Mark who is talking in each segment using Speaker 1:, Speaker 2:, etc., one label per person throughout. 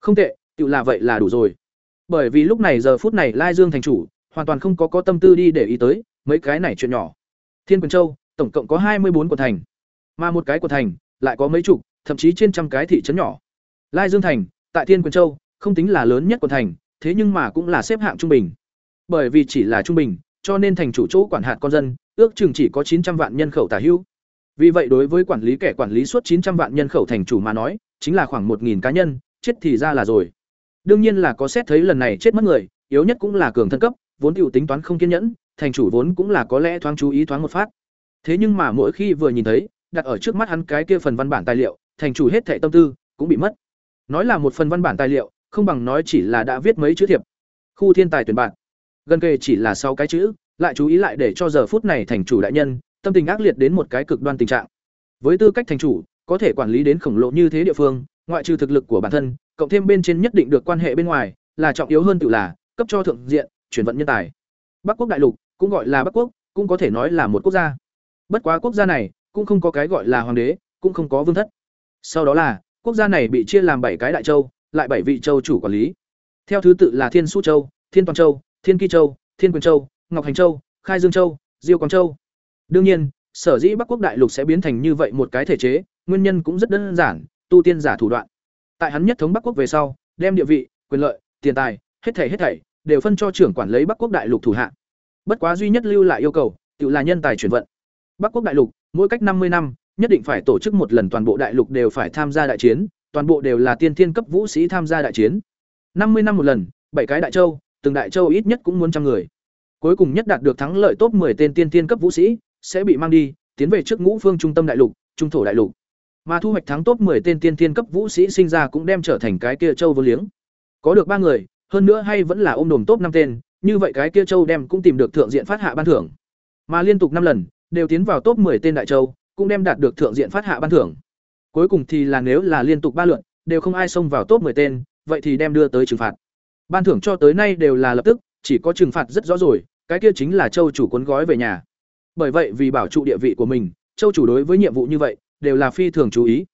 Speaker 1: Không tệ, tự là vậy là đủ rồi. Bởi vì lúc này giờ phút này Lai Dương thành chủ, hoàn toàn không có có tâm tư đi để ý tới mấy cái này chuyện nhỏ. Thiên Quyền Châu, tổng cộng có hai mươi bốn quận thành, mà một cái quận thành lại có mấy chục, thậm chí trên trăm cái thị trấn nhỏ. Lai Dương thành, tại Thiên Quyền Châu, không tính là lớn nhất quận thành, thế nhưng mà cũng là xếp hạng trung bình. Bởi vì chỉ là trung bình, cho nên thành chủ chỗ quản hạt con dân, ước chừng chỉ có chín trăm vạn nhân khẩu tả hữu. Vì vậy đối với quản lý kẻ quản lý suốt chín trăm vạn nhân khẩu thành chủ mà nói, chính là khoảng một nghìn cá nhân, chết thì ra là rồi. Đương nhiên là có xét thấy lần này chết mất người, yếu nhất cũng là cường thân cấp, vốn tiểu tính toán không kiên nhẫn, thành chủ vốn cũng là có lẽ thoáng chú ý thoáng một phát. Thế nhưng mà mỗi khi vừa nhìn thấy, đặt ở trước mắt hắn cái kia phần văn bản tài liệu, thành chủ hết thệ tâm tư cũng bị mất. Nói là một phần văn bản tài liệu, không bằng nói chỉ là đã viết mấy chữ thiệp. Khu thiên tài tuyển bạn. Gần kề chỉ là sáu cái chữ, lại chú ý lại để cho giờ phút này thành chủ đại nhân, tâm tình ác liệt đến một cái cực đoan tình trạng. Với tư cách thành chủ, có thể quản lý đến khổng lồ như thế địa phương, ngoại trừ thực lực của bản thân, cộng thêm bên trên nhất định được quan hệ bên ngoài, là trọng yếu hơn tự là cấp cho thượng diện, chuyển vận nhân tài. Bắc quốc đại lục, cũng gọi là Bắc quốc, cũng có thể nói là một quốc gia. Bất quá quốc gia này, cũng không có cái gọi là hoàng đế, cũng không có vương thất. Sau đó là, quốc gia này bị chia làm bảy cái đại châu, lại bảy vị châu chủ quản lý. Theo thứ tự là Thiên Su Châu, Thiên Toàn Châu, Thiên Kỳ Châu, Thiên Quyền Châu, Ngọc Hành Châu, Khai Dương Châu, Diêu Quang Châu. Đương nhiên, sở dĩ Bắc Quốc đại lục sẽ biến thành như vậy một cái thể chế, nguyên nhân cũng rất đơn giản, tu tiên giả thủ đoạn. Tại hắn nhất thống Bắc Quốc về sau, đem địa vị, quyền lợi, tiền tài, hết thảy hết thảy đều phân cho trưởng quản lấy Bắc Quốc đại lục thủ hạ. Bất quá duy nhất lưu lại yêu cầu, tự là nhân tài chuyển vận. Bắc Quốc đại lục, mỗi cách năm mươi năm, nhất định phải tổ chức một lần toàn bộ đại lục đều phải tham gia đại chiến, toàn bộ đều là tiên thiên cấp vũ sĩ tham gia đại chiến. năm mươi năm một lần, bảy cái đại châu, từng đại châu ít nhất cũng muốn trăm người. Cuối cùng nhất đạt được thắng lợi top 10 tên tiên tiên cấp vũ sĩ sẽ bị mang đi, tiến về trước ngũ phương trung tâm đại lục, trung thổ đại lục. Mà thu hoạch thắng top 10 tên tiên tiên cấp vũ sĩ sinh ra cũng đem trở thành cái kia châu vô liếng. Có được ba người, hơn nữa hay vẫn là ôm đồm top 5 tên, như vậy cái kia châu đem cũng tìm được thượng diện phát hạ ban thưởng. Mà liên tục năm lần đều tiến vào top 10 tên đại châu, cũng đem đạt được thượng diện phát hạ ban thưởng. Cuối cùng thì là nếu là liên tục ba lượt, đều không ai xông vào top 10 tên, vậy thì đem đưa tới trừng phạt. Ban thưởng cho tới nay đều là lập tức, chỉ có trừng phạt rất rõ rồi, cái kia chính là châu chủ cuốn gói về nhà. Bởi vậy vì bảo trụ địa vị của mình, châu chủ đối với nhiệm vụ như vậy đều là phi thường chú ý.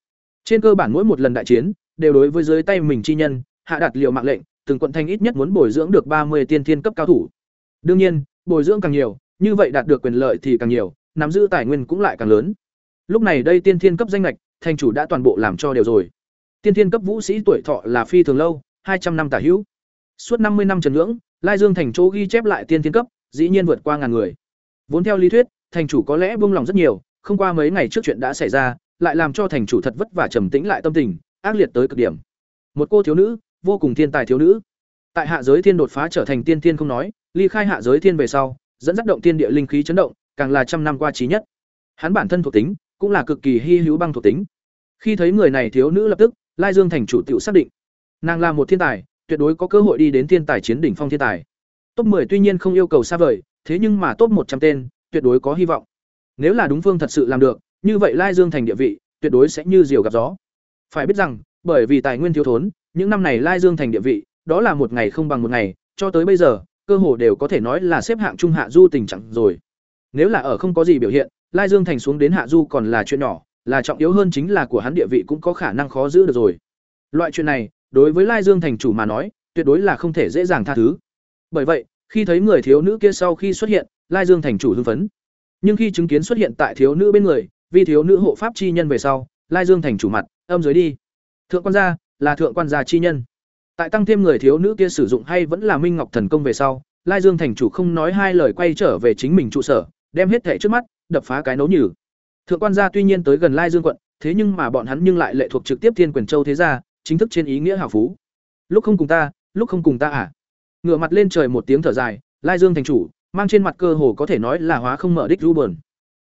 Speaker 1: Trên cơ bản mỗi một lần đại chiến, đều đối với dưới tay mình chi nhân, hạ đạt liệu mạng lệnh, từng quận thành ít nhất muốn bồi dưỡng được ba mươi tiên thiên cấp cao thủ. Đương nhiên, bồi dưỡng càng nhiều, như vậy đạt được quyền lợi thì càng nhiều, nắm giữ tài nguyên cũng lại càng lớn. Lúc này đây tiên thiên cấp danh ngạch, thành chủ đã toàn bộ làm cho đều rồi. Tiên thiên cấp vũ sĩ tuổi thọ là phi thường lâu, hai trăm năm tả hữu. Suốt năm mươi năm trần ngưỡng, Lai Dương thành chỗ ghi chép lại tiên thiên cấp, dĩ nhiên vượt qua ngàn người. Vốn theo lý thuyết, thành chủ có lẽ buông lòng rất nhiều, không qua mấy ngày trước chuyện đã xảy ra, lại làm cho thành chủ thật vất vả trầm tĩnh lại tâm tình, ác liệt tới cực điểm. Một cô thiếu nữ, vô cùng thiên tài thiếu nữ. Tại hạ giới thiên đột phá trở thành tiên thiên không nói, ly khai hạ giới thiên về sau, dẫn dắt động tiên địa linh khí chấn động, càng là trăm năm qua trí nhất. Hắn bản thân thuộc tính, cũng là cực kỳ hy hữu băng thuộc tính. Khi thấy người này thiếu nữ lập tức, Lai Dương thành chủ tiểu xác định, nàng là một thiên tài, tuyệt đối có cơ hội đi đến thiên tài chiến đỉnh phong thiên tài. Top 10 tuy nhiên không yêu cầu xa vời, thế nhưng mà top 100 tên, tuyệt đối có hy vọng. Nếu là đúng phương thật sự làm được, như vậy Lai Dương thành địa vị, tuyệt đối sẽ như diều gặp gió. Phải biết rằng, bởi vì tài nguyên thiếu thốn, những năm này Lai Dương thành địa vị, đó là một ngày không bằng một ngày, cho tới bây giờ, cơ hồ đều có thể nói là xếp hạng trung hạ du tình trạng rồi. Nếu là ở không có gì biểu hiện, Lai Dương thành xuống đến hạ du còn là chuyện nhỏ, là trọng yếu hơn chính là của hắn địa vị cũng có khả năng khó giữ được rồi. Loại chuyện này, đối với Lai Dương thành chủ mà nói, tuyệt đối là không thể dễ dàng tha thứ. Bởi vậy, khi thấy người thiếu nữ kia sau khi xuất hiện, Lai Dương thành chủ hưng phấn. Nhưng khi chứng kiến xuất hiện tại thiếu nữ bên người, vì thiếu nữ hộ pháp chi nhân về sau, Lai Dương thành chủ mặt, âm dưới đi. Thượng quan gia, là thượng quan gia chi nhân. Tại tăng thêm người thiếu nữ kia sử dụng hay vẫn là Minh Ngọc thần công về sau, Lai Dương thành chủ không nói hai lời quay trở về chính mình trụ sở, đem hết thẻ trước mắt, đập phá cái nấu nhử. Thượng quan gia tuy nhiên tới gần Lai Dương quận, thế nhưng mà bọn hắn nhưng lại lệ thuộc trực tiếp Thiên Quyền Châu thế gia, chính thức trên ý nghĩa hảo phú. Lúc không cùng ta, lúc không cùng ta à? ngửa mặt lên trời một tiếng thở dài lai dương thành chủ mang trên mặt cơ hồ có thể nói là hóa không mở đích Ruben.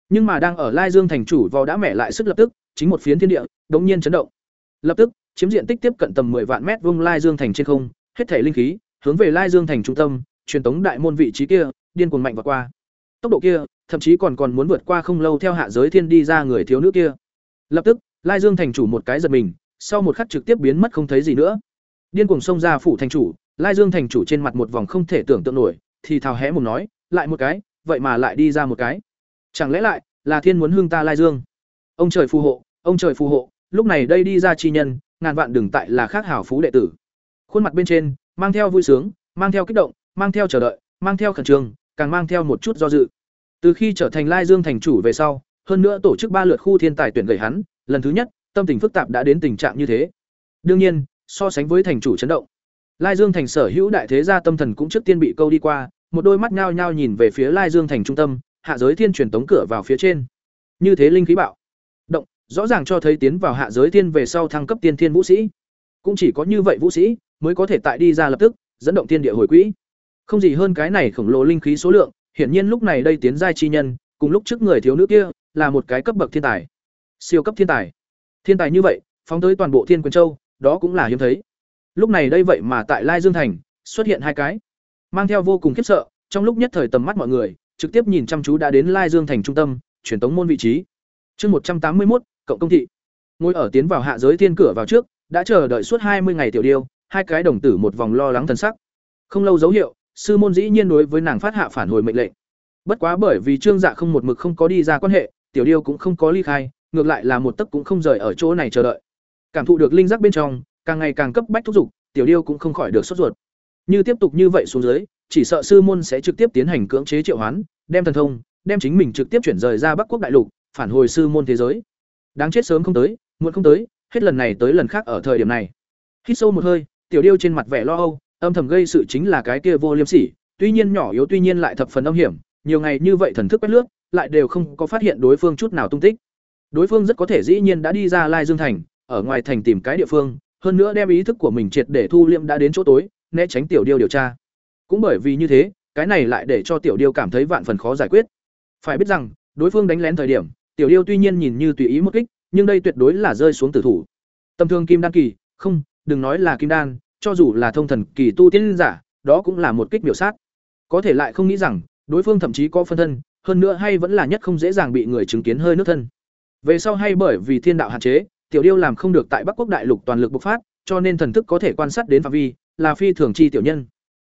Speaker 1: nhưng mà đang ở lai dương thành chủ vào đã mẻ lại sức lập tức chính một phiến thiên địa đống nhiên chấn động. Lập tức chiếm diện tích tiếp cận tầm 10 vạn mét vuông lai dương thành trên không hết thể linh khí hướng về lai dương thành trung tâm truyền tống đại môn vị trí kia điên cuồng mạnh vượt qua. Tốc độ kia thậm chí còn còn muốn vượt qua không lâu theo hạ giới thiên đi ra người thiếu nữ kia. Lập tức lai dương thành chủ một cái giật mình sau một khắc trực tiếp biến mất không thấy gì nữa. Điên cuồng xông ra phủ thành chủ Lai Dương thành chủ trên mặt một vòng không thể tưởng tượng nổi, thì thào hé mồm nói, lại một cái, vậy mà lại đi ra một cái. Chẳng lẽ lại là thiên muốn hương ta Lai Dương? Ông trời phù hộ, ông trời phù hộ, lúc này đây đi ra chi nhân, ngàn vạn đừng tại là khác hảo phú đệ tử. khuôn mặt bên trên mang theo vui sướng mang theo kích động mang theo chờ đợi mang theo khẩn trương càng mang theo một chút do dự từ khi trở thành lai dương thành chủ về sau hơn nữa tổ chức ba lượt khu thiên tài tuyển gửi hắn lần thứ nhất tâm tình phức tạp đã đến tình trạng như thế đương nhiên so sánh với thành chủ chấn động lai dương thành sở hữu đại thế gia tâm thần cũng trước tiên bị câu đi qua, một đôi mắt nhao nhao nhìn về phía lai dương thành trung tâm, hạ giới thiên truyền tống cửa vào phía trên. Như thế linh khí bạo. Động, rõ ràng cho thấy tiến vào hạ giới thiên về sau thăng cấp tiên thiên vũ sĩ. Cũng chỉ có như vậy vũ sĩ mới có thể tại đi ra lập tức, dẫn động tiên địa hồi quỹ. Không gì hơn cái này khổng lồ linh khí số lượng, hiển nhiên lúc này đây tiến giai chi nhân, cùng lúc trước người thiếu nữ kia, là một cái cấp bậc thiên tài. Siêu cấp thiên tài. Thiên tài như vậy, phóng tới toàn bộ thiên quyền châu, đó cũng là hiếm thấy lúc này đây vậy mà tại lai dương thành, xuất hiện hai cái. Mang theo vô cùng khiếp sợ, trong lúc nhất thời tầm mắt mọi người, trực tiếp nhìn chăm chú đã đến lai dương thành trung tâm, truyền tống môn vị trí. Chương một trăm tám mươi một cộng công thị. Ngồi ở tiến vào hạ giới thiên cửa vào trước, đã chờ đợi suốt hai mươi ngày tiểu điêu, hai cái đồng tử một vòng lo lắng thần sắc. Không lâu dấu hiệu, sư môn dĩ nhiên đối với nàng phát hạ phản hồi mệnh lệnh. Bất quá bởi vì trương dạ không một mực không có đi ra quan hệ, tiểu điêu cũng không có ly khai, ngược lại là một tấc cũng không rời ở chỗ này chờ đợi. Cảm thụ được linh giác bên trong càng ngày càng cấp bách thúc giục, tiểu điêu cũng không khỏi được sốt ruột. Như tiếp tục như vậy xuống dưới, chỉ sợ sư môn sẽ trực tiếp tiến hành cưỡng chế triệu hoán, đem thần thông, đem chính mình trực tiếp chuyển rời ra bắc quốc đại lục, phản hồi sư môn thế giới. Đáng chết sớm không tới, muộn không tới, hết lần này tới lần khác ở thời điểm này. Hít sâu một hơi, tiểu điêu trên mặt vẻ lo âu, âm thầm gây sự chính là cái kia vô liêm sỉ, tuy nhiên nhỏ yếu tuy nhiên lại thập phần âm hiểm, nhiều ngày như vậy thần thức quét lướt, lại đều không có phát hiện đối phương chút nào tung tích. Đối phương rất có thể dĩ nhiên đã đi ra lai dương thành, ở ngoài thành tìm cái địa phương hơn nữa đem ý thức của mình triệt để thu liệm đã đến chỗ tối, né tránh tiểu điêu điều tra. Cũng bởi vì như thế, cái này lại để cho tiểu điêu cảm thấy vạn phần khó giải quyết. Phải biết rằng, đối phương đánh lén thời điểm, tiểu điêu tuy nhiên nhìn như tùy ý một kích, nhưng đây tuyệt đối là rơi xuống tử thủ. Tầm thường kim đan kỳ, không, đừng nói là kim đan, cho dù là thông thần kỳ tu tiên giả, đó cũng là một kích biểu sát. Có thể lại không nghĩ rằng, đối phương thậm chí có phân thân, hơn nữa hay vẫn là nhất không dễ dàng bị người chứng kiến hơi nước thân. Về sau hay bởi vì thiên đạo hạn chế tiểu điêu làm không được tại bắc quốc đại lục toàn lực bộc phát, cho nên thần thức có thể quan sát đến phạm vi, là phi thường chi tiểu nhân.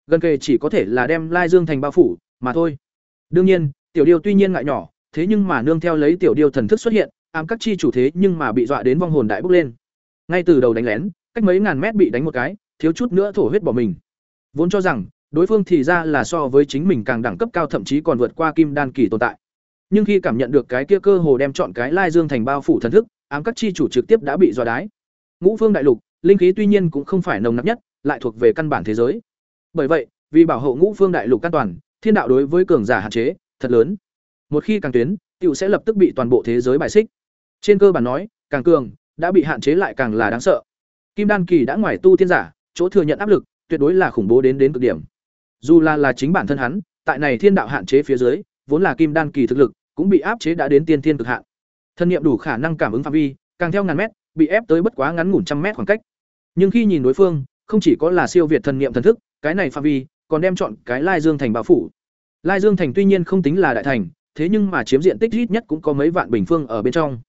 Speaker 1: Gần kề chỉ có thể là đem lai dương thành bao phủ, mà thôi. Đương nhiên, tiểu điêu tuy nhiên ngại nhỏ, thế nhưng mà nương theo lấy tiểu điêu thần thức xuất hiện, ám các chi chủ thế nhưng mà bị dọa đến vong hồn đại bốc lên. Ngay từ đầu đánh lén, cách mấy ngàn mét bị đánh một cái, thiếu chút nữa thổ huyết bỏ mình. Vốn cho rằng, đối phương thì ra là so với chính mình càng đẳng cấp cao thậm chí còn vượt qua kim đan kỳ tồn tại. Nhưng khi cảm nhận được cái kia cơ hồ đem chọn cái lai dương thành bao phủ thần thức ám các chi chủ trực tiếp đã bị dọa đái. Ngũ phương đại lục, linh khí tuy nhiên cũng không phải nồng nặc nhất, lại thuộc về căn bản thế giới. Bởi vậy, vì bảo hộ ngũ phương đại lục an toàn, thiên đạo đối với cường giả hạn chế, thật lớn. Một khi càng tuyến, tiểu sẽ lập tức bị toàn bộ thế giới bài xích. Trên cơ bản nói, càng cường, đã bị hạn chế lại càng là đáng sợ. Kim đan kỳ đã ngoài tu tiên giả, chỗ thừa nhận áp lực, tuyệt đối là khủng bố đến đến cực điểm. Dù là là chính bản thân hắn, tại này thiên đạo hạn chế phía dưới, vốn là kim đan kỳ thực lực, cũng bị áp chế đã đến tiên thiên cực hạn thân nhiệm đủ khả năng cảm ứng phạm vi, càng theo ngàn mét, bị ép tới bất quá ngắn ngủn trăm mét khoảng cách. Nhưng khi nhìn đối phương, không chỉ có là siêu việt thần niệm thần thức, cái này phạm vi còn đem chọn cái lai dương thành bao phủ. Lai dương thành tuy nhiên không tính là đại thành, thế nhưng mà chiếm diện tích ít nhất cũng có mấy vạn bình phương ở bên trong.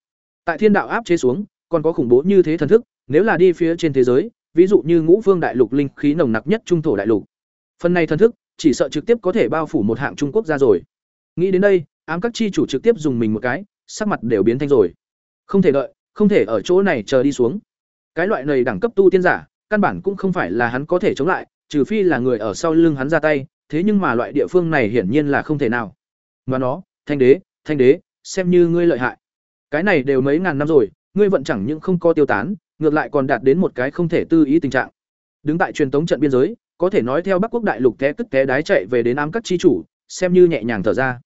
Speaker 1: Tại thiên đạo áp chế xuống, còn có khủng bố như thế thần thức, nếu là đi phía trên thế giới, ví dụ như ngũ phương đại lục linh khí nồng nặc nhất trung thổ đại lục. Phần này thần thức, chỉ sợ trực tiếp có thể bao phủ một hạng trung quốc ra rồi. Nghĩ đến đây, ám các chi chủ trực tiếp dùng mình một cái sắc mặt đều biến thanh rồi. Không thể đợi, không thể ở chỗ này chờ đi xuống. Cái loại này đẳng cấp tu tiên giả, căn bản cũng không phải là hắn có thể chống lại, trừ phi là người ở sau lưng hắn ra tay, thế nhưng mà loại địa phương này hiển nhiên là không thể nào. Mà nó, thanh đế thanh đế, xem như ngươi lợi hại. Cái này đều mấy ngàn năm rồi, ngươi vận chẳng những không có tiêu tán, ngược lại còn đạt đến một cái không thể tư ý tình trạng. Đứng tại truyền tống trận biên giới, có thể nói theo bắc quốc đại lục té tức té đái chạy về đến ám các chi chủ, xem như nhẹ nhàng thở ra.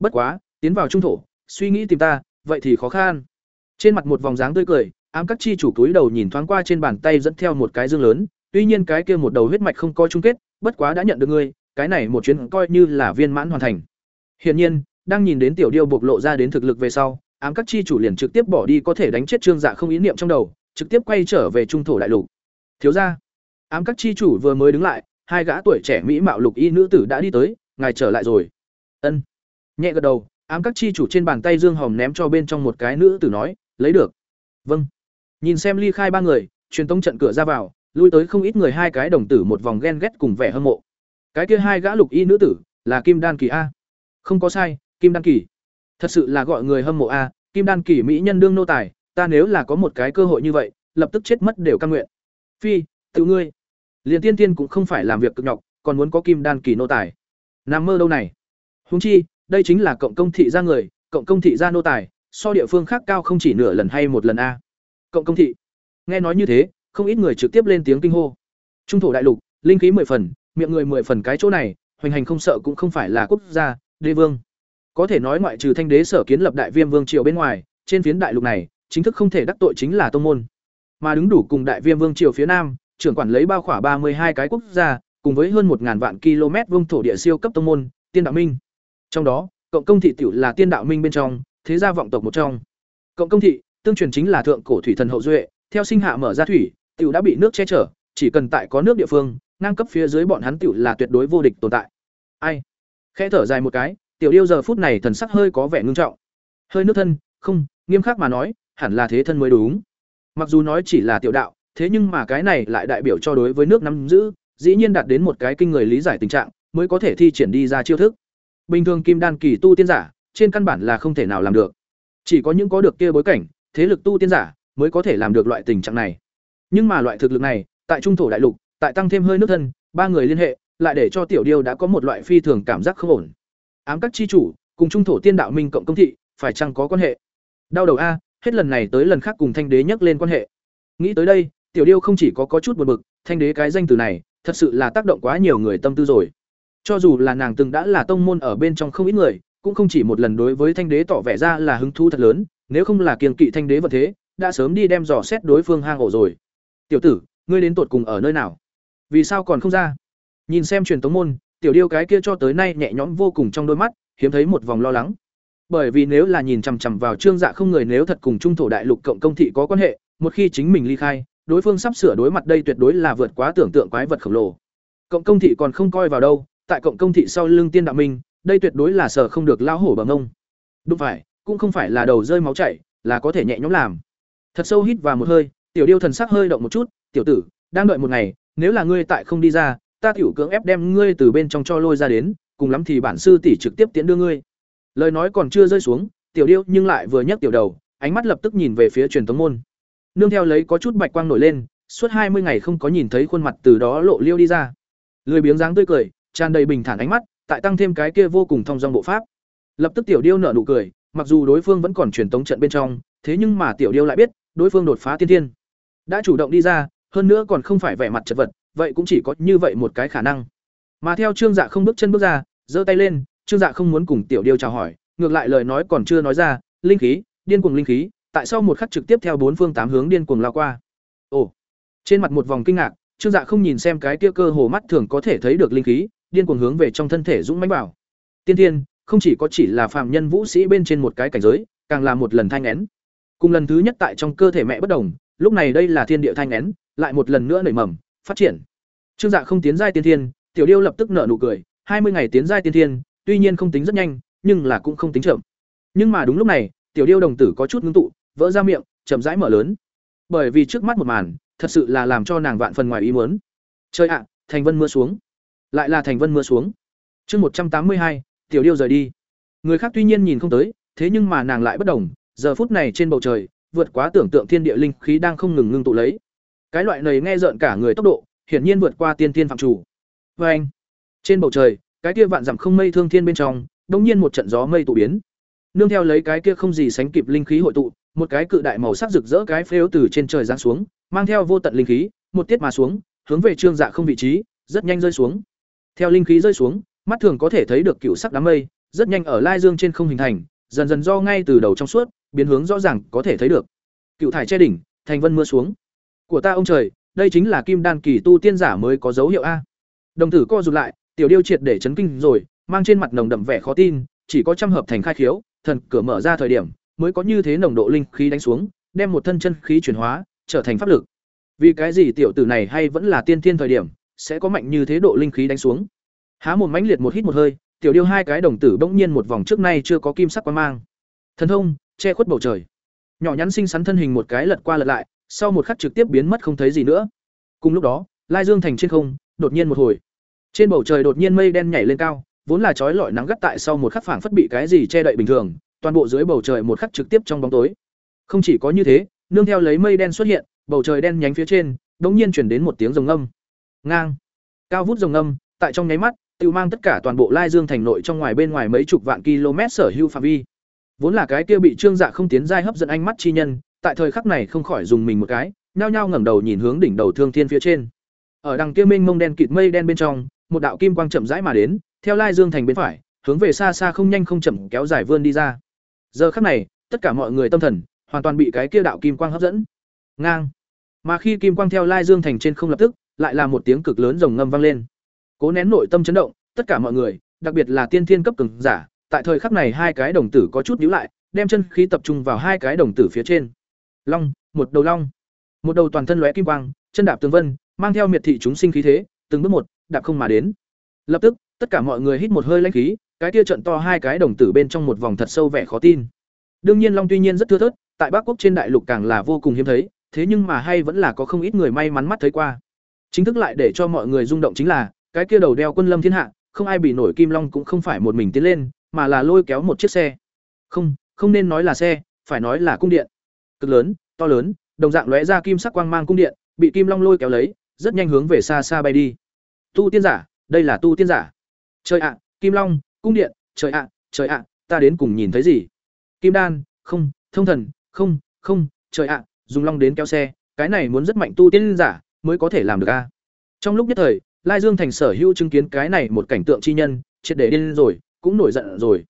Speaker 1: Bất quá, tiến vào trung thổ suy nghĩ tìm ta, vậy thì khó khăn. Trên mặt một vòng dáng tươi cười, ám các chi chủ túi đầu nhìn thoáng qua trên bàn tay dẫn theo một cái dương lớn, tuy nhiên cái kia một đầu huyết mạch không có chung kết, bất quá đã nhận được ngươi, cái này một chuyến coi như là viên mãn hoàn thành. Hiển nhiên, đang nhìn đến tiểu điêu bộc lộ ra đến thực lực về sau, ám các chi chủ liền trực tiếp bỏ đi có thể đánh chết trương dạ không ý niệm trong đầu, trực tiếp quay trở về trung thổ đại lục. Thiếu ra ám các chi chủ vừa mới đứng lại, hai gã tuổi trẻ mỹ mạo lục y nữ tử đã đi tới, ngài trở lại rồi. Ân. Nhẹ gật đầu ám các chi chủ trên bàn tay dương hồng ném cho bên trong một cái nữ tử nói, lấy được. Vâng. Nhìn xem ly khai ba người, truyền tống trận cửa ra vào, lui tới không ít người hai cái đồng tử một vòng ghen ghét cùng vẻ hâm mộ. Cái kia hai gã lục y nữ tử, là kim đan kỳ a. Không có sai, kim đan kỳ. Thật sự là gọi người hâm mộ a, kim đan kỳ mỹ nhân đương nô tài, ta nếu là có một cái cơ hội như vậy, lập tức chết mất đều căn nguyện. Phi, tự ngươi. Liền tiên tiên cũng không phải làm việc cực nhọc, còn muốn có kim đan kỳ nô tài. Nằm mơ đâu này. Húng chi đây chính là cộng công thị gia người, cộng công thị gia nô tài, so địa phương khác cao không chỉ nửa lần hay một lần a. Cộng công thị. Nghe nói như thế, không ít người trực tiếp lên tiếng kinh hô. Trung thổ đại lục, linh khí mười phần, miệng người mười phần cái chỗ này, hoành hành không sợ cũng không phải là quốc gia, đế vương. Có thể nói ngoại trừ thanh đế sở kiến lập đại viêm vương triều bên ngoài, trên phiến đại lục này, chính thức không thể đắc tội chính là tông môn. Mà đứng đủ cùng đại viêm vương triều phía nam, trưởng quản lấy bao khỏa ba mươi hai cái quốc gia, cùng với hơn một vạn km vuông thổ địa siêu cấp tông môn, tiên đạo minh trong đó, cộng công thị tiểu là tiên đạo minh bên trong, thế gia vọng tộc một trong. Cộng công thị, tương truyền chính là thượng cổ thủy thần hậu duệ, theo sinh hạ mở ra thủy, tiểu đã bị nước che chở, chỉ cần tại có nước địa phương, ngang cấp phía dưới bọn hắn tiểu là tuyệt đối vô địch tồn tại. Ai? Khẽ thở dài một cái, tiểu điêu giờ phút này thần sắc hơi có vẻ ngưng trọng. Hơi nước thân, không, nghiêm khắc mà nói, hẳn là thế thân mới đúng. Mặc dù nói chỉ là tiểu đạo, thế nhưng mà cái này lại đại biểu cho đối với nước nắm giữ, dĩ nhiên đạt đến một cái kinh người lý giải tình trạng, mới có thể thi triển đi ra chiêu thức bình thường kim đan kỳ tu tiên giả, trên căn bản là không thể nào làm được. Chỉ có những có được kia bối cảnh, thế lực tu tiên giả mới có thể làm được loại tình trạng này. Nhưng mà loại thực lực này, tại trung thổ đại lục, tại tăng thêm hơi nước thân, ba người liên hệ, lại để cho tiểu điêu đã có một loại phi thường cảm giác không ổn. Ám các chi chủ, cùng trung thổ tiên đạo minh cộng công thị, phải chăng có quan hệ? Đau đầu a, hết lần này tới lần khác cùng thanh đế nhắc lên quan hệ. Nghĩ tới đây, tiểu điêu không chỉ có có chút buồn bực, thanh đế cái danh từ này, thật sự là tác động quá nhiều người tâm tư rồi cho dù là nàng từng đã là tông môn ở bên trong không ít người, cũng không chỉ một lần đối với thanh đế tỏ vẻ ra là hứng thú thật lớn, nếu không là kiềng kỵ thanh đế vật thế, đã sớm đi đem dò xét đối phương hang ổ rồi. Tiểu tử, ngươi đến tột cùng ở nơi nào? Vì sao còn không ra? Nhìn xem truyền tống môn, tiểu điêu cái kia cho tới nay nhẹ nhõm vô cùng trong đôi mắt, hiếm thấy một vòng lo lắng. Bởi vì nếu là nhìn chằm chằm vào trương dạ không người nếu thật cùng trung thổ đại lục cộng công thị có quan hệ, một khi chính mình ly khai, đối phương sắp sửa đối mặt đây tuyệt đối là vượt quá tưởng tượng quái vật khổng lồ. Cộng công thị còn không coi vào đâu tại cộng công thị sau lưng tiên đạo minh, đây tuyệt đối là sở không được lao hổ bằng ông. Đúng phải, cũng không phải là đầu rơi máu chảy, là có thể nhẹ nhõm làm. Thật sâu hít vào một hơi, tiểu điêu thần sắc hơi động một chút, tiểu tử, đang đợi một ngày, nếu là ngươi tại không đi ra, ta tiểu cưỡng ép đem ngươi từ bên trong cho lôi ra đến, cùng lắm thì bản sư tỷ trực tiếp tiến đưa ngươi. Lời nói còn chưa rơi xuống, tiểu điêu nhưng lại vừa nhấc tiểu đầu, ánh mắt lập tức nhìn về phía truyền thống môn. Nương theo lấy có chút bạch quang nổi lên, suốt hai mươi ngày không có nhìn thấy khuôn mặt từ đó lộ liêu đi ra. Lười biếng dáng tươi cười tràn đầy bình thản ánh mắt, tại tăng thêm cái kia vô cùng thông dong bộ pháp. Lập tức tiểu điêu nở nụ cười, mặc dù đối phương vẫn còn truyền tống trận bên trong, thế nhưng mà tiểu điêu lại biết, đối phương đột phá tiên thiên. Đã chủ động đi ra, hơn nữa còn không phải vẻ mặt chật vật, vậy cũng chỉ có như vậy một cái khả năng. Mà theo trương dạ không bước chân bước ra, giơ tay lên, trương dạ không muốn cùng tiểu điêu chào hỏi, ngược lại lời nói còn chưa nói ra, linh khí, điên cuồng linh khí, tại sao một khắc trực tiếp theo bốn phương tám hướng điên cuồng lao qua. Ồ! Trên mặt một vòng kinh ngạc, trương dạ không nhìn xem cái kia cơ hồ mắt thường có thể thấy được linh khí điên cuồng hướng về trong thân thể dũng mãnh bảo tiên thiên, không chỉ có chỉ là phàm nhân vũ sĩ bên trên một cái cảnh giới, càng là một lần thanh nén. Cùng lần thứ nhất tại trong cơ thể mẹ bất đồng, lúc này đây là thiên địa thanh nén, lại một lần nữa nảy mầm, phát triển. Trương dạ không tiến giai tiên thiên, tiểu điêu lập tức nở nụ cười, hai mươi ngày tiến giai tiên thiên, tuy nhiên không tính rất nhanh, nhưng là cũng không tính chậm. Nhưng mà đúng lúc này, tiểu điêu đồng tử có chút ngưng tụ, vỡ ra miệng, chậm rãi mở lớn. Bởi vì trước mắt một màn, thật sự là làm cho nàng vạn phần ngoài ý muốn. Chơi ạ, thành vân mưa xuống lại là thành vân mưa xuống. Chương một trăm tám mươi hai, tiểu điêu rời đi. Người khác tuy nhiên nhìn không tới, thế nhưng mà nàng lại bất đồng giờ phút này trên bầu trời, vượt quá tưởng tượng thiên địa linh khí đang không ngừng ngưng tụ lấy. Cái loại này nghe rợn cả người tốc độ, hiển nhiên vượt qua tiên tiên phạm chủ. Vê anh, trên bầu trời, cái kia vạn dặm không mây thương thiên bên trong, đột nhiên một trận gió mây tụ biến. Nương theo lấy cái kia không gì sánh kịp linh khí hội tụ, một cái cự đại màu sắc rực rỡ cái phếu từ trên trời giáng xuống, mang theo vô tận linh khí, một tiết mà xuống, hướng về trương dạ không vị trí, rất nhanh rơi xuống theo linh khí rơi xuống, mắt thường có thể thấy được cựu sắc đám mây, rất nhanh ở lai dương trên không hình thành, dần dần do ngay từ đầu trong suốt, biến hướng rõ ràng có thể thấy được. Cựu thải che đỉnh, thành vân mưa xuống. Của ta ông trời, đây chính là kim đan kỳ tu tiên giả mới có dấu hiệu a. Đồng tử co rụt lại, tiểu điêu triệt để chấn kinh rồi, mang trên mặt nồng đậm vẻ khó tin, chỉ có trăm hợp thành khai khiếu, thần cửa mở ra thời điểm, mới có như thế nồng độ linh khí đánh xuống, đem một thân chân khí chuyển hóa, trở thành pháp lực. Vì cái gì tiểu tử này hay vẫn là tiên thiên thời điểm sẽ có mạnh như thế độ linh khí đánh xuống. Há một mãnh liệt một hít một hơi, tiểu điêu hai cái đồng tử bỗng nhiên một vòng trước nay chưa có kim sắc quang mang. Thần thông, che khuất bầu trời. Nhỏ nhắn xinh xắn thân hình một cái lật qua lật lại, sau một khắc trực tiếp biến mất không thấy gì nữa. Cùng lúc đó, lai dương thành trên không, đột nhiên một hồi. Trên bầu trời đột nhiên mây đen nhảy lên cao, vốn là chói lọi nắng gắt tại sau một khắc phảng phất bị cái gì che đậy bình thường, toàn bộ dưới bầu trời một khắc trực tiếp trong bóng tối. Không chỉ có như thế, nương theo lấy mây đen xuất hiện, bầu trời đen nhánh phía trên, đột nhiên truyền đến một tiếng rồng ngâm. Ngang. Cao vút rồng âm, tại trong nháy mắt, tiêu mang tất cả toàn bộ Lai Dương thành nội trong ngoài bên ngoài mấy chục vạn km sở hữu phạm vi. Vốn là cái kia bị Trương Dạ không tiến giai hấp dẫn ánh mắt chi nhân, tại thời khắc này không khỏi dùng mình một cái, nhao nhao ngẩng đầu nhìn hướng đỉnh đầu Thương Thiên phía trên. Ở đằng kia mênh mông đen kịt mây đen bên trong, một đạo kim quang chậm rãi mà đến, theo Lai Dương thành bên phải, hướng về xa xa không nhanh không chậm kéo dài vươn đi ra. Giờ khắc này, tất cả mọi người tâm thần hoàn toàn bị cái kia đạo kim quang hấp dẫn. Ngang. Mà khi kim quang theo Lai Dương thành trên không lập tức, lại là một tiếng cực lớn rồng ngâm vang lên. Cố nén nội tâm chấn động, tất cả mọi người, đặc biệt là tiên thiên cấp cường giả, tại thời khắc này hai cái đồng tử có chút nhíu lại, đem chân khí tập trung vào hai cái đồng tử phía trên. Long, một đầu long, một đầu toàn thân lóe kim quang, chân đạp tường vân, mang theo miệt thị chúng sinh khí thế, từng bước một, đạp không mà đến. Lập tức, tất cả mọi người hít một hơi lãnh khí, cái kia trận to hai cái đồng tử bên trong một vòng thật sâu vẻ khó tin. Đương nhiên long tuy nhiên rất thưa thớt, tại Bắc quốc trên đại lục càng là vô cùng hiếm thấy, thế nhưng mà hay vẫn là có không ít người may mắn mắt thấy qua. Chính thức lại để cho mọi người rung động chính là, cái kia đầu đeo quân lâm thiên hạ, không ai bị nổi kim long cũng không phải một mình tiến lên, mà là lôi kéo một chiếc xe. Không, không nên nói là xe, phải nói là cung điện. Cực lớn, to lớn, đồng dạng lóe ra kim sắc quang mang cung điện, bị kim long lôi kéo lấy, rất nhanh hướng về xa xa bay đi. Tu tiên giả, đây là tu tiên giả. Trời ạ, kim long, cung điện, trời ạ, trời ạ, ta đến cùng nhìn thấy gì? Kim đan, không, thông thần, không, không, trời ạ, dùng long đến kéo xe, cái này muốn rất mạnh tu tiên giả mới có thể làm được a. Trong lúc nhất thời, Lai Dương Thành sở hữu chứng kiến cái này một cảnh tượng chi nhân, triệt để điên rồi, cũng nổi giận rồi.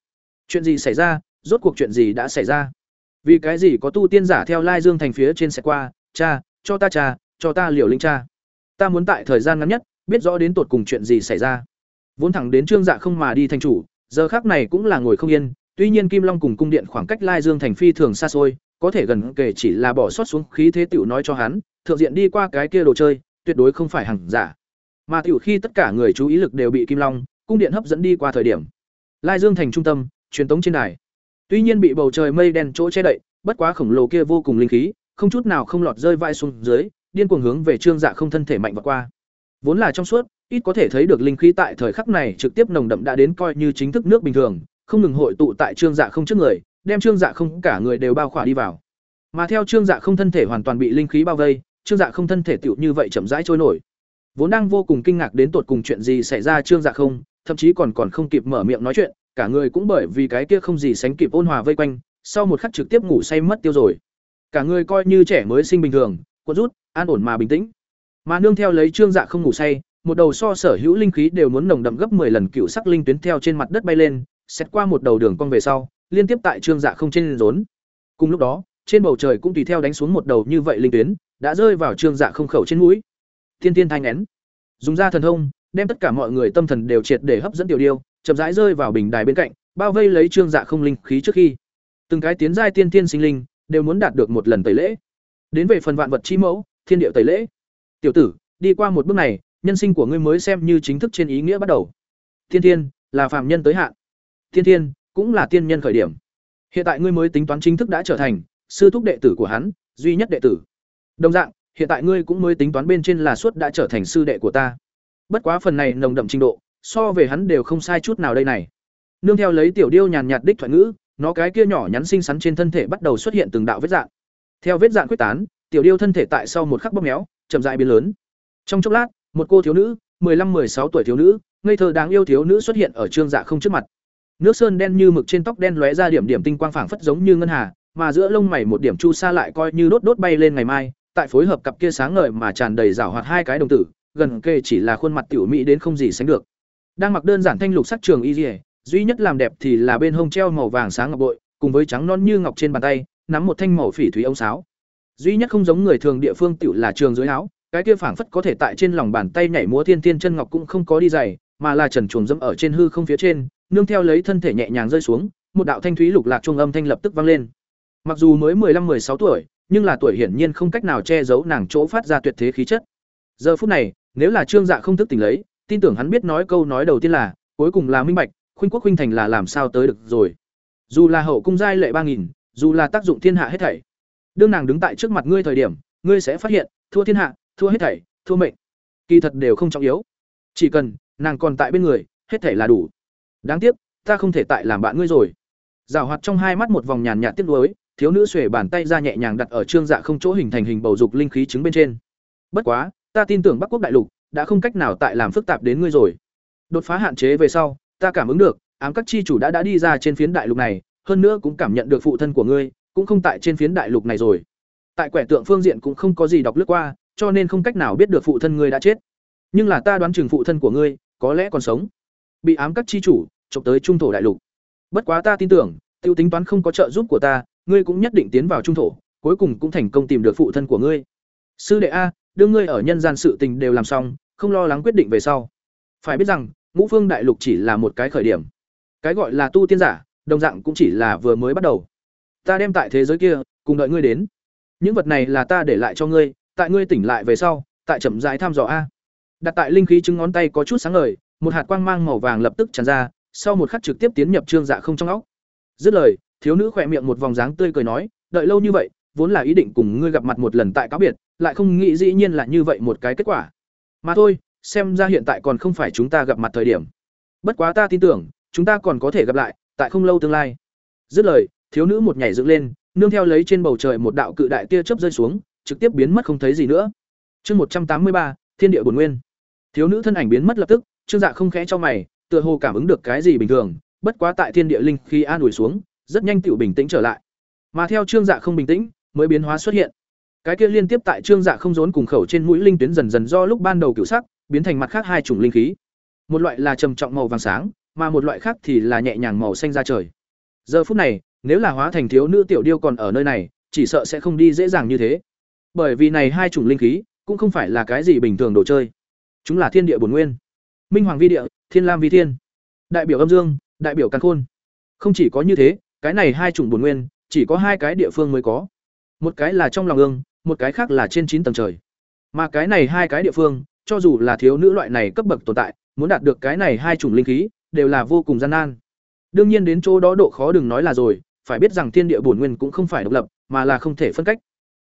Speaker 1: Chuyện gì xảy ra? Rốt cuộc chuyện gì đã xảy ra? Vì cái gì có tu tiên giả theo Lai Dương Thành phía trên xe qua, cha, cho ta cha, cho ta liều linh cha. Ta muốn tại thời gian ngắn nhất, biết rõ đến tột cùng chuyện gì xảy ra. Vốn thẳng đến Trương Dạ không mà đi thành chủ, giờ khác này cũng là ngồi không yên, tuy nhiên Kim Long cùng cung điện khoảng cách Lai Dương Thành phi thường xa xôi, có thể gần kể chỉ là bỏ sót xuống khí thế tiểu nói cho hắn, thượng diện đi qua cái kia đồ chơi, tuyệt đối không phải hàng giả. Mà tiểu khi tất cả người chú ý lực đều bị Kim Long, cung điện hấp dẫn đi qua thời điểm. Lai Dương thành trung tâm, truyền tống trên đài. Tuy nhiên bị bầu trời mây đen chỗ che đậy, bất quá khổng lồ kia vô cùng linh khí, không chút nào không lọt rơi vai xuống dưới, điên cuồng hướng về Trương Dạ không thân thể mạnh và qua. Vốn là trong suốt, ít có thể thấy được linh khí tại thời khắc này trực tiếp nồng đậm đã đến coi như chính thức nước bình thường, không ngừng hội tụ tại Trương Dạ không trước người, đem Trương Dạ không cả người đều bao khỏa đi vào. Mà theo Trương Dạ không thân thể hoàn toàn bị linh khí bao vây, Trương Dạ không thân thể tựu như vậy chậm rãi trôi nổi. Vốn đang vô cùng kinh ngạc đến tột cùng chuyện gì xảy ra Trương Dạ không, thậm chí còn còn không kịp mở miệng nói chuyện, cả người cũng bởi vì cái kia không gì sánh kịp ôn hòa vây quanh, sau một khắc trực tiếp ngủ say mất tiêu rồi. Cả người coi như trẻ mới sinh bình thường, cuộn rút, an ổn mà bình tĩnh. Mà nương theo lấy Trương Dạ không ngủ say, một đầu so sở hữu linh khí đều muốn nồng đậm gấp 10 lần cựu sắc linh tuyến theo trên mặt đất bay lên, xét qua một đầu đường cong về sau, liên tiếp tại Trương Dạ không trên rốn. Cùng lúc đó, trên bầu trời cũng tùy theo đánh xuống một đầu như vậy linh tuyến, đã rơi vào Trương Dạ không khẩu trên mũi. Thiên Tiên thanh nén, dùng ra thần thông, đem tất cả mọi người tâm thần đều triệt để hấp dẫn tiểu điêu, chậm rãi rơi vào bình đài bên cạnh, bao vây lấy Trương Dạ không linh khí trước khi. Từng cái tiến giai tiên tiên sinh linh, đều muốn đạt được một lần tẩy lễ. Đến về phần vạn vật chi mẫu, thiên địa tẩy lễ. Tiểu tử, đi qua một bước này, nhân sinh của ngươi mới xem như chính thức trên ý nghĩa bắt đầu. Thiên thiên là phàm nhân tới hạn. Thiên thiên cũng là tiên nhân khởi điểm. Hiện tại ngươi mới tính toán chính thức đã trở thành sư thúc đệ tử của hắn, duy nhất đệ tử. Đồng dạng, hiện tại ngươi cũng mới tính toán bên trên là suốt đã trở thành sư đệ của ta. Bất quá phần này nồng đậm trình độ, so về hắn đều không sai chút nào đây này. Nương theo lấy tiểu điêu nhàn nhạt đích thoại ngữ, nó cái kia nhỏ nhắn xinh xắn trên thân thể bắt đầu xuất hiện từng đạo vết dạng. Theo vết dạng quyết tán, tiểu điêu thân thể tại sau một khắc bóp méo, chậm rãi biến lớn. Trong chốc lát, một cô thiếu nữ, 15-16 tuổi thiếu nữ, ngây thơ đáng yêu thiếu nữ xuất hiện ở Trương Dạ không trước mặt. Nước sơn đen như mực trên tóc đen lóe ra điểm điểm tinh quang phảng phất giống như ngân hà, mà giữa lông mày một điểm chu sa lại coi như đốt đốt bay lên ngày mai, tại phối hợp cặp kia sáng ngời mà tràn đầy rảo hoạt hai cái đồng tử, gần kề chỉ là khuôn mặt tiểu mỹ đến không gì sánh được. Đang mặc đơn giản thanh lục sắc trường y liễu, duy nhất làm đẹp thì là bên hông treo màu vàng sáng ngọc bội, cùng với trắng non như ngọc trên bàn tay, nắm một thanh màu phỉ thúy ống sáo. Duy nhất không giống người thường địa phương tiểu là trường dưới áo, cái kia phảng phất có thể tại trên lòng bàn tay nhảy múa thiên tiên chân ngọc cũng không có đi giày, mà là trần chuồng dẫm ở trên hư không phía trên, nương theo lấy thân thể nhẹ nhàng rơi xuống, một đạo thanh thúy lục lạc trung âm thanh lập tức vang lên. Mặc dù mới 15-16 tuổi, nhưng là tuổi hiển nhiên không cách nào che giấu nàng chỗ phát ra tuyệt thế khí chất. Giờ phút này, nếu là Trương Dạ không thức tỉnh lấy, tin tưởng hắn biết nói câu nói đầu tiên là, cuối cùng là minh bạch, khuynh quốc khuynh thành là làm sao tới được rồi. Dù là hậu cung giai lệ 3000, dù là tác dụng thiên hạ hết thảy. Đương nàng đứng tại trước mặt ngươi thời điểm, ngươi sẽ phát hiện, thua thiên hạ, thua hết thảy, thua mệnh. Kỳ thật đều không trọng yếu. Chỉ cần nàng còn tại bên người, hết thảy là đủ. Đáng tiếc, ta không thể tại làm bạn ngươi rồi. Giảo hoạt trong hai mắt một vòng nhàn nhạt tiếc nuối, thiếu nữ xuề bàn tay ra nhẹ nhàng đặt ở trương dạ không chỗ hình thành hình bầu dục linh khí trứng bên trên. Bất quá, ta tin tưởng Bắc Quốc đại lục, đã không cách nào tại làm phức tạp đến ngươi rồi. Đột phá hạn chế về sau, ta cảm ứng được, ám các chi chủ đã đã đi ra trên phiến đại lục này, hơn nữa cũng cảm nhận được phụ thân của ngươi, cũng không tại trên phiến đại lục này rồi. Tại quẻ tượng phương diện cũng không có gì đọc lướt qua, cho nên không cách nào biết được phụ thân ngươi đã chết. Nhưng là ta đoán chừng phụ thân của ngươi có lẽ còn sống. Bị ám các chi chủ chụp tới trung thổ đại lục. Bất quá ta tin tưởng, tiêu tính toán không có trợ giúp của ta, ngươi cũng nhất định tiến vào trung thổ, cuối cùng cũng thành công tìm được phụ thân của ngươi. Sư đệ a, đưa ngươi ở nhân gian sự tình đều làm xong, không lo lắng quyết định về sau. Phải biết rằng, Ngũ Phương Đại Lục chỉ là một cái khởi điểm. Cái gọi là tu tiên giả, đồng dạng cũng chỉ là vừa mới bắt đầu. Ta đem tại thế giới kia, cùng đợi ngươi đến. Những vật này là ta để lại cho ngươi, tại ngươi tỉnh lại về sau, tại chậm rãi thăm dò a. Đặt tại linh khí chứng ngón tay có chút sáng ngời, một hạt quang mang màu vàng lập tức tràn ra, sau một khắc trực tiếp tiến nhập trương dạ không trong óc. Dứt lời, thiếu nữ khỏe miệng một vòng dáng tươi cười nói, đợi lâu như vậy, vốn là ý định cùng ngươi gặp mặt một lần tại cáo biệt, lại không nghĩ dĩ nhiên là như vậy một cái kết quả. Mà thôi, xem ra hiện tại còn không phải chúng ta gặp mặt thời điểm. Bất quá ta tin tưởng, chúng ta còn có thể gặp lại, tại không lâu tương lai. Dứt lời, thiếu nữ một nhảy dựng lên, nương theo lấy trên bầu trời một đạo cự đại tia chớp rơi xuống, trực tiếp biến mất không thấy gì nữa. Chương một trăm tám mươi ba, Thiên địa bồn nguyên. Thiếu nữ thân ảnh biến mất lập tức, Trương Dạ không khẽ cho mày, tựa hồ cảm ứng được cái gì bình thường, bất quá tại thiên địa linh khi an ủi xuống, rất nhanh tiểu bình tĩnh trở lại. Mà theo Trương Dạ không bình tĩnh, mới biến hóa xuất hiện. Cái kia liên tiếp tại Trương Dạ không rốn cùng khẩu trên mũi linh tuyến dần dần do lúc ban đầu cựu sắc, biến thành mặt khác hai chủng linh khí. Một loại là trầm trọng màu vàng sáng, mà một loại khác thì là nhẹ nhàng màu xanh da trời. Giờ phút này, nếu là hóa thành thiếu nữ tiểu điêu còn ở nơi này, chỉ sợ sẽ không đi dễ dàng như thế. Bởi vì này hai chủng linh khí cũng không phải là cái gì bình thường đồ chơi. Chúng là thiên địa bổn nguyên. Minh hoàng vi địa, thiên lam vi thiên. Đại biểu âm dương, đại biểu càn khôn. Không chỉ có như thế, cái này hai chủng bổn nguyên, chỉ có hai cái địa phương mới có. Một cái là trong lòng ương, một cái khác là trên chín tầng trời. Mà cái này hai cái địa phương, cho dù là thiếu nữ loại này cấp bậc tồn tại, muốn đạt được cái này hai chủng linh khí, đều là vô cùng gian nan. Đương nhiên đến chỗ đó độ khó đừng nói là rồi, phải biết rằng thiên địa bổn nguyên cũng không phải độc lập, mà là không thể phân cách.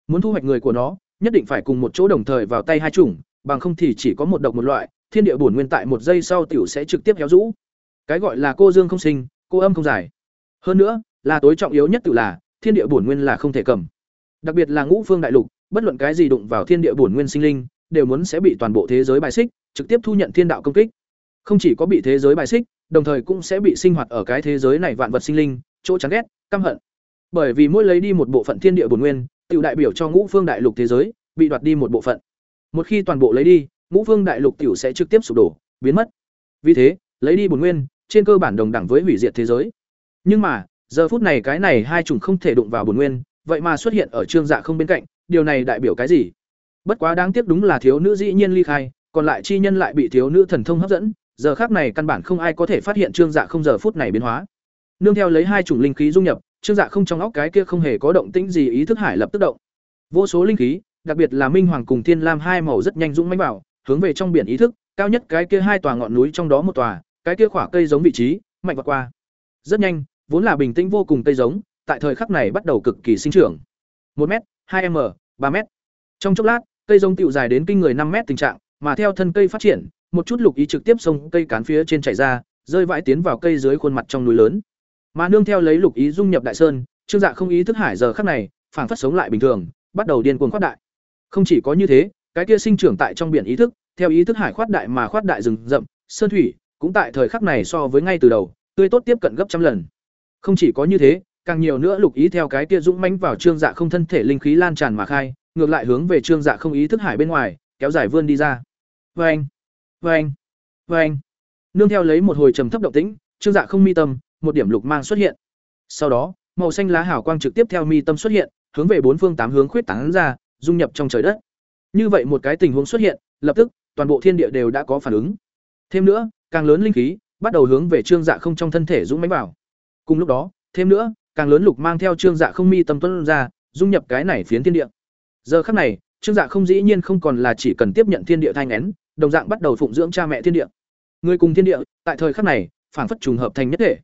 Speaker 1: Muốn thu hoạch người của nó, nhất định phải cùng một chỗ đồng thời vào tay hai chủng, bằng không thì chỉ có một độc một loại, thiên địa bổn nguyên tại một giây sau tiểu sẽ trực tiếp héo rũ. Cái gọi là cô dương không sinh, cô âm không giải. Hơn nữa, là tối trọng yếu nhất tự là, thiên địa bổn nguyên là không thể cầm. Đặc biệt là ngũ phương đại lục, bất luận cái gì đụng vào thiên địa bổn nguyên sinh linh, đều muốn sẽ bị toàn bộ thế giới bài xích, trực tiếp thu nhận thiên đạo công kích. Không chỉ có bị thế giới bài xích, đồng thời cũng sẽ bị sinh hoạt ở cái thế giới này vạn vật sinh linh, chỗ chán ghét, căm hận. Bởi vì mỗi lấy đi một bộ phận thiên địa bổn nguyên, tiểu đại biểu cho ngũ phương đại lục thế giới, bị đoạt đi một bộ phận. Một khi toàn bộ lấy đi, ngũ phương đại lục tiểu sẽ trực tiếp sụp đổ, biến mất. Vì thế, lấy đi bổn nguyên, trên cơ bản đồng đẳng với hủy diệt thế giới. Nhưng mà, giờ phút này cái này hai chủng không thể đụng vào bổn nguyên, vậy mà xuất hiện ở trương dạ không bên cạnh, điều này đại biểu cái gì? Bất quá đáng tiếc đúng là thiếu nữ dĩ nhiên ly khai, còn lại chi nhân lại bị thiếu nữ thần thông hấp dẫn, giờ khác này căn bản không ai có thể phát hiện trương dạ không giờ phút này biến hóa. Nương theo lấy hai chủng linh khí dung nhập, trương dạ không trong óc cái kia không hề có động tĩnh gì ý thức hải lập tức động. Vô số linh khí, đặc biệt là minh hoàng cùng thiên lam hai màu rất nhanh dũng mánh vào, hướng về trong biển ý thức, cao nhất cái kia hai tòa ngọn núi trong đó một tòa, cái kia khỏa cây giống vị trí, mạnh vượt qua. Rất nhanh, vốn là bình tĩnh vô cùng cây giống, tại thời khắc này bắt đầu cực kỳ sinh trưởng. một m, hai m, ba m. Trong chốc lát, cây giống tựu dài đến kinh người năm m tình trạng, mà theo thân cây phát triển, một chút lục ý trực tiếp xông cây cán phía trên chảy ra, rơi vãi tiến vào cây dưới khuôn mặt trong núi lớn. Mà nương theo lấy lục ý dung nhập đại sơn, Trương Dạ không ý thức hải giờ khắc này, phảng phất sống lại bình thường, bắt đầu điên cuồng khoát đại. Không chỉ có như thế, cái kia sinh trưởng tại trong biển ý thức, theo ý thức hải khoát đại mà khoát đại rừng rậm, sơn thủy, cũng tại thời khắc này so với ngay từ đầu, tươi tốt tiếp cận gấp trăm lần. Không chỉ có như thế, càng nhiều nữa lục ý theo cái kia dũng mãnh vào trương dạ không thân thể linh khí lan tràn mà khai, ngược lại hướng về trương dạ không ý thức hải bên ngoài, kéo dài vươn đi ra. Oeng, oeng, oeng. Nương theo lấy một hồi trầm thấp động tĩnh, trương dạ không mi tâm, một điểm lục mang xuất hiện. Sau đó, màu xanh lá hào quang trực tiếp theo mi tâm xuất hiện, hướng về bốn phương tám hướng khuyết tán ra, dung nhập trong trời đất. Như vậy một cái tình huống xuất hiện, lập tức, toàn bộ thiên địa đều đã có phản ứng. Thêm nữa, càng lớn linh khí, bắt đầu hướng về trương dạ không trong thân thể dũng mãnh vào. Cùng lúc đó, thêm nữa, càng lớn lục mang theo trương dạ không mi tâm tuân ra, dung nhập cái này phiến thiên địa. Giờ khắc này, trương dạ không dĩ nhiên không còn là chỉ cần tiếp nhận thiên địa thanh nén, đồng dạng bắt đầu phụng dưỡng cha mẹ thiên địa. Người cùng thiên địa, tại thời khắc này, phản phất trùng hợp thành nhất thể.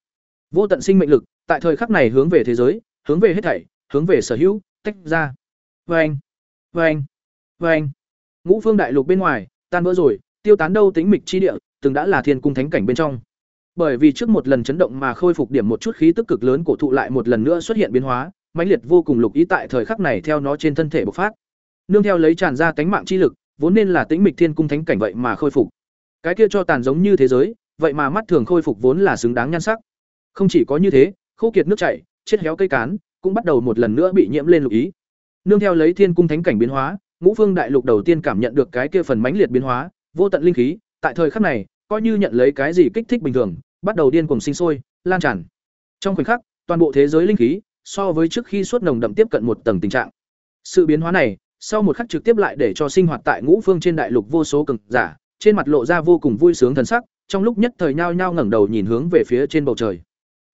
Speaker 1: Vô tận sinh mệnh lực, tại thời khắc này hướng về thế giới, hướng về hết thảy, hướng về sở hữu, tách ra. Oeng, oeng, anh, Ngũ phương đại lục bên ngoài, tan vỡ rồi, tiêu tán đâu tính mịch chi địa, từng đã là thiên cung thánh cảnh bên trong. Bởi vì trước một lần chấn động mà khôi phục điểm một chút khí tức cực lớn cổ thụ lại một lần nữa xuất hiện biến hóa, mãnh liệt vô cùng lục ý tại thời khắc này theo nó trên thân thể bộc phát. Nương theo lấy tràn ra cánh mạng chi lực, vốn nên là tĩnh mịch thiên cung thánh cảnh vậy mà khôi phục. Cái kia cho tàn giống như thế giới, vậy mà mắt thường khôi phục vốn là xứng đáng nhan sắc. Không chỉ có như thế, khô kiệt nước chảy, chết héo cây cán, cũng bắt đầu một lần nữa bị nhiễm lên lục ý. Nương theo lấy thiên cung thánh cảnh biến hóa, Ngũ Phương Đại Lục đầu tiên cảm nhận được cái kia phần mãnh liệt biến hóa, vô tận linh khí, tại thời khắc này, coi như nhận lấy cái gì kích thích bình thường, bắt đầu điên cuồng sinh sôi, lan tràn. Trong khoảnh khắc, toàn bộ thế giới linh khí so với trước khi suốt nồng đậm tiếp cận một tầng tình trạng. Sự biến hóa này, sau một khắc trực tiếp lại để cho sinh hoạt tại Ngũ Phương trên đại lục vô số cường giả, trên mặt lộ ra vô cùng vui sướng thần sắc, trong lúc nhất thời nhao nhao ngẩng đầu nhìn hướng về phía trên bầu trời.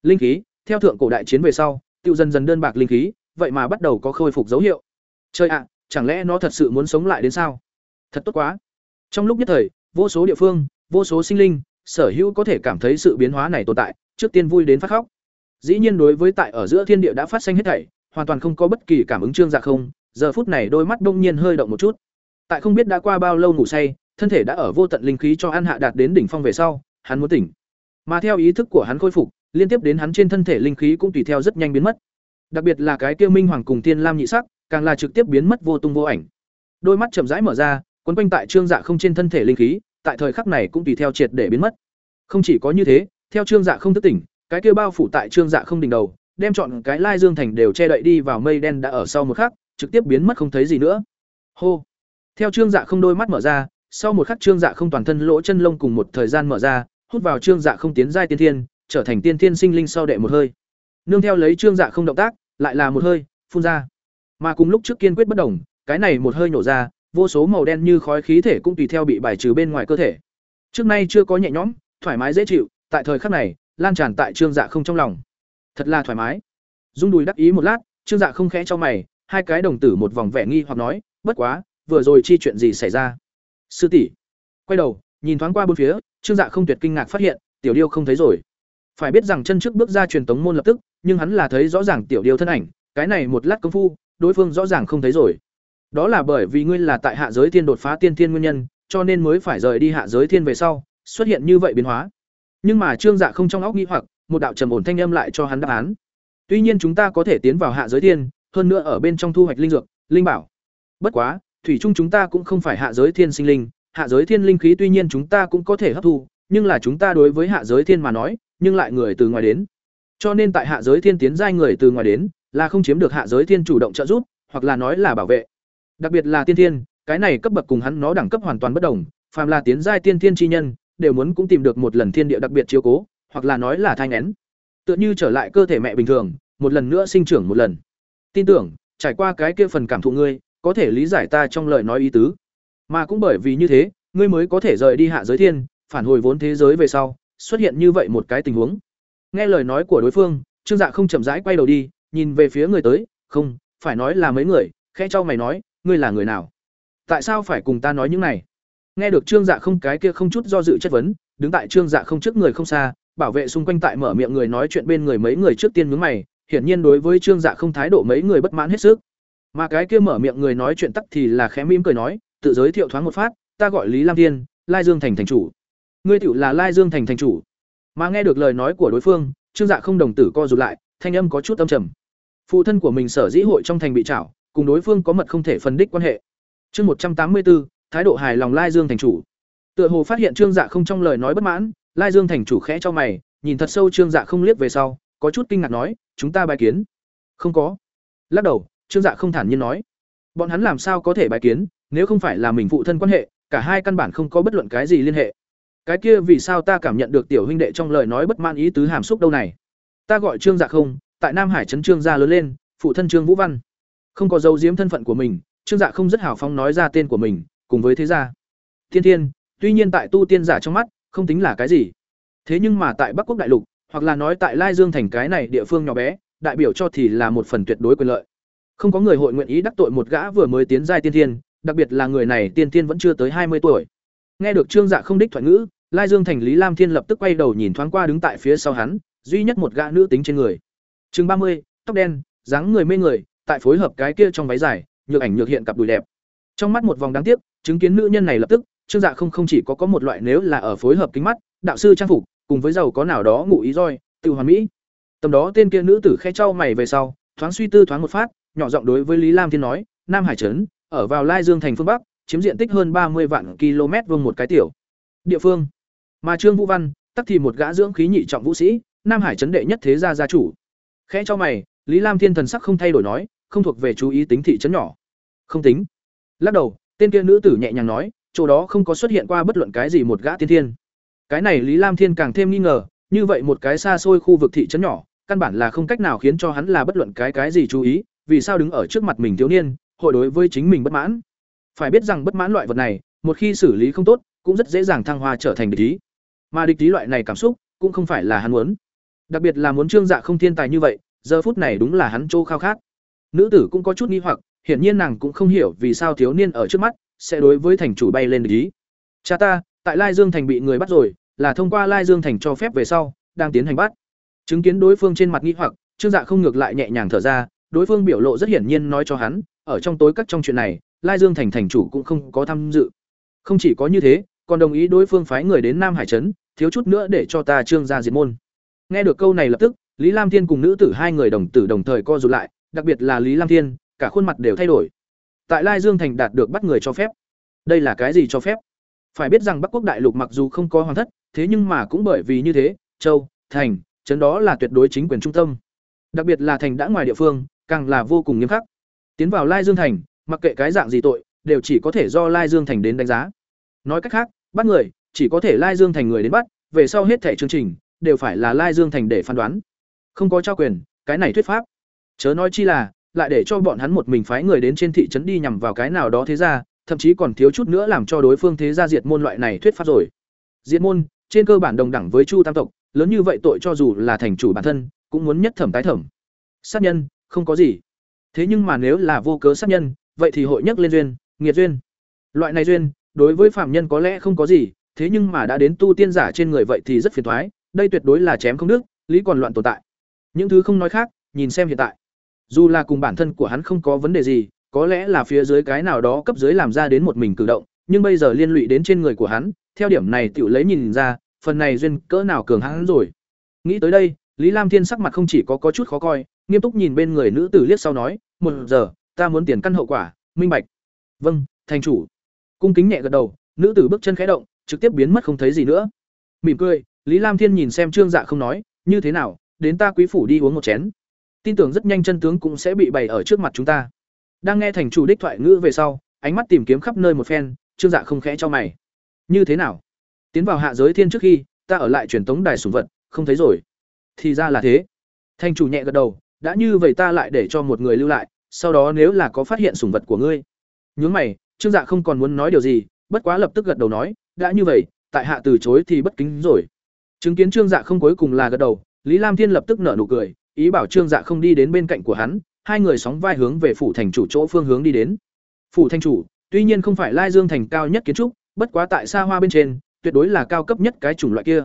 Speaker 1: Linh khí, theo thượng cổ đại chiến về sau, tiêu dần dần đơn bạc linh khí, vậy mà bắt đầu có khôi phục dấu hiệu. Trời ạ, chẳng lẽ nó thật sự muốn sống lại đến sao? Thật tốt quá. Trong lúc nhất thời, vô số địa phương, vô số sinh linh, sở hữu có thể cảm thấy sự biến hóa này tồn tại, trước tiên vui đến phát khóc. Dĩ nhiên đối với tại ở giữa thiên địa đã phát sinh hết thảy, hoàn toàn không có bất kỳ cảm ứng trương dạ không, giờ phút này đôi mắt đông nhiên hơi động một chút. Tại không biết đã qua bao lâu ngủ say, thân thể đã ở vô tận linh khí cho ăn hạ đạt đến đỉnh phong về sau, hắn muốn tỉnh. Mà theo ý thức của hắn khôi phục, liên tiếp đến hắn trên thân thể linh khí cũng tùy theo rất nhanh biến mất. Đặc biệt là cái kia minh hoàng cùng tiên lam nhị sắc, càng là trực tiếp biến mất vô tung vô ảnh. Đôi mắt chậm rãi mở ra, quấn quanh tại trương dạ không trên thân thể linh khí, tại thời khắc này cũng tùy theo triệt để biến mất. Không chỉ có như thế, theo trương dạ không thức tỉnh, cái kia bao phủ tại trương dạ không đỉnh đầu, đem chọn cái lai dương thành đều che đậy đi vào mây đen đã ở sau một khắc, trực tiếp biến mất không thấy gì nữa. Hô. Theo trương dạ không đôi mắt mở ra, sau một khắc trương dạ không toàn thân lỗ chân lông cùng một thời gian mở ra, hút vào trương dạ không tiến giai tiên thiên, trở thành tiên thiên sinh linh sau đệ một hơi. Nương theo lấy trương dạ không động tác, lại là một hơi phun ra. Mà cùng lúc trước kiên quyết bất đồng, cái này một hơi nổ ra, vô số màu đen như khói khí thể cũng tùy theo bị bài trừ bên ngoài cơ thể. Trước nay chưa có nhẹ nhõm, thoải mái dễ chịu, tại thời khắc này, lan tràn tại Trương Dạ không trong lòng. Thật là thoải mái. Dung đùi đắc ý một lát, Trương Dạ không khẽ cho mày, hai cái đồng tử một vòng vẻ nghi hoặc nói, "Bất quá, vừa rồi chi chuyện gì xảy ra?" Sư tỷ. Quay đầu, nhìn thoáng qua bốn phía, Trương Dạ không tuyệt kinh ngạc phát hiện, Tiểu Điêu không thấy rồi. Phải biết rằng chân trước bước ra truyền tống môn lập tức, nhưng hắn là thấy rõ ràng Tiểu Điêu thân ảnh, cái này một lát công phu, đối phương rõ ràng không thấy rồi. Đó là bởi vì ngươi là tại hạ giới thiên đột phá tiên thiên nguyên nhân, cho nên mới phải rời đi hạ giới thiên về sau, xuất hiện như vậy biến hóa. Nhưng mà Trương Dạ không trong óc nghĩ hoặc, một đạo trầm ổn thanh âm lại cho hắn đáp án. Tuy nhiên chúng ta có thể tiến vào hạ giới thiên, hơn nữa ở bên trong thu hoạch linh dược, linh bảo. Bất quá, thủy chung chúng ta cũng không phải hạ giới thiên sinh linh, hạ giới thiên linh khí tuy nhiên chúng ta cũng có thể hấp thu, nhưng là chúng ta đối với hạ giới thiên mà nói, nhưng lại người từ ngoài đến. Cho nên tại hạ giới thiên tiến giai người từ ngoài đến, là không chiếm được hạ giới thiên chủ động trợ giúp, hoặc là nói là bảo vệ. Đặc biệt là tiên thiên, cái này cấp bậc cùng hắn nó đẳng cấp hoàn toàn bất đồng, phàm là tiến giai tiên thiên chi nhân, đều muốn cũng tìm được một lần thiên địa đặc biệt chiếu cố, hoặc là nói là thai nghén. Tựa như trở lại cơ thể mẹ bình thường, một lần nữa sinh trưởng một lần. Tin tưởng, trải qua cái kia phần cảm thụ ngươi, có thể lý giải ta trong lời nói ý tứ. Mà cũng bởi vì như thế, ngươi mới có thể rời đi hạ giới thiên, phản hồi vốn thế giới về sau, xuất hiện như vậy một cái tình huống. Nghe lời nói của đối phương, Trương Dạ không chậm rãi quay đầu đi, nhìn về phía người tới, không, phải nói là mấy người, khe cho mày nói, ngươi là người nào? Tại sao phải cùng ta nói những này? Nghe được Trương Dạ không cái kia không chút do dự chất vấn, đứng tại Trương Dạ không trước người không xa, bảo vệ xung quanh tại mở miệng người nói chuyện bên người mấy người trước tiên nhướng mày, hiển nhiên đối với Trương Dạ không thái độ mấy người bất mãn hết sức. Mà cái kia mở miệng người nói chuyện tắc thì là khẽ mỉm cười nói, tự giới thiệu thoáng một phát, ta gọi Lý Lam Thiên, Lai Dương thành thành chủ. Ngươi tiểu là Lai Dương thành thành chủ. Mà nghe được lời nói của đối phương, Trương Dạ không đồng tử co rụt lại, thanh âm có chút âm trầm. Phụ thân của mình sở dĩ hội trong thành bị chảo cùng đối phương có mật không thể phân đích quan hệ. Chương một trăm tám mươi bốn thái độ hài lòng Lai Dương thành chủ. Tựa hồ phát hiện Trương Dạ không trong lời nói bất mãn, Lai Dương thành chủ khẽ cho mày, nhìn thật sâu Trương Dạ không liếc về sau, có chút kinh ngạc nói, "Chúng ta bài kiến?" "Không có." Lắc đầu, Trương Dạ không thản nhiên nói, "Bọn hắn làm sao có thể bài kiến, nếu không phải là mình phụ thân quan hệ, cả hai căn bản không có bất luận cái gì liên hệ." Cái kia vì sao ta cảm nhận được tiểu huynh đệ trong lời nói bất mãn ý tứ hàm xúc đâu này? Ta gọi Trương Dạ không, tại Nam Hải trấn Trương gia lớn lên, phụ thân Trương Vũ Văn. Không có dấu giếm thân phận của mình, Trương Dạ không rất hào phóng nói ra tên của mình, cùng với thế gia. Thiên Thiên, tuy nhiên tại tu tiên giả trong mắt, không tính là cái gì. Thế nhưng mà tại Bắc Quốc đại lục, hoặc là nói tại Lai Dương thành cái này địa phương nhỏ bé, đại biểu cho thì là một phần tuyệt đối quyền lợi. Không có người hội nguyện ý đắc tội một gã vừa mới tiến giai tiên thiên, đặc biệt là người này tiên thiên vẫn chưa tới hai mươi tuổi. Nghe được Trương Dạ không đích thoại ngữ, Lai Dương thành Lý Lam Thiên lập tức quay đầu nhìn thoáng qua đứng tại phía sau hắn, duy nhất một gã nữ tính trên người. Chừng mươi, tóc đen, dáng người mê người, tại phối hợp cái kia trong váy dài, nhược ảnh nhược hiện cặp đùi đẹp. Trong mắt một vòng đáng tiếc, chứng kiến nữ nhân này lập tức, Trương Dạ không không chỉ có có một loại nếu là ở phối hợp kính mắt, đạo sư trang phục, cùng với giàu có nào đó ngụ ý roi, tự hoàn mỹ. Tầm đó tên kia nữ tử khẽ trao mày về sau, thoáng suy tư thoáng một phát, nhỏ giọng đối với Lý Lam Thiên nói, "Nam Hải trấn, ở vào Lai Dương thành phương bắc, chiếm diện tích hơn ba mươi vạn km vuông một cái tiểu địa phương. Mà Trương Vũ Văn, tắc thì một gã dưỡng khí nhị trọng vũ sĩ, Nam Hải trấn đệ nhất thế gia gia chủ. Khẽ cho mày, Lý Lam Thiên thần sắc không thay đổi nói, không thuộc về chú ý tính thị trấn nhỏ. Không tính. Lắc đầu, tên kia nữ tử nhẹ nhàng nói, chỗ đó không có xuất hiện qua bất luận cái gì một gã tiên thiên. Cái này Lý Lam Thiên càng thêm nghi ngờ, như vậy một cái xa xôi khu vực thị trấn nhỏ, căn bản là không cách nào khiến cho hắn là bất luận cái cái gì chú ý, vì sao đứng ở trước mặt mình thiếu niên, hội đối với chính mình bất mãn. Phải biết rằng bất mãn loại vật này, một khi xử lý không tốt, cũng rất dễ dàng thăng hoa trở thành địch ý. Mà địch ý loại này cảm xúc, cũng không phải là hắn muốn. Đặc biệt là muốn Trương Dạ không thiên tài như vậy, giờ phút này đúng là hắn trô khao khát. Nữ tử cũng có chút nghi hoặc, hiển nhiên nàng cũng không hiểu vì sao thiếu niên ở trước mắt sẽ đối với thành chủ bay lên ý. Cha ta, tại Lai Dương thành bị người bắt rồi, là thông qua Lai Dương thành cho phép về sau, đang tiến hành bắt. Chứng kiến đối phương trên mặt nghi hoặc, Trương Dạ không ngược lại nhẹ nhàng thở ra, đối phương biểu lộ rất hiển nhiên nói cho hắn, ở trong tối các trong chuyện này, Lai Dương thành thành chủ cũng không có tham dự. Không chỉ có như thế, còn đồng ý đối phương phái người đến Nam Hải trấn, thiếu chút nữa để cho ta Trương gia diệt môn. Nghe được câu này lập tức, Lý Lam Thiên cùng nữ tử hai người đồng tử đồng thời co rụt lại, đặc biệt là Lý Lam Thiên, cả khuôn mặt đều thay đổi. Tại Lai Dương thành đạt được bắt người cho phép. Đây là cái gì cho phép? Phải biết rằng Bắc Quốc đại lục mặc dù không có hoàng thất, thế nhưng mà cũng bởi vì như thế, châu, thành, trấn đó là tuyệt đối chính quyền trung tâm. Đặc biệt là thành đã ngoài địa phương, càng là vô cùng nghiêm khắc. Tiến vào Lai Dương thành, mặc kệ cái dạng gì tội, đều chỉ có thể do Lai Dương thành đến đánh giá. Nói cách khác, bắt người, chỉ có thể Lai Dương thành người đến bắt, về sau hết thảy chương trình đều phải là Lai Dương thành để phán đoán. Không có trao quyền, cái này thuyết pháp. Chớ nói chi là, lại để cho bọn hắn một mình phái người đến trên thị trấn đi nhằm vào cái nào đó thế ra, thậm chí còn thiếu chút nữa làm cho đối phương thế gia diệt môn loại này thuyết pháp rồi. Diệt môn, trên cơ bản đồng đẳng với Chu Tam tộc, lớn như vậy tội cho dù là thành chủ bản thân, cũng muốn nhất thẩm tái thẩm. Sát nhân, không có gì. Thế nhưng mà nếu là vô cớ sát nhân, vậy thì hội nhất lên duyên, nghiệt duyên. Loại này duyên, đối với phạm nhân có lẽ không có gì, thế nhưng mà đã đến tu tiên giả trên người vậy thì rất phiền toái, đây tuyệt đối là chém không đức, lý còn loạn tồn tại. Những thứ không nói khác, nhìn xem hiện tại. Dù là cùng bản thân của hắn không có vấn đề gì, có lẽ là phía dưới cái nào đó cấp dưới làm ra đến một mình cử động, nhưng bây giờ liên lụy đến trên người của hắn, theo điểm này tiểu lấy nhìn ra, phần này duyên cỡ nào cường hãn rồi. Nghĩ tới đây, Lý Lam Thiên sắc mặt không chỉ có có chút khó coi, nghiêm túc nhìn bên người nữ tử liếc sau nói, "Một giờ, ta muốn tiền căn hậu quả, minh bạch." "Vâng, thành chủ." Cung kính nhẹ gật đầu, nữ tử bước chân khẽ động, trực tiếp biến mất không thấy gì nữa. Mỉm cười, Lý Lam Thiên nhìn xem Trương Dạ không nói, "Như thế nào, đến ta quý phủ đi uống một chén." Tin tưởng rất nhanh chân tướng cũng sẽ bị bày ở trước mặt chúng ta. Đang nghe thành chủ đích thoại ngữ về sau, ánh mắt tìm kiếm khắp nơi một phen, Trương Dạ không khẽ cho mày. "Như thế nào? Tiến vào hạ giới thiên trước khi, ta ở lại truyền tống đài sủng vật, không thấy rồi." Thì ra là thế. Thành chủ nhẹ gật đầu, đã như vậy ta lại để cho một người lưu lại, sau đó nếu là có phát hiện sủng vật của ngươi. Nhướng mày, Trương Dạ không còn muốn nói điều gì, bất quá lập tức gật đầu nói, đã như vậy, tại hạ từ chối thì bất kính rồi. Chứng kiến Trương Dạ không cuối cùng là gật đầu, Lý Lam Thiên lập tức nở nụ cười, ý bảo Trương Dạ không đi đến bên cạnh của hắn, hai người sóng vai hướng về phủ thành chủ chỗ phương hướng đi đến. Phủ thành chủ, tuy nhiên không phải Lai Dương thành cao nhất kiến trúc, bất quá tại xa hoa bên trên, tuyệt đối là cao cấp nhất cái chủng loại kia.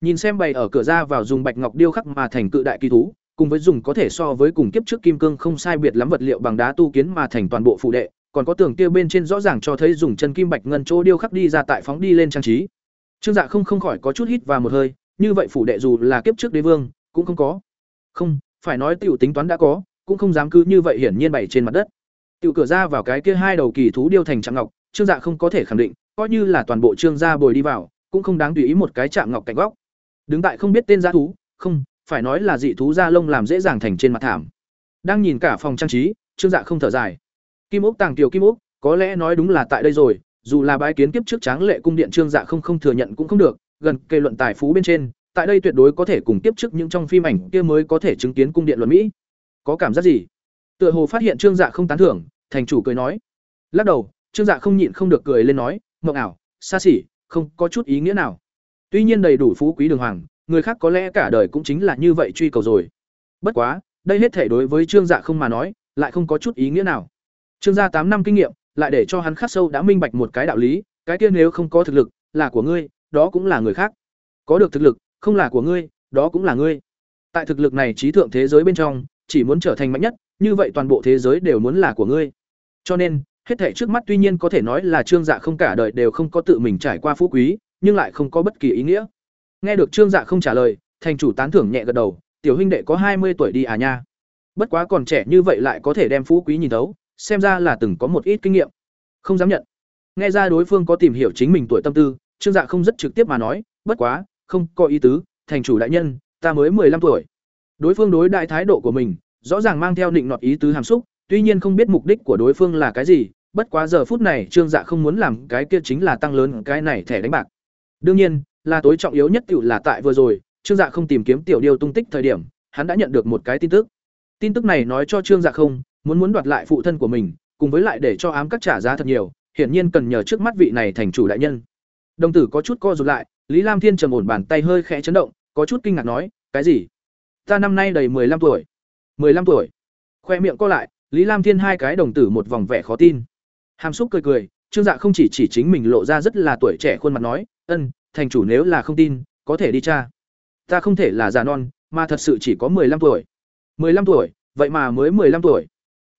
Speaker 1: Nhìn xem bày ở cửa ra vào dùng bạch ngọc điêu khắc mà thành cự đại kỳ thú, cùng với dùng có thể so với cùng kiếp trước kim cương không sai biệt lắm vật liệu bằng đá tu kiến mà thành toàn bộ phụ đệ, còn có tường kia bên trên rõ ràng cho thấy dùng chân kim bạch ngân chỗ điêu khắc đi ra tại phóng đi lên trang trí. Trương Dạ không không khỏi có chút hít vào một hơi, như vậy phủ đệ dù là kiếp trước đế vương, cũng không có. Không, phải nói tiểu tính toán đã có, cũng không dám cứ như vậy hiển nhiên bày trên mặt đất. Tiểu cửa ra vào cái kia hai đầu kỳ thú điêu thành trạng ngọc, Trương Dạ không có thể khẳng định, coi như là toàn bộ Trương gia bồi đi vào, cũng không đáng tùy ý một cái chạm ngọc cạnh góc. Đứng tại không biết tên giá thú, không, phải nói là dị thú da lông làm dễ dàng thành trên mặt thảm. Đang nhìn cả phòng trang trí, Trương Dạ không thở dài. Kim ốc tàng tiểu kim ốc, có lẽ nói đúng là tại đây rồi, dù là bái kiến kiếp trước tráng lệ cung điện Trương Dạ không không thừa nhận cũng không được, gần kề luận tài phú bên trên, tại đây tuyệt đối có thể cùng tiếp trước những trong phim ảnh kia mới có thể chứng kiến cung điện luận mỹ. Có cảm giác gì? Tựa hồ phát hiện Trương Dạ không tán thưởng, thành chủ cười nói. Lắc đầu, Trương Dạ không nhịn không được cười lên nói, mộng ảo, xa xỉ, không có chút ý nghĩa nào. Tuy nhiên đầy đủ phú quý đường hoàng, người khác có lẽ cả đời cũng chính là như vậy truy cầu rồi. Bất quá, đây hết thể đối với Trương Dạ không mà nói, lại không có chút ý nghĩa nào. Trương gia tám năm kinh nghiệm, lại để cho hắn khắc sâu đã minh bạch một cái đạo lý, cái kia nếu không có thực lực, là của ngươi, đó cũng là người khác. Có được thực lực, không là của ngươi, đó cũng là ngươi. Tại thực lực này trí thượng thế giới bên trong, chỉ muốn trở thành mạnh nhất, như vậy toàn bộ thế giới đều muốn là của ngươi. Cho nên, hết thảy trước mắt tuy nhiên có thể nói là Trương Dạ không cả đời đều không có tự mình trải qua phú quý, nhưng lại không có bất kỳ ý nghĩa. Nghe được Trương Dạ không trả lời, thành chủ tán thưởng nhẹ gật đầu, tiểu huynh đệ có hai mươi tuổi đi à nha. Bất quá còn trẻ như vậy lại có thể đem phú quý nhìn thấu, xem ra là từng có một ít kinh nghiệm. Không dám nhận. nghe ra đối phương có tìm hiểu chính mình tuổi tâm tư trương dạ không rất trực tiếp mà nói, bất quá, không có ý tứ, thành chủ đại nhân, ta mới mười lăm tuổi. Đối phương đối đại thái độ của mình, rõ ràng mang theo định nọt ý tứ hàm xúc, tuy nhiên không biết mục đích của đối phương là cái gì, bất quá giờ phút này trương dạ không muốn làm cái kia chính là tăng lớn cái này thẻ đánh bạc. Đương nhiên, là tối trọng yếu nhất tiểu là tại vừa rồi, trương dạ không tìm kiếm tiểu điêu tung tích thời điểm, hắn đã nhận được một cái tin tức. Tin tức này nói cho trương dạ không, muốn muốn đoạt lại phụ thân của mình, cùng với lại để cho ám các trả giá thật nhiều, hiển nhiên cần nhờ trước mắt vị này thành chủ đại nhân đồng tử có chút co rụt lại, lý lam thiên trầm ổn bàn tay hơi khẽ chấn động, có chút kinh ngạc nói, cái gì? Ta năm nay đầy mười lăm tuổi. Mười lăm tuổi? Khoe miệng co lại, lý lam thiên hai cái đồng tử một vòng vẻ khó tin. Hàm xúc cười cười, trương dạ không chỉ chỉ chính mình lộ ra rất là tuổi trẻ khuôn mặt nói, ân, thành chủ nếu là không tin, có thể đi cha. Ta không thể là già non, mà thật sự chỉ có mười lăm tuổi. Mười lăm tuổi? Vậy mà mới mười lăm tuổi?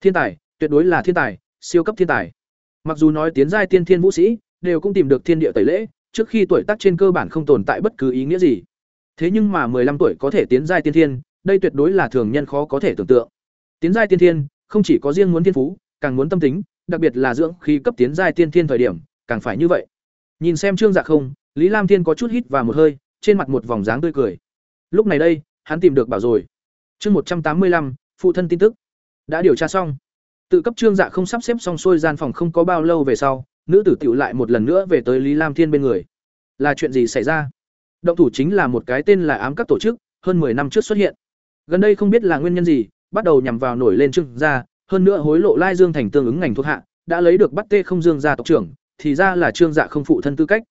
Speaker 1: Thiên tài, tuyệt đối là thiên tài, siêu cấp thiên tài. Mặc dù nói tiến giai tiên thiên vũ sĩ đều cũng tìm được thiên địa tẩy lễ, trước khi tuổi tác trên cơ bản không tồn tại bất cứ ý nghĩa gì. Thế nhưng mà mười lăm tuổi có thể tiến giai tiên thiên, đây tuyệt đối là thường nhân khó có thể tưởng tượng. Tiến giai tiên thiên, không chỉ có riêng muốn thiên phú, càng muốn tâm tính, đặc biệt là dưỡng khi cấp tiến giai tiên thiên thời điểm, càng phải như vậy. Nhìn xem trương dạ không, lý lam thiên có chút hít và một hơi, trên mặt một vòng dáng tươi cười. Lúc này đây, hắn tìm được bảo rồi. Chương một trăm tám mươi lăm, phụ thân tin tức. Đã điều tra xong. Tự cấp trương dạ không sắp xếp xong xuôi gian phòng không có bao lâu về sau nữ tử tiểu lại một lần nữa về tới lý lam thiên bên người. Là chuyện gì xảy ra? Động thủ chính là một cái tên là ám các tổ chức, hơn 10 năm trước xuất hiện. Gần đây không biết là nguyên nhân gì, bắt đầu nhằm vào nổi lên trương gia, hơn nữa hối lộ lai dương thành tương ứng ngành thuộc hạ, đã lấy được bắt tê không dương gia tộc trưởng, thì ra là trương dạ không phụ thân tư cách.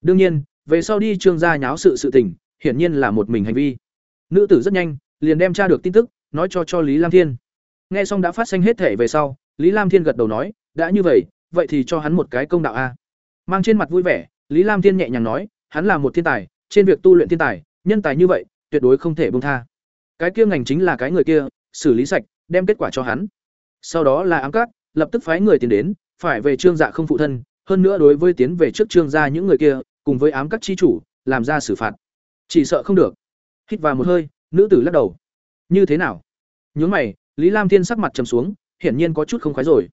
Speaker 1: Đương nhiên, về sau đi trương gia nháo sự sự tình, hiển nhiên là một mình hành vi. Nữ tử rất nhanh, liền đem tra được tin tức, nói cho cho lý lam thiên. Nghe xong đã phát sinh hết thể về sau, lý lam thiên gật đầu nói, đã như vậy vậy thì cho hắn một cái công đạo a. Mang trên mặt vui vẻ, lý lam thiên nhẹ nhàng nói, hắn là một thiên tài, trên việc tu luyện thiên tài, nhân tài như vậy, tuyệt đối không thể bông tha. Cái kia ngành chính là cái người kia, xử lý sạch, đem kết quả cho hắn. Sau đó là ám cát lập tức phái người tiến đến, phải về trương dạ không phụ thân, hơn nữa đối với tiến về trước trương gia những người kia, cùng với ám các chi chủ, làm ra xử phạt. Chỉ sợ không được. Hít vào một hơi, nữ tử lắc đầu. Như thế nào? Nhướng mày, lý lam thiên sắc mặt trầm xuống, hiển nhiên có chút không khoái rồi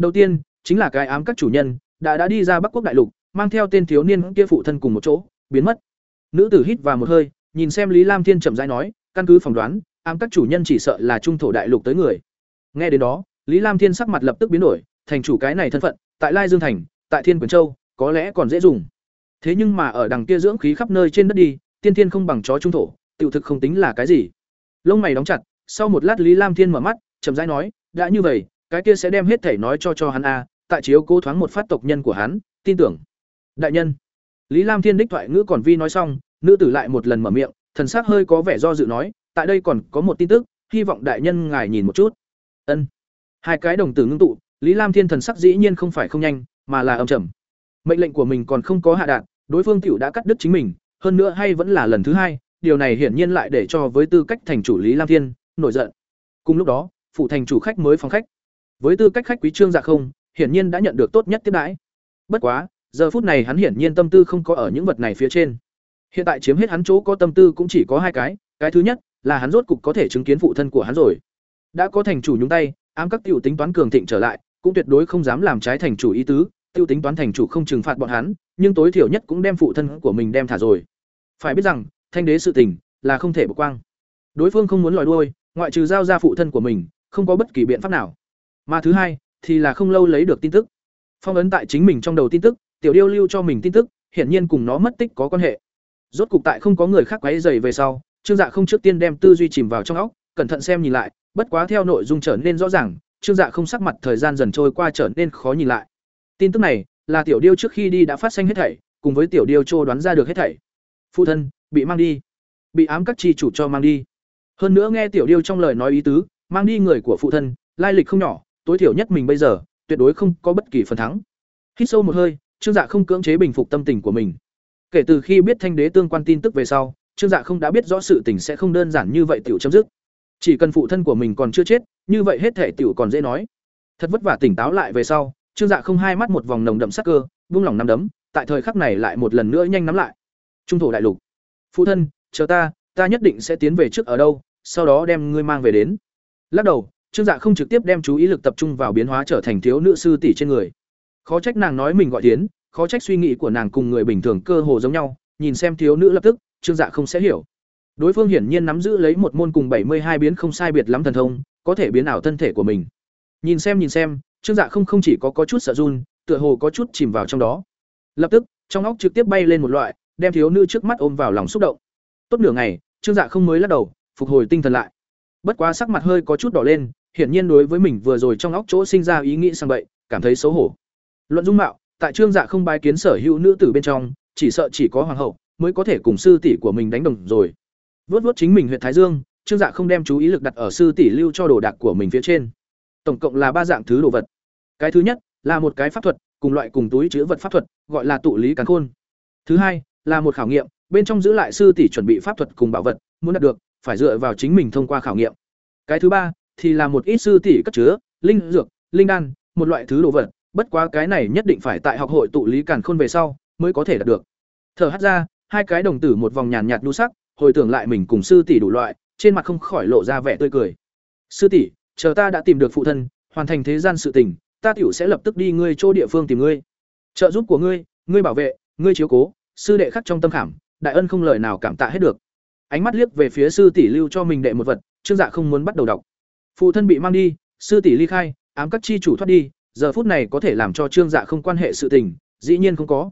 Speaker 1: đầu tiên, chính là cái ám các chủ nhân, đã đã đi ra bắc quốc đại lục, mang theo tên thiếu niên kia phụ thân cùng một chỗ, biến mất. Nữ tử hít vào một hơi, nhìn xem lý lam thiên chậm rãi nói, căn cứ phỏng đoán, ám các chủ nhân chỉ sợ là trung thổ đại lục tới người. Nghe đến đó, lý lam thiên sắc mặt lập tức biến đổi, thành chủ cái này thân phận, tại lai dương thành, tại thiên quyền châu, có lẽ còn dễ dùng. Thế nhưng mà ở đằng kia dưỡng khí khắp nơi trên đất đi, tiên thiên không bằng chó trung thổ, tiểu thực không tính là cái gì. Lông mày đóng chặt, sau một lát lý lam thiên mở mắt, chậm rãi nói, đã như vậy cái kia sẽ đem hết thảy nói cho cho hắn a tại chiếu cố thoáng một phát tộc nhân của hắn tin tưởng. Đại nhân. Lý lam thiên đích thoại ngữ còn vi nói xong nữ tử lại một lần mở miệng thần sắc hơi có vẻ do dự nói tại đây còn có một tin tức hy vọng đại nhân ngài nhìn một chút. Ân. Hai cái đồng tử ngưng tụ lý lam thiên thần sắc dĩ nhiên không phải không nhanh mà là âm trầm. Mệnh lệnh của mình còn không có hạ đạt, đối phương tiểu đã cắt đứt chính mình hơn nữa hay vẫn là lần thứ hai điều này hiển nhiên lại để cho với tư cách thành chủ lý lam thiên nổi giận. Cùng lúc đó phụ thành chủ khách mới phòng khách với tư cách khách quý trương dạ không, hiển nhiên đã nhận được tốt nhất tiếp đãi. Bất quá, giờ phút này hắn hiển nhiên tâm tư không có ở những vật này phía trên. Hiện tại chiếm hết hắn chỗ có tâm tư cũng chỉ có hai cái cái thứ nhất là hắn rốt cục có thể chứng kiến phụ thân của hắn rồi. Đã có thành chủ nhúng tay, ám các tiểu tính toán cường thịnh trở lại, cũng tuyệt đối không dám làm trái thành chủ ý tứ tiêu tính toán thành chủ không trừng phạt bọn hắn, nhưng tối thiểu nhất cũng đem phụ thân của mình đem thả rồi. Phải biết rằng, thanh đế sự tình là không thể bỏ quang. Đối phương không muốn lòi đuôi, ngoại trừ giao ra phụ thân của mình, không có bất kỳ biện pháp nào mà thứ hai, thì là không lâu lấy được tin tức. Phong ấn tại chính mình trong đầu tin tức, tiểu điêu lưu cho mình tin tức, hiển nhiên cùng nó mất tích có quan hệ. Rốt cục tại không có người khác quấy dày về sau, trương dạ không trước tiên đem tư duy chìm vào trong óc, cẩn thận xem nhìn lại, bất quá theo nội dung trở nên rõ ràng, trương dạ không sắc mặt thời gian dần trôi qua trở nên khó nhìn lại. Tin tức này là tiểu điêu trước khi đi đã phát sinh hết thảy, cùng với tiểu điêu trô đoán ra được hết thảy. Phụ thân, bị mang đi. Bị ám các chi chủ cho mang đi. Hơn nữa nghe tiểu điêu trong lời nói ý tứ, mang đi người của phụ thân, lai lịch không nhỏ tối thiểu nhất mình bây giờ, tuyệt đối không có bất kỳ phần thắng. Hít sâu một hơi, trương dạ không cưỡng chế bình phục tâm tình của mình. Kể từ khi biết thanh đế tương quan tin tức về sau, trương dạ không đã biết rõ sự tình sẽ không đơn giản như vậy tiểu chấm dứt. Chỉ cần phụ thân của mình còn chưa chết, như vậy hết thể tiểu còn dễ nói. Thật vất vả tỉnh táo lại về sau, trương dạ không hai mắt một vòng nồng đậm sắc cơ, buông lỏng nắm đấm, tại thời khắc này lại một lần nữa nhanh nắm lại. Trung thổ đại lục. Phụ thân, chờ ta ta nhất định sẽ tiến về trước ở đâu, sau đó đem ngươi mang về đến. Lắc đầu trương dạ không trực tiếp đem chú ý lực tập trung vào biến hóa trở thành thiếu nữ sư tỷ trên người. Khó trách nàng nói mình gọi tiến khó trách suy nghĩ của nàng cùng người bình thường cơ hồ giống nhau, nhìn xem thiếu nữ lập tức, trương dạ không sẽ hiểu. Đối phương hiển nhiên nắm giữ lấy một môn cùng bảy mươi hai biến không sai biệt lắm thần thông, có thể biến ảo thân thể của mình. Nhìn xem nhìn xem, trương dạ không không chỉ có có chút sợ run, tựa hồ có chút chìm vào trong đó. Lập tức, trong óc trực tiếp bay lên một loại, đem thiếu nữ trước mắt ôm vào lòng xúc động. Tốt nửa ngày, trương dạ không mới lắc đầu, phục hồi tinh thần lại. Bất quá sắc mặt hơi có chút đỏ lên hiển nhiên đối với mình vừa rồi trong óc chỗ sinh ra ý nghĩ sang bậy, cảm thấy xấu hổ. Luận dung mạo, tại trương dạ không bái kiến sở hữu nữ tử bên trong, chỉ sợ chỉ có hoàng hậu mới có thể cùng sư tỷ của mình đánh đồng rồi. Vớt vớt chính mình huyện thái dương, trương dạ không đem chú ý lực đặt ở sư tỷ lưu cho đồ đạc của mình phía trên. Tổng cộng là ba dạng thứ đồ vật. Cái thứ nhất là một cái pháp thuật, cùng loại cùng túi chứa vật pháp thuật, gọi là tụ lý càn khôn. Thứ hai là một khảo nghiệm, bên trong giữ lại sư tỷ chuẩn bị pháp thuật cùng bảo vật, muốn đạt được, phải dựa vào chính mình thông qua khảo nghiệm. Cái thứ ba thì là một ít sư tỷ cất chứa, linh dược, linh đan, một loại thứ đồ vật. Bất quá cái này nhất định phải tại học hội tụ lý càn khôn về sau mới có thể đạt được. Thở hắt ra, hai cái đồng tử một vòng nhàn nhạt nhu sắc, hồi tưởng lại mình cùng sư tỷ đủ loại, trên mặt không khỏi lộ ra vẻ tươi cười. Sư tỷ, chờ ta đã tìm được phụ thân, hoàn thành thế gian sự tình, ta tiểu sẽ lập tức đi ngươi chỗ địa phương tìm ngươi. Trợ giúp của ngươi ngươi bảo vệ, ngươi chiếu cố, sư đệ khắc trong tâm khảm, đại ân không lời nào cảm tạ hết được. Ánh mắt liếc về phía sư tỷ lưu cho mình đệ một vật, trương dạ không muốn bắt đầu đọc phụ thân bị mang đi, sư tỷ ly khai, ám các chi chủ thoát đi, giờ phút này có thể làm cho trương dạ không quan hệ sự tình, dĩ nhiên không có.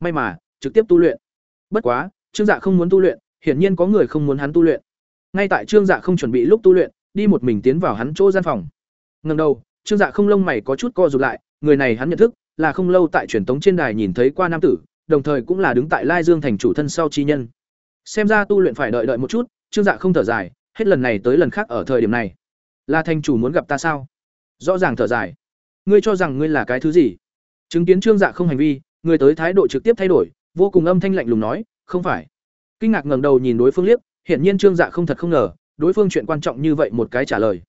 Speaker 1: May mà, trực tiếp tu luyện. Bất quá, trương dạ không muốn tu luyện, hiển nhiên có người không muốn hắn tu luyện. Ngay tại trương dạ không chuẩn bị lúc tu luyện, đi một mình tiến vào hắn chỗ gian phòng. Ngần đầu, trương dạ không lông mày có chút co rụt lại, người này hắn nhận thức, là không lâu tại truyền tống trên đài nhìn thấy qua nam tử, đồng thời cũng là đứng tại lai dương thành chủ thân sau chi nhân. Xem ra tu luyện phải đợi đợi một chút, trương dạ không thở dài, hết lần này tới lần khác ở thời điểm này là thành chủ muốn gặp ta sao? Rõ ràng thở dài. Ngươi cho rằng ngươi là cái thứ gì? Chứng kiến trương dạ không hành vi, người tới thái độ trực tiếp thay đổi, vô cùng âm thanh lạnh lùng nói, không phải. Kinh ngạc ngẩng đầu nhìn đối phương liếc, hiển nhiên trương dạ không thật không ngờ, đối phương chuyện quan trọng như vậy một cái trả lời.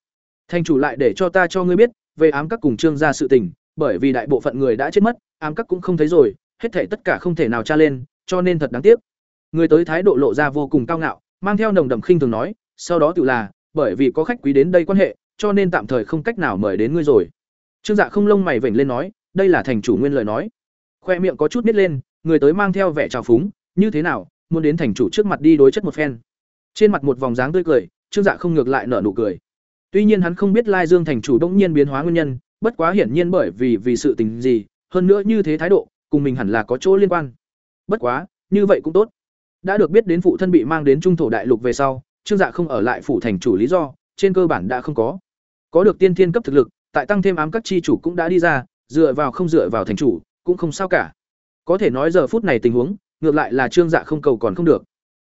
Speaker 1: Thành chủ lại để cho ta cho ngươi biết, về ám các cùng trương gia sự tình, bởi vì đại bộ phận người đã chết mất, ám các cũng không thấy rồi, hết thể tất cả không thể nào tra lên, cho nên thật đáng tiếc. Người tới thái độ lộ ra vô cùng cao ngạo, mang theo nồng đậm khinh thường nói, sau đó tự là bởi vì có khách quý đến đây quan hệ, cho nên tạm thời không cách nào mời đến ngươi rồi. Trương dạ không lông mày vểnh lên nói, đây là thành chủ nguyên lời nói. Khoe miệng có chút nít lên, người tới mang theo vẻ trào phúng, như thế nào, muốn đến thành chủ trước mặt đi đối chất một phen. Trên mặt một vòng dáng tươi cười, trương dạ không ngược lại nở nụ cười. Tuy nhiên hắn không biết lai dương thành chủ đột nhiên biến hóa nguyên nhân, bất quá hiển nhiên bởi vì vì sự tình gì, hơn nữa như thế thái độ, cùng mình hẳn là có chỗ liên quan. Bất quá, như vậy cũng tốt. Đã được biết đến phụ thân bị mang đến trung thổ đại lục về sau trương dạ không ở lại phủ thành chủ lý do, trên cơ bản đã không có. Có được tiên thiên cấp thực lực, tại tăng thêm ám các chi chủ cũng đã đi ra, dựa vào không dựa vào thành chủ, cũng không sao cả. Có thể nói giờ phút này tình huống, ngược lại là trương dạ không cầu còn không được.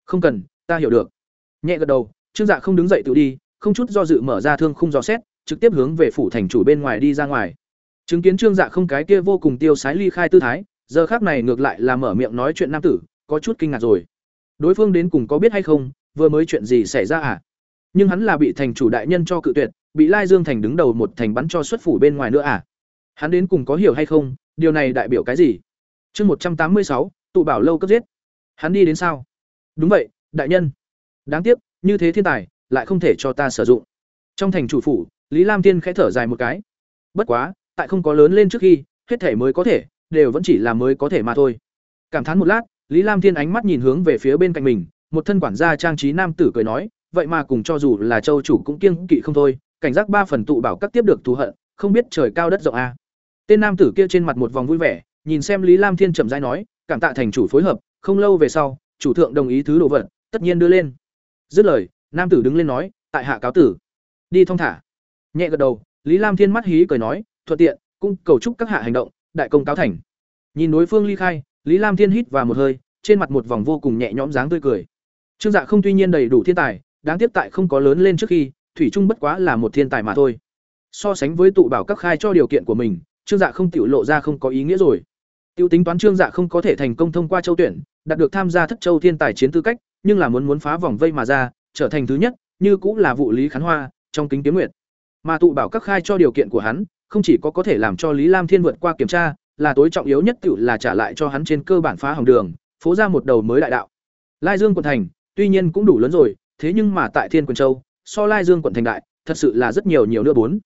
Speaker 1: Không cần, ta hiểu được. Nhẹ gật đầu, trương dạ không đứng dậy tự đi, không chút do dự mở ra thương khung dò xét, trực tiếp hướng về phủ thành chủ bên ngoài đi ra ngoài. Chứng kiến trương dạ không cái kia vô cùng tiêu sái ly khai tư thái, giờ khác này ngược lại là mở miệng nói chuyện nam tử, có chút kinh ngạc rồi. Đối phương đến cùng có biết hay không vừa mới chuyện gì xảy ra à? Nhưng hắn là bị thành chủ đại nhân cho cự tuyệt, bị lai dương thành đứng đầu một thành bắn cho xuất phủ bên ngoài nữa à? Hắn đến cùng có hiểu hay không? Điều này đại biểu cái gì? Chương một trăm tám mươi sáu, tụ bảo lâu cấp giết. Hắn đi đến sao? Đúng vậy, đại nhân. Đáng tiếc, như thế thiên tài, lại không thể cho ta sử dụng. Trong thành chủ phủ, lý lam tiên khẽ thở dài một cái. Bất quá, tại không có lớn lên trước khi, hết thể mới có thể, đều vẫn chỉ là mới có thể mà thôi. Cảm thán một lát, lý lam tiên ánh mắt nhìn hướng về phía bên cạnh mình một thân quản gia trang trí nam tử cười nói, vậy mà cùng cho dù là châu chủ cũng kiêng kỵ không thôi, cảnh giác ba phần tụ bảo các tiếp được thù hận, không biết trời cao đất rộng a. Tên nam tử kia trên mặt một vòng vui vẻ, nhìn xem lý lam thiên chậm rãi nói, cảm tạ thành chủ phối hợp, không lâu về sau, chủ thượng đồng ý thứ đồ vật, tất nhiên đưa lên. Dứt lời, nam tử đứng lên nói, tại hạ cáo tử. Đi thong thả. Nhẹ gật đầu, lý lam thiên mắt hí cười nói, thuận tiện, cũng cầu chúc các hạ hành động, đại công cáo thành. Nhìn đối phương ly khai, lý lam thiên hít vào một hơi, trên mặt một vòng vô cùng nhẹ nhõm dáng tươi cười trương dạ không tuy nhiên đầy đủ thiên tài, đáng tiếc tại không có lớn lên trước khi, thủy trung bất quá là một thiên tài mà thôi. So sánh với tụ bảo các khai cho điều kiện của mình, trương dạ không tiểu lộ ra không có ý nghĩa rồi. Tiêu tính toán trương dạ không có thể thành công thông qua châu tuyển, đạt được tham gia thất châu thiên tài chiến tư cách, nhưng là muốn muốn phá vòng vây mà ra, trở thành thứ nhất, như cũng là vụ lý khán hoa, trong kính kiếm nguyệt. Mà tụ bảo các khai cho điều kiện của hắn, không chỉ có có thể làm cho lý lam thiên vượt qua kiểm tra, là tối trọng yếu nhất tiểu là trả lại cho hắn trên cơ bản phá hỏng đường, phố ra một đầu mới đại đạo. Lai dương quận thành tuy nhiên cũng đủ lớn rồi, thế nhưng mà tại thiên quần châu, so lai dương quận thành đại, thật sự là rất nhiều nhiều nữa bốn.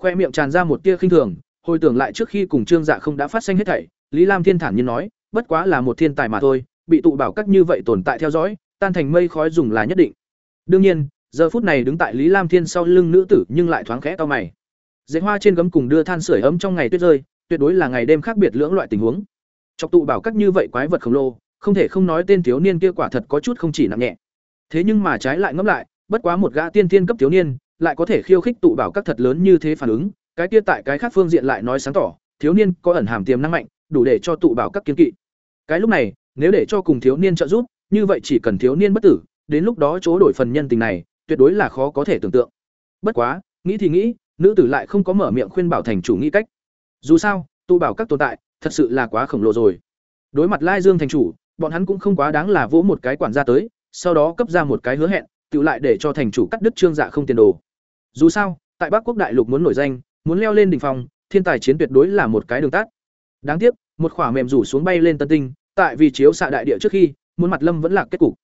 Speaker 1: Khoe miệng tràn ra một tia khinh thường, hồi tưởng lại trước khi cùng trương dạ không đã phát sinh hết thảy, lý lam thiên thản nhiên nói, bất quá là một thiên tài mà thôi, bị tụ bảo các như vậy tồn tại theo dõi, tan thành mây khói dùng là nhất định. Đương nhiên, giờ phút này đứng tại lý lam thiên sau lưng nữ tử nhưng lại thoáng khẽ to mày. Dạy hoa trên gấm cùng đưa than sưởi ấm trong ngày tuyết rơi, tuyệt đối là ngày đêm khác biệt lưỡng loại tình huống. Chọc tụ bảo các như vậy quái vật khổng lồ không thể không nói tên thiếu niên kia quả thật có chút không chỉ nặng nhẹ. Thế nhưng mà trái lại ngẫm lại, bất quá một gã tiên thiên cấp thiếu niên, lại có thể khiêu khích tụ bảo các thật lớn như thế phản ứng, cái kia tại cái khác phương diện lại nói sáng tỏ, thiếu niên có ẩn hàm tiềm năng mạnh, đủ để cho tụ bảo các kiến kỵ. Cái lúc này, nếu để cho cùng thiếu niên trợ giúp, như vậy chỉ cần thiếu niên bất tử, đến lúc đó chỗ đổi phần nhân tình này, tuyệt đối là khó có thể tưởng tượng. Bất quá, nghĩ thì nghĩ, nữ tử lại không có mở miệng khuyên bảo thành chủ nghĩ cách. Dù sao, tụ bảo các tồn tại, thật sự là quá khổng lồ rồi. Đối mặt lai dương thành chủ bọn hắn cũng không quá đáng là vỗ một cái quản gia tới, sau đó cấp ra một cái hứa hẹn, tự lại để cho thành chủ cắt đứt trương dạ không tiền đồ. Dù sao, tại bắc quốc đại lục muốn nổi danh, muốn leo lên đỉnh phong, thiên tài chiến tuyệt đối là một cái đường tắt. Đáng tiếc, một khỏa mềm rủ xuống bay lên tân tinh, tại vì chiếu xạ đại địa trước khi, muốn mặt lâm vẫn là kết cục.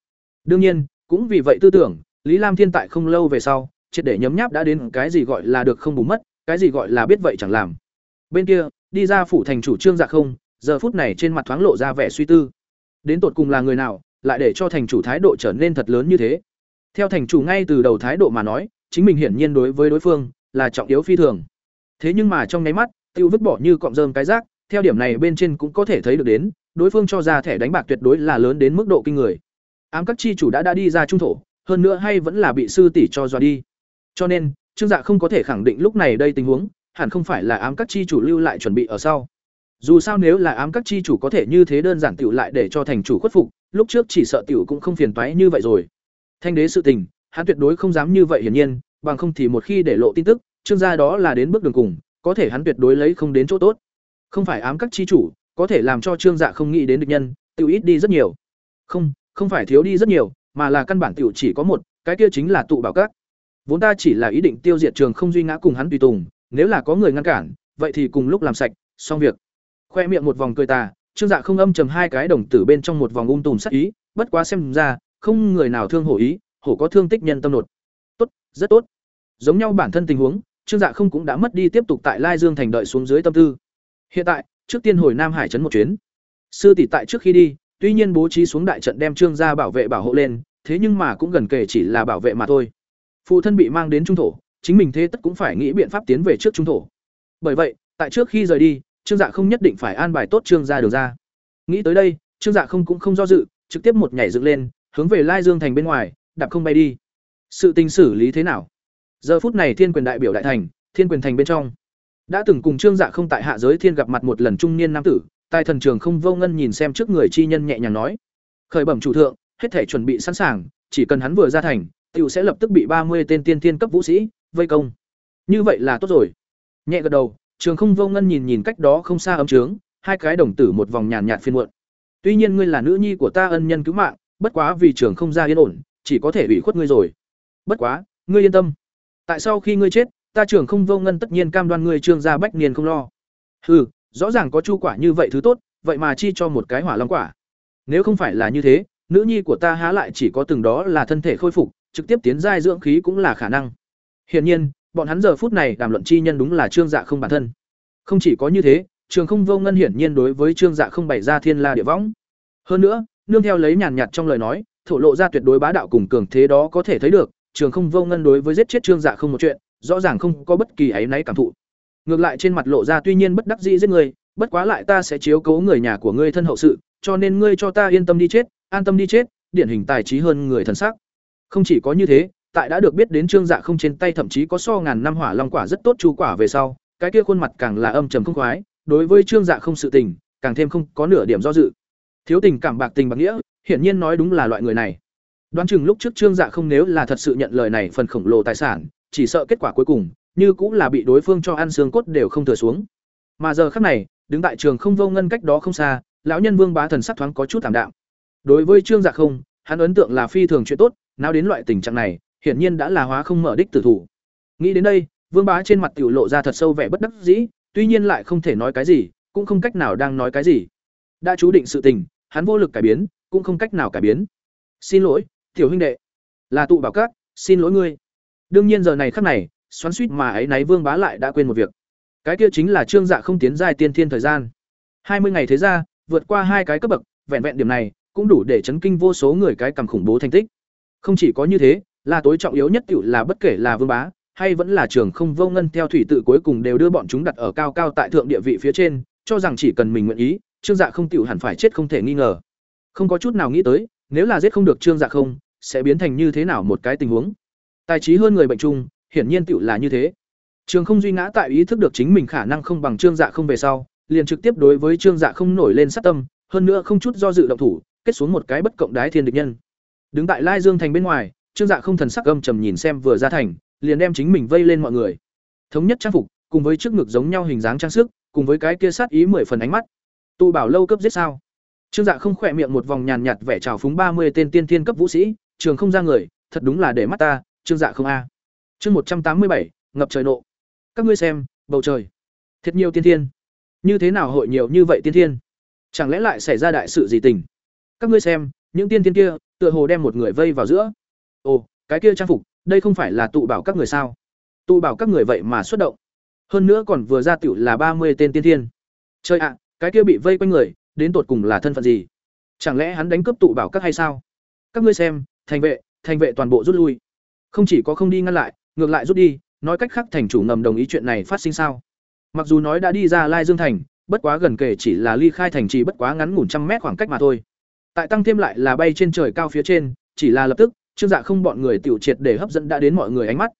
Speaker 1: Đương nhiên, cũng vì vậy tư tưởng, lý lam thiên tại không lâu về sau, triệt để nhấm nháp đã đến cái gì gọi là được không bù mất, cái gì gọi là biết vậy chẳng làm. Bên kia, đi ra phủ thành chủ trương dạ không, giờ phút này trên mặt thoáng lộ ra vẻ suy tư đến tột cùng là người nào, lại để cho thành chủ thái độ trở nên thật lớn như thế. Theo thành chủ ngay từ đầu thái độ mà nói, chính mình hiển nhiên đối với đối phương là trọng yếu phi thường. Thế nhưng mà trong nháy mắt, tiêu vứt bỏ như cọng rơm cái rác, theo điểm này bên trên cũng có thể thấy được đến, đối phương cho ra thẻ đánh bạc tuyệt đối là lớn đến mức độ kinh người. Ám các chi chủ đã đã đi ra trung thổ, hơn nữa hay vẫn là bị sư tỷ cho dọa đi. Cho nên, trương dạ không có thể khẳng định lúc này đây tình huống, hẳn không phải là ám các chi chủ lưu lại chuẩn bị ở sau dù sao nếu là ám các chi chủ có thể như thế đơn giản tiểu lại để cho thành chủ khuất phục, lúc trước chỉ sợ tiểu cũng không phiền toái như vậy rồi. Thanh đế sự tình, hắn tuyệt đối không dám như vậy hiển nhiên, bằng không thì một khi để lộ tin tức, trương gia đó là đến bước đường cùng, có thể hắn tuyệt đối lấy không đến chỗ tốt. Không phải ám các chi chủ, có thể làm cho trương dạ không nghĩ đến được nhân, tiểu ít đi rất nhiều. Không không phải thiếu đi rất nhiều, mà là căn bản tiểu chỉ có một, cái kia chính là tụ bảo các. Vốn ta chỉ là ý định tiêu diệt trường không duy ngã cùng hắn tùy tùng, nếu là có người ngăn cản, vậy thì cùng lúc làm sạch, xong việc khoe miệng một vòng cười tà, trương dạ không âm trầm hai cái đồng tử bên trong một vòng ung tùm sắc ý, bất quá xem ra, không người nào thương hổ ý, hổ có thương tích nhân tâm nột. Tốt, rất tốt. Giống nhau bản thân tình huống, trương dạ không cũng đã mất đi tiếp tục tại lai dương thành đợi xuống dưới tâm tư. Hiện tại, trước tiên hồi nam hải trấn một chuyến. Sư tỷ tại trước khi đi, tuy nhiên bố trí xuống đại trận đem trương gia bảo vệ bảo hộ lên, thế nhưng mà cũng gần kể chỉ là bảo vệ mà thôi. Phụ thân bị mang đến trung thổ, chính mình thế tất cũng phải nghĩ biện pháp tiến về trước trung thổ. Bởi vậy, tại trước khi rời đi trương dạ không nhất định phải an bài tốt trương gia đường ra. Nghĩ tới đây, trương dạ không cũng không do dự, trực tiếp một nhảy dựng lên, hướng về lai dương thành bên ngoài, đạp không bay đi. Sự tình xử lý thế nào? Giờ phút này thiên quyền đại biểu đại thành, thiên quyền thành bên trong. Đã từng cùng trương dạ không tại hạ giới thiên gặp mặt một lần trung niên nam tử, tài thần trường không vô ngân nhìn xem trước người chi nhân nhẹ nhàng nói. Khởi bẩm chủ thượng, hết thể chuẩn bị sẵn sàng, chỉ cần hắn vừa ra thành, tiểu sẽ lập tức bị ba mươi tên tiên tiên cấp vũ sĩ vây công. Như vậy là tốt rồi. Nhẹ gật đầu trường không vô ngân nhìn nhìn cách đó không xa ấm trướng, hai cái đồng tử một vòng nhàn nhạt phiên muộn. Tuy nhiên ngươi là nữ nhi của ta ân nhân cứu mạng, bất quá vì trường không ra yên ổn, chỉ có thể ủy khuất ngươi rồi. Bất quá, ngươi yên tâm. Tại sao khi ngươi chết, ta trường không vô ngân tất nhiên cam đoan ngươi trương gia bách niên không lo. Hừ, rõ ràng có chu quả như vậy thứ tốt, vậy mà chi cho một cái hỏa long quả. Nếu không phải là như thế, nữ nhi của ta há lại chỉ có từng đó là thân thể khôi phục, trực tiếp tiến giai dưỡng khí cũng là khả năng. Hiển nhiên bọn hắn giờ phút này đàm luận chi nhân đúng là trương dạ không bản thân. Không chỉ có như thế, trường không vô ngân hiển nhiên đối với trương dạ không bày ra thiên la địa võng. Hơn nữa, nương theo lấy nhàn nhạt trong lời nói, thổ lộ ra tuyệt đối bá đạo cùng cường thế đó có thể thấy được, trường không vô ngân đối với giết chết trương dạ không một chuyện, rõ ràng không có bất kỳ áy náy cảm thụ. Ngược lại trên mặt lộ ra tuy nhiên bất đắc dĩ giết người, bất quá lại ta sẽ chiếu cố người nhà của ngươi thân hậu sự, cho nên ngươi cho ta yên tâm đi chết, an tâm đi chết, điển hình tài trí hơn người thần sắc. Không chỉ có như thế tại đã được biết đến trương dạ không trên tay thậm chí có so ngàn năm hỏa long quả rất tốt chu quả về sau, cái kia khuôn mặt càng là âm trầm không khoái, đối với trương dạ không sự tình, càng thêm không có nửa điểm do dự. Thiếu tình cảm bạc tình bạc nghĩa, hiển nhiên nói đúng là loại người này. Đoán chừng lúc trước trương dạ không nếu là thật sự nhận lời này phần khổng lồ tài sản, chỉ sợ kết quả cuối cùng, như cũng là bị đối phương cho ăn xương cốt đều không thừa xuống. Mà giờ khắc này, đứng tại trường không vô ngân cách đó không xa, lão nhân vương bá thần sắc thoáng có chút thảm đạm. Đối với trương dạ không, hắn ấn tượng là phi thường chuyện tốt, nào đến loại tình trạng này hiển nhiên đã là hóa không mở đích tử thủ. Nghĩ đến đây, vương bá trên mặt tiểu lộ ra thật sâu vẻ bất đắc dĩ, tuy nhiên lại không thể nói cái gì, cũng không cách nào đang nói cái gì. Đã chú định sự tình, hắn vô lực cải biến, cũng không cách nào cải biến. Xin lỗi, tiểu huynh đệ. Là tụ bảo các, xin lỗi ngươi. Đương nhiên giờ này khắc này, xoắn suýt mà ấy náy vương bá lại đã quên một việc. Cái kia chính là trương dạ không tiến giai tiên thiên thời gian. Hai mươi ngày thế ra, vượt qua hai cái cấp bậc, vẹn vẹn điểm này, cũng đủ để chấn kinh vô số người cái cầm khủng bố thành tích. Không chỉ có như thế là tối trọng yếu nhất tiểu là bất kể là vương bá, hay vẫn là trường không vô ngân theo thủy tự cuối cùng đều đưa bọn chúng đặt ở cao cao tại thượng địa vị phía trên, cho rằng chỉ cần mình nguyện ý, trương dạ không tiểu hẳn phải chết không thể nghi ngờ. Không có chút nào nghĩ tới, nếu là giết không được trương dạ không, sẽ biến thành như thế nào một cái tình huống? Tài trí hơn người bệnh chung, hiển nhiên tiểu là như thế. Trường không duy ngã tại ý thức được chính mình khả năng không bằng trương dạ không về sau, liền trực tiếp đối với trương dạ không nổi lên sát tâm, hơn nữa không chút do dự động thủ, kết xuống một cái bất cộng đái thiên địch nhân. Đứng tại lai dương thành bên ngoài trương dạ không thần sắc âm trầm nhìn xem vừa ra thành, liền đem chính mình vây lên mọi người. Thống nhất trang phục, cùng với trước ngực giống nhau hình dáng trang sức, cùng với cái kia sát ý mười phần ánh mắt. Tụ bảo lâu cấp giết sao? Trương dạ không khỏe miệng một vòng nhàn nhạt vẻ trào phúng ba mươi tên tiên thiên cấp vũ sĩ, trường không ra người, thật đúng là để mắt ta, trương dạ không a. Chương một trăm tám mươi bảy, ngập trời nộ. Các ngươi xem, bầu trời. Thiệt nhiều tiên thiên. Như thế nào hội nhiều như vậy tiên thiên? Chẳng lẽ lại xảy ra đại sự gì tình? Các ngươi xem, những tiên thiên kia, tựa hồ đem một người vây vào giữa ồ, cái kia trang phục, đây không phải là tụ bảo các người sao? Tụ bảo các người vậy mà xuất động. Hơn nữa còn vừa ra tiểu là ba mươi tên tiên thiên. Chơi ạ, cái kia bị vây quanh người, đến tột cùng là thân phận gì? Chẳng lẽ hắn đánh cướp tụ bảo các hay sao? Các ngươi xem, thành vệ thành vệ toàn bộ rút lui. Không chỉ có không đi ngăn lại, ngược lại rút đi, nói cách khác thành chủ ngầm đồng ý chuyện này phát sinh sao? Mặc dù nói đã đi ra lai dương thành, bất quá gần kể chỉ là ly khai thành trì bất quá ngắn ngủn trăm mét khoảng cách mà thôi. Tại tăng thêm lại là bay trên trời cao phía trên, chỉ là lập tức trương dạ không bọn người tiểu triệt để hấp dẫn đã đến mọi người ánh mắt.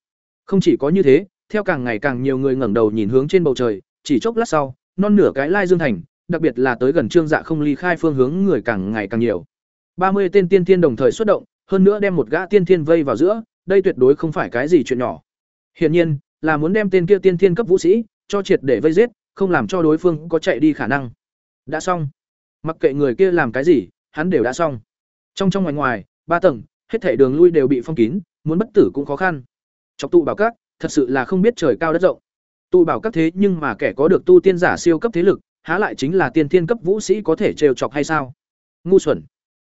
Speaker 1: Không chỉ có như thế, theo càng ngày càng nhiều người ngẩng đầu nhìn hướng trên bầu trời, chỉ chốc lát sau, non nửa cái lai dương thành, đặc biệt là tới gần trương dạ không ly khai phương hướng người càng ngày càng nhiều. Ba mươi tên tiên thiên đồng thời xuất động, hơn nữa đem một gã tiên thiên vây vào giữa, đây tuyệt đối không phải cái gì chuyện nhỏ. Hiển nhiên, là muốn đem tên kia tiên thiên cấp vũ sĩ, cho triệt để vây giết, không làm cho đối phương có chạy đi khả năng. Đã xong. Mặc kệ người kia làm cái gì, hắn đều đã xong. Trong trong ngoài ngoài, ba tầng hết thảy đường lui đều bị phong kín, muốn bất tử cũng khó khăn. Chọc tụ bảo các, thật sự là không biết trời cao đất rộng. Tụ bảo các thế nhưng mà kẻ có được tu tiên giả siêu cấp thế lực, há lại chính là tiên thiên cấp vũ sĩ có thể trêu chọc hay sao? Ngu xuẩn.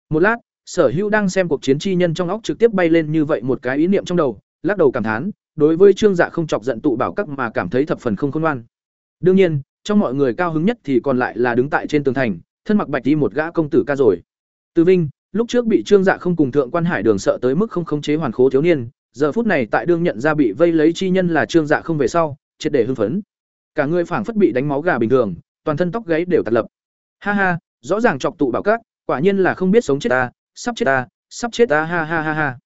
Speaker 1: Một lát, sở hữu đang xem cuộc chiến chi nhân trong óc trực tiếp bay lên như vậy một cái ý niệm trong đầu, lắc đầu cảm thán, đối với trương dạ không chọc giận tụ bảo các mà cảm thấy thập phần không khôn ngoan. Đương nhiên, trong mọi người cao hứng nhất thì còn lại là đứng tại trên tường thành, thân mặc bạch y một gã công tử ca rồi. Từ vinh lúc trước bị trương dạ không cùng thượng quan hải đường sợ tới mức không khống chế hoàn khố thiếu niên, giờ phút này tại đương nhận ra bị vây lấy chi nhân là trương dạ không về sau, triệt để hưng phấn. Cả người phảng phất bị đánh máu gà bình thường, toàn thân tóc gáy đều tạt lập. Ha ha, rõ ràng chọc tụ bảo các, quả nhiên là không biết sống chết ta, sắp chết ta, sắp chết ta, ha ha ha ha.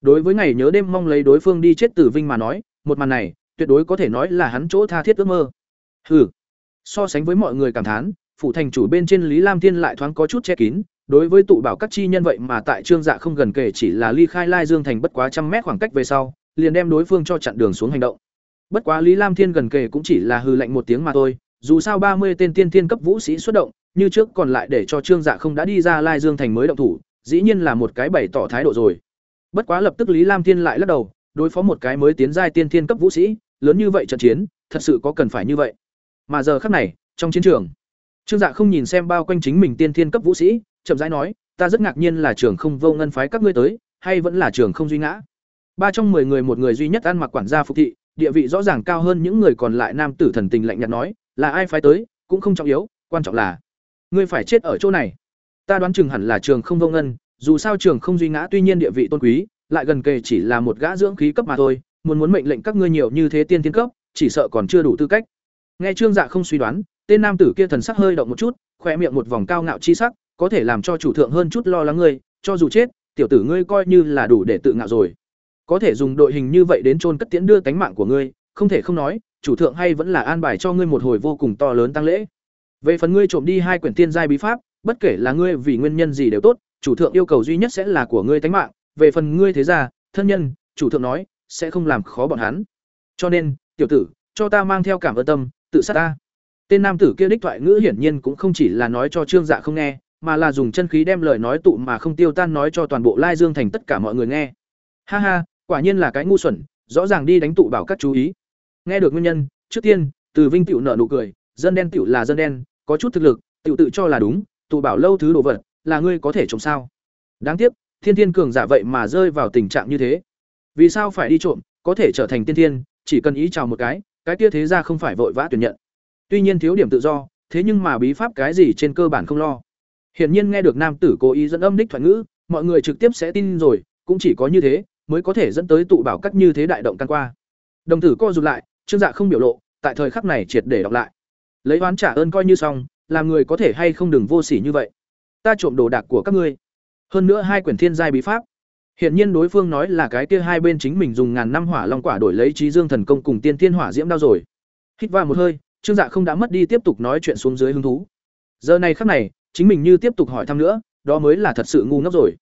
Speaker 1: Đối với ngày nhớ đêm mong lấy đối phương đi chết tử vinh mà nói, một màn này, tuyệt đối có thể nói là hắn chỗ tha thiết ước mơ. Hừ. So sánh với mọi người cảm thán, phủ thành chủ bên trên lý lam thiên lại thoáng có chút che kín đối với tụ bảo các chi nhân vậy mà tại trương dạ không gần kể chỉ là ly khai lai dương thành bất quá trăm mét khoảng cách về sau, liền đem đối phương cho chặn đường xuống hành động. Bất quá lý lam thiên gần kể cũng chỉ là hư lệnh một tiếng mà thôi, dù sao ba mươi tên tiên thiên cấp vũ sĩ xuất động, như trước còn lại để cho trương dạ không đã đi ra lai dương thành mới động thủ, dĩ nhiên là một cái bày tỏ thái độ rồi. Bất quá lập tức lý lam thiên lại lắc đầu, đối phó một cái mới tiến giai tiên thiên cấp vũ sĩ, lớn như vậy trận chiến, thật sự có cần phải như vậy. Mà giờ khắc này, trong chiến trường, trương dạ không nhìn xem bao quanh chính mình tiên thiên cấp vũ sĩ chậm rãi nói, ta rất ngạc nhiên là trường không vô ngân phái các ngươi tới, hay vẫn là trường không duy ngã? Ba trong mười người một người duy nhất ăn mặc quản gia phục thị, địa vị rõ ràng cao hơn những người còn lại nam tử thần tình lạnh nhạt nói, là ai phái tới, cũng không trọng yếu, quan trọng là ngươi phải chết ở chỗ này. Ta đoán chừng hẳn là trường không vô ngân, dù sao trường không duy ngã tuy nhiên địa vị tôn quý, lại gần kề chỉ là một gã dưỡng khí cấp mà thôi, muốn muốn mệnh lệnh các ngươi nhiều như thế tiên thiên cấp, chỉ sợ còn chưa đủ tư cách. Nghe trương dạ không suy đoán, tên nam tử kia thần sắc hơi động một chút, khoe miệng một vòng cao ngạo chi sắc có thể làm cho chủ thượng hơn chút lo lắng ngươi, cho dù chết, tiểu tử ngươi coi như là đủ để tự ngạo rồi. Có thể dùng đội hình như vậy đến chôn cất tiễn đưa cánh mạng của ngươi, không thể không nói, chủ thượng hay vẫn là an bài cho ngươi một hồi vô cùng to lớn tăng lễ. Về phần ngươi trộm đi hai quyển tiên giai bí pháp, bất kể là ngươi vì nguyên nhân gì đều tốt, chủ thượng yêu cầu duy nhất sẽ là của ngươi tánh mạng. Về phần ngươi thế gia, thân nhân, chủ thượng nói, sẽ không làm khó bọn hắn. Cho nên, tiểu tử, cho ta mang theo cảm ơn tâm, tự sát ta. Tên nam tử kia đích thoại ngữ hiển nhiên cũng không chỉ là nói cho trương dạ không nghe mà là dùng chân khí đem lời nói tụ mà không tiêu tan nói cho toàn bộ lai dương thành tất cả mọi người nghe ha ha quả nhiên là cái ngu xuẩn rõ ràng đi đánh tụ bảo các chú ý nghe được nguyên nhân trước tiên từ vinh tiểu nở nụ cười dân đen tiểu là dân đen có chút thực lực tiểu tự cho là đúng tụ bảo lâu thứ đồ vật là ngươi có thể trộm sao đáng tiếc thiên thiên cường giả vậy mà rơi vào tình trạng như thế vì sao phải đi trộm có thể trở thành tiên thiên chỉ cần ý chào một cái cái kia thế ra không phải vội vã tuyển nhận. Tuy nhiên thiếu điểm tự do, thế nhưng mà bí pháp cái gì trên cơ bản không lo. Hiển nhiên nghe được nam tử cố ý dẫn âm đích thoại ngữ, mọi người trực tiếp sẽ tin rồi, cũng chỉ có như thế mới có thể dẫn tới tụ bảo các như thế đại động căn qua. Đồng tử co rụt lại, Trương Dạ không biểu lộ, tại thời khắc này triệt để đọc lại. Lấy oán trả ơn coi như xong, làm người có thể hay không đừng vô sỉ như vậy. Ta trộm đồ đạc của các ngươi. Hơn nữa hai quyển thiên giai bí pháp. Hiện nhiên đối phương nói là cái kia hai bên chính mình dùng ngàn năm hỏa long quả đổi lấy trí dương thần công cùng tiên thiên hỏa diễm đao rồi. Hít vào một hơi, Trương Dạ không đã mất đi tiếp tục nói chuyện xuống dưới hứng thú. Giờ này khắc này, chính mình như tiếp tục hỏi thăm nữa, đó mới là thật sự ngu ngốc rồi.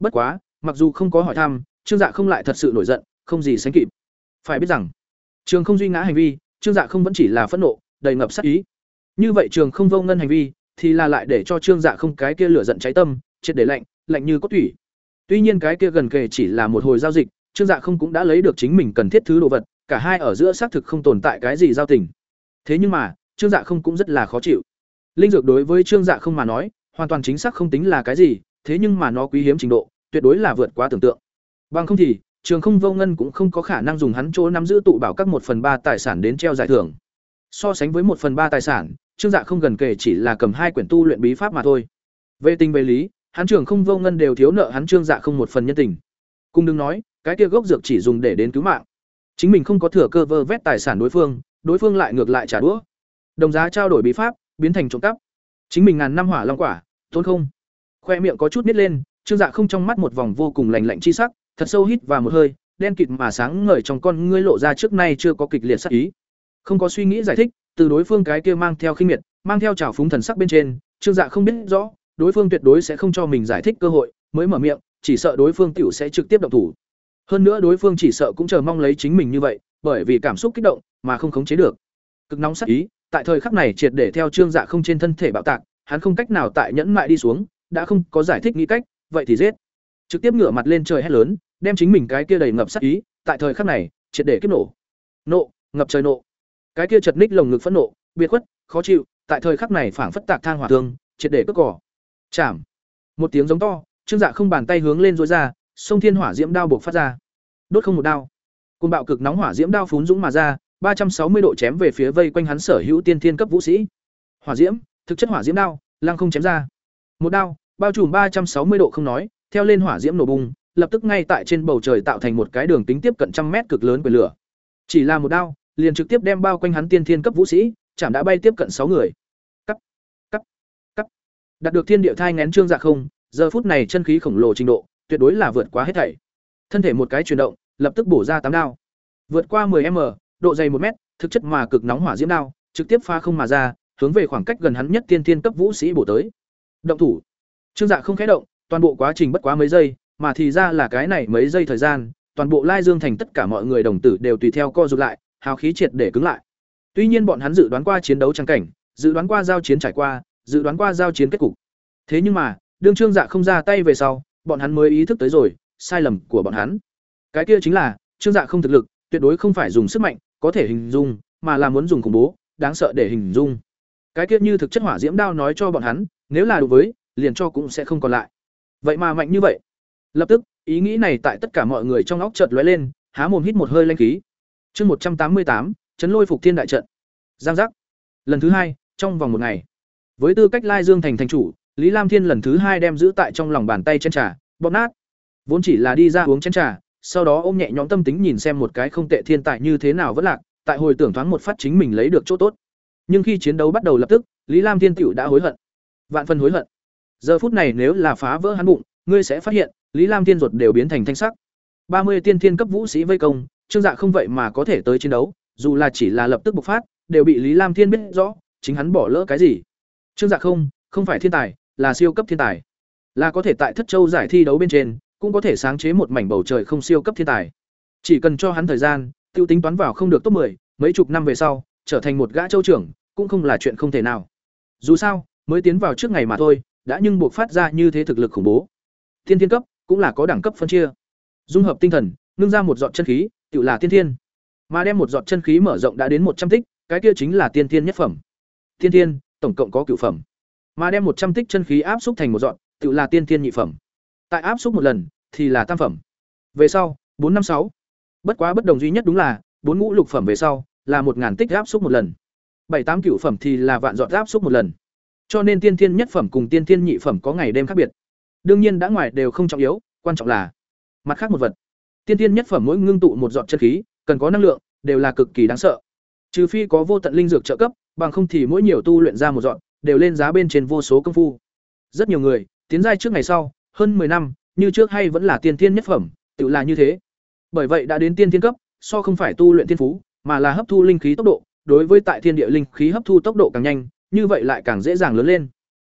Speaker 1: Bất quá, mặc dù không có hỏi thăm, Trương Dạ không lại thật sự nổi giận, không gì sánh kịp. Phải biết rằng, Trường không duy ngã hành vi, Trương Dạ không vẫn chỉ là phẫn nộ, đầy ngập sát ý. Như vậy Trường không vô ngân hành vi, thì là lại để cho Trương Dạ không cái kia lửa giận cháy tâm, triệt để lạnh, lạnh như cốt thủy. Tuy nhiên cái kia gần kề chỉ là một hồi giao dịch, Trương Dạ không cũng đã lấy được chính mình cần thiết thứ đồ vật, cả hai ở giữa xác thực không tồn tại cái gì giao tình. Thế nhưng mà, Trương Dạ không cũng rất là khó chịu. Linh dược đối với Trương Dạ không mà nói, hoàn toàn chính xác không tính là cái gì, thế nhưng mà nó quý hiếm trình độ, tuyệt đối là vượt quá tưởng tượng. Bằng không thì, Trường Không Vô Ngân cũng không có khả năng dùng hắn chỗ nắm giữ tụ bảo các một phần ba tài sản đến treo giải thưởng. So sánh với một phần ba tài sản, Trương Dạ không gần kể chỉ là cầm hai quyển tu luyện bí pháp mà thôi. Về tình về lý, hắn Trường Không Vô Ngân đều thiếu nợ hắn Trương Dạ không một phần nhân tình. Cùng đừng nói, cái kia gốc dược chỉ dùng để đến cứu mạng. Chính mình không có thừa cơ vơ vét tài sản đối phương, đối phương lại ngược lại trả đũa. Đồng giá trao đổi bí pháp, biến thành trộm cắp. Chính mình ngàn năm hỏa long quả, thôn không. Khoe miệng có chút nít lên, Trương Dạ không trong mắt một vòng vô cùng lạnh lạnh chi sắc, thật sâu hít vào một hơi, đen kịt mà sáng ngời trong con ngươi lộ ra trước nay chưa có kịch liệt sắc ý. Không có suy nghĩ giải thích, từ đối phương cái kia mang theo khinh miệt, mang theo trào phúng thần sắc bên trên, Trương Dạ không biết rõ, đối phương tuyệt đối sẽ không cho mình giải thích cơ hội, mới mở miệng, chỉ sợ đối phương tiểu sẽ trực tiếp động thủ. Hơn nữa đối phương chỉ sợ cũng chờ mong lấy chính mình như vậy, bởi vì cảm xúc kích động mà không khống chế được. Cực nóng sắc ý, tại thời khắc này triệt để theo Trương Dạ không trên thân thể bạo tạc, hắn không cách nào tại nhẫn mại đi xuống, đã không có giải thích nghĩ cách, vậy thì giết. Trực tiếp ngửa mặt lên trời hét lớn, đem chính mình cái kia đầy ngập sát ý, tại thời khắc này, triệt để kiếp nổ. Nộ, ngập trời nộ. Cái kia chật ních lồng ngực phẫn nộ, biệt khuất, khó chịu, tại thời khắc này phảng phất tạc thang hỏa thương, triệt để cất cỏ. Chạm. Một tiếng giống to, Trương Dạ không bàn tay hướng lên rối ra, sông thiên hỏa diễm đao bộc phát ra. Đốt không một đao. Cơn bạo cực nóng hỏa diễm đao phún dũng mà ra, ba trăm sáu mươi độ chém về phía vây quanh hắn sở hữu tiên thiên cấp vũ sĩ. Hỏa diễm, thực chất hỏa diễm đao, lăng không chém ra. Một đao, bao trùm ba trăm sáu mươi độ không nói, theo lên hỏa diễm nổ bùng, lập tức ngay tại trên bầu trời tạo thành một cái đường tính tiếp cận trăm mét cực lớn của lửa. Chỉ là một đao, liền trực tiếp đem bao quanh hắn tiên thiên cấp vũ sĩ, chạm đã bay tiếp cận sáu người. Cắt, cắt, cắt. Đạt được thiên địa thai ngén trương dạ không, giờ phút này chân khí khổng lồ trình độ, tuyệt đối là vượt quá hết thảy. Thân thể một cái chuyển động, lập tức bổ ra tám đao. Vượt qua 10m, độ dày một mét, thực chất mà cực nóng hỏa diễm đao, trực tiếp pha không mà ra, hướng về khoảng cách gần hắn nhất tiên tiên cấp vũ sĩ bổ tới. Động thủ. Trương Dạ không khẽ động, toàn bộ quá trình bất quá mấy giây, mà thì ra là cái này mấy giây thời gian, toàn bộ Lai Dương thành tất cả mọi người đồng tử đều tùy theo co rụt lại, hào khí triệt để cứng lại. Tuy nhiên bọn hắn dự đoán qua chiến đấu trang cảnh, dự đoán qua giao chiến trải qua, dự đoán qua giao chiến kết cục. Thế nhưng mà, đương Trương Dạ không ra tay về sau, bọn hắn mới ý thức tới rồi, sai lầm của bọn hắn. Cái kia chính là, Trương Dạ không thực lực, tuyệt đối không phải dùng sức mạnh có thể hình dung, mà là muốn dùng khủng bố, đáng sợ để hình dung. Cái kiếp như thực chất hỏa diễm đao nói cho bọn hắn, nếu là đối với, liền cho cũng sẽ không còn lại. Vậy mà mạnh như vậy. Lập tức, ý nghĩ này tại tất cả mọi người trong óc chợt lóe lên, há mồm hít một hơi linh khí. Chương một trăm tám mươi tám, chấn lôi phục thiên đại trận. Giang giác. Lần thứ hai, trong vòng một ngày. Với tư cách Lai Dương thành thành chủ, Lý Lam Thiên lần thứ hai đem giữ tại trong lòng bàn tay chén trà, bóp nát. Vốn chỉ là đi ra uống chén trà, sau đó ôm nhẹ nhõm tâm tính nhìn xem một cái không tệ thiên tài như thế nào vẫn lạc, tại hồi tưởng thoáng một phát chính mình lấy được chỗ tốt. Nhưng khi chiến đấu bắt đầu lập tức, Lý Lam Thiên tiểu đã hối hận. Vạn phần hối hận. Giờ phút này nếu là phá vỡ hắn bụng, ngươi sẽ phát hiện, Lý Lam Thiên ruột đều biến thành thanh sắc. ba mươi tiên thiên cấp vũ sĩ vây công, Trương Dạ không vậy mà có thể tới chiến đấu, dù là chỉ là lập tức bộc phát, đều bị Lý Lam Thiên biết rõ, chính hắn bỏ lỡ cái gì. Trương Dạ không, không phải thiên tài, là siêu cấp thiên tài. Là có thể tại Thất Châu giải thi đấu bên trên, cũng có thể sáng chế một mảnh bầu trời không siêu cấp thiên tài. Chỉ cần cho hắn thời gian, tiêu tính toán vào không được top 10, mấy chục năm về sau, trở thành một gã châu trưởng, cũng không là chuyện không thể nào. Dù sao, mới tiến vào trước ngày mà thôi, đã nhưng buộc phát ra như thế thực lực khủng bố. thiên thiên cấp cũng là có đẳng cấp phân chia. Dung hợp tinh thần, nương ra một giọt chân khí, tự là tiên thiên. Mà đem một giọt chân khí mở rộng đã đến một trăm tích, cái kia chính là tiên thiên nhất phẩm. Tiên thiên, tổng cộng có cửu phẩm. Mà đem một trăm tích chân khí áp xúc thành một giọt, tự là tiên thiên nhị phẩm. Tại áp xúc một lần thì là tam phẩm. Về sau, bốn năm sáu. Bất quá bất đồng duy nhất đúng là bốn ngũ lục phẩm về sau, là một ngàn tích áp xúc một lần. Bảy tám cửu phẩm thì là vạn dọn áp xúc một lần. Cho nên tiên thiên nhất phẩm cùng tiên thiên nhị phẩm có ngày đêm khác biệt. Đương nhiên đã ngoài đều không trọng yếu quan trọng là mặt khác một vật. Tiên thiên nhất phẩm mỗi ngưng tụ một giọt chân khí cần có năng lượng đều là cực kỳ đáng sợ. Trừ phi có vô tận linh dược trợ cấp bằng không thì mỗi nhiều tu luyện ra một dọn đều lên giá bên trên vô số công phu. Rất nhiều người tiến giai trước ngày sau hơn 10 năm, như trước hay vẫn là tiên thiên nhất phẩm, tự là như thế. Bởi vậy đã đến tiên thiên cấp, so không phải tu luyện thiên phú, mà là hấp thu linh khí tốc độ, đối với tại thiên địa linh khí hấp thu tốc độ càng nhanh, như vậy lại càng dễ dàng lớn lên.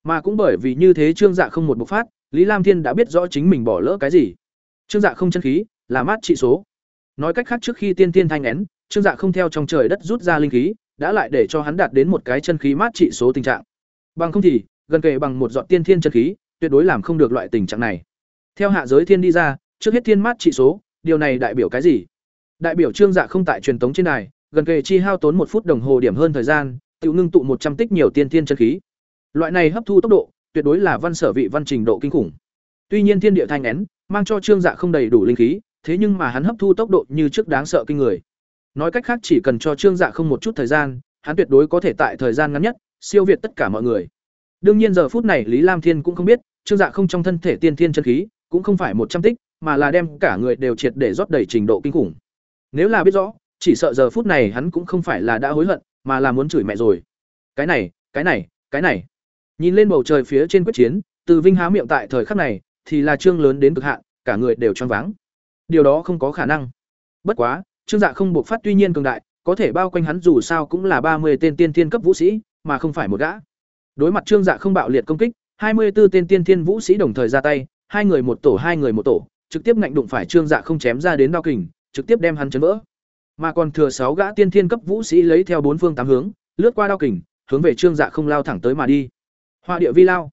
Speaker 1: Mà cũng bởi vì như thế trương dạ không một bộc phát, lý lam thiên đã biết rõ chính mình bỏ lỡ cái gì. Trương dạ không chân khí, là mát trị số. Nói cách khác trước khi tiên tiên thanh nén, trương dạ không theo trong trời đất rút ra linh khí, đã lại để cho hắn đạt đến một cái chân khí mát trị số tình trạng. Bằng không thì, gần kề bằng một giọt tiên thiên chân khí tuyệt đối làm không được loại tình trạng này. Theo hạ giới thiên đi ra trước hết thiên mát trị số điều này đại biểu cái gì? Đại biểu trương dạ không tại truyền tống trên này, gần kề chi hao tốn một phút đồng hồ điểm hơn thời gian tự ngưng tụ một trăm tích nhiều tiên thiên chân khí. Loại này hấp thu tốc độ tuyệt đối là văn sở vị văn trình độ kinh khủng. Tuy nhiên thiên địa thanh nén mang cho trương dạ không đầy đủ linh khí thế nhưng mà hắn hấp thu tốc độ như trước đáng sợ kinh người. Nói cách khác chỉ cần cho trương dạ không một chút thời gian hắn tuyệt đối có thể tại thời gian ngắn nhất siêu việt tất cả mọi người đương nhiên giờ phút này lý lam thiên cũng không biết, trương dạ không trong thân thể tiên thiên chân khí, cũng không phải một trăm tích, mà là đem cả người đều triệt để rót đầy trình độ kinh khủng. Nếu là biết rõ, chỉ sợ giờ phút này hắn cũng không phải là đã hối hận, mà là muốn chửi mẹ rồi. Cái này cái này cái này. Nhìn lên bầu trời phía trên quyết chiến, từ vinh há miệng tại thời khắc này, thì là trương lớn đến cực hạn, cả người đều choáng váng. Điều đó không có khả năng. Bất quá, trương dạ không buộc phát tuy nhiên cường đại, có thể bao quanh hắn dù sao cũng là ba mươi tên tiên thiên cấp vũ sĩ, mà không phải một gã đối mặt trương dạ không bạo liệt công kích, hai mươi 24 tên tiên thiên vũ sĩ đồng thời ra tay, hai người một tổ, hai người một tổ, trực tiếp ngạnh đụng phải trương dạ không chém ra đến đao kình, trực tiếp đem hắn chấn vỡ. Mà còn thừa sáu gã tiên thiên cấp vũ sĩ lấy theo bốn phương tám hướng, lướt qua đao kình, hướng về trương dạ không lao thẳng tới mà đi. Hoa địa vi lao.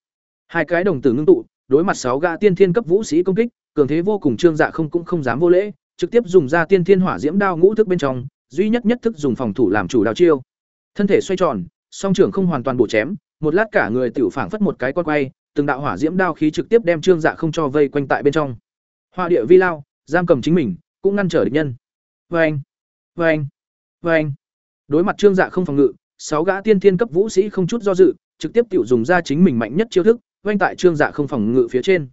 Speaker 1: Hai cái đồng tử ngưng tụ, đối mặt sáu gã tiên thiên cấp vũ sĩ công kích, cường thế vô cùng trương dạ không cũng không dám vô lễ, trực tiếp dùng ra tiên thiên hỏa diễm đao ngũ thức bên trong, duy nhất nhất thức dùng phòng thủ làm chủ đao chiêu. Thân thể xoay tròn, song trưởng không hoàn toàn bổ chém một lát cả người tiểu phảng phất một cái con quay, từng đạo hỏa diễm đao khí trực tiếp đem trương dạ không cho vây quanh tại bên trong. Hoa địa vi lao, giam cầm chính mình, cũng ngăn trở địch nhân. Vê anh vê anh vê anh đối mặt trương dạ không phòng ngự, sáu gã tiên thiên cấp vũ sĩ không chút do dự, trực tiếp tiểu dùng ra chính mình mạnh nhất chiêu thức oanh tại trương dạ không phòng ngự phía trên.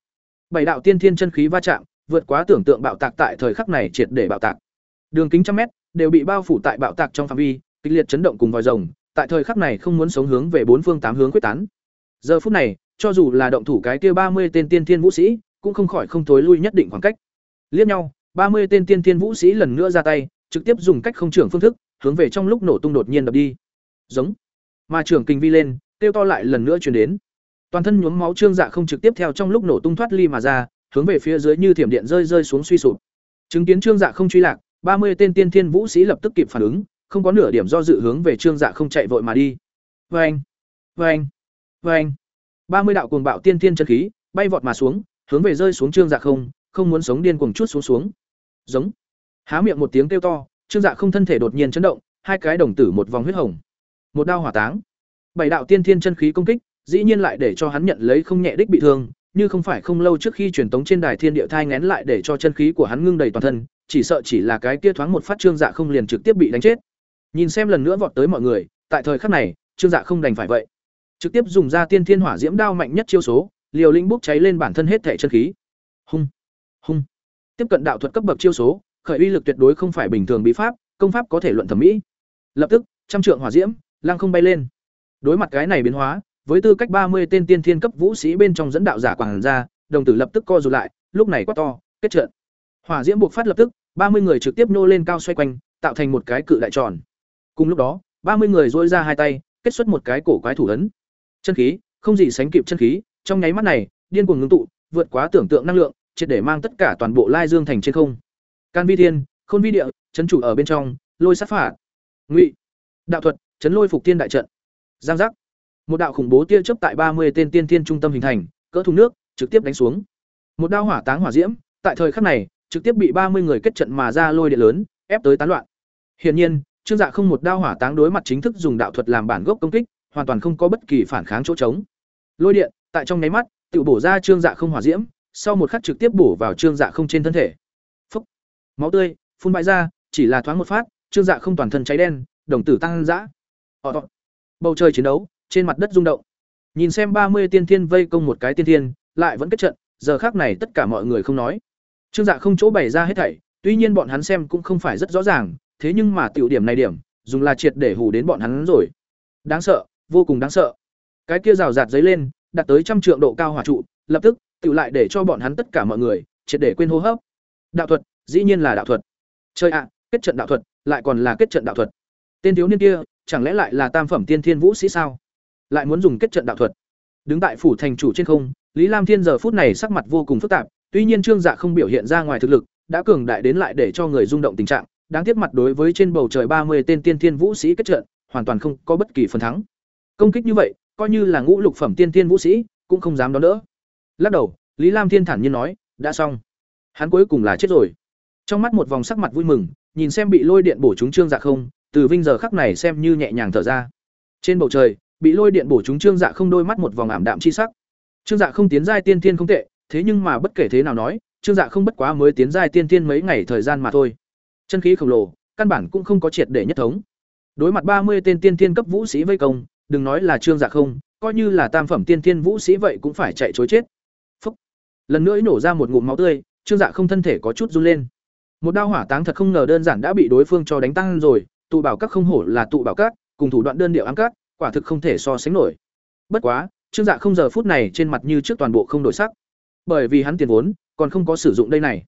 Speaker 1: Bảy đạo tiên thiên chân khí va chạm, vượt quá tưởng tượng bạo tạc tại thời khắc này triệt để bạo tạc. Đường kính trăm mét, đều bị bao phủ tại bạo tạc trong phạm vi, kịch liệt chấn động cùng vòi rồng tại thời khắc này không muốn sống hướng về bốn phương tám hướng quyết tán. Giờ phút này, cho dù là động thủ cái kia ba mươi tên tiên thiên vũ sĩ, cũng không khỏi không thối lui nhất định khoảng cách. Liếc nhau, ba mươi tên tiên thiên vũ sĩ lần nữa ra tay, trực tiếp dùng cách không trưởng phương thức, hướng về trong lúc nổ tung đột nhiên đập đi. Giống. Mà trưởng kinh vi lên, kêu to lại lần nữa truyền đến. Toàn thân nhuốm máu trương dạ không trực tiếp theo trong lúc nổ tung thoát ly mà ra, hướng về phía dưới như thiểm điện rơi rơi xuống suy sụp. Chứng kiến trương dạ không truy lạc, ba mươi tên tiên thiên vũ sĩ lập tức kịp phản ứng không có nửa điểm do dự hướng về trương dạ không chạy vội mà đi. Vê anh vê anh vê anh ba mươi đạo cuồng bạo tiên thiên chân khí bay vọt mà xuống, hướng về rơi xuống trương dạ không không muốn sống điên cuồng chút xuống xuống. Giống. Há miệng một tiếng kêu to, trương dạ không thân thể đột nhiên chấn động, hai cái đồng tử một vòng huyết hồng. Một đao hỏa táng. Bảy đạo tiên thiên chân khí công kích, dĩ nhiên lại để cho hắn nhận lấy không nhẹ đích bị thương, như không phải không lâu trước khi truyền tống trên đài thiên địa thai ngén lại để cho chân khí của hắn ngưng đầy toàn thân, chỉ sợ chỉ là cái kia thoáng một phát trương dạ không liền trực tiếp bị đánh chết nhìn xem lần nữa vọt tới mọi người, tại thời khắc này, trương dạ không đành phải vậy. Trực tiếp dùng ra tiên thiên hỏa diễm đao mạnh nhất chiêu số, liều linh bốc cháy lên bản thân hết thể chân khí. Hung hung. Tiếp cận đạo thuật cấp bậc chiêu số, khởi uy lực tuyệt đối không phải bình thường bí pháp, công pháp có thể luận thẩm mỹ. Lập tức, trăm trượng hỏa diễm, lăng không bay lên. Đối mặt cái này biến hóa, với tư cách ba mươi tên tiên thiên cấp vũ sĩ bên trong dẫn đạo giả quảng ra, đồng tử lập tức co rụt lại, lúc này quát to, kết trận. Hỏa diễm buộc phát lập tức, ba mươi người trực tiếp nô lên cao xoay quanh, tạo thành một cái cự đại tròn cùng lúc đó, ba mươi người dỗi ra hai tay, kết xuất một cái cổ quái thủ ấn. Chân khí, không gì sánh kịp chân khí, trong nháy mắt này, điên cuồng ngưng tụ, vượt quá tưởng tượng năng lượng, triệt để mang tất cả toàn bộ lai dương thành trên không. Can vi thiên, khôn vi địa, chấn chủ ở bên trong, lôi sát phạt. Ngụy, đạo thuật, chấn lôi phục tiên đại trận. Giang giác. Một đạo khủng bố tia chớp tại ba mươi tên tiên thiên trung tâm hình thành, cỡ thùng nước, trực tiếp đánh xuống. Một đao hỏa táng hỏa diễm, tại thời khắc này, trực tiếp bị ba mươi người kết trận mà ra lôi điện lớn, ép tới tán loạn. Hiển nhiên trương dạ không một đao hỏa táng đối mặt chính thức dùng đạo thuật làm bản gốc công kích hoàn toàn không có bất kỳ phản kháng chỗ trống lôi điện tại trong nháy mắt tự bổ ra trương dạ không hỏa diễm sau một khắc trực tiếp bổ vào trương dạ không trên thân thể phúc máu tươi phun bãi ra chỉ là thoáng một phát trương dạ không toàn thân cháy đen đồng tử tăng dã. Họ Bầu trời chiến đấu, trên mặt đất rung động. Nhìn xem ba mươi tiên thiên vây công một cái tiên thiên, lại vẫn kết trận, giờ khác này tất cả mọi người không nói. Trương Dạ không chỗ bày ra hết thảy, tuy nhiên bọn hắn xem cũng không phải rất rõ ràng, thế nhưng mà tiểu điểm này điểm, dùng là triệt để hù đến bọn hắn rồi. Đáng sợ, vô cùng đáng sợ. Cái kia rào rạt giấy lên, đạt tới trăm trượng độ cao hỏa trụ, lập tức, tiểu lại để cho bọn hắn tất cả mọi người triệt để quên hô hấp. Đạo thuật, dĩ nhiên là đạo thuật. Chơi ạ, kết trận đạo thuật, lại còn là kết trận đạo thuật. Tên thiếu niên kia, chẳng lẽ lại là tam phẩm tiên thiên vũ sĩ sao? Lại muốn dùng kết trận đạo thuật. Đứng tại phủ thành chủ trên không, Lý Lam Thiên giờ phút này sắc mặt vô cùng phức tạp, tuy nhiên Trương Dạ không biểu hiện ra ngoài thực lực, đã cường đại đến lại để cho người rung động tình trạng, đáng tiếc mặt đối với trên bầu trời ba mươi tên tiên thiên vũ sĩ kết trận, hoàn toàn không có bất kỳ phần thắng. Công kích như vậy, coi như là ngũ lục phẩm tiên thiên vũ sĩ, cũng không dám đón đỡ. Lắc đầu, Lý Lam Thiên thản nhiên nói, đã xong. Hắn cuối cùng là chết rồi. Trong mắt một vòng sắc mặt vui mừng, nhìn xem bị lôi điện bổ trúng Trương Dạ không, từ vinh giờ khắc này xem như nhẹ nhàng thở ra. Trên bầu trời, bị lôi điện bổ trúng Trương Dạ không đôi mắt một vòng ảm đạm chi sắc. Trương Dạ không tiến giai tiên thiên không tệ, thế nhưng mà bất kể thế nào nói, Trương Dạ không bất quá mới tiến giai tiên thiên mấy ngày thời gian mà thôi. Chân khí khổng lồ, căn bản cũng không có triệt để nhất thống. Đối mặt ba mươi tên tiên thiên cấp vũ sĩ vây công, đừng nói là Trương Dạ không, coi như là tam phẩm tiên thiên vũ sĩ vậy cũng phải chạy chối chết. Phúc. Lần nữa nổ ra một ngụm máu tươi, Trương Dạ không thân thể có chút run lên. Một đao hỏa táng thật không ngờ đơn giản đã bị đối phương cho đánh tăng rồi, tụ bảo các không hổ là tụ bảo các, cùng thủ đoạn đơn điệu ám các, quả thực không thể so sánh nổi. Bất quá, Trương Dạ không giờ phút này trên mặt như trước toàn bộ không đổi sắc. Bởi vì hắn tiền vốn còn không có sử dụng đây này.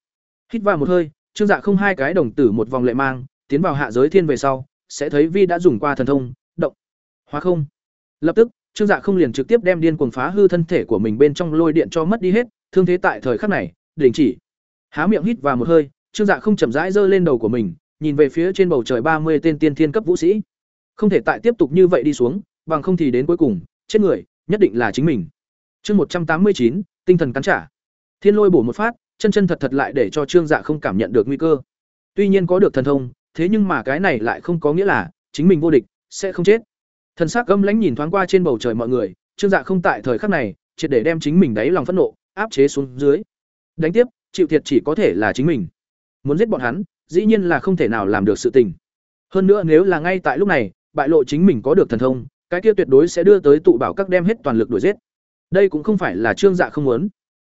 Speaker 1: Hít vào một hơi, Trương Dạ không hai cái đồng tử một vòng lệ mang, tiến vào hạ giới thiên về sau, sẽ thấy Vi đã dùng qua thần thông, động, hóa không. Lập tức, Trương Dạ không liền trực tiếp đem điên cuồng phá hư thân thể của mình bên trong lôi điện cho mất đi hết, thương thế tại thời khắc này, đình chỉ. Há miệng hít vào một hơi, Trương Dạ không chậm rãi giơ lên đầu của mình, nhìn về phía trên bầu trời ba mươi tên tiên thiên cấp vũ sĩ. Không thể tại tiếp tục như vậy đi xuống, bằng không thì đến cuối cùng, chết người, nhất định là chính mình. Chương một trăm tám mươi chín, tinh thần cắn trả. Thiên lôi bổ một phát, chân chân thật thật lại để cho Trương Dạ không cảm nhận được nguy cơ. Tuy nhiên có được thần thông, thế nhưng mà cái này lại không có nghĩa là chính mình vô địch, sẽ không chết. Thần sắc gâm lãnh nhìn thoáng qua trên bầu trời mọi người, Trương Dạ không tại thời khắc này, triệt để đem chính mình đáy lòng phẫn nộ áp chế xuống dưới. Đánh tiếp, chịu thiệt chỉ có thể là chính mình. Muốn giết bọn hắn, dĩ nhiên là không thể nào làm được sự tình. Hơn nữa nếu là ngay tại lúc này, bại lộ chính mình có được thần thông, cái kia tuyệt đối sẽ đưa tới tụ bảo các đem hết toàn lực đuổi giết. Đây cũng không phải là Trương Dạ không muốn.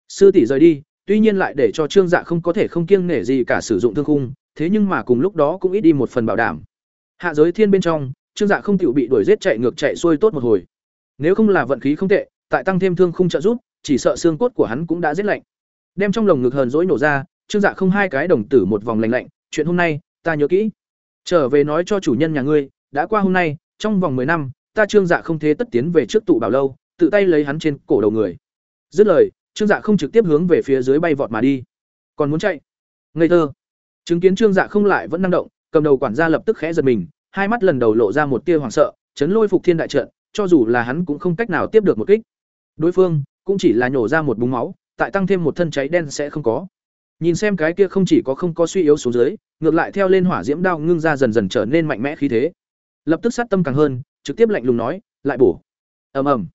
Speaker 1: Sư tỷ rời đi, tuy nhiên lại để cho Trương Dạ không có thể không kiêng nể gì cả sử dụng thương khung, thế nhưng mà cùng lúc đó cũng ít đi một phần bảo đảm. Hạ giới thiên bên trong, Trương Dạ không chịu bị đuổi giết chạy ngược chạy xuôi tốt một hồi. Nếu không là vận khí không tệ, tại tăng thêm thương khung trợ giúp, chỉ sợ xương cốt của hắn cũng đã giết lạnh. Đem trong lồng ngực hờn dỗi nổ ra, Trương Dạ không hai cái đồng tử một vòng lạnh lạnh, chuyện hôm nay, ta nhớ kỹ. Trở về nói cho chủ nhân nhà ngươi, đã qua hôm nay, trong vòng 10 năm, ta Trương Dạ không thế tất tiến về trước tụ bảo lâu, tự tay lấy hắn trên cổ đầu người. Dứt lời, Trương Dạ không trực tiếp hướng về phía dưới bay vọt mà đi. Còn muốn chạy? Ngây thơ. Chứng kiến Trương Dạ không lại vẫn năng động, cầm đầu quản gia lập tức khẽ giật mình, hai mắt lần đầu lộ ra một tia hoảng sợ, chấn lôi phục thiên đại trận, cho dù là hắn cũng không cách nào tiếp được một kích. Đối phương cũng chỉ là nhổ ra một búng máu, tại tăng thêm một thân cháy đen sẽ không có. Nhìn xem cái kia không chỉ có không có suy yếu xuống dưới, ngược lại theo lên hỏa diễm đao ngưng ra dần dần trở nên mạnh mẽ khí thế. Lập tức sát tâm càng hơn, trực tiếp lạnh lùng nói, lại bổ. Ầm ầm.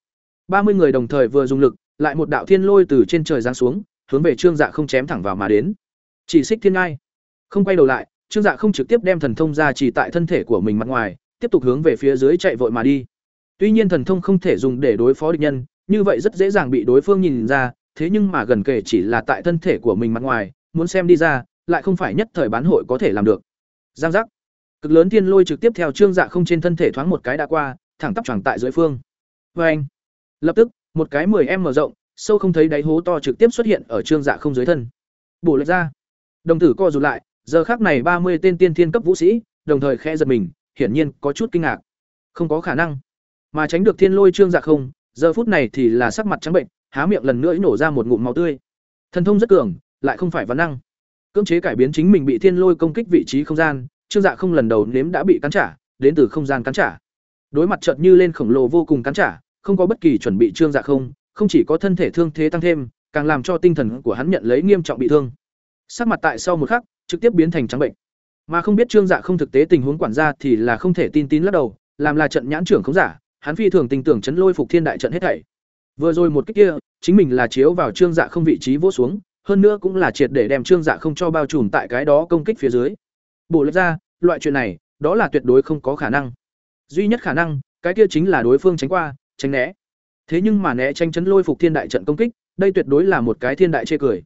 Speaker 1: ba mươi người đồng thời vừa dùng lực, lại một đạo thiên lôi từ trên trời giáng xuống, hướng về Trương Dạ không chém thẳng vào mà đến. Chỉ xích thiên ngai. Không quay đầu lại, Trương Dạ không trực tiếp đem thần thông ra chỉ tại thân thể của mình mặt ngoài, tiếp tục hướng về phía dưới chạy vội mà đi. Tuy nhiên thần thông không thể dùng để đối phó địch nhân, như vậy rất dễ dàng bị đối phương nhìn ra, thế nhưng mà gần kể chỉ là tại thân thể của mình mặt ngoài, muốn xem đi ra, lại không phải nhất thời bán hội có thể làm được. Giang giác. Cực lớn thiên lôi trực tiếp theo Trương Dạ không trên thân thể thoáng một cái đã qua, thẳng tắp choàng tại dưới phương. Oeng. Lập tức, một cái 10m mở rộng, sâu không thấy đáy hố to trực tiếp xuất hiện ở Trương Dạ không dưới thân. Bổ lệch ra. Đồng tử co rụt lại, giờ khắc này ba mươi tên tiên thiên cấp vũ sĩ, đồng thời khẽ giật mình, hiển nhiên có chút kinh ngạc. Không có khả năng. Mà tránh được thiên lôi Trương Dạ không, giờ phút này thì là sắc mặt trắng bệnh, há miệng lần nữa nổ ra một ngụm máu tươi. Thần thông rất cường, lại không phải văn năng. Cưỡng chế cải biến chính mình bị thiên lôi công kích vị trí không gian, Trương Dạ không lần đầu nếm đã bị cắn trả, đến từ không gian cắn trả. Đối mặt chợt như lên khổng lồ vô cùng cắn trả, không có bất kỳ chuẩn bị Trương Dạ không, không chỉ có thân thể thương thế tăng thêm, càng làm cho tinh thần của hắn nhận lấy nghiêm trọng bị thương. Sắc mặt tại sau một khắc, trực tiếp biến thành trắng bệnh. Mà không biết Trương Dạ không thực tế tình huống quản gia thì là không thể tin tín lắc đầu, làm là trận nhãn trưởng không giả, hắn phi thường tình tưởng chấn lôi phục thiên đại trận hết thảy. Vừa rồi một cái kia, chính mình là chiếu vào Trương Dạ không vị trí vỗ xuống, hơn nữa cũng là triệt để đem Trương Dạ không cho bao trùm tại cái đó công kích phía dưới. Bộ lệch ra, loại chuyện này, đó là tuyệt đối không có khả năng duy nhất khả năng cái kia chính là đối phương tránh qua tránh né. Thế nhưng mà né tranh chấn lôi phục thiên đại trận công kích, đây tuyệt đối là một cái thiên đại chê cười.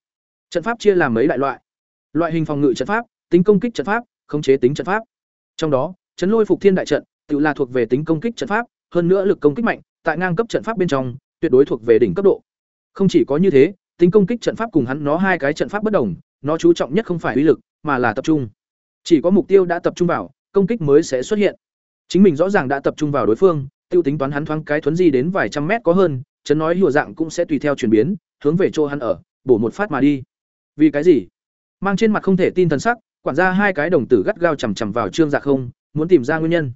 Speaker 1: Trận pháp chia làm mấy đại loại. Loại hình phòng ngự trận pháp, tính công kích trận pháp, khống chế tính trận pháp. Trong đó, chấn lôi phục thiên đại trận, tự là thuộc về tính công kích trận pháp, hơn nữa lực công kích mạnh, tại ngang cấp trận pháp bên trong, tuyệt đối thuộc về đỉnh cấp độ. Không chỉ có như thế, tính công kích trận pháp cùng hắn nó hai cái trận pháp bất đồng, nó chú trọng nhất không phải uy lực, mà là tập trung. Chỉ có mục tiêu đã tập trung vào, công kích mới sẽ xuất hiện. Chính mình rõ ràng đã tập trung vào đối phương tiêu tính toán hắn thoáng cái thuấn di đến vài trăm mét có hơn, chấn nói hùa dạng cũng sẽ tùy theo chuyển biến, hướng về chỗ hắn ở, bổ một phát mà đi. Vì cái gì? Mang trên mặt không thể tin thần sắc, quản gia hai cái đồng tử gắt gao chằm chằm vào trương dạ không, muốn tìm ra nguyên nhân.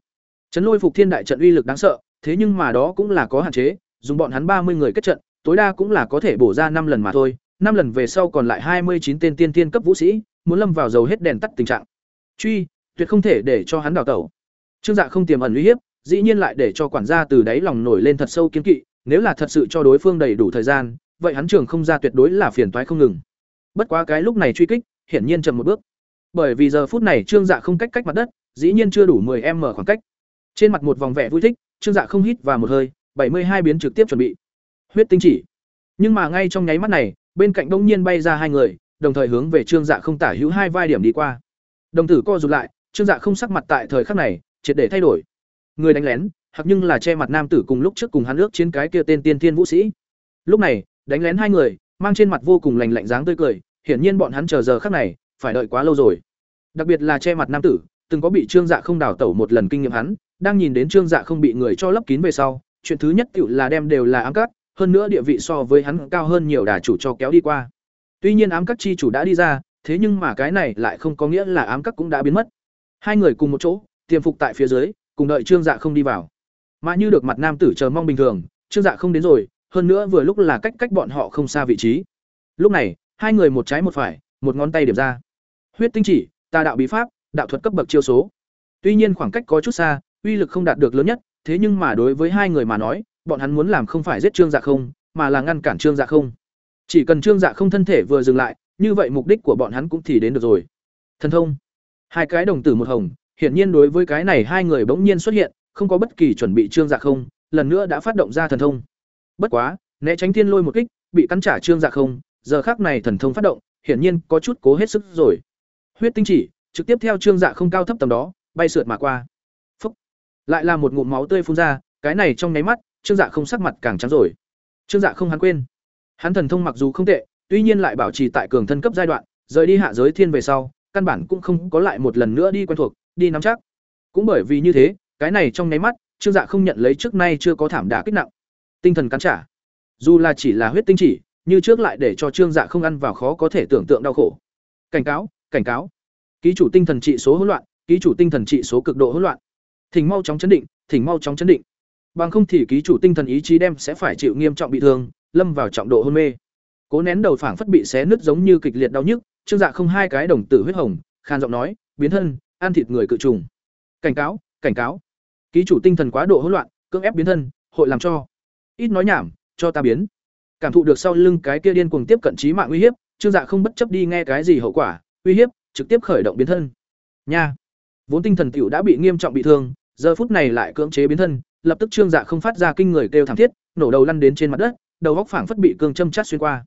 Speaker 1: Chấn lôi phục thiên đại trận uy lực đáng sợ, thế nhưng mà đó cũng là có hạn chế, dùng bọn hắn ba mươi người kết trận, tối đa cũng là có thể bổ ra năm lần mà thôi, năm lần về sau còn lại hai mươi chín tên tiên tiên cấp vũ sĩ, muốn lâm vào dầu hết đèn tắt tình trạng. Truy, tuyệt không thể để cho hắn đào tẩu. Trương dạ không tiềm ẩn uy hiếp dĩ nhiên lại để cho quản gia từ đáy lòng nổi lên thật sâu kiên kỵ, nếu là thật sự cho đối phương đầy đủ thời gian, vậy hắn trường không ra tuyệt đối là phiền toái không ngừng. Bất quá cái lúc này truy kích, hiển nhiên chậm một bước. Bởi vì giờ phút này trương dạ không cách cách mặt đất, dĩ nhiên chưa đủ 10 m khoảng cách. Trên mặt một vòng vẻ vui thích, trương dạ không hít vào một hơi, bảy mươi hai biến trực tiếp chuẩn bị. Huyết tinh chỉ. Nhưng mà ngay trong nháy mắt này, bên cạnh đông nhiên bay ra hai người, đồng thời hướng về trương dạ không tả hữu hai vai điểm đi qua. Đồng tử co rụt lại, trương dạ không sắc mặt tại thời khắc này, triệt để thay đổi người đánh lén, hoặc nhưng là che mặt nam tử cùng lúc trước cùng hắn ước chiến cái kia tên tiên thiên vũ sĩ. Lúc này, đánh lén hai người, mang trên mặt vô cùng lành lạnh dáng tươi cười, hiển nhiên bọn hắn chờ giờ khắc này, phải đợi quá lâu rồi. Đặc biệt là che mặt nam tử, từng có bị trương dạ không đào tẩu một lần kinh nghiệm hắn, đang nhìn đến trương dạ không bị người cho lấp kín về sau, chuyện thứ nhất cựu là đem đều là ám cắt hơn nữa địa vị so với hắn cao hơn nhiều đà chủ cho kéo đi qua. Tuy nhiên ám cắt chi chủ đã đi ra, thế nhưng mà cái này lại không có nghĩa là ám cắt cũng đã biến mất. Hai người cùng một chỗ, tiềm phục tại phía dưới cùng đợi trương dạ không đi vào. Mà như được mặt nam tử chờ mong bình thường, trương dạ không đến rồi, hơn nữa vừa lúc là cách cách bọn họ không xa vị trí. Lúc này, hai người một trái một phải, một ngón tay điểm ra. Huyết tinh chỉ, tà đạo bí pháp, đạo thuật cấp bậc chiêu số. Tuy nhiên khoảng cách có chút xa, uy lực không đạt được lớn nhất, thế nhưng mà đối với hai người mà nói, bọn hắn muốn làm không phải giết trương dạ không, mà là ngăn cản trương dạ không. Chỉ cần trương dạ không thân thể vừa dừng lại, như vậy mục đích của bọn hắn cũng thì đến được rồi. Thần thông. Hai cái đồng tử một hồng hiển nhiên đối với cái này hai người bỗng nhiên xuất hiện, không có bất kỳ chuẩn bị trương dạ không, lần nữa đã phát động ra thần thông. Bất quá, né tránh thiên lôi một kích, bị cắn trả trương dạ không, giờ khác này thần thông phát động, hiển nhiên có chút cố hết sức rồi. Huyết tinh chỉ, trực tiếp theo trương dạ không cao thấp tầm đó, bay sượt mà qua. Phúc! Lại là một ngụm máu tươi phun ra, cái này trong nháy mắt, trương dạ không sắc mặt càng trắng rồi. Trương dạ không hắn quên. Hắn thần thông mặc dù không tệ, tuy nhiên lại bảo trì tại cường thân cấp giai đoạn, rời đi hạ giới thiên về sau, căn bản cũng không có lại một lần nữa đi quen thuộc đi nắm chắc. Cũng bởi vì như thế, cái này trong nháy mắt, trương dạ không nhận lấy trước nay chưa có thảm đả kích nặng. Tinh thần cắn trả. Dù là chỉ là huyết tinh chỉ, như trước lại để cho trương dạ không ăn vào khó có thể tưởng tượng đau khổ. Cảnh cáo cảnh cáo. Ký chủ tinh thần trị số hỗn loạn, ký chủ tinh thần trị số cực độ hỗn loạn. Thỉnh mau chóng chấn định, thỉnh mau chóng chấn định. Bằng không thì ký chủ tinh thần ý chí đem sẽ phải chịu nghiêm trọng bị thương, lâm vào trọng độ hôn mê. Cố nén đầu phảng phất bị xé nứt giống như kịch liệt đau nhức, trương dạ không hai cái đồng tử huyết hồng khan giọng nói, biến thân ăn thịt người cự trùng. Cảnh cáo cảnh cáo. Ký chủ tinh thần quá độ hỗn loạn, cưỡng ép biến thân, hội làm cho. Ít nói nhảm, cho ta biến. Cảm thụ được sau lưng cái kia điên cuồng tiếp cận trí mạng uy hiếp, trương dạ không bất chấp đi nghe cái gì hậu quả, uy hiếp, trực tiếp khởi động biến thân. Nha. Vốn tinh thần tiểu đã bị nghiêm trọng bị thương, giờ phút này lại cưỡng chế biến thân, lập tức trương dạ không phát ra kinh người kêu thảm thiết, nổ đầu lăn đến trên mặt đất, đầu góc phảng phất bị cương châm chát xuyên qua.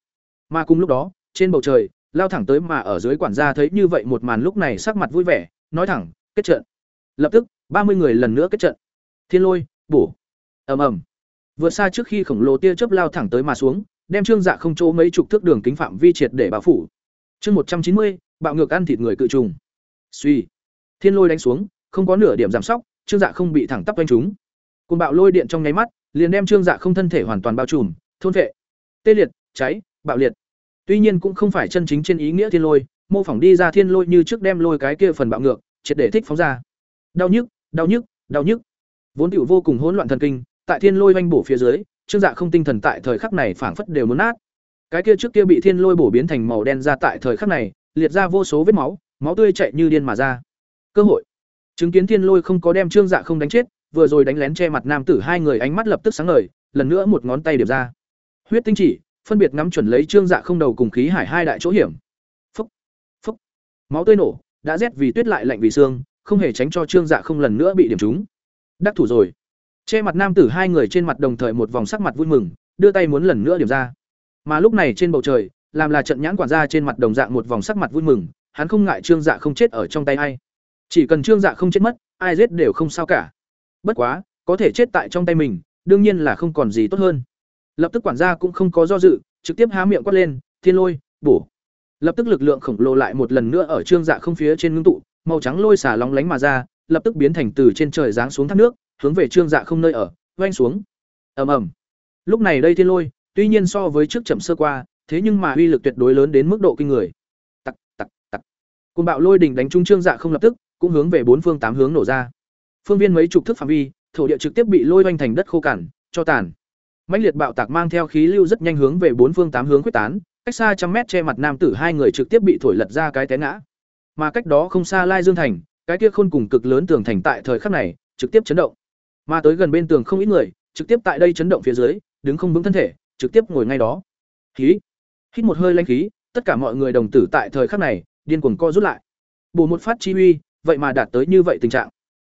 Speaker 1: Mà cùng lúc đó, trên bầu trời, lao thẳng tới mà ở dưới quản gia thấy như vậy một màn lúc này sắc mặt vui vẻ nói thẳng, kết trận. Lập tức, ba mươi người lần nữa kết trận. Thiên lôi, bổ. Ầm ầm. Vượt xa trước khi khổng lồ tia chớp lao thẳng tới mà xuống, đem trương dạ không chỗ mấy chục thước đường kính phạm vi triệt để bao phủ. Chương một trăm chín mươi, bạo ngược ăn thịt người cự trùng. Suy. Thiên lôi đánh xuống, không có nửa điểm giảm sóc, trương dạ không bị thẳng tắp quanh chúng. Cùng bạo lôi điện trong nháy mắt, liền đem trương dạ không thân thể hoàn toàn bao trùm, thôn vệ. Tê liệt, cháy, bạo liệt. Tuy nhiên cũng không phải chân chính trên ý nghĩa thiên lôi, mô phỏng đi ra thiên lôi như trước đem lôi cái kia phần bạo ngược triệt để thích phóng ra. Đau nhức đau nhức đau nhức. Vốn tiểu vô cùng hỗn loạn thần kinh, tại thiên lôi vanh bổ phía dưới, trương dạ không tinh thần tại thời khắc này phảng phất đều muốn nát. Cái kia trước kia bị thiên lôi bổ biến thành màu đen ra tại thời khắc này, liệt ra vô số vết máu máu tươi chạy như điên mà ra. Cơ hội. Chứng kiến thiên lôi không có đem trương dạ không đánh chết, vừa rồi đánh lén che mặt nam tử hai người ánh mắt lập tức sáng ngời, lần nữa một ngón tay điểm ra. Huyết tinh chỉ, phân biệt ngắm chuẩn lấy trương dạ không đầu cùng khí hải hai đại chỗ hiểm. Phúc phúc. Máu tươi nổ đã rét vì tuyết lại lạnh vì xương không hề tránh cho trương dạ không lần nữa bị điểm trúng. Đắc thủ rồi. Che mặt nam tử hai người trên mặt đồng thời một vòng sắc mặt vui mừng, đưa tay muốn lần nữa điểm ra. Mà lúc này trên bầu trời, làm là trận nhãn quản gia trên mặt đồng dạng một vòng sắc mặt vui mừng, hắn không ngại trương dạ không chết ở trong tay ai. Chỉ cần trương dạ không chết mất, ai giết đều không sao cả. Bất quá, có thể chết tại trong tay mình, đương nhiên là không còn gì tốt hơn. Lập tức quản gia cũng không có do dự, trực tiếp há miệng quát lên, thiên lôi, bổ lập tức lực lượng khổng lồ lại một lần nữa ở trương dạ không phía trên ngưng tụ, màu trắng lôi xả lóng lánh mà ra, lập tức biến thành từ trên trời giáng xuống thác nước, hướng về trương dạ không nơi ở oanh xuống. Ầm ầm. Lúc này đây thiên lôi, tuy nhiên so với trước chậm sơ qua, thế nhưng mà uy lực tuyệt đối lớn đến mức độ kinh người. Tặc tặc tặc. Côn bạo lôi đỉnh đánh trúng trương dạ không lập tức, cũng hướng về bốn phương tám hướng nổ ra. Phương viên mấy chục thước phạm vi, thổ địa trực tiếp bị lôi oanh thành đất khô cằn, cho tàn. Mãnh liệt bạo tạc mang theo khí lưu rất nhanh hướng về bốn phương tám hướng quyết tán cách xa trăm mét che mặt nam tử hai người trực tiếp bị thổi lật ra cái té ngã. Mà cách đó không xa lai dương thành cái kia khôn cùng cực lớn tường thành tại thời khắc này trực tiếp chấn động. Mà tới gần bên tường không ít người trực tiếp tại đây chấn động phía dưới đứng không vững thân thể trực tiếp ngồi ngay đó. Khí. Hít một hơi lanh khí tất cả mọi người đồng tử tại thời khắc này điên cuồng co rút lại. Bổ một phát chi uy vậy mà đạt tới như vậy tình trạng.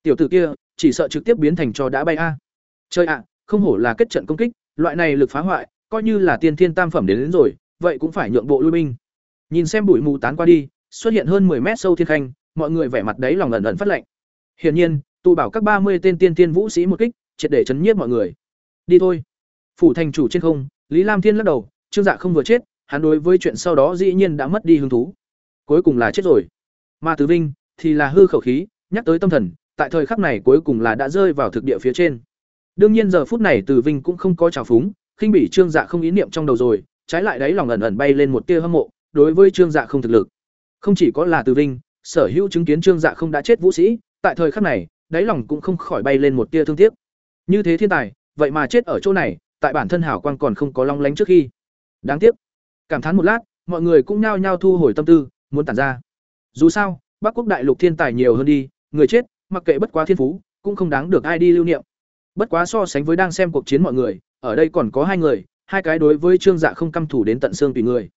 Speaker 1: Tiểu tử kia chỉ sợ trực tiếp biến thành cho đã bay a. Chơi ạ không hổ là kết trận công kích loại này lực phá hoại coi như là tiên thiên tam phẩm đến, đến rồi vậy cũng phải nhượng bộ lui binh. Nhìn xem bụi mù tán qua đi, xuất hiện hơn 10 mét sâu thiên khanh, mọi người vẻ mặt đấy lòng ẩn ẩn phát lạnh hiển nhiên, tụ bảo các ba mươi tên tiên tiên vũ sĩ một kích, triệt để chấn nhiếp mọi người. Đi thôi. Phủ thành chủ trên không, lý lam thiên lắc đầu, trương dạ không vừa chết, hắn đối với chuyện sau đó dĩ nhiên đã mất đi hứng thú. Cuối cùng là chết rồi. Mà tứ vinh thì là hư khẩu khí, nhắc tới tâm thần, tại thời khắc này cuối cùng là đã rơi vào thực địa phía trên. Đương nhiên giờ phút này từ vinh cũng không có trào phúng, khinh bỉ trương dạ không ý niệm trong đầu rồi trái lại đấy lòng ẩn ẩn bay lên một tia hâm mộ, đối với trương dạ không thực lực. Không chỉ có là từ vinh, sở hữu chứng kiến trương dạ không đã chết vũ sĩ, tại thời khắc này, đáy lòng cũng không khỏi bay lên một tia thương tiếc. Như thế thiên tài, vậy mà chết ở chỗ này, tại bản thân hảo quan còn không có long lánh trước khi. Đáng tiếc. Cảm thán một lát, mọi người cũng nhao nhao thu hồi tâm tư, muốn tản ra. Dù sao, bắc quốc đại lục thiên tài nhiều hơn đi, người chết, mặc kệ bất quá thiên phú, cũng không đáng được ai đi lưu niệm. Bất quá so sánh với đang xem cuộc chiến mọi người, ở đây còn có hai người hai cái đối với trương dạ không căm thủ đến tận xương tùy người.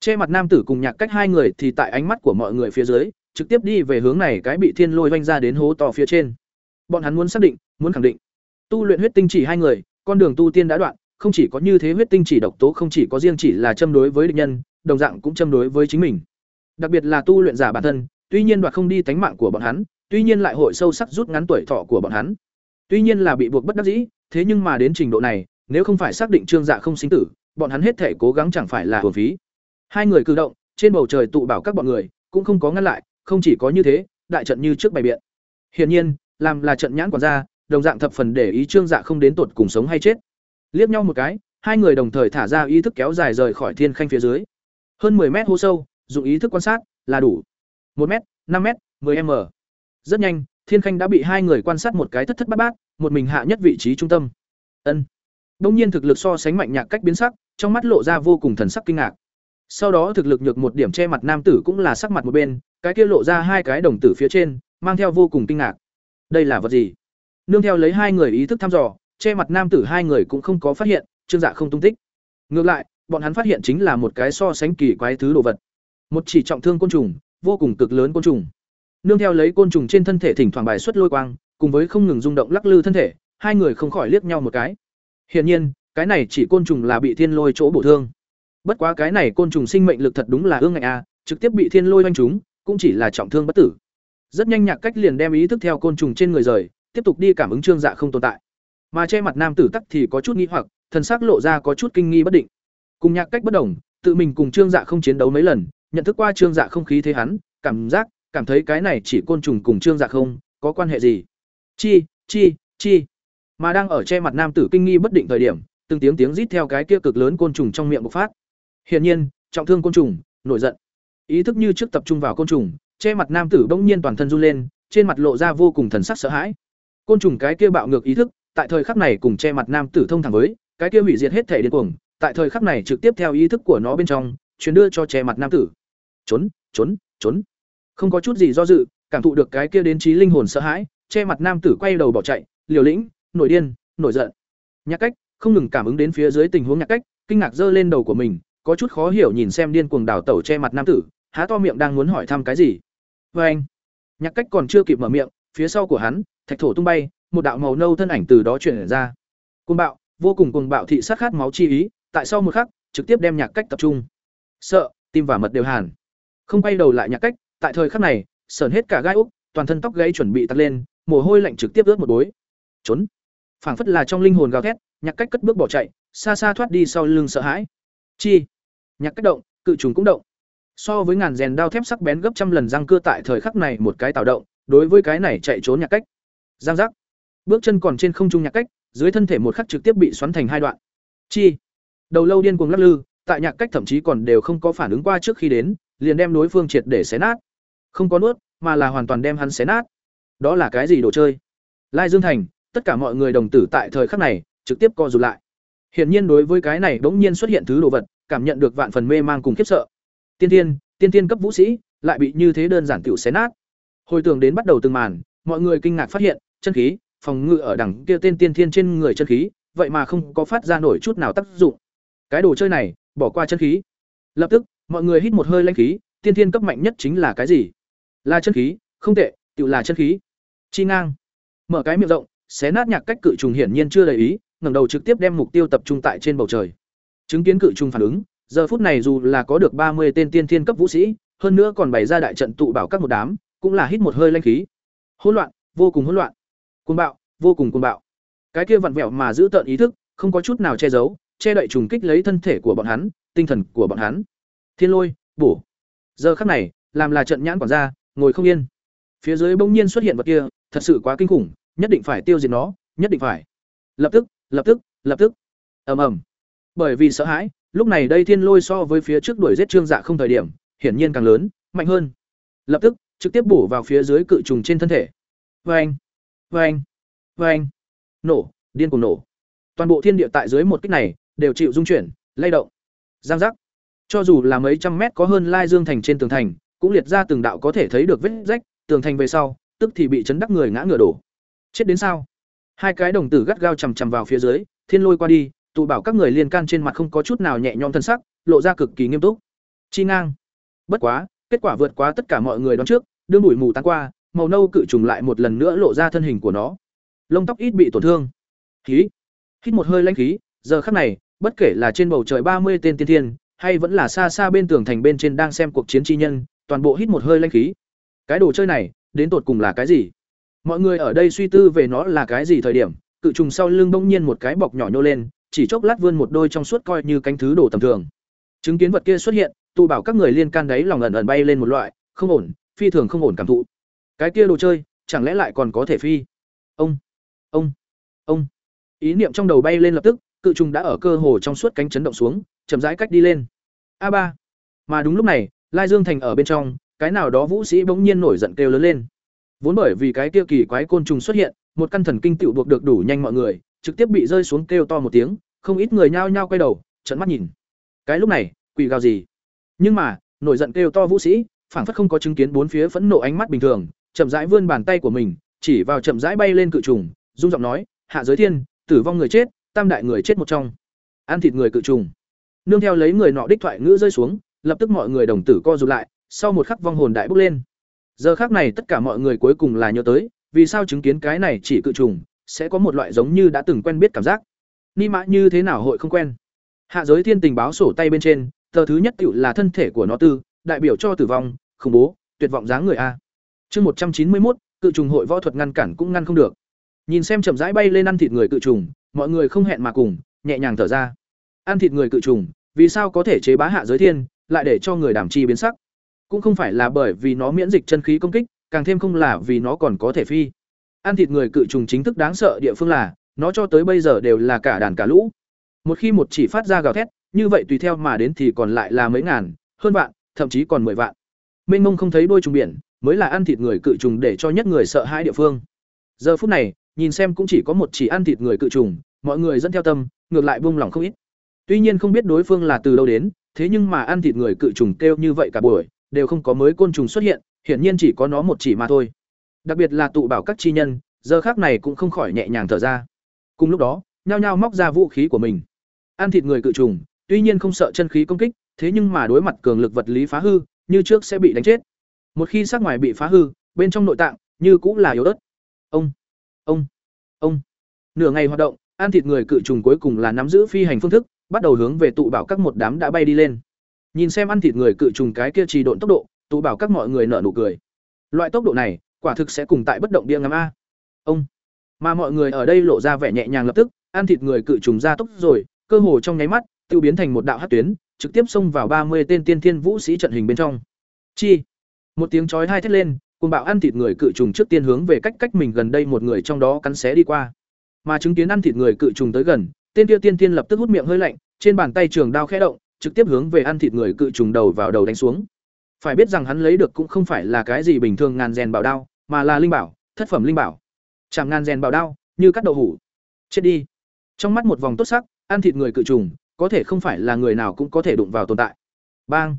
Speaker 1: Che mặt nam tử cùng nhạc cách hai người thì tại ánh mắt của mọi người phía dưới, trực tiếp đi về hướng này cái bị thiên lôi vanh ra đến hố to phía trên. Bọn hắn muốn xác định, muốn khẳng định. Tu luyện huyết tinh chỉ hai người, con đường tu tiên đã đoạn, không chỉ có như thế huyết tinh chỉ độc tố không chỉ có riêng chỉ là châm đối với địch nhân, đồng dạng cũng châm đối với chính mình. Đặc biệt là tu luyện giả bản thân, tuy nhiên đoạt không đi tánh mạng của bọn hắn, tuy nhiên lại hội sâu sắc rút ngắn tuổi thọ của bọn hắn. Tuy nhiên là bị buộc bất đắc dĩ, thế nhưng mà đến trình độ này nếu không phải xác định trương dạ không sinh tử, bọn hắn hết thể cố gắng chẳng phải là hồn phí. Hai người cử động, trên bầu trời tụ bảo các bọn người, cũng không có ngăn lại, không chỉ có như thế, đại trận như trước bày biện. Hiển nhiên, làm là trận nhãn quản gia, đồng dạng thập phần để ý trương dạ không đến tột cùng sống hay chết. Liếc nhau một cái, hai người đồng thời thả ra ý thức kéo dài rời khỏi thiên khanh phía dưới. Hơn 10 mét hô sâu dùng ý thức quan sát là đủ. Một m năm m 10 m. Rất nhanh, thiên khanh đã bị hai người quan sát một cái thất thất bát bát, một mình hạ nhất vị trí trung tâm. Ân đông nhiên thực lực so sánh mạnh nhạc cách biến sắc, trong mắt lộ ra vô cùng thần sắc kinh ngạc. Sau đó thực lực nhược một điểm che mặt nam tử cũng là sắc mặt một bên, cái kia lộ ra hai cái đồng tử phía trên, mang theo vô cùng kinh ngạc. Đây là vật gì? Nương theo lấy hai người ý thức thăm dò, che mặt nam tử hai người cũng không có phát hiện, trương dạ không tung tích. Ngược lại, bọn hắn phát hiện chính là một cái so sánh kỳ quái thứ đồ vật. Một chỉ trọng thương côn trùng, vô cùng cực lớn côn trùng. Nương theo lấy côn trùng trên thân thể thỉnh thoảng bài xuất lôi quang, cùng với không ngừng rung động lắc lư thân thể, hai người không khỏi liếc nhau một cái hiển nhiên, cái này chỉ côn trùng là bị thiên lôi chỗ bổ thương. Bất quá cái này côn trùng sinh mệnh lực thật đúng là ương ngạnh a trực tiếp bị thiên lôi đánh chúng cũng chỉ là trọng thương bất tử. Rất nhanh nhạc cách liền đem ý thức theo côn trùng trên người rời, tiếp tục đi cảm ứng trương dạ không tồn tại. Mà che mặt nam tử tắc thì có chút nghi hoặc, thần sắc lộ ra có chút kinh nghi bất định. Cùng nhạc cách bất đồng, tự mình cùng trương dạ không chiến đấu mấy lần, nhận thức qua trương dạ không khí thế hắn, cảm giác, cảm thấy cái này chỉ côn trùng cùng trương dạ không, có quan hệ gì? Chi chi chi mà đang ở che mặt nam tử kinh nghi bất định thời điểm, từng tiếng tiếng rít theo cái kia cực lớn côn trùng trong miệng bộc phát. Hiển nhiên, trọng thương côn trùng, nổi giận. Ý thức như trước tập trung vào côn trùng, che mặt nam tử bỗng nhiên toàn thân run lên, trên mặt lộ ra vô cùng thần sắc sợ hãi. Côn trùng cái kia bạo ngược ý thức, tại thời khắc này cùng che mặt nam tử thông thẳng với, cái kia hủy diệt hết thể điên cuồng, tại thời khắc này trực tiếp theo ý thức của nó bên trong, truyền đưa cho che mặt nam tử. Trốn trốn trốn. Không có chút gì do dự, cảm thụ được cái kia đến trí linh hồn sợ hãi, che mặt nam tử quay đầu bỏ chạy, liều lĩnh nổi điên, nổi giận. Nhạc cách, không ngừng cảm ứng đến phía dưới tình huống nhạc cách, kinh ngạc giơ lên đầu của mình, có chút khó hiểu nhìn xem điên cuồng đảo tẩu che mặt nam tử, há to miệng đang muốn hỏi thăm cái gì. Vê anh, nhạc cách còn chưa kịp mở miệng, phía sau của hắn, thạch thổ tung bay, một đạo màu nâu thân ảnh từ đó chuyển ra. Côn bạo, vô cùng cuồng bạo thị sát khát máu chi ý, tại sau một khắc, trực tiếp đem nhạc cách tập trung. Sợ, tim và mật đều hàn. Không quay đầu lại nhạc cách, tại thời khắc này, sờn hết cả gai úc, toàn thân tóc gáy chuẩn bị tắt lên, mồ hôi lạnh trực tiếp ướt một bối. Trốn phảng phất là trong linh hồn gào thét, nhạc cách cất bước bỏ chạy, xa xa thoát đi sau lưng sợ hãi. Chi? Nhạc cách động, cự trùng cũng động. So với ngàn rèn đao thép sắc bén gấp trăm lần răng cưa tại thời khắc này một cái tạo động, đối với cái này chạy trốn nhạc cách. Giang giác. Bước chân còn trên không trung nhạc cách, dưới thân thể một khắc trực tiếp bị xoắn thành hai đoạn. Chi? Đầu lâu điên cuồng lắc lư, tại nhạc cách thậm chí còn đều không có phản ứng qua trước khi đến, liền đem đối phương triệt để xé nát. Không có nuốt, mà là hoàn toàn đem hắn xé nát. Đó là cái gì đồ chơi? Lai dương thành tất cả mọi người đồng tử tại thời khắc này, trực tiếp co rụt lại. Hiển nhiên đối với cái này bỗng nhiên xuất hiện thứ đồ vật, cảm nhận được vạn phần mê mang cùng khiếp sợ. Tiên tiên tiên tiên cấp vũ sĩ, lại bị như thế đơn giản tiểu xé nát. Hồi tưởng đến bắt đầu từng màn, mọi người kinh ngạc phát hiện, chân khí, phòng ngự ở đẳng kia tên tiên thiên trên người chân khí, vậy mà không có phát ra nổi chút nào tác dụng. Cái đồ chơi này, bỏ qua chân khí. Lập tức, mọi người hít một hơi lanh khí, tiên thiên cấp mạnh nhất chính là cái gì? Là chân khí, không tệ tự là chân khí. Chi ngang. Mở cái miệng rộng xé nát nhạc cách cự trùng hiển nhiên chưa đầy ý, ngẩng đầu trực tiếp đem mục tiêu tập trung tại trên bầu trời. Chứng kiến cự trùng phản ứng, giờ phút này dù là có được ba mươi tên tiên thiên cấp vũ sĩ, hơn nữa còn bày ra đại trận tụ bảo các một đám, cũng là hít một hơi lanh khí. Hỗn loạn, vô cùng hỗn loạn. Cuồng bạo, vô cùng cuồng bạo. Cái kia vặn vẹo mà giữ tợn ý thức, không có chút nào che giấu, che đậy trùng kích lấy thân thể của bọn hắn, tinh thần của bọn hắn. Thiên lôi, bổ. Giờ khắc này, làm là trận nhãn quản gia, ngồi không yên. Phía dưới bỗng nhiên xuất hiện vật kia, thật sự quá kinh khủng nhất định phải tiêu diệt nó, nhất định phải. Lập tức lập tức lập tức. Ầm ầm. Bởi vì sợ hãi, lúc này đây thiên lôi so với phía trước đuổi giết trương dạ không thời điểm, hiển nhiên càng lớn, mạnh hơn. Lập tức, trực tiếp bổ vào phía dưới cự trùng trên thân thể. Vang vang anh. nổ, điên cuồng nổ. Toàn bộ thiên địa tại dưới một kích này, đều chịu dung chuyển, lay động. Giang giác. Cho dù là mấy trăm mét có hơn lai dương thành trên tường thành, cũng liệt ra từng đạo có thể thấy được vết rách, tường thành về sau, tức thì bị chấn đắc người ngã ngựa đổ chết đến sao? Hai cái đồng tử gắt gao chằm chằm vào phía dưới, thiên lôi qua đi, tụ bảo các người liên can trên mặt không có chút nào nhẹ nhõm thân sắc, lộ ra cực kỳ nghiêm túc. Chi ngang. Bất quá, kết quả vượt quá tất cả mọi người đoán trước, đương bụi mù tán qua, màu nâu cự trùng lại một lần nữa lộ ra thân hình của nó. Lông tóc ít bị tổn thương. Khí hít một hơi lanh khí, giờ khắc này, bất kể là trên bầu trời ba mươi tên tiên thiên, hay vẫn là xa xa bên tường thành bên trên đang xem cuộc chiến chi nhân, toàn bộ hít một hơi lanh khí. Cái đồ chơi này, đến tột cùng là cái gì? Mọi người ở đây suy tư về nó là cái gì thời điểm, cự trùng sau lưng bỗng nhiên một cái bọc nhỏ nhô lên, chỉ chốc lát vươn một đôi trong suốt coi như cánh thứ đồ tầm thường. Chứng kiến vật kia xuất hiện, tụ bảo các người liên can đấy lòng ẩn ẩn bay lên một loại, không ổn, phi thường không ổn cảm thụ. Cái kia đồ chơi, chẳng lẽ lại còn có thể phi? Ông ông ông. Ý niệm trong đầu bay lên lập tức, cự trùng đã ở cơ hồ trong suốt cánh chấn động xuống, chậm rãi cách đi lên. A ba. Mà đúng lúc này, lai dương thành ở bên trong, cái nào đó vũ sĩ bỗng nhiên nổi giận kêu lớn lên vốn bởi vì cái kia kỳ quái côn trùng xuất hiện, một căn thần kinh tiểu buộc được đủ nhanh mọi người, trực tiếp bị rơi xuống kêu to một tiếng, không ít người nhao nhao quay đầu, trợn mắt nhìn. Cái lúc này, quỷ gào gì? Nhưng mà, nổi giận kêu to vũ sĩ, phảng phất không có chứng kiến bốn phía phẫn nộ ánh mắt bình thường, chậm rãi vươn bàn tay của mình, chỉ vào chậm rãi bay lên cự trùng, rung giọng nói, hạ giới thiên, tử vong người chết, tam đại người chết một trong. Ăn thịt người cự trùng. Nương theo lấy người nọ đích thoại ngữ rơi xuống, lập tức mọi người đồng tử co rụt lại, sau một khắc vong hồn đại bốc lên giờ khác này tất cả mọi người cuối cùng là nhớ tới, vì sao chứng kiến cái này chỉ cự trùng, sẽ có một loại giống như đã từng quen biết cảm giác. Ni mã như thế nào hội không quen? Hạ giới thiên tình báo sổ tay bên trên, tờ thứ nhất tự là thân thể của nó tư, đại biểu cho tử vong, khủng bố, tuyệt vọng dáng người a. Chương một trăm chín mươi một cự trùng hội võ thuật ngăn cản cũng ngăn không được. Nhìn xem chậm rãi bay lên ăn thịt người cự trùng, mọi người không hẹn mà cùng, nhẹ nhàng thở ra. Ăn thịt người cự trùng, vì sao có thể chế bá hạ giới thiên, lại để cho người đảm chi biến sắc? Cũng không phải là bởi vì nó miễn dịch chân khí công kích, càng thêm không là vì nó còn có thể phi. Ăn thịt người cự trùng chính thức đáng sợ địa phương là, nó cho tới bây giờ đều là cả đàn cả lũ. Một khi một chỉ phát ra gào thét, như vậy tùy theo mà đến thì còn lại là mấy ngàn, hơn vạn, thậm chí còn mười vạn. Mênh mông không thấy đôi trùng biển, mới là ăn thịt người cự trùng để cho nhất người sợ hãi địa phương. Giờ phút này, nhìn xem cũng chỉ có một chỉ ăn thịt người cự trùng, mọi người dẫn theo tâm, ngược lại buông lỏng không ít. Tuy nhiên không biết đối phương là từ đâu đến, thế nhưng mà ăn thịt người cự trùng kêu như vậy cả buổi đều không có mới côn trùng xuất hiện hiển nhiên chỉ có nó một chỉ mà thôi đặc biệt là tụ bảo các chi nhân giờ khác này cũng không khỏi nhẹ nhàng thở ra cùng lúc đó nhao nhao móc ra vũ khí của mình ăn thịt người cự trùng tuy nhiên không sợ chân khí công kích thế nhưng mà đối mặt cường lực vật lý phá hư như trước sẽ bị đánh chết một khi sắc ngoài bị phá hư bên trong nội tạng như cũng là yếu ớt. Ông, ông, ông. Nửa ngày hoạt động, ăn thịt người cự trùng cuối cùng là nắm giữ phi hành phương thức, bắt đầu hướng về tụ bảo các một đám đã bay đi lên. Nhìn xem ăn thịt người cự trùng cái kia trì độn tốc độ, tụ bảo các mọi người nở nụ cười. Loại tốc độ này, quả thực sẽ cùng tại bất động bia ngắm a. Ông. Mà mọi người ở đây lộ ra vẻ nhẹ nhàng lập tức, ăn thịt người cự trùng ra tốc rồi, cơ hồ trong nháy mắt, tiêu biến thành một đạo hắc tuyến, trực tiếp xông vào ba mươi tên tiên thiên vũ sĩ trận hình bên trong. Chi! Một tiếng chói tai thét lên, cùng bạo ăn thịt người cự trùng trước tiên hướng về cách cách mình gần đây một người trong đó cắn xé đi qua. Mà chứng kiến ăn thịt người cự trùng tới gần, tên kia tiên tiên lập tức hút miệng hơi lạnh, trên bàn tay trường đao khẽ động, trực tiếp hướng về ăn thịt người cự trùng đầu vào đầu đánh xuống. Phải biết rằng hắn lấy được cũng không phải là cái gì bình thường ngàn rèn bảo đao, mà là linh bảo, thất phẩm linh bảo. Chạm ngàn rèn bảo đao, như cắt đậu hủ. Chết đi. Trong mắt một vòng tốt sắc, ăn thịt người cự trùng, có thể không phải là người nào cũng có thể đụng vào tồn tại. Bang.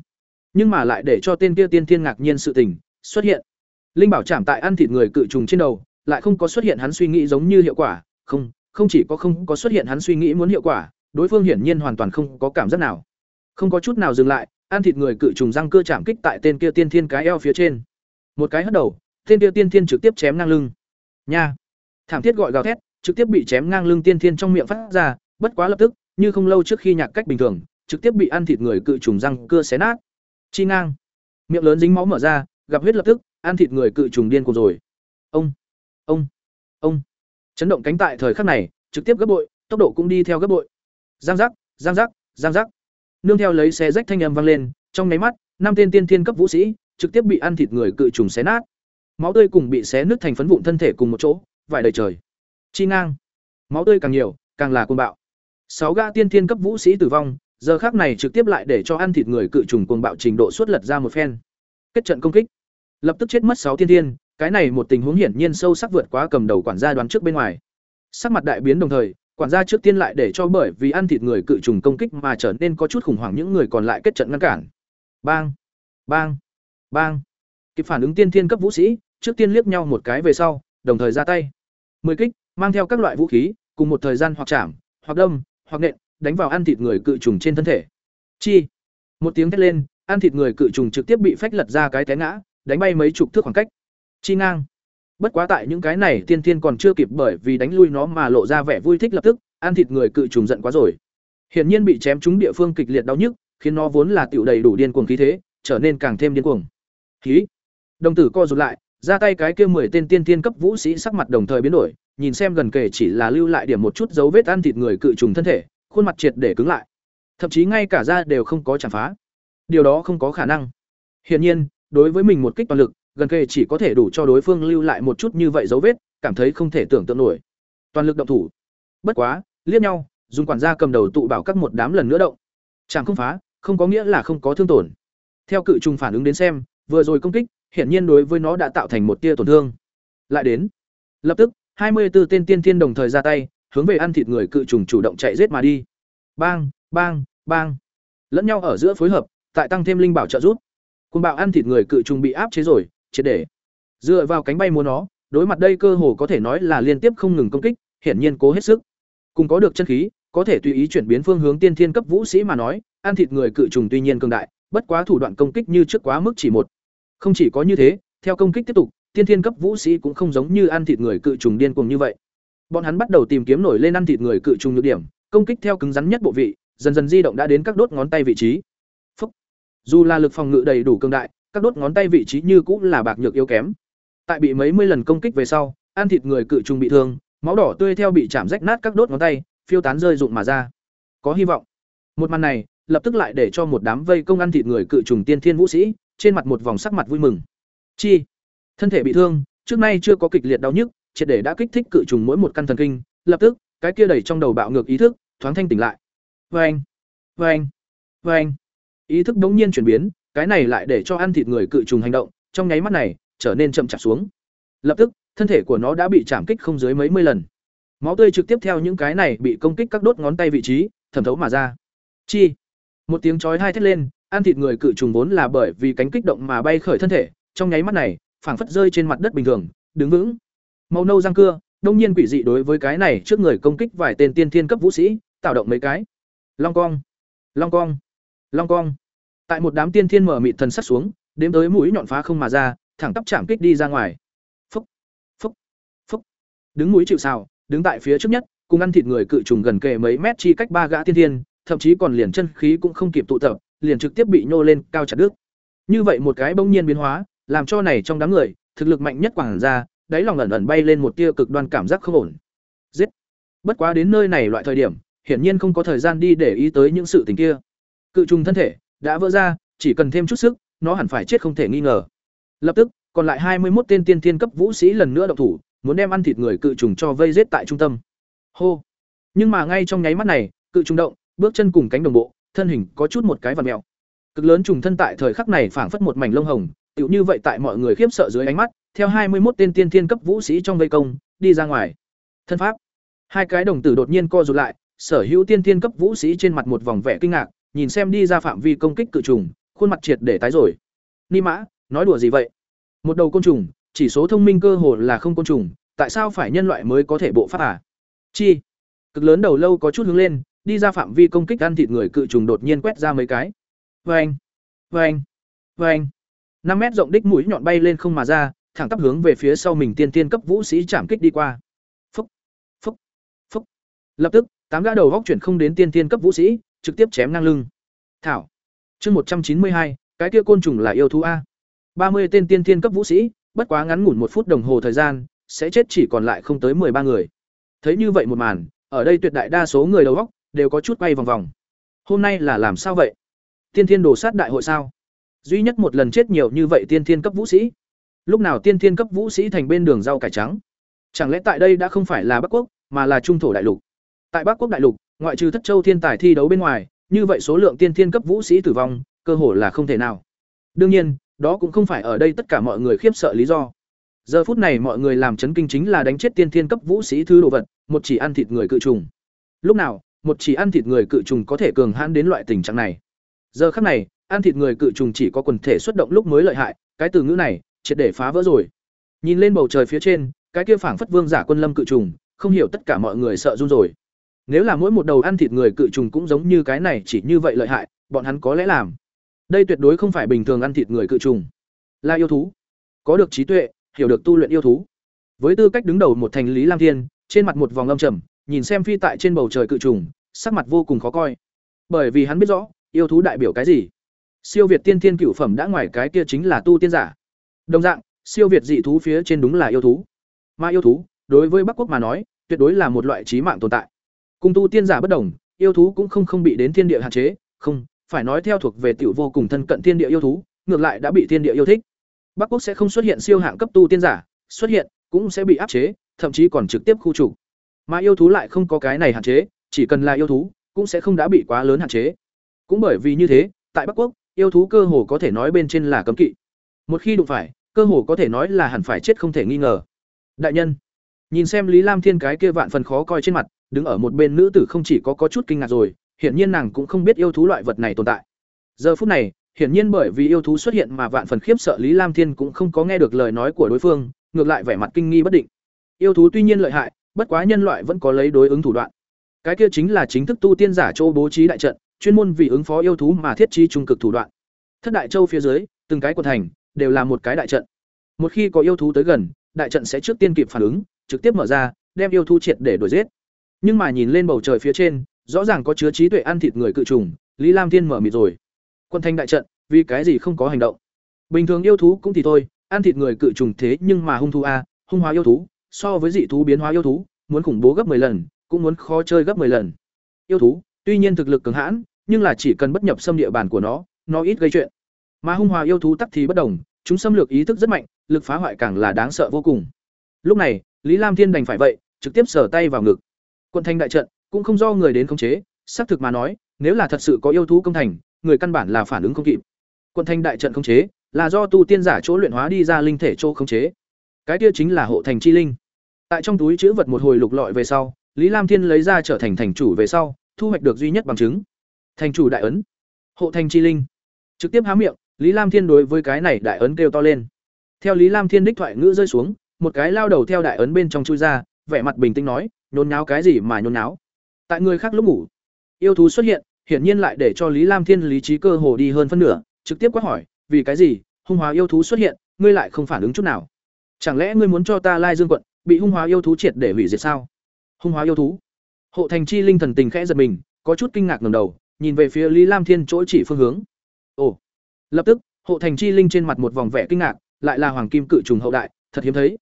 Speaker 1: Nhưng mà lại để cho tên kia tiên thiên ngạc nhiên sự tình xuất hiện. Linh bảo chạm tại ăn thịt người cự trùng trên đầu, lại không có xuất hiện hắn suy nghĩ giống như hiệu quả, không, không chỉ có không có xuất hiện hắn suy nghĩ muốn hiệu quả, đối phương hiển nhiên hoàn toàn không có cảm giác nào. Không có chút nào dừng lại, ăn thịt người cự trùng răng cưa chạm kích tại tên kia tiên thiên cái eo phía trên. Một cái hất đầu, tên kia tiên thiên trực tiếp chém ngang lưng. Nha. Thảm thiết gọi gào thét, trực tiếp bị chém ngang lưng tiên thiên trong miệng phát ra, bất quá lập tức, như không lâu trước khi nhạc cách bình thường, trực tiếp bị ăn thịt người cự trùng răng cưa xé nát. Chi ngang. Miệng lớn dính máu mở ra, gặp huyết lập tức, ăn thịt người cự trùng điên cuồng rồi. Ông, ông, ông. Chấn động cánh tại thời khắc này, trực tiếp gấp bội, tốc độ cũng đi theo gấp bội. Giang giác, giang giác, giang giác. Nương theo lấy xe rách thanh âm vang lên, trong nháy mắt, năm tên tiên thiên cấp vũ sĩ trực tiếp bị ăn thịt người cự trùng xé nát. Máu tươi cùng bị xé nứt thành phấn vụn thân thể cùng một chỗ, vải đầy trời. Chi ngang. Máu tươi càng nhiều, càng là cuồng bạo. Sáu gã tiên thiên cấp vũ sĩ tử vong, giờ khác này trực tiếp lại để cho ăn thịt người cự trùng cuồng bạo trình độ suốt lật ra một phen. Kết trận công kích lập tức chết mất sáu thiên thiên cái này một tình huống hiển nhiên sâu sắc vượt quá cầm đầu quản gia đoán trước bên ngoài sắc mặt đại biến đồng thời quản gia trước tiên lại để cho bởi vì ăn thịt người cự trùng công kích mà trở nên có chút khủng hoảng những người còn lại kết trận ngăn cản. Bang bang bang. Kịp phản ứng tiên thiên cấp vũ sĩ, trước tiên liếc nhau một cái về sau, đồng thời ra tay. Mười kích, mang theo các loại vũ khí, cùng một thời gian hoặc chạm, hoặc đâm, hoặc nện, đánh vào ăn thịt người cự trùng trên thân thể. Chi? Một tiếng thét lên, ăn thịt người cự trùng trực tiếp bị phách lật ra cái té ngã, đánh bay mấy chục thước khoảng cách. Chi ngang bất quá tại những cái này tiên tiên còn chưa kịp bởi vì đánh lui nó mà lộ ra vẻ vui thích lập tức, ăn thịt người cự trùng giận quá rồi. Hiển nhiên bị chém trúng địa phương kịch liệt đau nhức, khiến nó vốn là tiểu đầy đủ điên cuồng khí thế, trở nên càng thêm điên cuồng. Khí đồng tử co rụt lại, ra tay cái kia mười tên tiên tiên cấp vũ sĩ sắc mặt đồng thời biến đổi, nhìn xem gần kề chỉ là lưu lại điểm một chút dấu vết ăn thịt người cự trùng thân thể, khuôn mặt triệt để cứng lại. Thậm chí ngay cả da đều không có chạm phá. Điều đó không có khả năng. Hiển nhiên, đối với mình một kích toàn lực gần kề chỉ có thể đủ cho đối phương lưu lại một chút như vậy dấu vết cảm thấy không thể tưởng tượng nổi. Toàn lực động thủ. Bất quá liếc nhau dùng quản gia cầm đầu tụ bảo các một đám lần nữa động. Chẳng không phá không có nghĩa là không có thương tổn. Theo cự trùng phản ứng đến xem vừa rồi công kích hiển nhiên đối với nó đã tạo thành một tia tổn thương. Lại đến lập tức hai mươi 24 tên tiên tiên đồng thời ra tay hướng về ăn thịt người cự trùng chủ động chạy giết mà đi. Bang bang bang. Lẫn nhau ở giữa phối hợp tại tăng thêm linh bảo trợ giúp. Cuồng bạo ăn thịt người cự trùng bị áp chế rồi, triệt để. Dựa vào cánh bay múa nó, đối mặt đây cơ hồ có thể nói là liên tiếp không ngừng công kích, hiển nhiên cố hết sức. Cùng có được chân khí, có thể tùy ý chuyển biến phương hướng tiên thiên cấp vũ sĩ mà nói, ăn thịt người cự trùng tuy nhiên cường đại, bất quá thủ đoạn công kích như trước quá mức chỉ một. Không chỉ có như thế, theo công kích tiếp tục, tiên thiên cấp vũ sĩ cũng không giống như ăn thịt người cự trùng điên cuồng như vậy. Bọn hắn bắt đầu tìm kiếm nổi lên ăn thịt người cự trùng nhược điểm, công kích theo cứng rắn nhất bộ vị, dần dần di động đã đến các đốt ngón tay vị trí. Dù là lực phòng ngự đầy đủ cường đại, các đốt ngón tay vị trí như cũng là bạc nhược yếu kém. Tại bị mấy mươi lần công kích về sau, ăn thịt người cự trùng bị thương, máu đỏ tươi theo bị chạm rách nát các đốt ngón tay, phiêu tán rơi rụng mà ra. Có hy vọng. Một màn này, lập tức lại để cho một đám vây công ăn thịt người cự trùng tiên thiên vũ sĩ, trên mặt một vòng sắc mặt vui mừng. Chi, thân thể bị thương, trước nay chưa có kịch liệt đau nhức, triệt để đã kích thích cự trùng mỗi một căn thần kinh, lập tức, cái kia đẩy trong đầu bạo ngược ý thức, thoáng thanh tỉnh lại. Oeng, oeng, oeng. Ý thức đống nhiên chuyển biến, cái này lại để cho ăn thịt người cự trùng hành động, trong nháy mắt này, trở nên chậm chạp xuống. Lập tức, thân thể của nó đã bị chạm kích không dưới mấy mươi lần. Máu tươi trực tiếp theo những cái này bị công kích các đốt ngón tay vị trí, thẩm thấu mà ra. Chi! Một tiếng chói hai thét lên, ăn thịt người cự trùng vốn là bởi vì cánh kích động mà bay khởi thân thể, trong nháy mắt này, phảng phất rơi trên mặt đất bình thường, đứng vững. Màu nâu răng cưa, đông nhiên quỷ dị đối với cái này trước người công kích vài tên tiên thiên cấp vũ sĩ, tạo động mấy cái. Long cong, long cong long cong tại một đám tiên thiên mở mịt thần sắc xuống đếm tới mũi nhọn phá không mà ra thẳng tắp chạm kích đi ra ngoài. Phúc, phúc, phúc. Đứng mũi chịu sào, đứng tại phía trước nhất, cùng ăn thịt người cự trùng gần kề mấy mét chi cách ba gã tiên thiên, thậm chí còn liền chân khí cũng không kịp tụ tập, liền trực tiếp bị nhô lên cao chặt đứt. Như vậy một cái bỗng nhiên biến hóa, làm cho này trong đám người, thực lực mạnh nhất quảng ra, đáy lòng ẩn ẩn bay lên một tia cực đoan cảm giác không ổn. Giết. Bất quá đến nơi này loại thời điểm, hiển nhiên không có thời gian đi để ý tới những sự tình kia. Cự trùng thân thể đã vỡ ra, chỉ cần thêm chút sức, nó hẳn phải chết không thể nghi ngờ. Lập tức, còn lại hai mươi một tên tiên tiên cấp vũ sĩ lần nữa động thủ, muốn đem ăn thịt người cự trùng cho vây giết tại trung tâm. Hô. Nhưng mà ngay trong nháy mắt này, cự trùng động, bước chân cùng cánh đồng bộ, thân hình có chút một cái vặn mèo. Cực lớn trùng thân tại thời khắc này phảng phất một mảnh lông hồng, tựu như vậy tại mọi người khiếp sợ dưới ánh mắt, theo hai mươi một tên tiên tiên cấp vũ sĩ trong vây công, đi ra ngoài. Thân pháp. Hai cái đồng tử đột nhiên co rụt lại, sở hữu tiên tiên cấp vũ sĩ trên mặt một vòng vẻ kinh ngạc, nhìn xem đi ra phạm vi công kích cự trùng, khuôn mặt triệt để tái rồi. Ni mã, nói đùa gì vậy? Một đầu côn trùng, chỉ số thông minh cơ hồ là không côn trùng, tại sao phải nhân loại mới có thể bộ pháp à? Chi? Cực lớn đầu lâu có chút hướng lên, đi ra phạm vi công kích ăn thịt người cự trùng đột nhiên quét ra mấy cái. Oeng, oeng, anh năm mét rộng đích mũi nhọn bay lên không mà ra, thẳng tắp hướng về phía sau mình tiên tiên cấp vũ sĩ chạm kích đi qua. Phúc, phúc, phúc. Lập tức, tám gã đầu góc chuyển không đến tiên tiên cấp vũ sĩ, trực tiếp chém ngang lưng. Thảo. Chương một trăm chín mươi hai, cái kia côn trùng là yêu thú a. ba mươi tên tiên thiên cấp vũ sĩ, bất quá ngắn ngủn một phút đồng hồ thời gian, sẽ chết chỉ còn lại không tới ba người. Thấy như vậy một màn, ở đây tuyệt đại đa số người đầu óc đều có chút quay vòng vòng. Hôm nay là làm sao vậy? Tiên thiên đồ sát đại hội sao? Duy nhất một lần chết nhiều như vậy tiên thiên cấp vũ sĩ. Lúc nào tiên thiên cấp vũ sĩ thành bên đường rau cải trắng? Chẳng lẽ tại đây đã không phải là Bắc Quốc, mà là Trung thổ đại lục? Tại Bắc Quốc đại lục, ngoại trừ Thất Châu thiên tài thi đấu bên ngoài, như vậy số lượng tiên thiên cấp vũ sĩ tử vong, cơ hồ là không thể nào. Đương nhiên, đó cũng không phải ở đây tất cả mọi người khiếp sợ lý do. Giờ phút này mọi người làm chấn kinh chính là đánh chết tiên thiên cấp vũ sĩ thứ đồ vật, một chỉ ăn thịt người cự trùng. Lúc nào, một chỉ ăn thịt người cự trùng có thể cường hãn đến loại tình trạng này? Giờ khắc này, ăn thịt người cự trùng chỉ có quần thể xuất động lúc mới lợi hại, cái từ ngữ này triệt để phá vỡ rồi. Nhìn lên bầu trời phía trên, cái kia phảng phất vương giả quân lâm cự trùng, không hiểu tất cả mọi người sợ run rồi. Nếu là mỗi một đầu ăn thịt người cự trùng cũng giống như cái này chỉ như vậy lợi hại, bọn hắn có lẽ làm. Đây tuyệt đối không phải bình thường ăn thịt người cự trùng, là yêu thú. Có được trí tuệ, hiểu được tu luyện yêu thú. Với tư cách đứng đầu một thành lý Lam Thiên, trên mặt một vòng âm trầm, nhìn xem phi tại trên bầu trời cự trùng, sắc mặt vô cùng khó coi. Bởi vì hắn biết rõ, yêu thú đại biểu cái gì. Siêu việt tiên thiên cửu phẩm đã ngoài cái kia chính là tu tiên giả. Đồng dạng, siêu việt dị thú phía trên đúng là yêu thú. Mà yêu thú, đối với Bắc Quốc mà nói, tuyệt đối là một loại trí mạng tồn tại. Cùng tu tiên giả bất đồng, yêu thú cũng không không bị đến thiên địa hạn chế, không, phải nói theo thuộc về tiểu vô cùng thân cận thiên địa yêu thú, ngược lại đã bị thiên địa yêu thích. Bắc Quốc sẽ không xuất hiện siêu hạng cấp tu tiên giả, xuất hiện cũng sẽ bị áp chế, thậm chí còn trực tiếp khu trục. Mà yêu thú lại không có cái này hạn chế, chỉ cần là yêu thú, cũng sẽ không đã bị quá lớn hạn chế. Cũng bởi vì như thế, tại Bắc Quốc, yêu thú cơ hồ có thể nói bên trên là cấm kỵ. Một khi đụng phải, cơ hồ có thể nói là hẳn phải chết không thể nghi ngờ. Đại nhân, nhìn xem Lý Lam Thiên cái kia vạn phần khó coi trên mặt, đứng ở một bên nữ tử không chỉ có có chút kinh ngạc rồi, hiển nhiên nàng cũng không biết yêu thú loại vật này tồn tại. Giờ phút này, hiển nhiên bởi vì yêu thú xuất hiện mà vạn phần khiếp sợ Lý Lam Thiên cũng không có nghe được lời nói của đối phương, ngược lại vẻ mặt kinh nghi bất định. Yêu thú tuy nhiên lợi hại, bất quá nhân loại vẫn có lấy đối ứng thủ đoạn. Cái kia chính là chính thức tu tiên giả châu bố trí đại trận, chuyên môn vì ứng phó yêu thú mà thiết trí trung cực thủ đoạn. Thất đại châu phía dưới, từng cái quận thành đều là một cái đại trận. Một khi có yêu thú tới gần, đại trận sẽ trước tiên kịp phản ứng, trực tiếp mở ra, đem yêu thú triệt để đuổi giết. Nhưng mà nhìn lên bầu trời phía trên, rõ ràng có chứa trí tuệ ăn thịt người cự trùng, Lý Lam Thiên mở mịt rồi. Quân thanh đại trận, vì cái gì không có hành động? Bình thường yêu thú cũng thì thôi, ăn thịt người cự trùng thế nhưng mà hung thú a, hung hóa yêu thú, so với dị thú biến hóa yêu thú, muốn khủng bố gấp 10 lần, cũng muốn khó chơi gấp 10 lần. Yêu thú, tuy nhiên thực lực cường hãn, nhưng là chỉ cần bất nhập xâm địa bàn của nó, nó ít gây chuyện. Mà hung hòa yêu thú tắc thì bất đồng, chúng xâm lược ý thức rất mạnh, lực phá hoại càng là đáng sợ vô cùng. Lúc này, Lý Lam Thiên đành phải vậy, trực tiếp sở tay vào ngực. Quân thanh đại trận cũng không do người đến khống chế, xác thực mà nói, nếu là thật sự có yêu thú công thành, người căn bản là phản ứng không kịp. Quân thanh đại trận khống chế, là do tu tiên giả chỗ luyện hóa đi ra linh thể chỗ khống chế. Cái kia chính là hộ thành chi linh. Tại trong túi chứa vật một hồi lục lọi về sau, Lý Lam Thiên lấy ra trở thành thành chủ về sau, thu hoạch được duy nhất bằng chứng. Thành chủ đại ấn, hộ thành chi linh. Trực tiếp há miệng, Lý Lam Thiên đối với cái này đại ấn kêu to lên. Theo Lý Lam Thiên đích thoại ngữ rơi xuống, một cái lao đầu theo đại ấn bên trong chui ra, vẻ mặt bình tĩnh nói, nhốn nháo cái gì mà nhốn nháo? Tại người khác lúc ngủ, yêu thú xuất hiện, hiển nhiên lại để cho Lý Lam Thiên lý trí cơ hồ đi hơn phân nửa, trực tiếp quát hỏi, vì cái gì? Hung hóa yêu thú xuất hiện, ngươi lại không phản ứng chút nào? Chẳng lẽ ngươi muốn cho ta lai dương quận bị hung hóa yêu thú triệt để hủy diệt sao? Hung hóa yêu thú. Hộ thành chi linh thần tình khẽ giật mình có chút kinh ngạc ngầm đầu nhìn về phía lý lam thiên chỗ chỉ phương hướng. Ồ. Lập tức hộ thành chi linh trên mặt một vòng vẻ kinh ngạc lại là hoàng kim cự trùng hậu đại thật hiếm thấy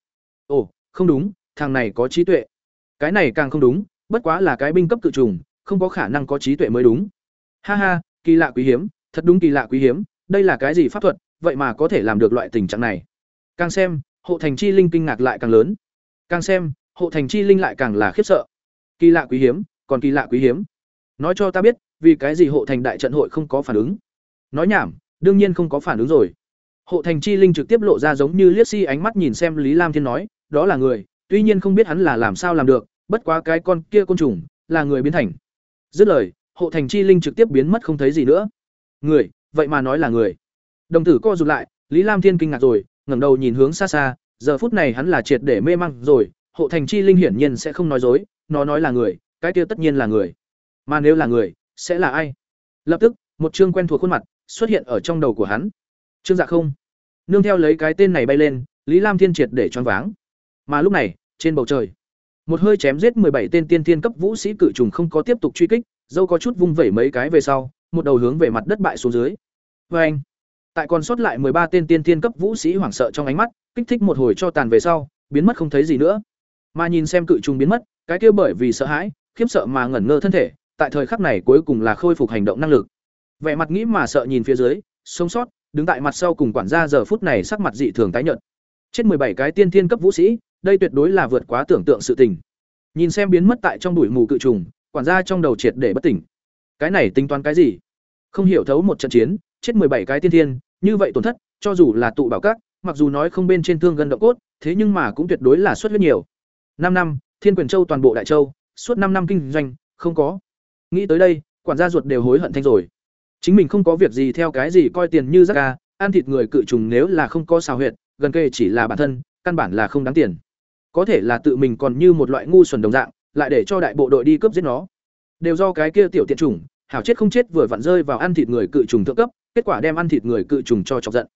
Speaker 1: ồ, không đúng, thằng này có trí tuệ. Cái này càng không đúng, bất quá là cái binh cấp cự trùng, không có khả năng có trí tuệ mới đúng. Ha ha, kỳ lạ quý hiếm, thật đúng kỳ lạ quý hiếm, đây là cái gì pháp thuật, vậy mà có thể làm được loại tình trạng này. Càng xem, hộ thành chi linh kinh ngạc lại càng lớn. Càng xem, hộ thành chi linh lại càng là khiếp sợ. Kỳ lạ quý hiếm, còn kỳ lạ quý hiếm. Nói cho ta biết, vì cái gì hộ thành đại trận hội không có phản ứng? Nói nhảm, đương nhiên không có phản ứng rồi. Hộ thành chi linh trực tiếp lộ ra giống như liếc si ánh mắt nhìn xem lý lam thiên nói đó là người, tuy nhiên không biết hắn là làm sao làm được, bất quá cái con kia côn trùng là người biến thành. Dứt lời, hộ thành chi linh trực tiếp biến mất không thấy gì nữa. Người, vậy mà nói là người. Đồng tử co rụt lại, lý lam thiên kinh ngạc rồi, ngẩng đầu nhìn hướng xa xa, giờ phút này hắn là triệt để mê măng rồi, hộ thành chi linh hiển nhiên sẽ không nói dối, nó nói là người, cái kia tất nhiên là người. Mà nếu là người, sẽ là ai? Lập tức, một chương quen thuộc khuôn mặt xuất hiện ở trong đầu của hắn. Trương dạ không. Nương theo lấy cái tên này bay lên, lý lam thiên triệt để choáng váng mà lúc này, trên bầu trời, một hơi chém giết bảy tên tiên thiên cấp vũ sĩ cự trùng không có tiếp tục truy kích, dâu có chút vung vẩy mấy cái về sau, một đầu hướng về mặt đất bại xuống dưới. Vê anh, tại còn sót lại ba tên tiên thiên cấp vũ sĩ hoảng sợ trong ánh mắt, kích thích một hồi cho tàn về sau, biến mất không thấy gì nữa. Mà nhìn xem cự trùng biến mất, cái kia bởi vì sợ hãi, khiếp sợ mà ngẩn ngơ thân thể, tại thời khắc này cuối cùng là khôi phục hành động năng lực. Vẻ mặt nghĩ mà sợ nhìn phía dưới, sống sót, đứng tại mặt sau cùng quản gia giờ phút này sắc mặt dị thường tái nhợt. Chết bảy cái tiên thiên cấp vũ sĩ đây tuyệt đối là vượt quá tưởng tượng sự tình. Nhìn xem biến mất tại trong bụi mù cự trùng, quản gia trong đầu triệt để bất tỉnh. Cái này tính toán cái gì? Không hiểu thấu một trận chiến, chết bảy cái tiên thiên, như vậy tổn thất, cho dù là tụ bảo các, mặc dù nói không bên trên thương gần động cốt, thế nhưng mà cũng tuyệt đối là suất huyết nhiều. Năm năm, thiên quyền châu toàn bộ đại châu, suốt năm năm kinh doanh, không có. Nghĩ tới đây, quản gia ruột đều hối hận thanh rồi. Chính mình không có việc gì theo cái gì coi tiền như rác ca ăn thịt người cự trùng nếu là không có xào huyệt, gần kề chỉ là bản thân, căn bản là không đáng tiền có thể là tự mình còn như một loại ngu xuẩn đồng dạng, lại để cho đại bộ đội đi cướp giết nó. Đều do cái kia tiểu tiện chủng, hảo chết không chết vừa vặn rơi vào ăn thịt người cự trùng thượng cấp, kết quả đem ăn thịt người cự trùng cho chọc giận.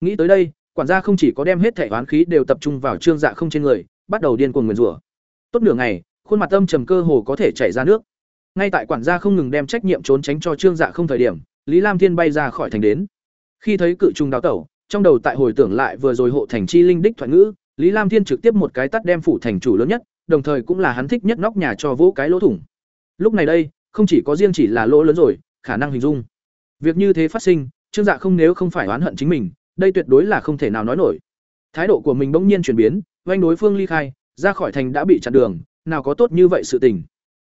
Speaker 1: Nghĩ tới đây, quản gia không chỉ có đem hết thẻ oán khí đều tập trung vào trương dạ không trên người, bắt đầu điên cuồng nguyền rủa. Tốt nửa ngày, khuôn mặt âm trầm cơ hồ có thể chảy ra nước. Ngay tại quản gia không ngừng đem trách nhiệm trốn tránh cho trương dạ không thời điểm, lý lam thiên bay ra khỏi thành đến. Khi thấy cự trùng đào tẩu, trong đầu tại hồi tưởng lại vừa rồi hộ thành chi linh đích thoại ngữ lý lam thiên trực tiếp một cái tắt đem phủ thành chủ lớn nhất đồng thời cũng là hắn thích nhất nóc nhà cho vỗ cái lỗ thủng lúc này đây không chỉ có riêng chỉ là lỗ lớn rồi khả năng hình dung việc như thế phát sinh trương dạ không nếu không phải oán hận chính mình đây tuyệt đối là không thể nào nói nổi thái độ của mình bỗng nhiên chuyển biến oanh đối phương ly khai ra khỏi thành đã bị chặn đường nào có tốt như vậy sự tình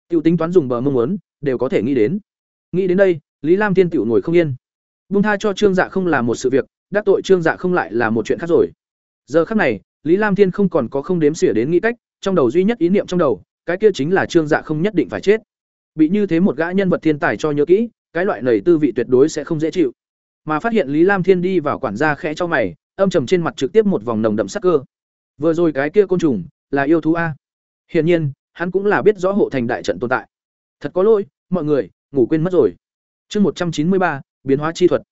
Speaker 1: Tiểu tính toán dùng bờ mông muốn, đều có thể nghĩ đến. Nghĩ đến đây, Lý Lam Tiên tiểu ngồi không yên. Buông tha cho Trương Dạ không là một sự việc, đắc tội Trương Dạ không lại là một chuyện khác rồi. Giờ khắc này, Lý Lam Thiên không còn có không đếm xỉa đến nghĩ cách, trong đầu duy nhất ý niệm trong đầu, cái kia chính là Trương Dạ không nhất định phải chết. Bị như thế một gã nhân vật thiên tài cho nhớ kỹ, cái loại lời tư vị tuyệt đối sẽ không dễ chịu. Mà phát hiện Lý Lam Thiên đi vào quản gia khẽ cho mày, âm trầm trên mặt trực tiếp một vòng nồng đậm sắc cơ. Vừa rồi cái kia côn trùng, là yêu thú a. Hiển nhiên, hắn cũng là biết rõ hộ thành đại trận tồn tại. Thật có lỗi, mọi người, ngủ quên mất rồi. Chương một trăm chín mươi ba biến hóa chi thuật.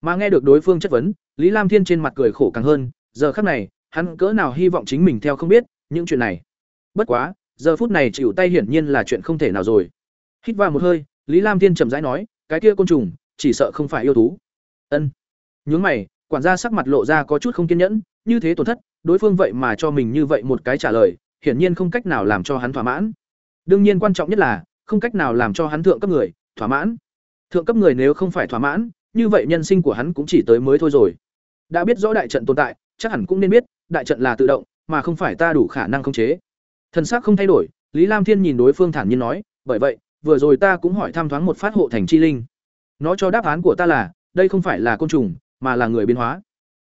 Speaker 1: Mà nghe được đối phương chất vấn, Lý Lam Thiên trên mặt cười khổ càng hơn, giờ khắc này, hắn cỡ nào hy vọng chính mình theo không biết những chuyện này. Bất quá, giờ phút này chịu tay hiển nhiên là chuyện không thể nào rồi. Hít vào một hơi, Lý Lam Thiên trầm rãi nói, cái kia côn trùng, chỉ sợ không phải yêu thú. Ân. Nhướng mày, quản gia sắc mặt lộ ra có chút không kiên nhẫn, như thế tổn thất, đối phương vậy mà cho mình như vậy một cái trả lời, hiển nhiên không cách nào làm cho hắn thỏa mãn. Đương nhiên quan trọng nhất là không cách nào làm cho hắn thượng cấp người thỏa mãn. Thượng cấp người nếu không phải thỏa mãn, như vậy nhân sinh của hắn cũng chỉ tới mới thôi rồi. Đã biết rõ đại trận tồn tại, chắc hẳn cũng nên biết, đại trận là tự động, mà không phải ta đủ khả năng khống chế. Thần sắc không thay đổi, Lý Lam Thiên nhìn đối phương thản nhiên nói, bởi vậy, vừa rồi ta cũng hỏi thăm thoáng một phát hộ thành chi linh. Nó cho đáp án của ta là, đây không phải là côn trùng, mà là người biến hóa.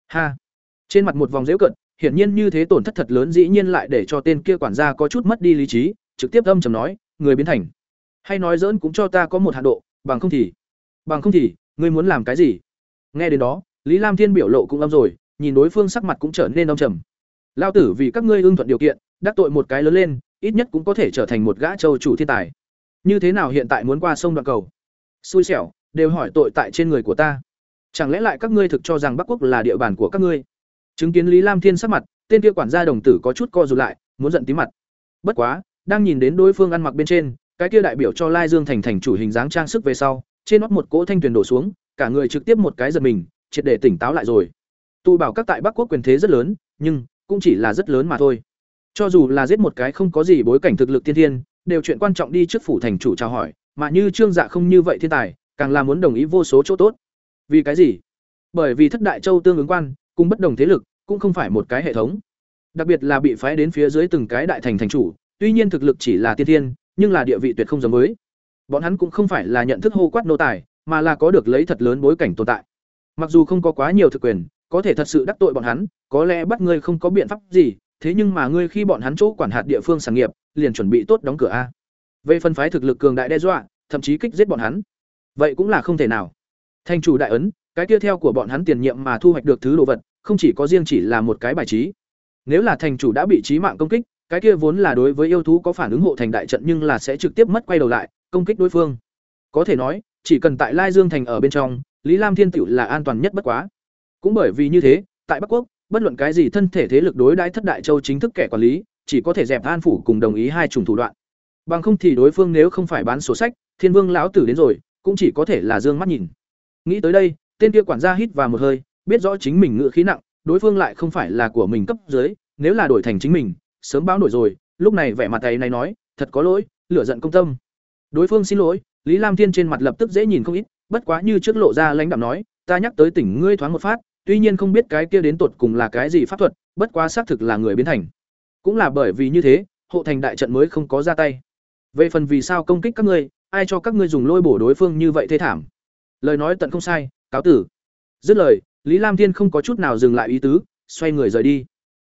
Speaker 1: Ha. Trên mặt một vòng giễu cận, hiển nhiên như thế tổn thất thật lớn dĩ nhiên lại để cho tên kia quản gia có chút mất đi lý trí, trực tiếp âm trầm nói, người biến thành. Hay nói giỡn cũng cho ta có một hạn độ, bằng không thì, bằng không thì, ngươi muốn làm cái gì? Nghe đến đó, Lý Lam Thiên biểu lộ cũng âm rồi, nhìn đối phương sắc mặt cũng trở nên âm trầm. Lao tử vì các ngươi ưng thuận điều kiện, đắc tội một cái lớn lên, ít nhất cũng có thể trở thành một gã châu chủ thiên tài. Như thế nào hiện tại muốn qua sông đoạn cầu? Xui xẻo, đều hỏi tội tại trên người của ta. Chẳng lẽ lại các ngươi thực cho rằng Bắc Quốc là địa bàn của các ngươi? chứng kiến lý lam thiên sắc mặt tên kia quản gia đồng tử có chút co rụt lại muốn giận tí mặt bất quá đang nhìn đến đối phương ăn mặc bên trên cái kia đại biểu cho lai dương thành thành chủ hình dáng trang sức về sau trên nót một cỗ thanh tuyền đổ xuống cả người trực tiếp một cái giật mình triệt để tỉnh táo lại rồi tụ bảo các tại bắc quốc quyền thế rất lớn, nhưng cũng chỉ là rất lớn mà thôi. Cho dù là giết một cái không có gì bối cảnh thực lực tiên thiên, đều chuyện quan trọng đi trước phủ thành chủ chào hỏi, mà như trương dạ không như vậy thiên tài, càng là muốn đồng ý vô số chỗ tốt. Vì cái gì? Bởi vì thất đại châu tương ứng quan, cùng bất đồng thế lực, cũng không phải một cái hệ thống. Đặc biệt là bị phái đến phía dưới từng cái đại thành thành chủ, tuy nhiên thực lực chỉ là tiên thiên, nhưng là địa vị tuyệt không giống với. Bọn hắn cũng không phải là nhận thức hô quát nô tài, mà là có được lấy thật lớn bối cảnh tồn tại. Mặc dù không có quá nhiều thực quyền có thể thật sự đắc tội bọn hắn, có lẽ bắt ngươi không có biện pháp gì, thế nhưng mà ngươi khi bọn hắn chỗ quản hạt địa phương sản nghiệp, liền chuẩn bị tốt đóng cửa a. Về phân phái thực lực cường đại đe dọa, thậm chí kích giết bọn hắn, vậy cũng là không thể nào. Thành chủ đại ấn, cái kia theo của bọn hắn tiền nhiệm mà thu hoạch được thứ đồ vật, không chỉ có riêng chỉ là một cái bài trí. Nếu là thành chủ đã bị trí mạng công kích, cái kia vốn là đối với yêu thú có phản ứng hộ thành đại trận nhưng là sẽ trực tiếp mất quay đầu lại, công kích đối phương. Có thể nói, chỉ cần tại lai dương thành ở bên trong, lý lam thiên tiểu là an toàn nhất bất quá cũng bởi vì như thế, tại bắc quốc, bất luận cái gì thân thể thế lực đối đãi thất đại châu chính thức kẻ quản lý, chỉ có thể dẹp an phủ cùng đồng ý hai chủng thủ đoạn. Bằng không thì đối phương nếu không phải bán sổ sách, thiên vương lão tử đến rồi, cũng chỉ có thể là dương mắt nhìn. Nghĩ tới đây, tên kia quản gia hít vào một hơi, biết rõ chính mình ngự khí nặng, đối phương lại không phải là của mình cấp dưới, nếu là đổi thành chính mình, sớm báo nổi rồi, lúc này vẻ mặt tay này nói, thật có lỗi, lửa giận công tâm. Đối phương xin lỗi, lý lam thiên trên mặt lập tức dễ nhìn không ít, bất quá như trước lộ ra lãnh đạm nói, ta nhắc tới tỉnh ngươi thoáng một phát tuy nhiên không biết cái kia đến tột cùng là cái gì pháp thuật, bất quá xác thực là người biến thành. Cũng là bởi vì như thế, hộ thành đại trận mới không có ra tay. Về phần vì sao công kích các ngươi, ai cho các ngươi dùng lôi bổ đối phương như vậy thế thảm? Lời nói tận không sai, cáo tử. Dứt lời, lý lam thiên không có chút nào dừng lại ý tứ, xoay người rời đi.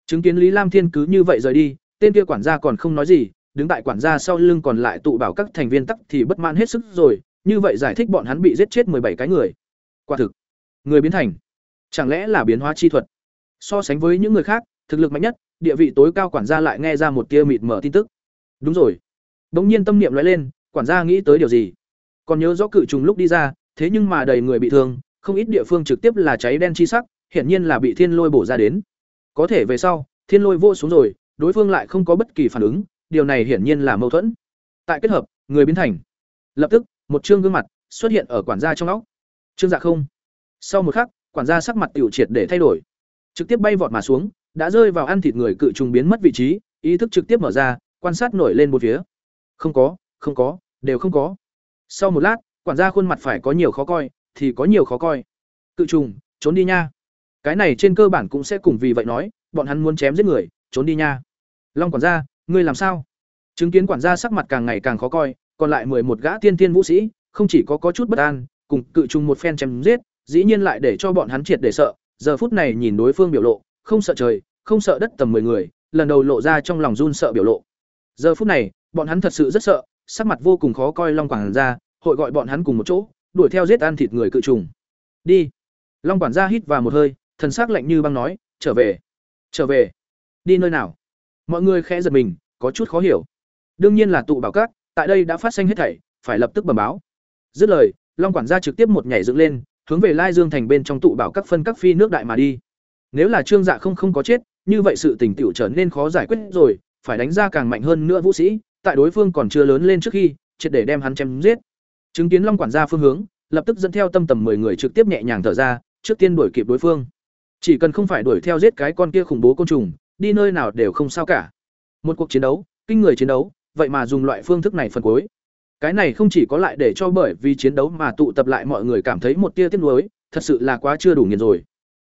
Speaker 1: Chứng kiến lý lam thiên cứ như vậy rời đi, tên kia quản gia còn không nói gì, đứng tại quản gia sau lưng còn lại tụ bảo các thành viên tắc thì bất mãn hết sức rồi, như vậy giải thích bọn hắn bị giết chết bảy cái người. Quả thực, người biến thành chẳng lẽ là biến hóa chi thuật? So sánh với những người khác, thực lực mạnh nhất, địa vị tối cao quản gia lại nghe ra một tia mịt mở tin tức. Đúng rồi. Đ nhiên tâm niệm lóe lên, quản gia nghĩ tới điều gì? Còn nhớ rõ cự trùng lúc đi ra, thế nhưng mà đầy người bị thương, không ít địa phương trực tiếp là cháy đen chi sắc, hiển nhiên là bị thiên lôi bổ ra đến. Có thể về sau, thiên lôi vô xuống rồi, đối phương lại không có bất kỳ phản ứng, điều này hiển nhiên là mâu thuẫn. Tại kết hợp, người biến thành. Lập tức, một chương gương mặt xuất hiện ở quản gia trong óc. Trương dạ không. Sau một khắc quản gia sắc mặt tiểu triệt để thay đổi. Trực tiếp bay vọt mà xuống, đã rơi vào ăn thịt người cự trùng biến mất vị trí, ý thức trực tiếp mở ra, quan sát nổi lên một phía. Không có không có, đều không có. Sau một lát, quản gia khuôn mặt phải có nhiều khó coi, thì có nhiều khó coi. Cự trùng, trốn đi nha. Cái này trên cơ bản cũng sẽ cùng vì vậy nói, bọn hắn muốn chém giết người, trốn đi nha. Long quản gia, ngươi làm sao? Chứng kiến quản gia sắc mặt càng ngày càng khó coi, còn lại mười một gã tiên tiên vũ sĩ, không chỉ có có chút bất an, cùng cự trùng một phen chém giết dĩ nhiên lại để cho bọn hắn triệt để sợ, giờ phút này nhìn đối phương biểu lộ, không sợ trời, không sợ đất tầm mười người, lần đầu lộ ra trong lòng run sợ biểu lộ. Giờ phút này, bọn hắn thật sự rất sợ, sắc mặt vô cùng khó coi long quản gia, hội gọi bọn hắn cùng một chỗ, đuổi theo giết ăn thịt người cự trùng. Đi. Long quản gia hít vào một hơi, thần sắc lạnh như băng nói, trở về. Trở về. Đi nơi nào? Mọi người khẽ giật mình, có chút khó hiểu. Đương nhiên là tụ bảo các, tại đây đã phát sinh hết thảy, phải lập tức bẩm báo. Dứt lời, long quản gia trực tiếp một nhảy dựng lên hướng về lai dương thành bên trong tụ bảo các phân các phi nước đại mà đi. Nếu là trương dạ không không có chết, như vậy sự tình tiểu trở nên khó giải quyết rồi, phải đánh ra càng mạnh hơn nữa vũ sĩ, tại đối phương còn chưa lớn lên trước khi, triệt để đem hắn chém giết. Chứng kiến long quản gia phương hướng, lập tức dẫn theo tâm tầm 10 người trực tiếp nhẹ nhàng thở ra, trước tiên đuổi kịp đối phương. Chỉ cần không phải đuổi theo giết cái con kia khủng bố côn trùng, đi nơi nào đều không sao cả. Một cuộc chiến đấu, kinh người chiến đấu, vậy mà dùng loại phương thức này phần cuối cái này không chỉ có lại để cho bởi vì chiến đấu mà tụ tập lại mọi người cảm thấy một tia tiếc nuối, thật sự là quá chưa đủ nghiền rồi.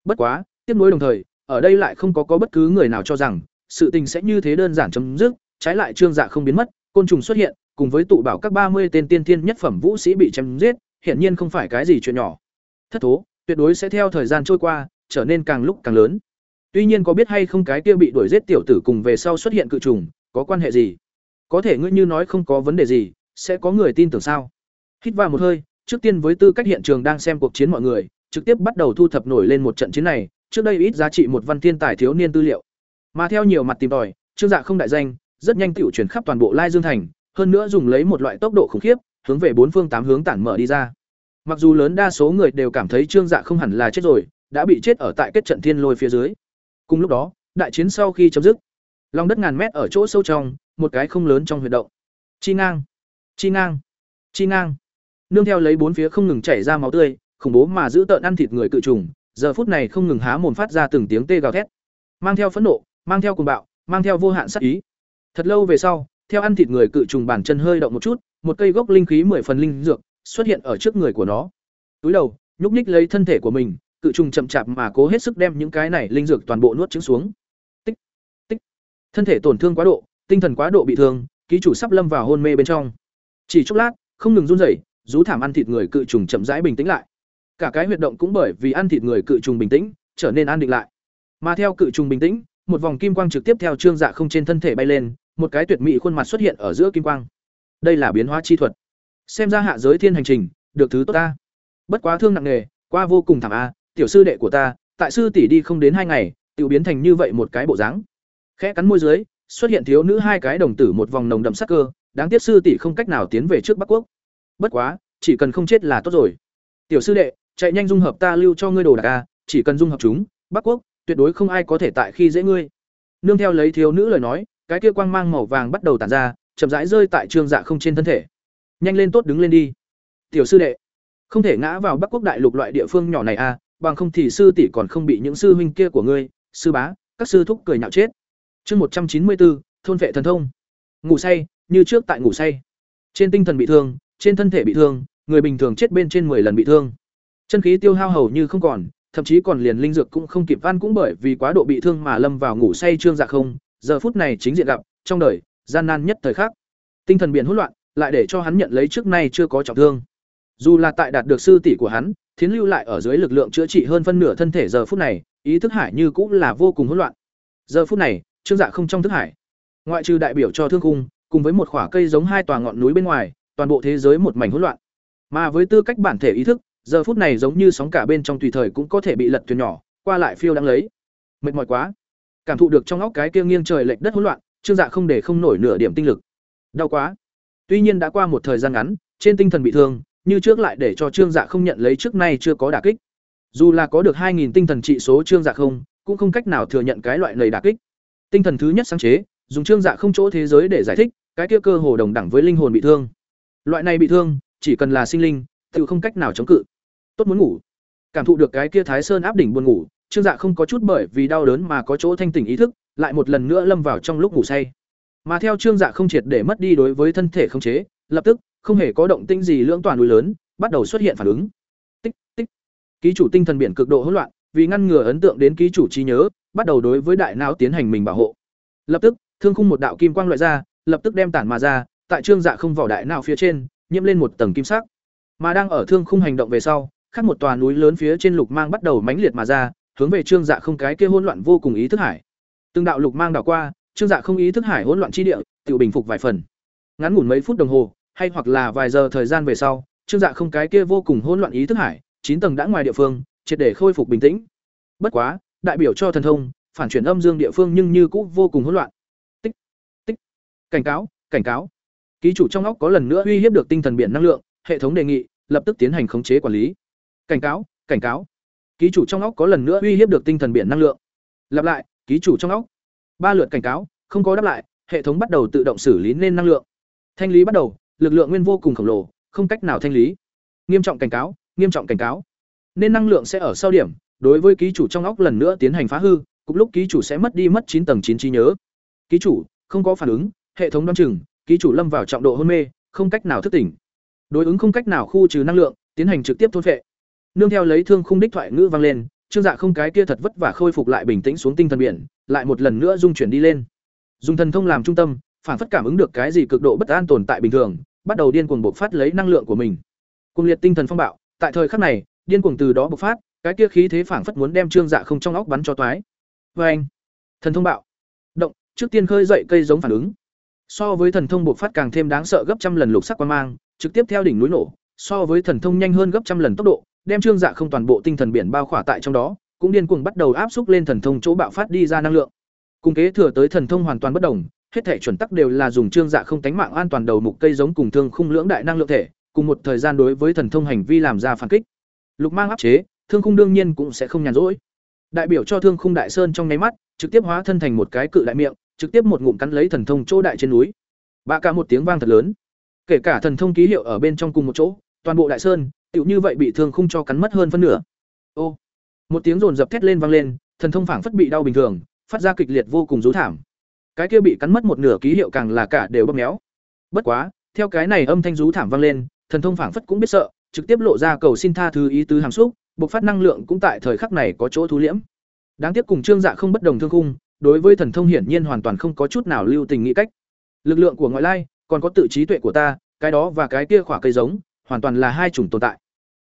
Speaker 1: Bất quá, tiếc nuối đồng thời, ở đây lại không có có bất cứ người nào cho rằng, sự tình sẽ như thế đơn giản chấm dứt, trái lại trương dạ không biến mất, côn trùng xuất hiện, cùng với tụ bảo các ba mươi tên tiên thiên nhất phẩm vũ sĩ bị chém giết, hiển nhiên không phải cái gì chuyện nhỏ. Thất thố, tuyệt đối sẽ theo thời gian trôi qua, trở nên càng lúc càng lớn. Tuy nhiên có biết hay không cái kia bị đuổi giết tiểu tử cùng về sau xuất hiện cự trùng, có quan hệ gì? Có thể ngươi như nói không có vấn đề gì sẽ có người tin tưởng sao? Hít vào một hơi trước tiên với tư cách hiện trường đang xem cuộc chiến mọi người trực tiếp bắt đầu thu thập nổi lên một trận chiến này trước đây ít giá trị một văn thiên tài thiếu niên tư liệu. Mà theo nhiều mặt tìm tòi trương dạ không đại danh rất nhanh tiểu chuyển khắp toàn bộ lai dương thành hơn nữa dùng lấy một loại tốc độ khủng khiếp hướng về bốn phương tám hướng tản mở đi ra. Mặc dù lớn đa số người đều cảm thấy trương dạ không hẳn là chết rồi đã bị chết ở tại kết trận thiên lôi phía dưới. Cùng lúc đó, đại chiến sau khi chấm dứt, lòng đất ngàn mét ở chỗ sâu trong, một cái không lớn trong huyệt động. Chi ngang, chi ngang, chi ngang. Nương theo lấy bốn phía không ngừng chảy ra máu tươi, khủng bố mà giữ tợn ăn thịt người cự trùng, giờ phút này không ngừng há mồm phát ra từng tiếng tê gào thét, mang theo phẫn nộ, mang theo cuồng bạo, mang theo vô hạn sát ý. Thật lâu về sau, theo ăn thịt người cự trùng bản chân hơi động một chút, một cây gốc linh khí mười phần linh dược xuất hiện ở trước người của nó. Túi đầu, nhúc nhích lấy thân thể của mình, cự trùng chậm chạp mà cố hết sức đem những cái này linh dược toàn bộ nuốt trứng xuống. Tích, tích. Thân thể tổn thương quá độ, tinh thần quá độ bị thương, ký chủ sắp lâm vào hôn mê bên trong. Chỉ chốc lát, không ngừng run rẩy, rú thảm ăn thịt người cự trùng chậm rãi bình tĩnh lại. Cả cái huyệt động cũng bởi vì ăn thịt người cự trùng bình tĩnh, trở nên an định lại. Mà theo cự trùng bình tĩnh, một vòng kim quang trực tiếp theo trương dạ không trên thân thể bay lên, một cái tuyệt mỹ khuôn mặt xuất hiện ở giữa kim quang. Đây là biến hóa chi thuật. Xem ra hạ giới thiên hành trình, được thứ tốt ta. Bất quá thương nặng nề, qua vô cùng thảm a, tiểu sư đệ của ta, tại sư tỷ đi không đến hai ngày, tự biến thành như vậy một cái bộ dáng. Khẽ cắn môi dưới, xuất hiện thiếu nữ hai cái đồng tử một vòng nồng đậm sắc cơ, đáng tiếc sư tỷ không cách nào tiến về trước Bắc Quốc. Bất quá, chỉ cần không chết là tốt rồi. Tiểu sư đệ, chạy nhanh dung hợp ta lưu cho ngươi đồ đạc a, chỉ cần dung hợp chúng, Bắc Quốc, tuyệt đối không ai có thể tại khi dễ ngươi. Nương theo lấy thiếu nữ lời nói, cái kia quang mang màu vàng bắt đầu tản ra, chậm rãi rơi tại Trương Dạ không trên thân thể. Nhanh lên tốt đứng lên đi. Tiểu sư đệ, không thể ngã vào Bắc Quốc đại lục loại địa phương nhỏ này a, bằng không thì sư tỷ còn không bị những sư huynh kia của ngươi, sư bá, các sư thúc cười nhạo chết. Chương một trăm chín mươi bốn thôn vệ thần thông. Ngủ say, như trước tại ngủ say. Trên tinh thần bị thương, trên thân thể bị thương, người bình thường chết bên trên 10 lần bị thương. Chân khí tiêu hao hầu như không còn, thậm chí còn liền linh dược cũng không kịp van cũng bởi vì quá độ bị thương mà lâm vào ngủ say trương dạ không, giờ phút này chính diện gặp, trong đời, gian nan nhất thời khắc. Tinh thần biển hỗn loạn, lại để cho hắn nhận lấy trước nay chưa có trọng thương. Dù là tại đạt được sư tỷ của hắn, thiến lưu lại ở dưới lực lượng chữa trị hơn phân nửa thân thể giờ phút này, ý thức hải như cũng là vô cùng hỗn loạn. Giờ phút này, Trương Dạ không trong thức hải, ngoại trừ đại biểu cho thương cung, cùng với một khỏa cây giống hai tòa ngọn núi bên ngoài, toàn bộ thế giới một mảnh hỗn loạn. Mà với tư cách bản thể ý thức, giờ phút này giống như sóng cả bên trong tùy thời cũng có thể bị lật thuyền nhỏ, qua lại phiêu đang lấy. Mệt mỏi quá. Cảm thụ được trong óc cái kia nghiêng trời lệch đất hỗn loạn, Trương Dạ không để không nổi nửa điểm tinh lực. Đau quá. Tuy nhiên đã qua một thời gian ngắn, trên tinh thần bị thương, như trước lại để cho Trương Dạ không nhận lấy trước nay chưa có đả kích. Dù là có được 2000 tinh thần trị số Trương Dạ không, cũng không cách nào thừa nhận cái loại lời đả kích. Tinh thần thứ nhất sáng chế, dùng Trương Dạ không chỗ thế giới để giải thích, cái kia cơ hồ đồng đẳng với linh hồn bị thương. Loại này bị thương, chỉ cần là sinh linh, tự không cách nào chống cự. Tốt muốn ngủ. Cảm thụ được cái kia Thái Sơn áp đỉnh buồn ngủ, Trương Dạ không có chút bởi vì đau đớn mà có chỗ thanh tỉnh ý thức, lại một lần nữa lâm vào trong lúc ngủ say. Mà theo Trương Dạ không triệt để mất đi đối với thân thể không chế, lập tức không hề có động tĩnh gì lưỡng toàn núi lớn, bắt đầu xuất hiện phản ứng. Tích tích. Ký chủ tinh thần biển cực độ hỗn loạn, vì ngăn ngừa ấn tượng đến ký chủ trí nhớ, bắt đầu đối với đại não tiến hành mình bảo hộ. Lập tức, thương khung một đạo kim quang loại ra, lập tức đem tản mà ra, tại trương dạ không vỏ đại nào phía trên, nhiễm lên một tầng kim sắc. Mà đang ở thương khung hành động về sau, khác một tòa núi lớn phía trên lục mang bắt đầu mãnh liệt mà ra, hướng về trương dạ không cái kia hỗn loạn vô cùng ý thức hải. Từng đạo lục mang đảo qua, trương dạ không ý thức hải hỗn loạn chi địa, tiểu bình phục vài phần. Ngắn ngủn mấy phút đồng hồ, hay hoặc là vài giờ thời gian về sau, trương dạ không cái kia vô cùng hỗn loạn ý thức hải, chín tầng đã ngoài địa phương, triệt để khôi phục bình tĩnh. Bất quá, đại biểu cho thần thông, phản chuyển âm dương địa phương nhưng như cũ vô cùng hỗn loạn. Cảnh cáo, cảnh cáo. Ký chủ trong óc có lần nữa uy hiếp được tinh thần biển năng lượng, hệ thống đề nghị lập tức tiến hành khống chế quản lý. Cảnh cáo, cảnh cáo. Ký chủ trong óc có lần nữa uy hiếp được tinh thần biển năng lượng. Lặp lại, ký chủ trong óc. Ba lượt cảnh cáo, không có đáp lại, hệ thống bắt đầu tự động xử lý nên năng lượng. Thanh lý bắt đầu, lực lượng nguyên vô cùng khổng lồ, không cách nào thanh lý. Nghiêm trọng cảnh cáo, nghiêm trọng cảnh cáo. Nên năng lượng sẽ ở sau điểm, đối với ký chủ trong óc lần nữa tiến hành phá hư, cục lúc ký chủ sẽ mất đi mất chín tầng chín trí nhớ. Ký chủ không có phản ứng, hệ thống đoán chừng, ký chủ lâm vào trọng độ hôn mê, không cách nào thức tỉnh. Đối ứng không cách nào khu trừ năng lượng, tiến hành trực tiếp thôn phệ. Nương theo lấy thương khung đích thoại ngữ vang lên, Trương Dạ không cái kia thật vất vả khôi phục lại bình tĩnh xuống tinh thần biển, lại một lần nữa dung chuyển đi lên. Dùng thần thông làm trung tâm, phản phất cảm ứng được cái gì cực độ bất an tồn tại bình thường, bắt đầu điên cuồng bộc phát lấy năng lượng của mình. cùng liệt tinh thần phong bạo, tại thời khắc này, điên cuồng từ đó bộc phát, cái kia khí thế phản phất muốn đem Trương Dạ không trong óc bắn cho toái. Oeng! Thần thông bạo. Động, trước tiên khơi dậy cây giống phản ứng. So với thần thông bộc phát càng thêm đáng sợ gấp trăm lần lục sắc quang mang, trực tiếp theo đỉnh núi nổ, so với thần thông nhanh hơn gấp trăm lần tốc độ, đem Trương Dạ không toàn bộ tinh thần biển bao khỏa tại trong đó, cũng điên cuồng bắt đầu áp xúc lên thần thông chỗ bạo phát đi ra năng lượng. Cùng kế thừa tới thần thông hoàn toàn bất đồng, hết thể chuẩn tắc đều là dùng trương dạ không tánh mạng an toàn đầu mục cây giống cùng thương khung lưỡng đại năng lượng thể, cùng một thời gian đối với thần thông hành vi làm ra phản kích. Lục mang áp chế, thương khung đương nhiên cũng sẽ không nhàn rỗi. đại biểu cho thương khung đại sơn trong nháy mắt trực tiếp hóa thân thành một cái cự đại miệng trực tiếp một ngụm cắn lấy thần thông chỗ đại trên núi. Bạ cả một tiếng vang thật lớn. Kể cả thần thông ký hiệu ở bên trong cùng một chỗ, toàn bộ đại sơn, tựu như vậy bị thương khung cho cắn mất hơn phân nửa. Ô, một tiếng rồn dập thét lên vang lên, thần thông phảng phất bị đau bình thường, phát ra kịch liệt vô cùng rú thảm. Cái kia bị cắn mất một nửa ký hiệu càng là cả đều bóp méo. Bất quá, theo cái này âm thanh rú thảm vang lên, thần thông phảng phất cũng biết sợ, trực tiếp lộ ra cầu xin tha thứ ý tứ hàm xúc, bộc phát năng lượng cũng tại thời khắc này có chỗ thu liễm. Đáng tiếc cùng trương dạ không bất đồng thương khung đối với thần thông hiển nhiên hoàn toàn không có chút nào lưu tình nghĩ cách. Lực lượng của ngoại lai, còn có tự trí tuệ của ta, cái đó và cái kia khỏa cây giống, hoàn toàn là hai chủng tồn tại.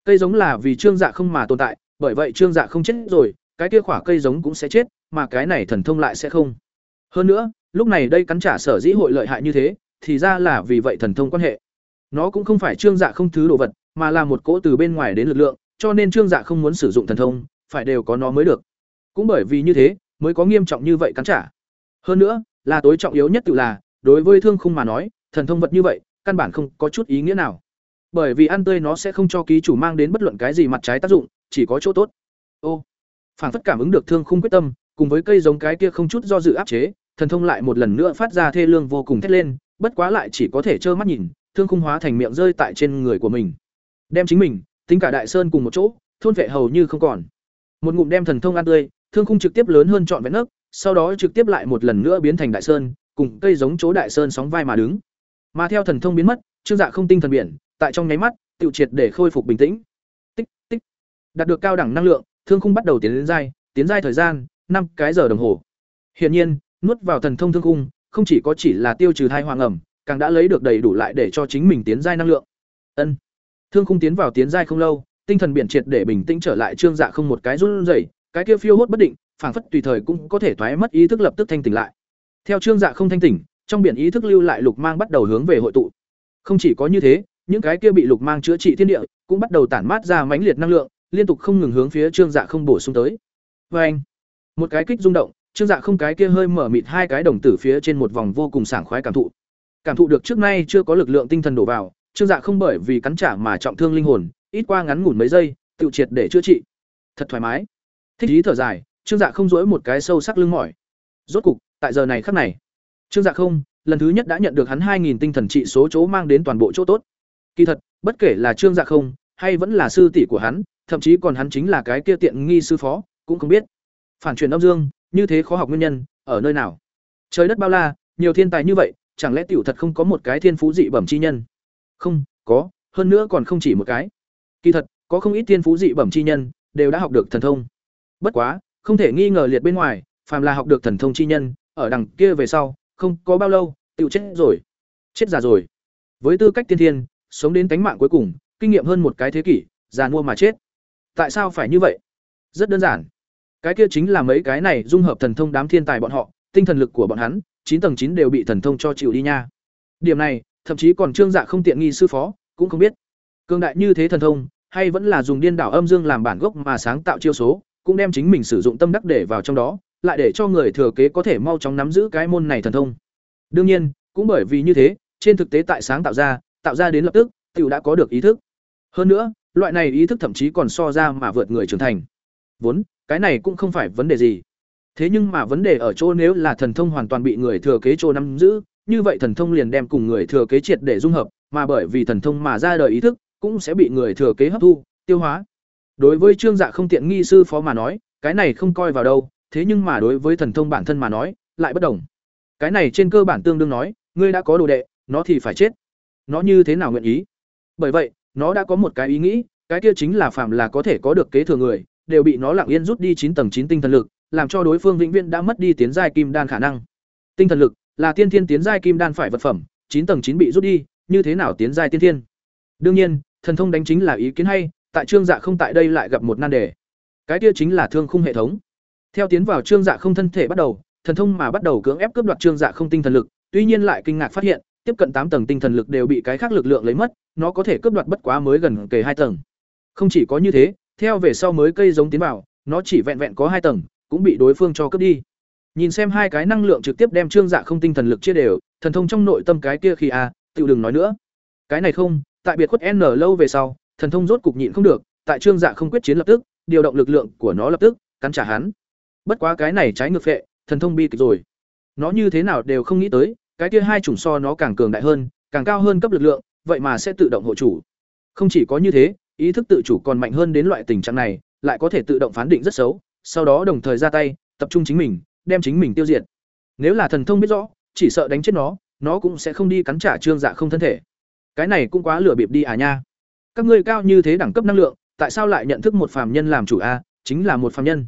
Speaker 1: Cây giống là vì trương dạ không mà tồn tại, bởi vậy trương dạ không chết rồi, cái kia khỏa cây giống cũng sẽ chết, mà cái này thần thông lại sẽ không. Hơn nữa, lúc này đây cắn trả sở dĩ hội lợi hại như thế, thì ra là vì vậy thần thông quan hệ. Nó cũng không phải trương dạ không thứ đồ vật, mà là một cỗ từ bên ngoài đến lực lượng, cho nên trương dạ không muốn sử dụng thần thông, phải đều có nó mới được. Cũng bởi vì như thế mới có nghiêm trọng như vậy cắn trả. Hơn nữa, là tối trọng yếu nhất tự là, đối với thương khung mà nói, thần thông vật như vậy, căn bản không có chút ý nghĩa nào. Bởi vì ăn tươi nó sẽ không cho ký chủ mang đến bất luận cái gì mặt trái tác dụng, chỉ có chỗ tốt. Ô phản phất cảm ứng được thương khung quyết tâm, cùng với cây giống cái kia không chút do dự áp chế, thần thông lại một lần nữa phát ra thê lương vô cùng thét lên, bất quá lại chỉ có thể trơ mắt nhìn, thương khung hóa thành miệng rơi tại trên người của mình. Đem chính mình, tính cả đại sơn cùng một chỗ, thôn vệ hầu như không còn. Một ngụm đem thần thông ăn tươi thương khung trực tiếp lớn hơn trọn vẹn nấc, sau đó trực tiếp lại một lần nữa biến thành đại sơn, cùng cây giống chỗ đại sơn sóng vai mà đứng. Mà theo thần thông biến mất, trương dạ không tinh thần biển, tại trong nháy mắt tự triệt để khôi phục bình tĩnh. Tích tích. Đạt được cao đẳng năng lượng, thương khung bắt đầu tiến đến dai tiến dai thời gian, năm cái giờ đồng hồ. Hiển nhiên, nuốt vào thần thông thương khung, không chỉ có chỉ là tiêu trừ thai hoàng ẩm, càng đã lấy được đầy đủ lại để cho chính mình tiến giai năng lượng. Ân. Thương khung tiến vào tiến giai không lâu, tinh thần biển triệt để bình tĩnh trở lại, trương dạ không một cái run rẩy cái kia phiêu hốt bất định, phảng phất tùy thời cũng có thể thoái mất ý thức lập tức thanh tỉnh lại. Theo trương dạ không thanh tỉnh, trong biển ý thức lưu lại lục mang bắt đầu hướng về hội tụ. Không chỉ có như thế, những cái kia bị lục mang chữa trị thiên địa cũng bắt đầu tản mát ra mãnh liệt năng lượng, liên tục không ngừng hướng phía trương dạ không bổ sung tới. Vê anh, một cái kích rung động, trương dạ không cái kia hơi mở mịt hai cái đồng tử phía trên một vòng vô cùng sảng khoái cảm thụ. Cảm thụ được trước nay chưa có lực lượng tinh thần đổ vào, trương dạ không bởi vì cắn trả mà trọng thương linh hồn, ít qua ngắn ngủn mấy giây, tự triệt để chữa trị. Thật thoải mái thích ý thở dài, trương dạ không dỗi một cái sâu sắc lưng mỏi. Rốt cục, tại giờ này khắc này, trương dạ không, lần thứ nhất đã nhận được hắn hai nghìn tinh thần trị số chỗ mang đến toàn bộ chỗ tốt. Kỳ thật, bất kể là trương dạ không, hay vẫn là sư tỷ của hắn, thậm chí còn hắn chính là cái kia tiện nghi sư phó, cũng không biết. Phản truyền âm dương, như thế khó học nguyên nhân, ở nơi nào? Trời đất bao la, nhiều thiên tài như vậy, chẳng lẽ tiểu thật không có một cái thiên phú dị bẩm chi nhân? Không, có, hơn nữa còn không chỉ một cái. Kỳ thật, có không ít thiên phú dị bẩm chi nhân, đều đã học được thần thông bất quá, không thể nghi ngờ liệt bên ngoài, phàm là học được thần thông chi nhân, ở đằng kia về sau, không có bao lâu, tiểu chết rồi. Chết già rồi. Với tư cách tiên thiên, sống đến tánh mạng cuối cùng, kinh nghiệm hơn một cái thế kỷ, già mua mà chết. Tại sao phải như vậy? Rất đơn giản. Cái kia chính là mấy cái này dung hợp thần thông đám thiên tài bọn họ, tinh thần lực của bọn hắn, chín tầng chín đều bị thần thông cho chịu đi nha. Điểm này, thậm chí còn trương dạ không tiện nghi sư phó, cũng không biết. Cương đại như thế thần thông, hay vẫn là dùng điên đảo âm dương làm bản gốc mà sáng tạo chiêu số cũng đem chính mình sử dụng tâm đắc để vào trong đó, lại để cho người thừa kế có thể mau chóng nắm giữ cái môn này thần thông. Đương nhiên, cũng bởi vì như thế, trên thực tế tại sáng tạo ra tạo ra đến lập tức, tiểu đã có được ý thức. Hơn nữa, loại này ý thức thậm chí còn so ra mà vượt người trưởng thành. Vốn, cái này cũng không phải vấn đề gì. Thế nhưng mà vấn đề ở chỗ nếu là thần thông hoàn toàn bị người thừa kế chỗ nắm giữ, như vậy thần thông liền đem cùng người thừa kế triệt để dung hợp, mà bởi vì thần thông mà ra đời ý thức, cũng sẽ bị người thừa kế hấp thu, tiêu hóa đối với trương dạ không tiện nghi sư phó mà nói, cái này không coi vào đâu, thế nhưng mà đối với thần thông bản thân mà nói, lại bất đồng. Cái này trên cơ bản tương đương nói, ngươi đã có đồ đệ, nó thì phải chết. Nó như thế nào nguyện ý? Bởi vậy, nó đã có một cái ý nghĩ, cái kia chính là phạm là có thể có được kế thừa người, đều bị nó lặng yên rút đi chín tầng chín tinh thần lực, làm cho đối phương vĩnh viễn đã mất đi tiến giai kim đan khả năng. Tinh thần lực là tiên thiên tiến giai kim đan phải vật phẩm, chín tầng chín bị rút đi, như thế nào tiến giai tiên thiên? Đương nhiên, thần thông đánh chính là ý kiến hay tại trương dạ không tại đây lại gặp một nan đề. Cái kia chính là thương khung hệ thống. Theo tiến vào trương dạ không thân thể bắt đầu thần thông mà bắt đầu cưỡng ép cướp đoạt trương dạ không tinh thần lực tuy nhiên lại kinh ngạc phát hiện tiếp cận tám tầng tinh thần lực đều bị cái khác lực lượng lấy mất nó có thể cướp đoạt bất quá mới gần kề hai tầng. Không chỉ có như thế theo về sau mới cây giống tiến vào nó chỉ vẹn vẹn có hai tầng cũng bị đối phương cho cướp đi. Nhìn xem hai cái năng lượng trực tiếp đem trương dạ không tinh thần lực chia đều thần thông trong nội tâm cái kia khi a à, tự đừng nói nữa. Cái này không tại biệt khuất n lâu về sau thần thông rốt cục nhịn không được tại trương dạ không quyết chiến lập tức điều động lực lượng của nó lập tức cắn trả hắn. Bất quá cái này trái ngược phệ, thần thông bi kịch rồi. Nó như thế nào đều không nghĩ tới, cái kia hai chủng so nó càng cường đại hơn, càng cao hơn cấp lực lượng, vậy mà sẽ tự động hộ chủ. Không chỉ có như thế, ý thức tự chủ còn mạnh hơn đến loại tình trạng này, lại có thể tự động phán định rất xấu, sau đó đồng thời ra tay, tập trung chính mình, đem chính mình tiêu diệt. Nếu là thần thông biết rõ, chỉ sợ đánh chết nó, nó cũng sẽ không đi cắn trả Trương Dạ không thân thể. Cái này cũng quá lừa bịp đi à nha. Các ngươi cao như thế đẳng cấp năng lượng, tại sao lại nhận thức một phàm nhân làm chủ a, chính là một phàm nhân.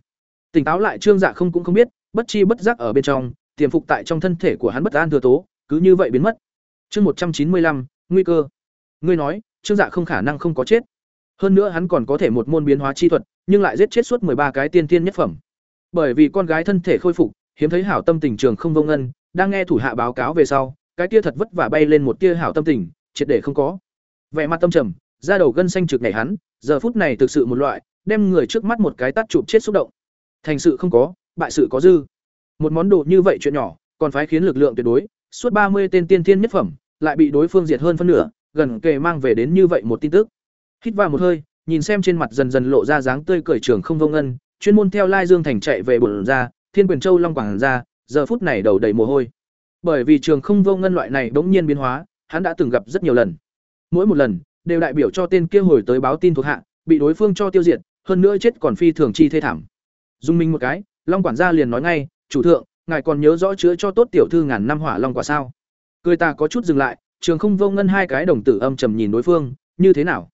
Speaker 1: Tỉnh táo lại Trương Dạ không cũng không biết, bất chi bất giác ở bên trong, tiềm phục tại trong thân thể của hắn bất an thừa tố, cứ như vậy biến mất. Chương một trăm chín mươi lăm nguy cơ. Ngươi nói, Trương Dạ không khả năng không có chết. Hơn nữa hắn còn có thể một môn biến hóa chi thuật, nhưng lại giết chết suốt ba cái tiên tiên nhất phẩm. Bởi vì con gái thân thể khôi phục, hiếm thấy hảo tâm tình trường không vô ngân, đang nghe thủ hạ báo cáo về sau, cái tia thật vất vả bay lên một tia hảo tâm tình, triệt để không có. Vẻ mặt tâm trầm, da đầu gân xanh trực nhảy hắn, giờ phút này thực sự một loại, đem người trước mắt một cái tát chụp chết xúc động. Thành sự không có, bại sự có dư. Một món đồ như vậy chuyện nhỏ, còn phải khiến lực lượng tuyệt đối, suốt ba mươi tên tiên thiên nhất phẩm, lại bị đối phương diệt hơn phân nửa, gần kề mang về đến như vậy một tin tức. Hít vào một hơi, nhìn xem trên mặt dần dần lộ ra dáng tươi cười trường không vông ngân, chuyên môn theo Lai Dương thành chạy về bổn ra, Thiên Quyền Châu Long Quảng ra, giờ phút này đầu đầy mồ hôi. Bởi vì trường không vô ngân loại này bỗng nhiên biến hóa, hắn đã từng gặp rất nhiều lần. Mỗi một lần đều đại biểu cho tên kia hồi tới báo tin thuộc hạ, bị đối phương cho tiêu diệt, hơn nữa chết còn phi thường chi thê thảm. Dung minh một cái, Long quản gia liền nói ngay, "Chủ thượng, ngài còn nhớ rõ chữa cho tốt tiểu thư ngàn năm hỏa long quả sao?" Cười ta có chút dừng lại, Trường Không Vô Ngân hai cái đồng tử âm trầm nhìn đối phương, "Như thế nào?"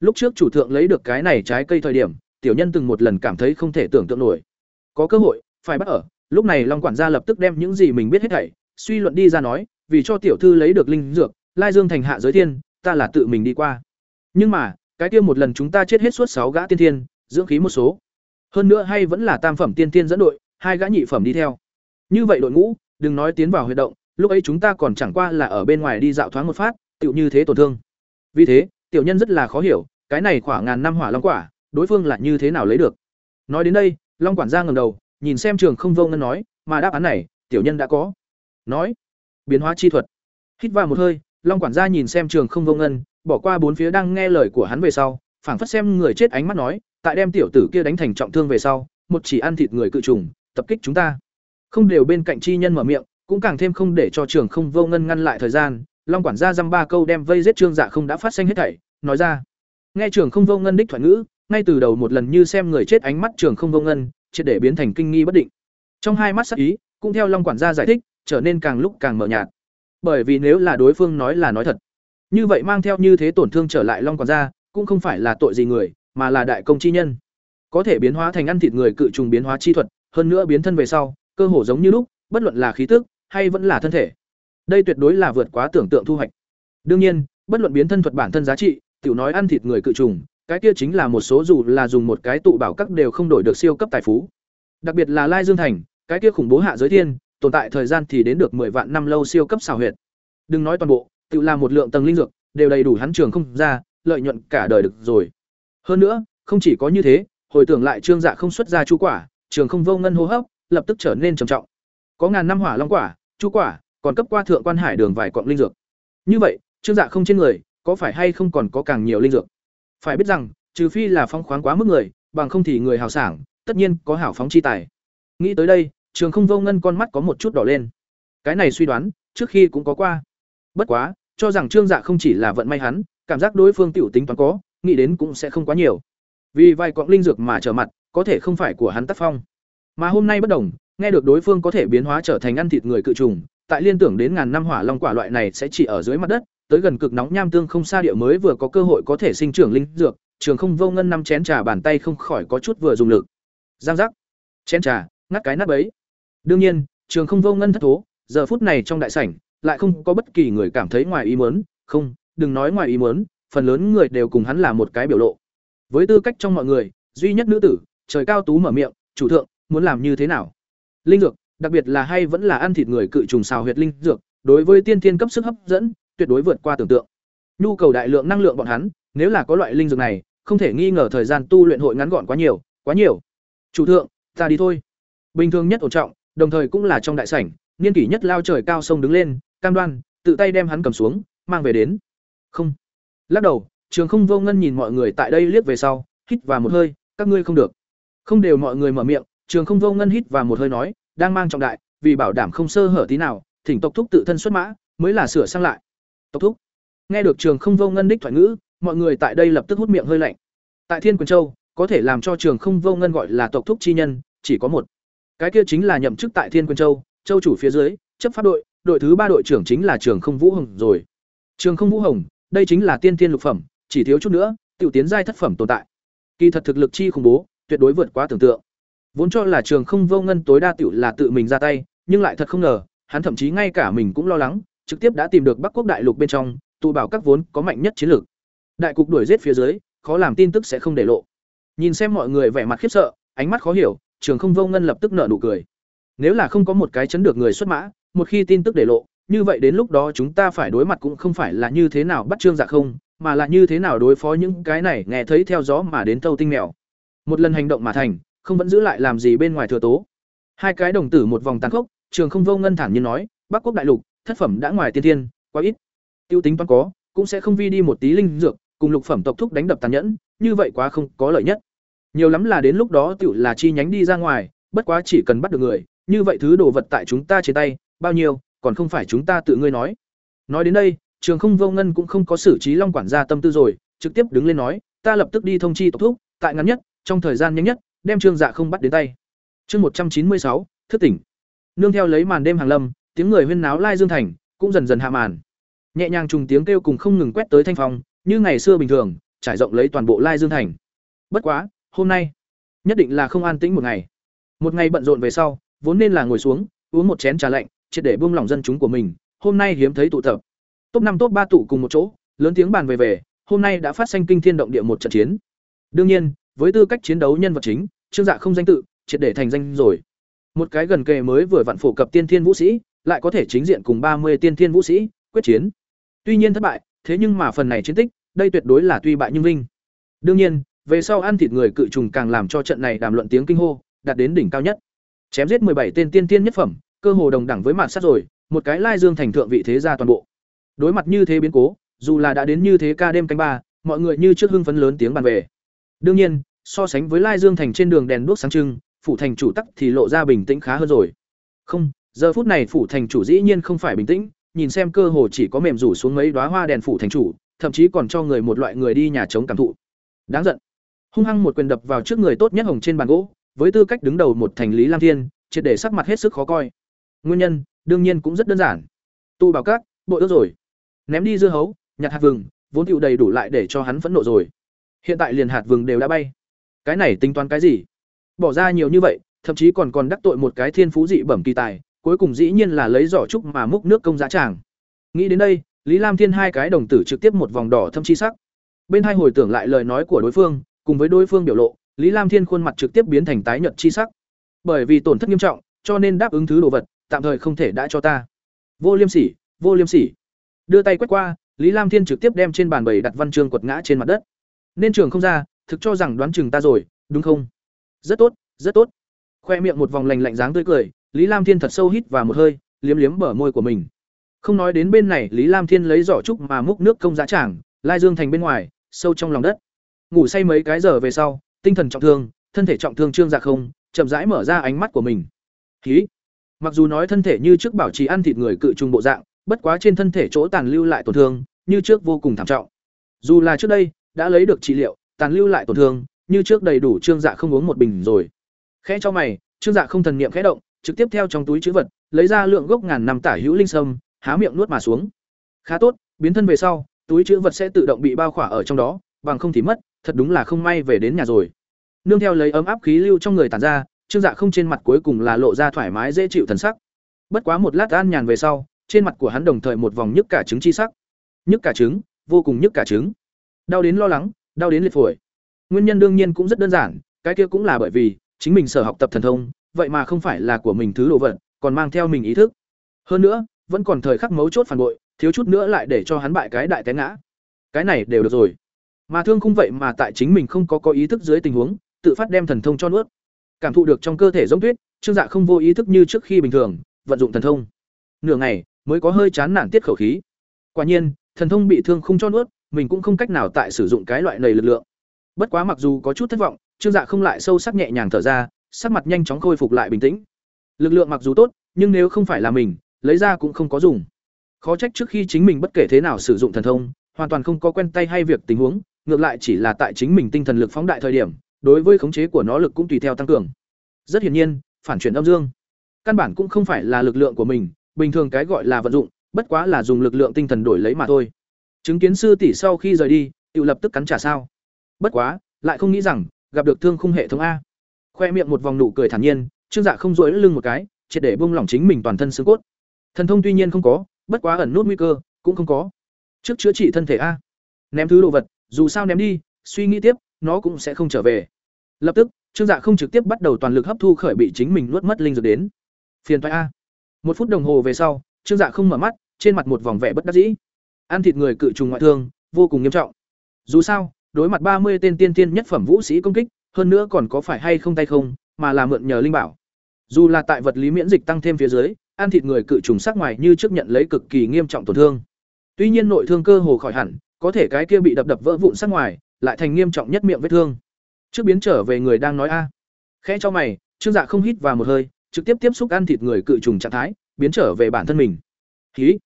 Speaker 1: Lúc trước chủ thượng lấy được cái này trái cây thời điểm, tiểu nhân từng một lần cảm thấy không thể tưởng tượng nổi. Có cơ hội, phải bắt ở. Lúc này Long quản gia lập tức đem những gì mình biết hết thảy, suy luận đi ra nói, vì cho tiểu thư lấy được linh dược, Lai Dương thành hạ giới thiên, ta là tự mình đi qua. Nhưng mà, cái kia một lần chúng ta chết hết suốt sáu gã tiên thiên, dưỡng khí một số. Hơn nữa hay vẫn là tam phẩm tiên thiên dẫn đội, hai gã nhị phẩm đi theo. Như vậy đội ngũ, đừng nói tiến vào huy động, lúc ấy chúng ta còn chẳng qua là ở bên ngoài đi dạo thoáng một phát, tựu như thế tổn thương. Vì thế, tiểu nhân rất là khó hiểu, cái này khoảng ngàn năm hỏa long quả, đối phương là như thế nào lấy được. Nói đến đây, Long quản gia ngẩng đầu, nhìn xem Trường Không Vô Ngân nói, mà đáp án này, tiểu nhân đã có. Nói, biến hóa chi thuật. Hít vào một hơi, Long quản gia nhìn xem Trường Không Vô Ngân, bỏ qua bốn phía đang nghe lời của hắn về sau, phảng phất xem người chết ánh mắt nói, tại đem tiểu tử kia đánh thành trọng thương về sau, một chỉ ăn thịt người cự trùng, tập kích chúng ta. Không đều bên cạnh chi nhân mở miệng, cũng càng thêm không để cho Trường Không Vô Ngân ngăn lại thời gian, Long quản gia dăm ba câu đem vây giết Trương Dạ không đã phát sinh hết thảy, nói ra. Nghe Trường Không Vô Ngân đích thoại ngữ, ngay từ đầu một lần như xem người chết ánh mắt Trường Không Vô Ngân, triệt để biến thành kinh nghi bất định. Trong hai mắt sắc ý, cũng theo Long quản gia giải thích, trở nên càng lúc càng mờ nhạt. Bởi vì nếu là đối phương nói là nói thật, như vậy mang theo như thế tổn thương trở lại Long còn gia, cũng không phải là tội gì người, mà là đại công chi nhân. Có thể biến hóa thành ăn thịt người cự trùng biến hóa chi thuật, hơn nữa biến thân về sau, cơ hồ giống như lúc, bất luận là khí tức hay vẫn là thân thể. Đây tuyệt đối là vượt quá tưởng tượng thu hoạch. Đương nhiên, bất luận biến thân thuật bản thân giá trị, tiểu nói ăn thịt người cự trùng, cái kia chính là một số dù là dùng một cái tụ bảo các đều không đổi được siêu cấp tài phú. Đặc biệt là Lai Dương Thành, cái kia khủng bố hạ giới thiên, tồn tại thời gian thì đến được 10 vạn năm lâu siêu cấp xảo huyệt. Đừng nói toàn bộ, tự làm một lượng tầng linh dược, đều đầy đủ hắn trường không ra, lợi nhuận cả đời được rồi. Hơn nữa, không chỉ có như thế, hồi tưởng lại trương dạ không xuất ra chu quả, trường không vô ngân hô hấp, lập tức trở nên trầm trọng. Có ngàn năm hỏa long quả, chu quả, còn cấp qua thượng quan hải đường vài quặng linh dược. Như vậy, trương dạ không trên người, có phải hay không còn có càng nhiều linh dược? Phải biết rằng, trừ phi là phong khoáng quá mức người, bằng không thì người hào sảng, tất nhiên có hảo phóng chi tài. Nghĩ tới đây, Trường Không Vô Ngân con mắt có một chút đỏ lên. Cái này suy đoán, trước khi cũng có qua. Bất quá, cho rằng Trương Dạ không chỉ là vận may hắn, cảm giác đối phương tiểu tính toán có, nghĩ đến cũng sẽ không quá nhiều. Vì vài quặng linh dược mà trở mặt, có thể không phải của hắn tác phong. Mà hôm nay bất đồng, nghe được đối phương có thể biến hóa trở thành ăn thịt người cự trùng, tại liên tưởng đến ngàn năm hỏa long quả loại này sẽ chỉ ở dưới mặt đất, tới gần cực nóng nham tương không xa địa mới vừa có cơ hội có thể sinh trưởng linh dược, Trường Không Vô Ngân năm chén trà bàn tay không khỏi có chút vừa dùng lực. Giang giác. Chén trà, ngắt cái nát bấy. Đương nhiên, Trường Không Vô Ngân thất thố, giờ phút này trong đại sảnh, lại không có bất kỳ người cảm thấy ngoài ý muốn, không, đừng nói ngoài ý muốn, phần lớn người đều cùng hắn là một cái biểu lộ. Với tư cách trong mọi người, duy nhất nữ tử, trời cao tú mở miệng, "Chủ thượng, muốn làm như thế nào?" Linh dược, đặc biệt là hay vẫn là ăn thịt người cự trùng xào huyệt linh dược, đối với tiên tiên cấp sức hấp dẫn, tuyệt đối vượt qua tưởng tượng. Nhu cầu đại lượng năng lượng bọn hắn, nếu là có loại linh dược này, không thể nghi ngờ thời gian tu luyện hội ngắn gọn quá nhiều, quá nhiều. "Chủ thượng, ta đi thôi." Bình thường nhất ổn trọng, đồng thời cũng là trong đại sảnh, niên kỷ nhất lao trời cao sông đứng lên, cam đoan, tự tay đem hắn cầm xuống, mang về đến. Không. Lắc đầu, Trường Không Vô Ngân nhìn mọi người tại đây liếc về sau, hít vào một hơi, các ngươi không được. Không đều mọi người mở miệng, Trường Không Vô Ngân hít và một hơi nói, đang mang trọng đại, vì bảo đảm không sơ hở tí nào, thỉnh tộc thúc tự thân xuất mã, mới là sửa sang lại. Tộc thúc. Nghe được Trường Không Vô Ngân đích thoại ngữ, mọi người tại đây lập tức hút miệng hơi lạnh. Tại Thiên Quyền Châu, có thể làm cho Trường Không Vô Ngân gọi là tộc thúc chi nhân, chỉ có một. Cái kia chính là nhậm chức tại Thiên Quyền Châu, châu chủ phía dưới, chấp pháp đội, đội thứ ba đội trưởng chính là Trường Không Vũ Hồng rồi. Trường Không Vũ Hồng, đây chính là tiên Thiên lục phẩm, chỉ thiếu chút nữa, tiểu tiến giai thất phẩm tồn tại. Kỳ thật thực lực chi khủng bố, tuyệt đối vượt quá tưởng tượng. Vốn cho là Trường Không Vô Ngân tối đa tiểu là tự mình ra tay, nhưng lại thật không ngờ, hắn thậm chí ngay cả mình cũng lo lắng, trực tiếp đã tìm được Bắc Quốc đại lục bên trong, tụ bảo các vốn có mạnh nhất chiến lược. Đại cục đuổi giết phía dưới, khó làm tin tức sẽ không để lộ. Nhìn xem mọi người vẻ mặt khiếp sợ, ánh mắt khó hiểu, Trường Không Vô Ngân lập tức nở nụ cười. Nếu là không có một cái chấn được người xuất mã, một khi tin tức để lộ, như vậy đến lúc đó chúng ta phải đối mặt cũng không phải là như thế nào bắt trương dạ không, mà là như thế nào đối phó những cái này nghe thấy theo gió mà đến tâu tinh mèo. Một lần hành động mà thành, không vẫn giữ lại làm gì bên ngoài thừa tố. Hai cái đồng tử một vòng tàn khốc, Trường Không Vô Ngân thản nhiên nói, Bắc Quốc đại lục, thất phẩm đã ngoài tiên thiên, quá ít. Tiêu tính toán có, cũng sẽ không vi đi một tí linh dược, cùng lục phẩm tộc thúc đánh đập tàn nhẫn, như vậy quá không có lợi nhất. Nhiều lắm là đến lúc đó tựu là chi nhánh đi ra ngoài, bất quá chỉ cần bắt được người, như vậy thứ đồ vật tại chúng ta trên tay, bao nhiêu, còn không phải chúng ta tự ngươi nói. Nói đến đây, Trường Không Vô Ngân cũng không có xử trí Long quản gia tâm tư rồi, trực tiếp đứng lên nói, ta lập tức đi thông chi tộc thúc, tại ngắn nhất, trong thời gian nhanh nhất, đem Trương Dạ không bắt đến tay. Chương một trăm chín mươi sáu, thức tỉnh. Nương theo lấy màn đêm hàng lâm, tiếng người huyên náo lai Dương thành, cũng dần dần hạ màn. Nhẹ nhàng trùng tiếng kêu cùng không ngừng quét tới thanh phong, như ngày xưa bình thường, trải rộng lấy toàn bộ lai Dương thành. Bất quá, hôm nay, nhất định là không an tĩnh một ngày. Một ngày bận rộn về sau, vốn nên là ngồi xuống, uống một chén trà lạnh, triệt để buông lỏng dân chúng của mình, hôm nay hiếm thấy tụ tập. Top năm top ba tụ cùng một chỗ, lớn tiếng bàn về về, hôm nay đã phát sinh kinh thiên động địa một trận chiến. Đương nhiên, với tư cách chiến đấu nhân vật chính, Trương Dạ không danh tự, triệt để thành danh rồi. Một cái gần kề mới vừa vặn phổ cập tiên thiên vũ sĩ, lại có thể chính diện cùng ba mươi tiên thiên vũ sĩ quyết chiến. Tuy nhiên thất bại, thế nhưng mà phần này chiến tích, đây tuyệt đối là tuy bại nhưng vinh. Đương nhiên, về sau ăn thịt người cự trùng càng làm cho trận này đàm luận tiếng kinh hô, đạt đến đỉnh cao nhất. Chém giết bảy tên tiên tiên nhất phẩm, cơ hồ đồng đẳng với mạt sát rồi, một cái lai dương thành thượng vị thế gia toàn bộ. Đối mặt như thế biến cố, dù là đã đến như thế ca đêm canh ba, mọi người như trước hưng phấn lớn tiếng bàn về. Đương nhiên, so sánh với lai dương thành trên đường đèn đuốc sáng trưng, phủ thành chủ tắc thì lộ ra bình tĩnh khá hơn rồi. Không, giờ phút này phủ thành chủ dĩ nhiên không phải bình tĩnh, nhìn xem cơ hồ chỉ có mềm rủ xuống mấy đóa hoa đèn phủ thành chủ, thậm chí còn cho người một loại người đi nhà chống cảm thụ. Đáng giận. Hung hăng một quyền đập vào trước người tốt nhất hồng trên bàn gỗ, với tư cách đứng đầu một thành lý Lam Thiên, triệt để sắc mặt hết sức khó coi. Nguyên nhân, đương nhiên cũng rất đơn giản. Tu bảo các, bộ ước rồi. Ném đi dưa hấu, nhặt hạt vừng, vốn tựu đầy đủ lại để cho hắn phẫn nộ rồi. Hiện tại liền hạt vừng đều đã bay. Cái này tính toán cái gì? Bỏ ra nhiều như vậy, thậm chí còn còn đắc tội một cái thiên phú dị bẩm kỳ tài, cuối cùng dĩ nhiên là lấy giỏ trúc mà múc nước công giá tràng. Nghĩ đến đây, Lý Lam Thiên hai cái đồng tử trực tiếp một vòng đỏ thâm chi sắc. Bên hai hồi tưởng lại lời nói của đối phương, cùng với đối phương biểu lộ, Lý Lam Thiên khuôn mặt trực tiếp biến thành tái nhợt chi sắc. Bởi vì tổn thất nghiêm trọng, cho nên đáp ứng thứ đồ vật, tạm thời không thể đã cho ta. Vô Liêm Sỉ, Vô Liêm Sỉ. Đưa tay quét qua, Lý Lam Thiên trực tiếp đem trên bàn bày đặt văn chương quật ngã trên mặt đất. Nên trường không ra, thực cho rằng đoán chừng ta rồi, đúng không? Rất tốt, rất tốt. Khoe miệng một vòng lành lạnh dáng tươi cười, Lý Lam Thiên thật sâu hít vào một hơi, liếm liếm bờ môi của mình. Không nói đến bên này, Lý Lam Thiên lấy giỏ trúc mà múc nước công giá trảng, Lai Dương thành bên ngoài, sâu trong lòng đất. Ngủ say mấy cái giờ về sau, tinh thần trọng thương, thân thể trọng thương trương dạ không, chậm rãi mở ra ánh mắt của mình. Khí. Mặc dù nói thân thể như trước bảo trì ăn thịt người cự trùng bộ dạng, bất quá trên thân thể chỗ tàn lưu lại tổn thương, như trước vô cùng thảm trọng. Dù là trước đây đã lấy được trị liệu, tàn lưu lại tổn thương, như trước đầy đủ trương dạ không uống một bình rồi. Khẽ cho mày, trương dạ không thần niệm khẽ động, trực tiếp theo trong túi chữ vật, lấy ra lượng gốc ngàn năm tả hữu linh sâm, há miệng nuốt mà xuống. Khá tốt, biến thân về sau, túi chữ vật sẽ tự động bị bao khỏa ở trong đó, bằng không thì mất, thật đúng là không may về đến nhà rồi. Nương theo lấy ấm áp khí lưu trong người tản ra, Trương Dạ không trên mặt cuối cùng là lộ ra thoải mái dễ chịu thần sắc. Bất quá một lát an nhàn về sau, trên mặt của hắn đồng thời một vòng nhức cả trứng chi sắc. Nhức cả trứng, vô cùng nhức cả trứng. Đau đến lo lắng, đau đến liệt phổi. Nguyên nhân đương nhiên cũng rất đơn giản, cái kia cũng là bởi vì chính mình sở học tập thần thông, vậy mà không phải là của mình thứ đồ vật, còn mang theo mình ý thức. Hơn nữa, vẫn còn thời khắc mấu chốt phản bội, thiếu chút nữa lại để cho hắn bại cái đại té ngã. Cái này đều được rồi. Mà thương Khung vậy mà tại chính mình không có có ý thức dưới tình huống, tự phát đem thần thông cho nuốt. Cảm thụ được trong cơ thể giống tuyết, Trương Dạ không vô ý thức như trước khi bình thường, vận dụng thần thông. Nửa ngày, mới có hơi chán nản tiết khẩu khí. Quả nhiên, thần thông bị thương không cho nuốt, mình cũng không cách nào tại sử dụng cái loại này lực lượng. Bất quá mặc dù có chút thất vọng, trương dạ không lại sâu sắc nhẹ nhàng thở ra sắc mặt nhanh chóng khôi phục lại bình tĩnh lực lượng mặc dù tốt nhưng nếu không phải là mình lấy ra cũng không có dùng khó trách trước khi chính mình bất kể thế nào sử dụng thần thông hoàn toàn không có quen tay hay việc tình huống ngược lại chỉ là tại chính mình tinh thần lực phóng đại thời điểm, đối với khống chế của nó lực cũng tùy theo tăng cường. Rất hiển nhiên, phản chuyển âm dương. Căn bản cũng không phải là lực lượng của mình, bình thường cái gọi là vận dụng, bất quá là dùng lực lượng tinh thần đổi lấy mà thôi. Chứng kiến sư tỷ sau khi rời đi tự lập tức cắn trả sao. Bất quá, lại không nghĩ rằng, gặp được thương khung hệ thống a. Khoe miệng một vòng nụ cười thản nhiên, trương dạ không rỗi lưng một cái, triệt để bông lỏng chính mình toàn thân xương cốt. Thần thông tuy nhiên không có, bất quá ẩn nút nguy cơ cũng không có. Trước chữa trị thân thể a. Ném thứ đồ vật dù sao ném đi, suy nghĩ tiếp, nó cũng sẽ không trở về. Lập tức, trương dạ không trực tiếp bắt đầu toàn lực hấp thu khởi bị chính mình nuốt mất linh dược đến. Phiền thoại a. Một phút đồng hồ về sau, trương dạ không mở mắt, trên mặt một vòng vẻ bất đắc dĩ. Ăn thịt người cự trùng ngoại thương, vô cùng nghiêm trọng. Dù sao, đối mặt ba mươi tên tiên tiên nhất phẩm vũ sĩ công kích, hơn nữa còn có phải hay không tay không, mà là mượn nhờ linh bảo. Dù là tại vật lý miễn dịch tăng thêm phía dưới, ăn thịt người cự trùng sắc ngoài như trước nhận lấy cực kỳ nghiêm trọng tổn thương. Tuy nhiên nội thương cơ hồ khỏi hẳn có thể cái kia bị đập đập vỡ vụn sát ngoài, lại thành nghiêm trọng nhất miệng vết thương. Trước biến trở về người đang nói a. Khẽ cho mày, trương dạ không hít vào một hơi, trực tiếp tiếp xúc ăn thịt người cự trùng trạng thái, biến trở về bản thân mình. Khí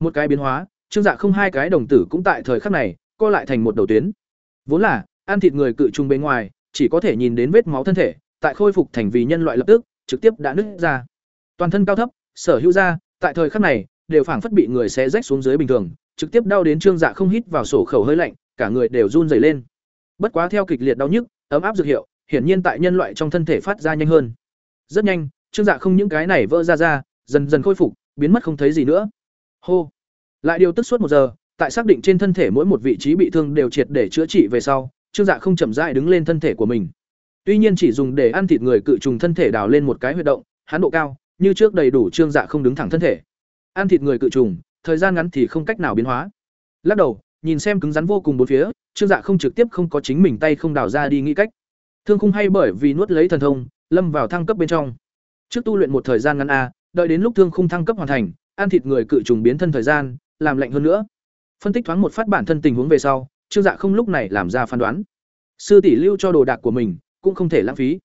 Speaker 1: một cái biến hóa, trương dạ không hai cái đồng tử cũng tại thời khắc này, co lại thành một đầu tuyến. Vốn là, ăn thịt người cự trùng bên ngoài, chỉ có thể nhìn đến vết máu thân thể, tại khôi phục thành vì nhân loại lập tức, trực tiếp đã nứt ra. Toàn thân cao thấp, sở hữu ra tại thời khắc này, đều phảng phất bị người xé rách xuống dưới bình thường trực tiếp đau đến trương dạ không hít vào sổ khẩu hơi lạnh, cả người đều run rẩy lên. Bất quá theo kịch liệt đau nhức, ấm áp dược hiệu, hiển nhiên tại nhân loại trong thân thể phát ra nhanh hơn. Rất nhanh, trương dạ không những cái này vỡ ra ra, dần dần khôi phục, biến mất không thấy gì nữa. Hô. Lại điều tức suốt một giờ, tại xác định trên thân thể mỗi một vị trí bị thương đều triệt để chữa trị về sau, trương dạ không chậm rãi đứng lên thân thể của mình. Tuy nhiên chỉ dùng để ăn thịt người cự trùng thân thể đào lên một cái huyệt động, hắn độ cao, như trước đầy đủ trương dạ không đứng thẳng thân thể. Ăn thịt người cự trùng thời gian ngắn thì không cách nào biến hóa. Lắc đầu, nhìn xem cứng rắn vô cùng bốn phía, trương dạ không trực tiếp không có chính mình tay không đào ra đi nghĩ cách. Thương khung hay bởi vì nuốt lấy thần thông, lâm vào thăng cấp bên trong. Trước tu luyện một thời gian ngắn a, đợi đến lúc thương khung thăng cấp hoàn thành, ăn thịt người cự trùng biến thân thời gian, làm lạnh hơn nữa. Phân tích thoáng một phát bản thân tình huống về sau, trương dạ không lúc này làm ra phán đoán. Sư tỷ lưu cho đồ đạc của mình, cũng không thể lãng phí.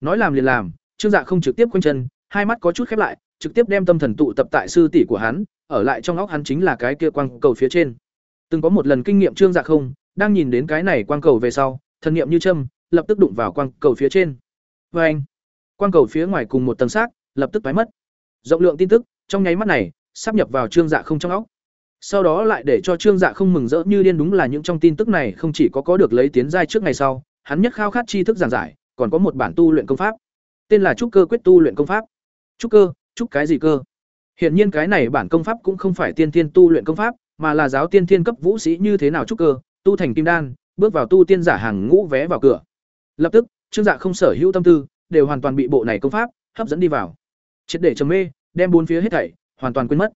Speaker 1: Nói làm liền làm, trương dạ không trực tiếp quanh chân, hai mắt có chút khép lại, trực tiếp đem tâm thần tụ tập tại sư tỷ của hắn ở lại trong óc hắn chính là cái kia quang cầu phía trên. Từng có một lần kinh nghiệm trương dạ không, đang nhìn đến cái này quang cầu về sau, thần niệm như châm, lập tức đụng vào quang cầu phía trên. Oeng. anh, quang cầu phía ngoài cùng một tầng xác, lập tức tái mất. Rộng lượng tin tức, trong nháy mắt này, sắp nhập vào trương dạ không trong óc. Sau đó lại để cho trương dạ không mừng rỡ như điên đúng là những trong tin tức này không chỉ có có được lấy tiến giai trước ngày sau, hắn nhất khao khát tri thức giảng giải, còn có một bản tu luyện công pháp. Tên là trúc cơ quyết tu luyện công pháp. Trúc cơ, trúc cái gì cơ? Hiện nhiên cái này bản công pháp cũng không phải tiên tiên tu luyện công pháp, mà là giáo tiên thiên cấp vũ sĩ như thế nào trúc cơ, tu thành kim đan, bước vào tu tiên giả hàng ngũ vé vào cửa. Lập tức, trương dạ không sở hữu tâm tư, đều hoàn toàn bị bộ này công pháp hấp dẫn đi vào. Triệt để trầm mê, đem bốn phía hết thảy hoàn toàn quên mất.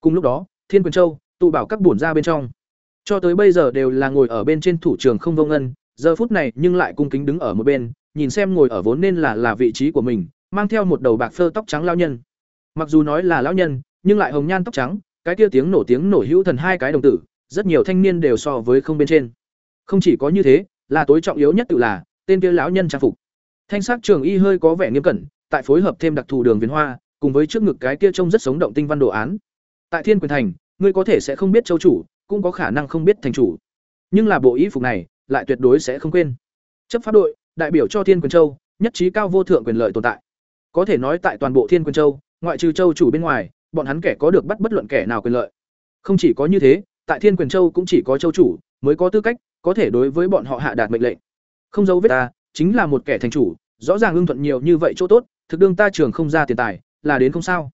Speaker 1: Cùng lúc đó, thiên quyền châu tụ bảo các bổn ra bên trong. Cho tới bây giờ đều là ngồi ở bên trên thủ trường không vô ngân, giờ phút này nhưng lại cung kính đứng ở một bên, nhìn xem ngồi ở vốn nên là là vị trí của mình, mang theo một đầu bạc phơ tóc trắng lao nhân mặc dù nói là lão nhân, nhưng lại hồng nhan tóc trắng, cái kia tiếng nổ tiếng nổ hữu thần hai cái đồng tử, rất nhiều thanh niên đều so với không bên trên. Không chỉ có như thế, là tối trọng yếu nhất tự là, tên kia lão nhân trang phục. Thanh sắc trường y hơi có vẻ nghiêm cẩn, tại phối hợp thêm đặc thù đường viền hoa, cùng với trước ngực cái kia trông rất sống động tinh văn đồ án. Tại thiên quyền thành, ngươi có thể sẽ không biết châu chủ, cũng có khả năng không biết thành chủ. Nhưng là bộ y phục này, lại tuyệt đối sẽ không quên. Chấp pháp đội, đại biểu cho thiên quyền châu, nhất trí cao vô thượng quyền lợi tồn tại. Có thể nói tại toàn bộ thiên quyền châu ngoại trừ châu chủ bên ngoài, bọn hắn kẻ có được bắt bất luận kẻ nào quyền lợi. Không chỉ có như thế, tại thiên quyền châu cũng chỉ có châu chủ mới có tư cách, có thể đối với bọn họ hạ đạt mệnh lệnh. Không dấu vết ta, chính là một kẻ thành chủ, rõ ràng ưng thuận nhiều như vậy chỗ tốt, thực đương ta trường không ra tiền tài, là đến không sao.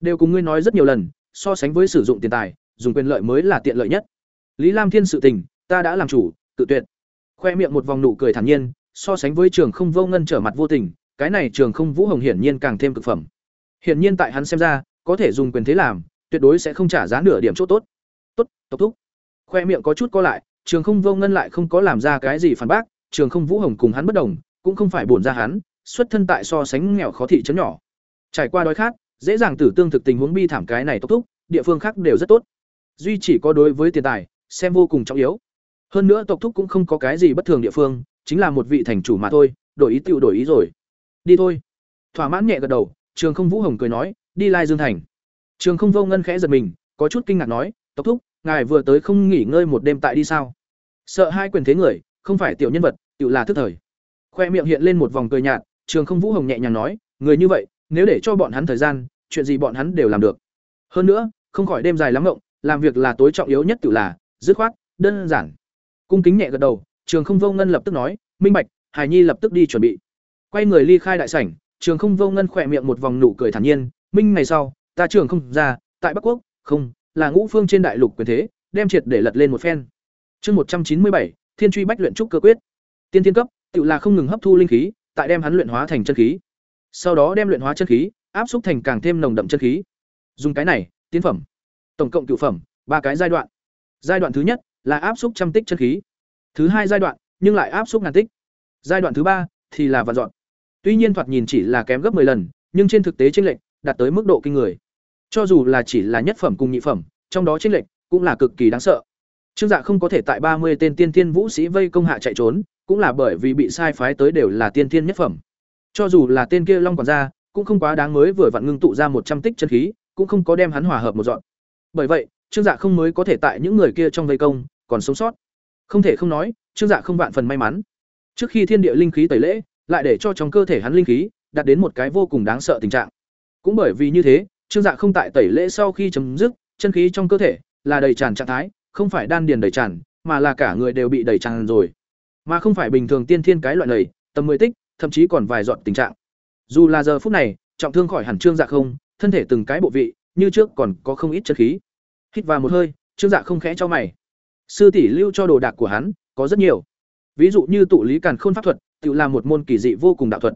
Speaker 1: Đều cùng ngươi nói rất nhiều lần, so sánh với sử dụng tiền tài, dùng quyền lợi mới là tiện lợi nhất. Lý lam thiên sự tình, ta đã làm chủ, tự tuyệt. Khoe miệng một vòng nụ cười thản nhiên, so sánh với trường không vô ngân trở mặt vô tình, cái này trường không vũ hồng hiển nhiên càng thêm cực phẩm hiển nhiên tại hắn xem ra, có thể dùng quyền thế làm, tuyệt đối sẽ không trả giá nửa điểm chỗ tốt. Tốt tốc thúc. Khoe miệng có chút co lại, trường không vô ngân lại không có làm ra cái gì phản bác, trường không vũ hồng cùng hắn bất đồng, cũng không phải bổn ra hắn, xuất thân tại so sánh nghèo khó thị trấn nhỏ. Trải qua đói khát, dễ dàng tử tương thực tình huống bi thảm cái này tốc thúc, địa phương khác đều rất tốt. Duy chỉ có đối với tiền tài, xem vô cùng trọng yếu. Hơn nữa tộc thúc cũng không có cái gì bất thường địa phương, chính là một vị thành chủ mà thôi, đổi ý tiêu đổi ý rồi. Đi thôi. Thỏa mãn nhẹ gật đầu trường không vũ hồng cười nói, đi lai dương thành. Trường không vô ngân khẽ giật mình, có chút kinh ngạc nói, tộc thúc, ngài vừa tới không nghỉ ngơi một đêm tại đi sao? Sợ hai quyền thế người, không phải tiểu nhân vật tự là thức thời. Khoe miệng hiện lên một vòng cười nhạt, trường không vũ hồng nhẹ nhàng nói, người như vậy, nếu để cho bọn hắn thời gian, chuyện gì bọn hắn đều làm được. Hơn nữa, không khỏi đêm dài lắm ngộng, làm việc là tối trọng yếu nhất tự là, dứt khoát, đơn giản. Cung kính nhẹ gật đầu, trường không vô ngân lập tức nói, minh bạch, hải nhi lập tức đi chuẩn bị. Quay người ly khai đại sảnh trường không vô ngân khỏe miệng một vòng nụ cười thản nhiên, minh, ngày sau, ta trường không ra, tại bắc quốc, không, là ngũ phương trên đại lục quyền thế, đem triệt để lật lên một phen. Chương một trăm chín mươi bảy, thiên truy bách luyện trúc cơ quyết. Tiên thiên cấp tự là không ngừng hấp thu linh khí, tại đem hắn luyện hóa thành chân khí. Sau đó đem luyện hóa chân khí, áp xúc thành càng thêm nồng đậm chân khí. Dùng cái này, tiến phẩm. Tổng cộng cựu phẩm, ba cái giai đoạn. Giai đoạn thứ nhất là áp xúc trăm tích chân khí. Thứ hai giai đoạn, nhưng lại áp xúc ngàn tích. Giai đoạn thứ ba thì là vạn dọn tuy nhiên thoạt nhìn chỉ là kém gấp 10 lần, nhưng trên thực tế chênh lệch đạt tới mức độ kinh người. Cho dù là chỉ là nhất phẩm cùng nhị phẩm, trong đó chênh lệch cũng là cực kỳ đáng sợ. Trương dạ không có thể tại ba mươi tên tiên thiên vũ sĩ vây công hạ chạy trốn, cũng là bởi vì bị sai phái tới đều là tiên thiên nhất phẩm. Cho dù là tên kia long quản gia, cũng không quá đáng mới vừa vặn ngưng tụ ra một trăm tích chân khí, cũng không có đem hắn hòa hợp một dọn. Bởi vậy, trương dạ không mới có thể tại những người kia trong vây công, còn sống sót. Không thể không nói, trương dạ không vạn phần may mắn. Trước khi thiên địa linh khí tẩy lễ lại để cho trong cơ thể hắn linh khí đạt đến một cái vô cùng đáng sợ tình trạng. Cũng bởi vì như thế, trương dạ không tại tẩy lễ sau khi chấm dứt, chân khí trong cơ thể là đầy tràn trạng thái, không phải đan điền đầy tràn, mà là cả người đều bị đầy tràn rồi. Mà không phải bình thường tiên thiên cái loại này, tầm mười tích, thậm chí còn vài giọt tình trạng. Dù là giờ phút này, trọng thương khỏi hẳn trương dạ không, thân thể từng cái bộ vị, như trước còn có không ít chân khí. Hít vào một hơi, trương dạ không khẽ cho mày. Sư tỷ lưu cho đồ đạc của hắn, có rất nhiều. Ví dụ như tụ lý càn khôn pháp thuật tự là một môn kỳ dị vô cùng đạo thuật.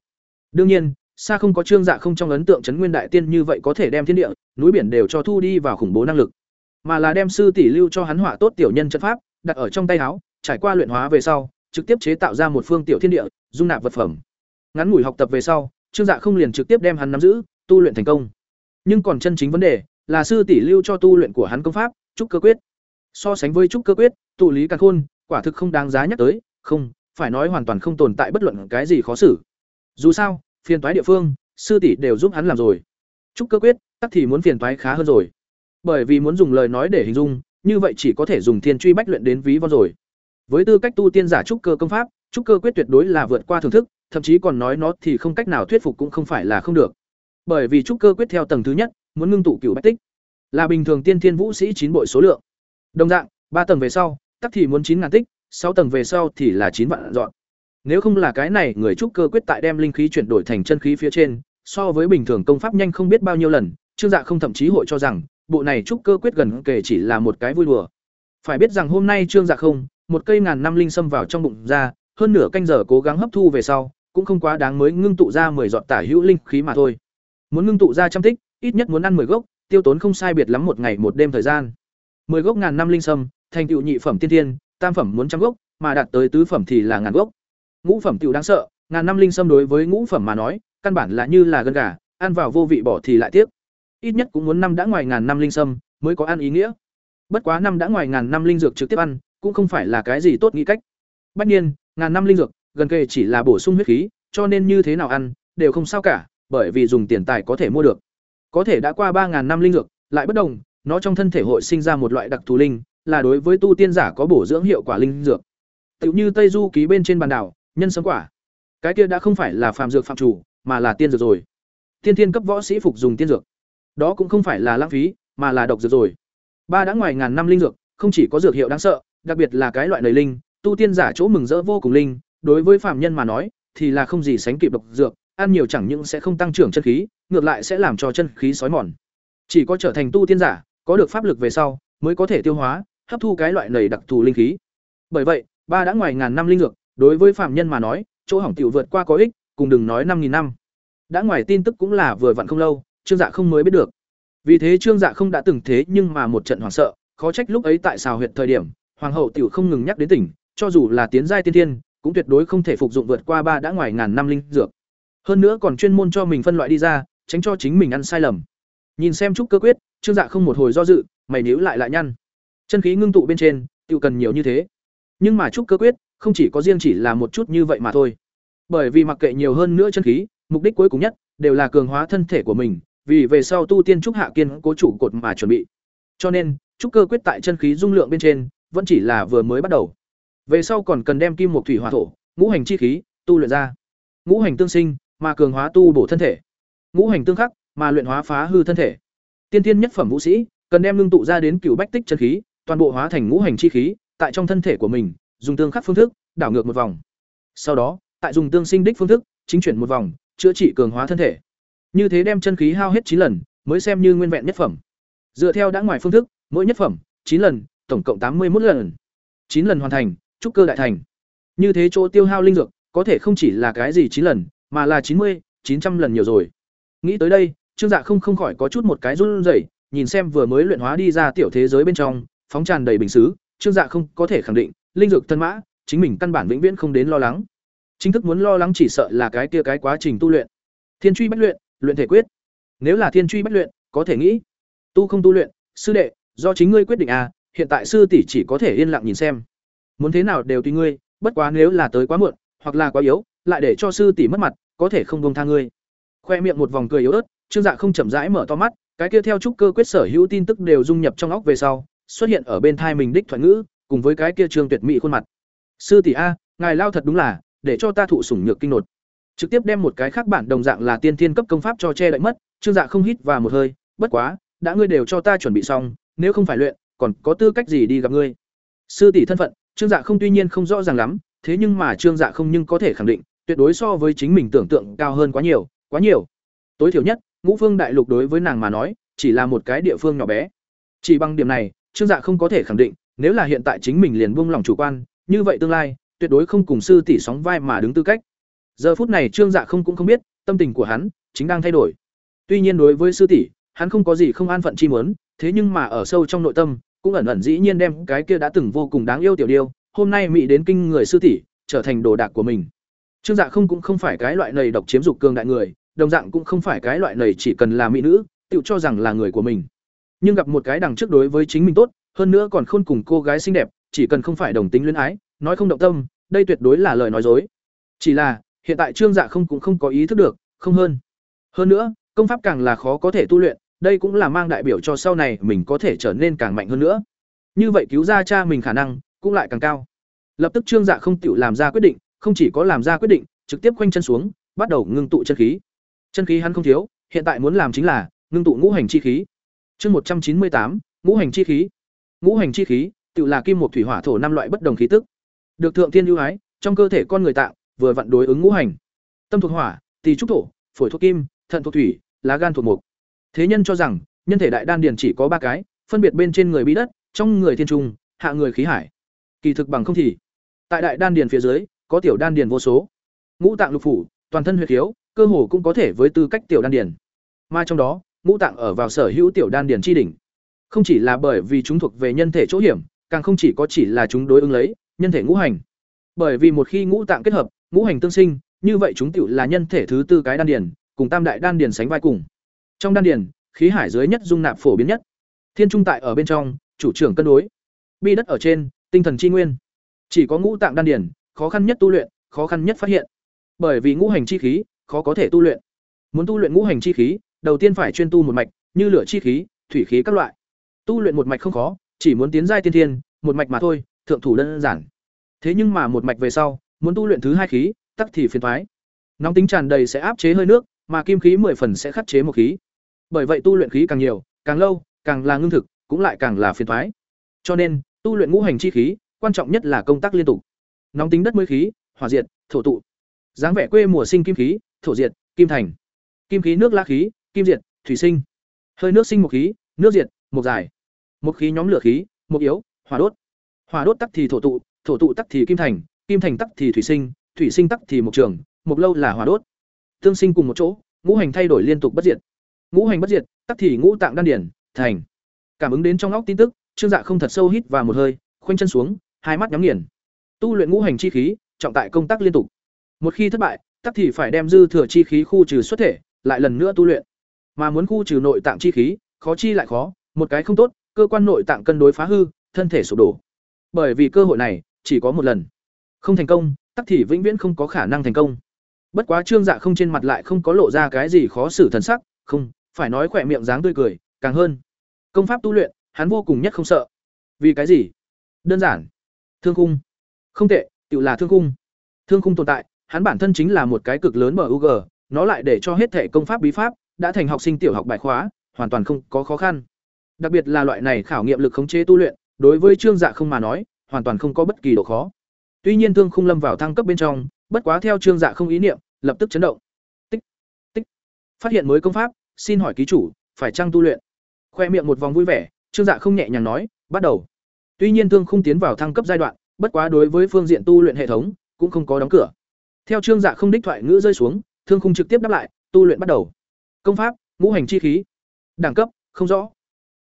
Speaker 1: Đương nhiên, xa không có trương dạ không trong ấn tượng chấn nguyên đại tiên như vậy có thể đem thiên địa, núi biển đều cho thu đi vào khủng bố năng lực. Mà là đem sư tỷ lưu cho hắn hỏa tốt tiểu nhân trận pháp, đặt ở trong tay áo, trải qua luyện hóa về sau, trực tiếp chế tạo ra một phương tiểu thiên địa, dung nạp vật phẩm. Ngắn ngủi học tập về sau, trương dạ không liền trực tiếp đem hắn nắm giữ, tu luyện thành công. Nhưng còn chân chính vấn đề, là sư tỷ lưu cho tu luyện của hắn công pháp, trúc cơ quyết. So sánh với trúc cơ quyết, tụ lý càng khôn, quả thực không đáng giá nhắc tới, không phải nói hoàn toàn không tồn tại bất luận cái gì khó xử. Dù sao, phiền toái địa phương, sư tỷ đều giúp hắn làm rồi. Trúc cơ quyết, tắc thì muốn phiền toái khá hơn rồi. Bởi vì muốn dùng lời nói để hình dung, như vậy chỉ có thể dùng thiên truy bách luyện đến ví von rồi. Với tư cách tu tiên giả trúc cơ công pháp trúc cơ quyết tuyệt đối là vượt qua thưởng thức, thậm chí còn nói nó thì không cách nào thuyết phục cũng không phải là không được. Bởi vì trúc cơ quyết theo tầng thứ nhất, muốn ngưng tụ cửu bách tích. Là bình thường tiên thiên vũ sĩ chín bội số lượng. Đồng dạng, ba tầng về sau, tắc thì muốn chín ngàn tích sáu tầng về sau thì là chín vạn dọn. Nếu không là cái này, người trúc cơ quyết tại đem linh khí chuyển đổi thành chân khí phía trên, so với bình thường công pháp nhanh không biết bao nhiêu lần, trương dạ không thậm chí hội cho rằng, bộ này trúc cơ quyết gần kể chỉ là một cái vui đùa. Phải biết rằng hôm nay trương dạ không, một cây ngàn năm linh xâm vào trong bụng ra, hơn nửa canh giờ cố gắng hấp thu về sau, cũng không quá đáng mới ngưng tụ ra mười giọt tả hữu linh khí mà thôi. Muốn ngưng tụ ra trăm tích, ít nhất muốn ăn mười gốc, tiêu tốn không sai biệt lắm một ngày một đêm thời gian. Mười gốc ngàn năm linh sâm thành tựu nhị phẩm tiên thiên tam phẩm muốn trăm gốc, mà đạt tới tứ phẩm thì là ngàn gốc. Ngũ phẩm tiểu đáng sợ, ngàn năm linh sâm đối với ngũ phẩm mà nói, căn bản là như là gân gà, ăn vào vô vị bỏ thì lại tiếc. Ít nhất cũng muốn năm đã ngoài ngàn năm linh sâm mới có ăn ý nghĩa. Bất quá năm đã ngoài ngàn năm linh dược trực tiếp ăn, cũng không phải là cái gì tốt nghĩ cách. Bất nhiên ngàn năm linh dược, gần kề chỉ là bổ sung huyết khí, cho nên như thế nào ăn, đều không sao cả, bởi vì dùng tiền tài có thể mua được. Có thể đã qua ba ngàn năm linh dược, lại bất đồng, nó trong thân thể hội sinh ra một loại đặc thù linh là đối với tu tiên giả có bổ dưỡng hiệu quả linh dược. Tựu như tây du ký bên trên bàn đảo, nhân sấm quả. Cái kia đã không phải là phàm dược phạm chủ, mà là tiên dược rồi. Tiên thiên cấp võ sĩ phục dùng tiên dược. Đó cũng không phải là lãng phí, mà là độc dược rồi. Ba đã ngoài ngàn năm linh dược, không chỉ có dược hiệu đáng sợ, đặc biệt là cái loại nầy linh, tu tiên giả chỗ mừng rỡ vô cùng linh, đối với phạm nhân mà nói, thì là không gì sánh kịp độc dược, ăn nhiều chẳng những sẽ không tăng trưởng chân khí, ngược lại sẽ làm cho chân khí sói mòn. Chỉ có trở thành tu tiên giả, có được pháp lực về sau, mới có thể tiêu hóa hấp thu cái loại nầy đặc thù linh khí. Bởi vậy, ba đã ngoài ngàn năm linh dược, đối với phạm nhân mà nói, chỗ hỏng tiểu vượt qua có ích, cùng đừng nói năm nghìn năm. Đã ngoài tin tức cũng là vừa vặn không lâu, trương dạ không mới biết được. Vì thế trương dạ không đã từng thế nhưng mà một trận hoảng sợ, khó trách lúc ấy tại xào huyệt thời điểm, hoàng hậu tiểu không ngừng nhắc đến tỉnh, cho dù là tiến giai tiên thiên, cũng tuyệt đối không thể phục dụng vượt qua ba đã ngoài ngàn năm linh dược. Hơn nữa còn chuyên môn cho mình phân loại đi ra, tránh cho chính mình ăn sai lầm. Nhìn xem trúc cơ quyết, trương dạ không một hồi do dự, mày nhíu lại lại nhăn chân khí ngưng tụ bên trên tiêu cần nhiều như thế nhưng mà trúc cơ quyết không chỉ có riêng chỉ là một chút như vậy mà thôi. Bởi vì mặc kệ nhiều hơn nữa chân khí, mục đích cuối cùng nhất đều là cường hóa thân thể của mình, vì về sau tu tiên trúc hạ kiên cố chủ cột mà chuẩn bị. Cho nên, trúc cơ quyết tại chân khí dung lượng bên trên, vẫn chỉ là vừa mới bắt đầu. Về sau còn cần đem kim một thủy hỏa thổ, ngũ hành chi khí tu luyện ra. Ngũ hành tương sinh, mà cường hóa tu bổ thân thể. Ngũ hành tương khắc, mà luyện hóa phá hư thân thể. Tiên tiên nhất phẩm vũ sĩ, cần đem ngưng tụ ra đến cửu bách tích chân khí, toàn bộ hóa thành ngũ hành chi khí, tại trong thân thể của mình, dùng tương khắc phương thức, đảo ngược một vòng. Sau đó, tại dùng tương sinh đích phương thức, chính chuyển một vòng, chữa trị cường hóa thân thể. Như thế đem chân khí hao hết chín lần, mới xem như nguyên vẹn nhất phẩm. Dựa theo đã ngoài phương thức, mỗi nhất phẩm chín lần, tổng cộng tám mươi một lần. chín lần hoàn thành, trúc cơ đại thành. Như thế chỗ tiêu hao linh dược, có thể không chỉ là cái gì chín lần, mà là chín mươi, chín trăm lần nhiều rồi. Nghĩ tới đây, Trương Dạ không không khỏi có chút một cái run rẩy, nhìn xem vừa mới luyện hóa đi ra tiểu thế giới bên trong, phóng tràn đầy bình xứ, Trương Dạ không có thể khẳng định, linh dược thân mã, chính mình căn bản vĩnh viễn không đến lo lắng. Chính thức muốn lo lắng chỉ sợ là cái kia cái quá trình tu luyện. Thiên truy bách luyện, luyện thể quyết. Nếu là thiên truy bách luyện, có thể nghĩ, tu không tu luyện, sư đệ, do chính ngươi quyết định à, hiện tại sư tỷ chỉ có thể yên lặng nhìn xem. Muốn thế nào đều tùy ngươi, bất quá nếu là tới quá muộn, hoặc là quá yếu, lại để cho sư tỷ mất mặt, có thể không công tha ngươi. Khoe miệng một vòng cười yếu ớt, Trương Dạ không chậm rãi mở to mắt, cái kia theo trúc cơ quyết sở hữu tin tức đều dung nhập trong óc về sau, xuất hiện ở bên thai mình đích thoại ngữ, cùng với cái kia Trương Tuyệt mỹ khuôn mặt. Sư tỷ a, ngài lao thật đúng là, để cho ta thụ sủng nhược kinh nột. Trực tiếp đem một cái khác bản đồng dạng là tiên thiên cấp công pháp cho che đậy mất, Trương Dạ không hít và một hơi, bất quá, đã ngươi đều cho ta chuẩn bị xong, nếu không phải luyện, còn có tư cách gì đi gặp ngươi? Sư tỷ thân phận, Trương Dạ không tuy nhiên không rõ ràng lắm, thế nhưng mà Trương Dạ không nhưng có thể khẳng định, tuyệt đối so với chính mình tưởng tượng cao hơn quá nhiều, quá nhiều. Tối thiểu nhất, Ngũ Phương Đại Lục đối với nàng mà nói, chỉ là một cái địa phương nhỏ bé. Chỉ bằng điểm này, Trương Dạ không có thể khẳng định, nếu là hiện tại chính mình liền buông lòng chủ quan, như vậy tương lai, tuyệt đối không cùng sư tỷ sóng vai mà đứng tư cách. Giờ phút này Trương Dạ không cũng không biết, tâm tình của hắn chính đang thay đổi. Tuy nhiên đối với sư tỷ, hắn không có gì không an phận chi muốn, thế nhưng mà ở sâu trong nội tâm, cũng ẩn ẩn dĩ nhiên đem cái kia đã từng vô cùng đáng yêu tiểu điêu, hôm nay mị đến kinh người sư tỷ, trở thành đồ đạc của mình. Trương Dạ không cũng không phải cái loại nầy độc chiếm dục cường đại người, đồng dạng cũng không phải cái loại nầy chỉ cần là mỹ nữ, tự cho rằng là người của mình. Nhưng gặp một cái đằng trước đối với chính mình tốt, hơn nữa còn khôn cùng cô gái xinh đẹp, chỉ cần không phải đồng tính luyến ái, nói không động tâm, đây tuyệt đối là lời nói dối. Chỉ là, hiện tại Trương Dạ không cũng không có ý thức được, không hơn. Hơn nữa, công pháp càng là khó có thể tu luyện, đây cũng là mang đại biểu cho sau này mình có thể trở nên càng mạnh hơn nữa. Như vậy cứu ra cha mình khả năng cũng lại càng cao. Lập tức Trương Dạ không tiểu làm ra quyết định, không chỉ có làm ra quyết định, trực tiếp quanh chân xuống, bắt đầu ngưng tụ chân khí. Chân khí hắn không thiếu, hiện tại muốn làm chính là ngưng tụ ngũ hành chi khí. Chương một trăm chín mươi tám, ngũ hành chi khí. Ngũ hành chi khí, tự là kim một thủy hỏa thổ năm loại bất đồng khí tức. Được thượng thiên ưu ái, trong cơ thể con người tạo, vừa vặn đối ứng ngũ hành. Tâm thuộc hỏa, tỳ trúc thổ, phổi thuộc kim, thận thuộc thủy, lá gan thuộc mộc. Thế nhân cho rằng, nhân thể đại đan điền chỉ có ba cái, phân biệt bên trên người bí đất, trong người thiên trung, hạ người khí hải. Kỳ thực bằng không thì, tại đại đan điền phía dưới, có tiểu đan điền vô số. Ngũ tạng lục phủ, toàn thân huyết khiếu, cơ hồ cũng có thể với tư cách tiểu đan điền. Mà trong đó, ngũ tạng ở vào sở hữu tiểu đan điền chi đỉnh. Không chỉ là bởi vì chúng thuộc về nhân thể chỗ hiểm, càng không chỉ có chỉ là chúng đối ứng lấy nhân thể ngũ hành. Bởi vì một khi ngũ tạng kết hợp, ngũ hành tương sinh, như vậy chúng tiểu là nhân thể thứ tư cái đan điền, cùng tam đại đan điền sánh vai cùng. Trong đan điền, khí hải dưới nhất dung nạp phổ biến nhất. Thiên trung tại ở bên trong, chủ trưởng cân đối. Bi đất ở trên, tinh thần chi nguyên. Chỉ có ngũ tạng đan điền, khó khăn nhất tu luyện, khó khăn nhất phát hiện. Bởi vì ngũ hành chi khí, khó có thể tu luyện. Muốn tu luyện ngũ hành chi khí, đầu tiên phải chuyên tu một mạch, như lửa chi khí, thủy khí các loại. Tu luyện một mạch không khó, chỉ muốn tiến giai tiên thiên, một mạch mà thôi, thượng thủ đơn giản. Thế nhưng mà một mạch về sau, muốn tu luyện thứ hai khí, tắc thì phiền toái. Nóng tính tràn đầy sẽ áp chế hơi nước, mà kim khí mười phần sẽ khắc chế một khí. Bởi vậy tu luyện khí càng nhiều, càng lâu, càng là ngưng thực, cũng lại càng là phiền toái. Cho nên, tu luyện ngũ hành chi khí, quan trọng nhất là công tác liên tục. Nóng tính đất mới khí, hỏa diệt, thổ tụ. dáng vẻ quê mùa sinh kim khí, thổ diệt, kim thành. Kim khí nước lá khí, kim diệt, thủy sinh. Hơi nước sinh một khí, nước diệt, một giải. Một khí nhóm lửa khí, một yếu, hỏa đốt. Hỏa đốt tắc thì thổ tụ, thổ tụ tắc thì kim thành, kim thành tắc thì thủy sinh, thủy sinh tắc thì mục trường, mục lâu là hỏa đốt. Tương sinh cùng một chỗ, ngũ hành thay đổi liên tục bất diệt. Ngũ hành bất diệt, tắc thì ngũ tạng đan điển, thành. Cảm ứng đến trong óc tin tức, Trương Dạ không thật sâu hít vào một hơi, khoanh chân xuống, hai mắt nhắm nghiền. Tu luyện ngũ hành chi khí, trọng tại công tác liên tục. Một khi thất bại, tắc thì phải đem dư thừa chi khí khu trừ xuất thể, lại lần nữa tu luyện. Mà muốn khu trừ nội tạng chi khí, khó chi lại khó, một cái không tốt, cơ quan nội tạng cân đối phá hư, thân thể sụp đổ. Bởi vì cơ hội này chỉ có một lần. Không thành công, tắc thì vĩnh viễn không có khả năng thành công. Bất quá Trương Dạ không trên mặt lại không có lộ ra cái gì khó xử thần sắc, không, phải nói khỏe miệng dáng tươi cười, càng hơn. Công pháp tu luyện, hắn vô cùng nhất không sợ. Vì cái gì? Đơn giản. Thương khung. Không tệ, tự là thương khung. Thương khung tồn tại, hắn bản thân chính là một cái cực lớn MUG, nó lại để cho hết thể công pháp bí pháp đã thành học sinh tiểu học bài khóa, hoàn toàn không có khó khăn. Đặc biệt là loại này khảo nghiệm lực khống chế tu luyện, đối với Trương Dạ không mà nói, hoàn toàn không có bất kỳ độ khó. Tuy nhiên Thương Khung lâm vào thăng cấp bên trong, bất quá theo Trương Dạ không ý niệm, lập tức chấn động. Tích, tích. Phát hiện mới công pháp, xin hỏi ký chủ, phải chăng tu luyện? Khoe miệng một vòng vui vẻ, Trương Dạ không nhẹ nhàng nói, bắt đầu. Tuy nhiên Thương Khung tiến vào thăng cấp giai đoạn, bất quá đối với phương diện tu luyện hệ thống, cũng không có đóng cửa. Theo Trương Dạ không đích thoại ngữ rơi xuống, Thương Khung trực tiếp đáp lại, tu luyện bắt đầu. Công pháp, ngũ hành chi khí. Đẳng cấp, không rõ.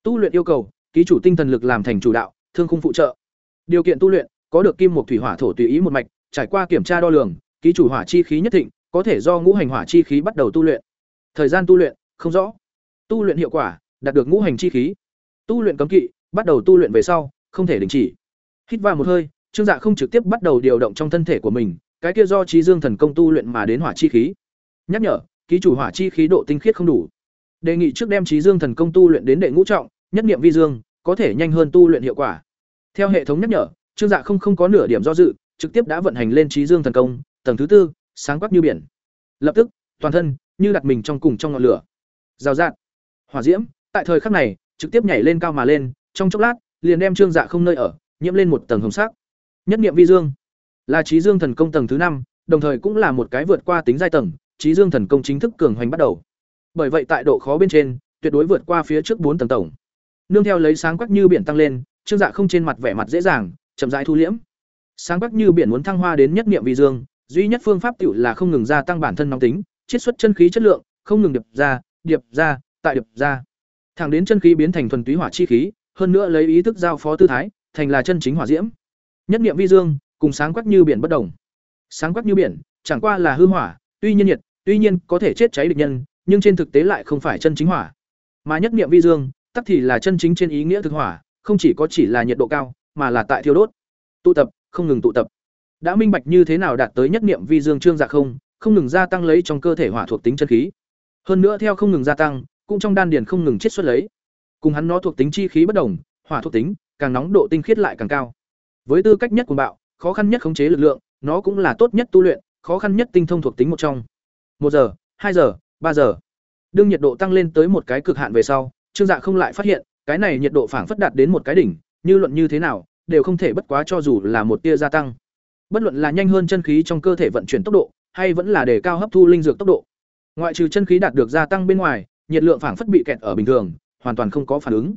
Speaker 1: Tu luyện yêu cầu, ký chủ tinh thần lực làm thành chủ đạo, thương khung phụ trợ. Điều kiện tu luyện, có được kim một thủy hỏa thổ tùy ý một mạch, trải qua kiểm tra đo lường, ký chủ hỏa chi khí nhất thịnh có thể do ngũ hành hỏa chi khí bắt đầu tu luyện. Thời gian tu luyện, không rõ. Tu luyện hiệu quả, đạt được ngũ hành chi khí. Tu luyện cấm kỵ, bắt đầu tu luyện về sau, không thể đình chỉ. Hít vào một hơi, Trương Dạ không trực tiếp bắt đầu điều động trong thân thể của mình, cái kia do trí dương thần công tu luyện mà đến hỏa chi khí. Nhắc nhở, ký chủ hỏa chi khí độ tinh khiết không đủ. Đề nghị trước đem trí dương thần công tu luyện đến đệ ngũ trọng, nhất niệm vi dương, có thể nhanh hơn tu luyện hiệu quả. Theo hệ thống nhắc nhở, Trương Dạ không không có nửa điểm do dự, trực tiếp đã vận hành lên trí dương thần công, tầng thứ tư, sáng quắc như biển. Lập tức, toàn thân như đặt mình trong cùng trong ngọn lửa. Rào rạt, hỏa diễm, tại thời khắc này, trực tiếp nhảy lên cao mà lên, trong chốc lát, liền đem Trương Dạ không nơi ở, nhiễm lên một tầng hồng sắc. Nhất niệm vi dương, là trí dương thần công tầng thứ năm, đồng thời cũng là một cái vượt qua tính giai tầng, trí dương thần công chính thức cường hoành bắt đầu. Bởi vậy tại độ khó bên trên, tuyệt đối vượt qua phía trước bốn tầng tổng. Nương theo lấy sáng quắc như biển tăng lên, Trương Dạ không trên mặt vẻ mặt dễ dàng, chậm rãi thu liễm. Sáng quắc như biển muốn thăng hoa đến nhất niệm vi dương, duy nhất phương pháp tiểu là không ngừng gia tăng bản thân nóng tính, chiết xuất chân khí chất lượng, không ngừng điệp ra, điệp ra, tại điệp ra. Thẳng đến chân khí biến thành thuần túy hỏa chi khí, hơn nữa lấy ý thức giao phó tư thái, thành là chân chính hỏa diễm. Nhất niệm vi dương, cùng sáng quắc như biển bất động. Sáng quắc như biển, chẳng qua là hư hỏa, tuy nhiên nhiệt, tuy nhiên có thể chết cháy địch nhân, nhưng trên thực tế lại không phải chân chính hỏa. Mà nhất niệm vi dương, tắc thì là chân chính trên ý nghĩa thực hỏa, không chỉ có chỉ là nhiệt độ cao, mà là tại thiêu đốt. Tụ tập, không ngừng tụ tập. Đã minh bạch như thế nào đạt tới nhất niệm vi dương trương dạ không, không ngừng gia tăng lấy trong cơ thể hỏa thuộc tính chân khí. Hơn nữa theo không ngừng gia tăng, cũng trong đan điền không ngừng chiết xuất lấy. Cùng hắn nó thuộc tính chi khí bất đồng, hỏa thuộc tính, càng nóng độ tinh khiết lại càng cao. Với tư cách nhất của bạo, khó khăn nhất khống chế lực lượng, nó cũng là tốt nhất tu luyện, khó khăn nhất tinh thông thuộc tính một trong một giờ, hai giờ, ba giờ. Đương nhiệt độ tăng lên tới một cái cực hạn về sau, Trương Dạ không lại phát hiện, cái này nhiệt độ phảng phất đạt đến một cái đỉnh, như luận như thế nào, đều không thể bất quá cho dù là một tia gia tăng. Bất luận là nhanh hơn chân khí trong cơ thể vận chuyển tốc độ, hay vẫn là để cao hấp thu linh dược tốc độ. Ngoại trừ chân khí đạt được gia tăng bên ngoài, nhiệt lượng phảng phất bị kẹt ở bình thường, hoàn toàn không có phản ứng.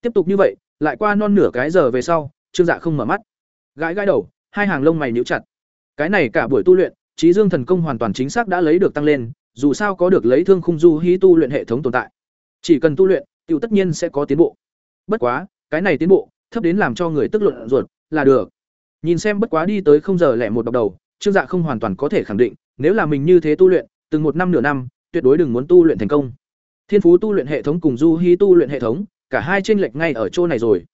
Speaker 1: Tiếp tục như vậy, lại qua non nửa cái giờ về sau, Trương Dạ không mở mắt. Gãi gãi đầu, hai hàng lông mày nhíu chặt. Cái này cả buổi tu luyện, trí dương thần công hoàn toàn chính xác đã lấy được tăng lên, dù sao có được lấy thương khung du hí tu luyện hệ thống tồn tại. Chỉ cần tu luyện, tự tất nhiên sẽ có tiến bộ. Bất quá, cái này tiến bộ, thấp đến làm cho người tức luận ruột, là được. Nhìn xem bất quá đi tới không giờ lẻ một đọc đầu, Trương Dạ không hoàn toàn có thể khẳng định, nếu là mình như thế tu luyện, từng một năm nửa năm, tuyệt đối đừng muốn tu luyện thành công. Thiên phú tu luyện hệ thống cùng Du Hi tu luyện hệ thống, cả hai trên lệch ngay ở chỗ này rồi.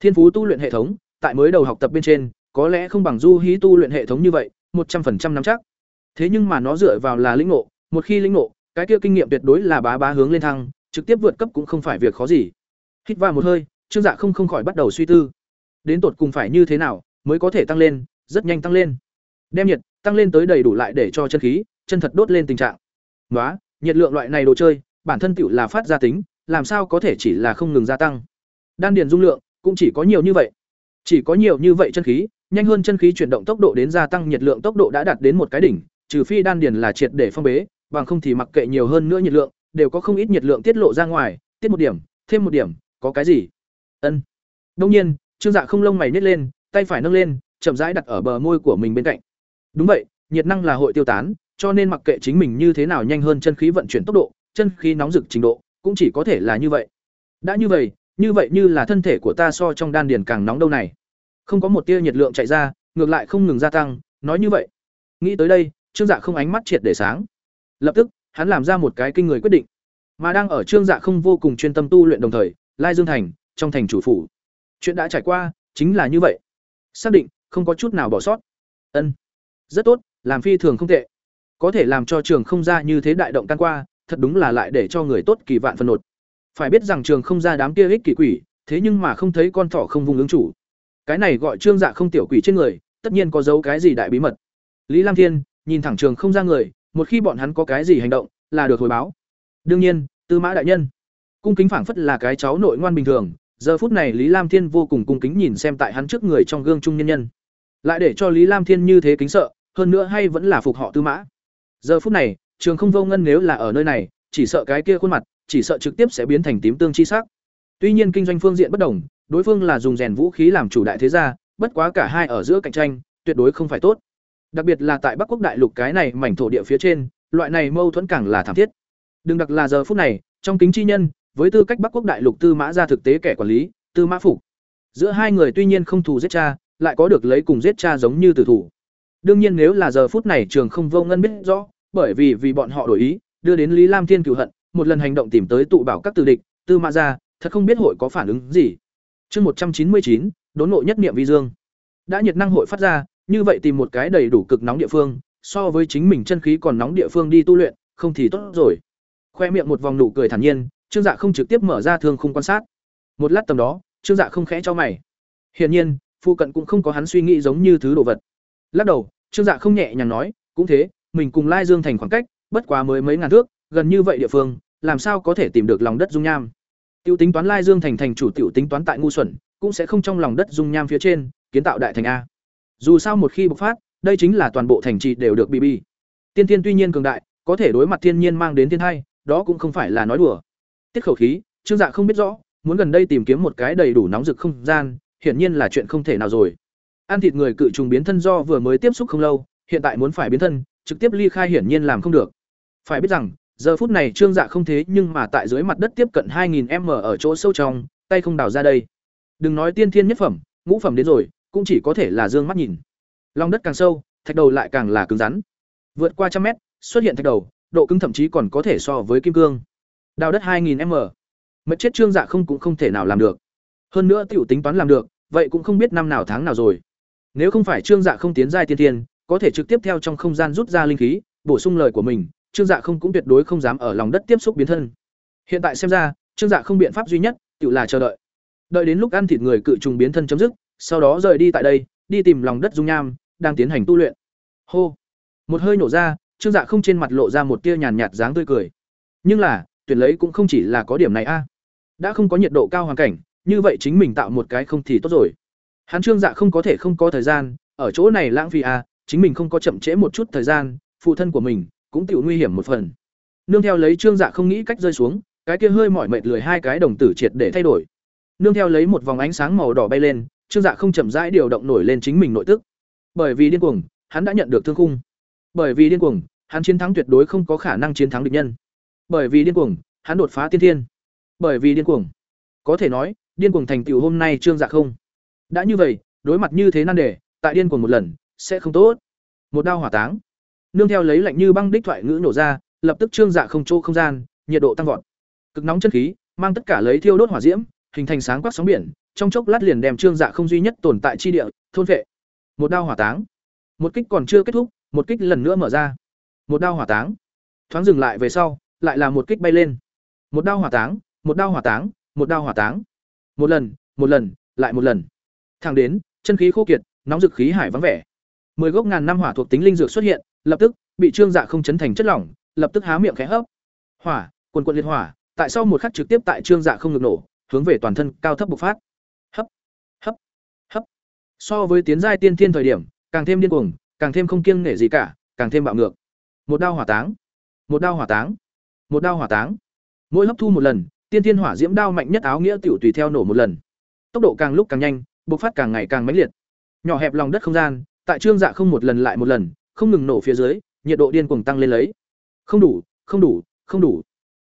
Speaker 1: Thiên phú tu luyện hệ thống, tại mới đầu học tập bên trên, có lẽ không bằng Du Hi tu luyện hệ thống như vậy, 100% nắm chắc. Thế nhưng mà nó dựa vào là lĩnh ngộ, một khi lĩnh ngộ, cái kia kinh nghiệm tuyệt đối là bá bá hướng lên thăng, trực tiếp vượt cấp cũng không phải việc khó gì. Hít vào một hơi, Trương Dạ không không khỏi bắt đầu suy tư. Đến tột cùng phải như thế nào mới có thể tăng lên, rất nhanh tăng lên. Đem nhiệt tăng lên tới đầy đủ lại để cho chân khí, chân thật đốt lên tình trạng. Ngoá, nhiệt lượng loại này đồ chơi, bản thân tiểu là phát ra tính, làm sao có thể chỉ là không ngừng gia tăng. Đan điền dung lượng cũng chỉ có nhiều như vậy. Chỉ có nhiều như vậy chân khí, nhanh hơn chân khí chuyển động tốc độ đến gia tăng nhiệt lượng tốc độ đã đạt đến một cái đỉnh, trừ phi đan điền là triệt để phong bế, bằng không thì mặc kệ nhiều hơn nữa nhiệt lượng, đều có không ít nhiệt lượng tiết lộ ra ngoài, tiết một điểm, thêm một điểm, có cái gì? Ân. Đương nhiên, Trương Dạ không lông mày nhếch lên, tay phải nâng lên, chậm rãi đặt ở bờ môi của mình bên cạnh. Đúng vậy, nhiệt năng là hội tiêu tán, cho nên mặc kệ chính mình như thế nào nhanh hơn chân khí vận chuyển tốc độ, chân khí nóng rực trình độ, cũng chỉ có thể là như vậy. Đã như vậy, như vậy như là thân thể của ta so trong đan điền càng nóng đâu này. Không có một tia nhiệt lượng chạy ra, ngược lại không ngừng gia tăng, nói như vậy. Nghĩ tới đây, Trương Dạ không ánh mắt triệt để sáng. Lập tức, hắn làm ra một cái kinh người quyết định. Mà đang ở Trương Dạ không vô cùng chuyên tâm tu luyện đồng thời, Lai Dương Thành, trong thành chủ phủ. Chuyện đã trải qua, chính là như vậy. Xác định, không có chút nào bỏ sót. ân rất tốt làm phi thường không tệ có thể làm cho trường không ra như thế đại động tan qua thật đúng là lại để cho người tốt kỳ vạn phân nột phải biết rằng trường không ra đám kia ích kỷ quỷ thế nhưng mà không thấy con thỏ không vùng ứng chủ cái này gọi trương dạ không tiểu quỷ trên người, tất nhiên có dấu cái gì đại bí mật. Lý lam thiên, nhìn thẳng trường không ra người, một khi bọn hắn có cái gì hành động, là được hồi báo. Đương nhiên, tư mã đại nhân, cung kính phảng phất là cái cháu nội ngoan bình thường, giờ phút này lý lam thiên vô cùng cung kính nhìn xem tại hắn trước người trong gương trung nhân nhân. Lại để cho lý lam thiên như thế kính sợ, hơn nữa hay vẫn là phục họ tư mã. Giờ phút này, trường không vô ngân nếu là ở nơi này, chỉ sợ cái kia khuôn mặt, chỉ sợ trực tiếp sẽ biến thành tím tương chi sắc. Tuy nhiên kinh doanh phương diện bất đồng đối phương là dùng rèn vũ khí làm chủ đại thế gia bất quá cả hai ở giữa cạnh tranh tuyệt đối không phải tốt. Đặc biệt là tại bắc quốc đại lục cái này mảnh thổ địa phía trên loại này mâu thuẫn càng là thảm thiết. Đừng đặc là giờ phút này trong kính chi nhân với tư cách bắc quốc đại lục tư mã gia thực tế kẻ quản lý tư mã phục giữa hai người tuy nhiên không thù giết cha lại có được lấy cùng giết cha giống như tử thủ. Đương nhiên nếu là giờ phút này trường không vô ngân biết rõ bởi vì vì bọn họ đổi ý đưa đến lý lam thiên cửu hận một lần hành động tìm tới tụ bảo các tử địch tư mã gia, thật không biết hội có phản ứng gì chương một trăm chín mươi chín, đốn ngộ nhất niệm vi dương. Đã nhiệt năng hội phát ra, như vậy tìm một cái đầy đủ cực nóng địa phương, so với chính mình chân khí còn nóng địa phương đi tu luyện, không thì tốt rồi. Khoe miệng một vòng nụ cười thản nhiên, trương dạ không trực tiếp mở ra thương khung quan sát. Một lát tầm đó, trương dạ không khẽ cho mày. Hiển nhiên, phụ cận cũng không có hắn suy nghĩ giống như thứ đồ vật. Lắc đầu, trương dạ không nhẹ nhàng nói, cũng thế, mình cùng lai dương thành khoảng cách, bất quá mới mấy ngàn thước, gần như vậy địa phương, làm sao có thể tìm được lòng đất dung nham? Tiêu tính toán lai dương thành thành chủ tiểu tính toán tại ngu xuẩn, cũng sẽ không trong lòng đất dung nham phía trên, kiến tạo đại thành a. Dù sao một khi bộc phát, đây chính là toàn bộ thành trì đều được bị bi tiên tiên tuy nhiên cường đại, có thể đối mặt thiên nhiên mang đến thiên hai đó cũng không phải là nói đùa. Tiết khẩu khí, trương dạ không biết rõ, muốn gần đây tìm kiếm một cái đầy đủ nóng rực không gian, hiển nhiên là chuyện không thể nào rồi. Ăn thịt người cự trùng biến thân do vừa mới tiếp xúc không lâu, hiện tại muốn phải biến thân, trực tiếp ly khai hiển nhiên làm không được. Phải biết rằng giờ phút này trương dạ không thế nhưng mà tại dưới mặt đất tiếp cận 2000 m ở chỗ sâu trong, tay không đào ra đây. Đừng nói tiên thiên nhất phẩm, ngũ phẩm đến rồi, cũng chỉ có thể là dương mắt nhìn. Lòng đất càng sâu, thạch đầu lại càng là cứng rắn. Vượt qua trăm mét, xuất hiện thạch đầu, độ cứng thậm chí còn có thể so với kim cương. Đào đất 2000 m mất chết trương dạ không cũng không thể nào làm được. Hơn nữa tiểu tính toán làm được, vậy cũng không biết năm nào tháng nào rồi. Nếu không phải trương dạ không tiến giai tiên thiên, có thể trực tiếp theo trong không gian rút ra linh khí, bổ sung lời của mình trương dạ không cũng tuyệt đối không dám ở lòng đất tiếp xúc biến thân. Hiện tại xem ra, trương dạ không biện pháp duy nhất, tự là chờ đợi. Đợi đến lúc ăn thịt người cự trùng biến thân chấm dứt, sau đó rời đi tại đây, đi tìm lòng đất dung nham, đang tiến hành tu luyện. Hô! Một hơi nổ ra, trương dạ không trên mặt lộ ra một tia nhàn nhạt dáng tươi cười. Nhưng là, tuyển lấy cũng không chỉ là có điểm này a. Đã không có nhiệt độ cao hoàn cảnh, như vậy chính mình tạo một cái không thì tốt rồi. Hắn trương dạ không có thể không có thời gian, ở chỗ này lãng phí a, chính mình không có chậm trễ một chút thời gian, phụ thân của mình cũng tiểu nguy hiểm một phần. Nương theo lấy trương dạ không nghĩ cách rơi xuống, cái kia hơi mỏi mệt lười hai cái đồng tử triệt để thay đổi. Nương theo lấy một vòng ánh sáng màu đỏ bay lên, trương dạ không chậm rãi điều động nổi lên chính mình nội tức. Bởi vì điên cuồng, hắn đã nhận được thương khung. Bởi vì điên cuồng, hắn chiến thắng tuyệt đối không có khả năng chiến thắng địch nhân. Bởi vì điên cuồng, hắn đột phá tiên thiên. Bởi vì điên cuồng. Có thể nói, điên cuồng thành tựu hôm nay trương dạ không. Đã như vậy, đối mặt như thế nan đề, tại điên cuồng một lần, sẽ không tốt. Một đao hỏa táng nương theo lấy lạnh như băng đích thoại ngữ nổ ra, lập tức trương dạ không chỗ không gian, nhiệt độ tăng vọt. Cực nóng chân khí, mang tất cả lấy thiêu đốt hỏa diễm, hình thành sáng quắc sóng biển, trong chốc lát liền đem trương dạ không duy nhất tồn tại chi địa, thôn vệ. Một đao hỏa táng. Một kích còn chưa kết thúc, một kích lần nữa mở ra. Một đao hỏa táng. Thoáng dừng lại về sau, lại là một kích bay lên. Một đao hỏa táng, một đao hỏa táng, một đao hỏa táng. Một lần một lần, lại một lần. Thẳng đến, chân khí khô kiệt, nóng dực khí hải vắng vẻ mười gốc ngàn năm hỏa thuộc tính linh dược xuất hiện, lập tức, bị trương dạ không chấn thành chất lỏng, lập tức há miệng khẽ hấp. Hỏa, quần quần liệt hỏa, tại sau một khắc trực tiếp tại trương dạ không ngực nổ, hướng về toàn thân cao thấp bộc phát. Hấp hấp hấp. So với tiến giai tiên thiên thời điểm, càng thêm điên cuồng, càng thêm không kiêng nể gì cả, càng thêm bạo ngược. Một đao hỏa táng, một đao hỏa táng, một đao hỏa táng. Mỗi hấp thu một lần, tiên thiên hỏa diễm đao mạnh nhất áo nghĩa tiểu tùy theo nổ một lần. Tốc độ càng lúc càng nhanh, bộc phát càng ngày càng mãnh liệt. Nhỏ hẹp lòng đất không gian tại trương dạ không một lần lại một lần, không ngừng nổ phía dưới, nhiệt độ điên cuồng tăng lên lấy. Không đủ không đủ không đủ.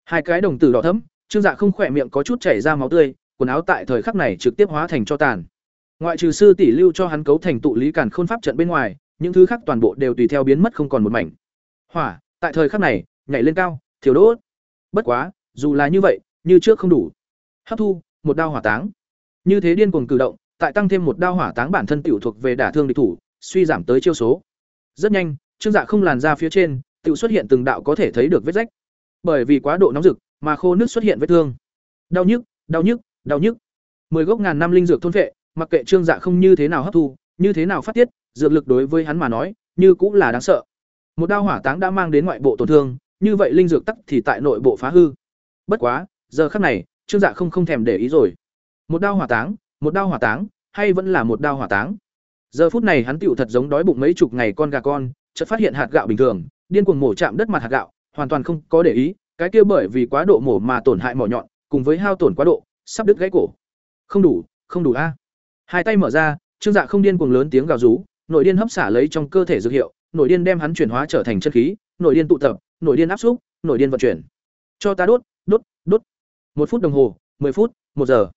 Speaker 1: Hai cái đồng tử đỏ thẫm, trương dạ không khỏe miệng có chút chảy ra máu tươi, quần áo tại thời khắc này trực tiếp hóa thành cho tàn. Ngoại trừ sư tỷ lưu cho hắn cấu thành tụ lý càn khôn pháp trận bên ngoài, những thứ khác toàn bộ đều tùy theo biến mất không còn một mảnh. Hỏa, tại thời khắc này, nhảy lên cao, thiểu đốt. Bất quá, dù là như vậy, như trước không đủ. Hấp thu, một đao hỏa táng. Như thế điên cuồng cử động, tại tăng thêm một đao hỏa táng bản thân tiểu thuộc về đả thương địch thủ suy giảm tới chiêu số. Rất nhanh, Trương Dạ không làn ra phía trên, tự xuất hiện từng đạo có thể thấy được vết rách. Bởi vì quá độ nóng rực, mà khô nước xuất hiện vết thương. Đau nhức, đau nhức, đau nhức. Mười gốc ngàn năm linh dược thôn phệ, mặc kệ Trương Dạ không như thế nào hấp thu, như thế nào phát tiết, dược lực đối với hắn mà nói, như cũng là đáng sợ. Một đao hỏa táng đã mang đến ngoại bộ tổn thương, như vậy linh dược tắc thì tại nội bộ phá hư. Bất quá, giờ khắc này, Trương Dạ không không thèm để ý rồi. Một đao hỏa táng, một đao hỏa táng, hay vẫn là một đao hỏa táng. Giờ phút này hắn tựu thật giống đói bụng mấy chục ngày con gà con, chợt phát hiện hạt gạo bình thường, điên cuồng mổ chạm đất mặt hạt gạo, hoàn toàn không có để ý, cái kia bởi vì quá độ mổ mà tổn hại mỏ nhọn, cùng với hao tổn quá độ, sắp đứt gãy cổ. Không đủ, không đủ a. Hai tay mở ra, Trương Dạ không điên cuồng lớn tiếng gào rú, nội điên hấp xả lấy trong cơ thể dược hiệu, nội điên đem hắn chuyển hóa trở thành chân khí, nội điên tụ tập, nội điên áp xúc, nội điên vận chuyển. Cho ta đốt, đốt, đốt. Một phút đồng hồ, 10 phút, một giờ.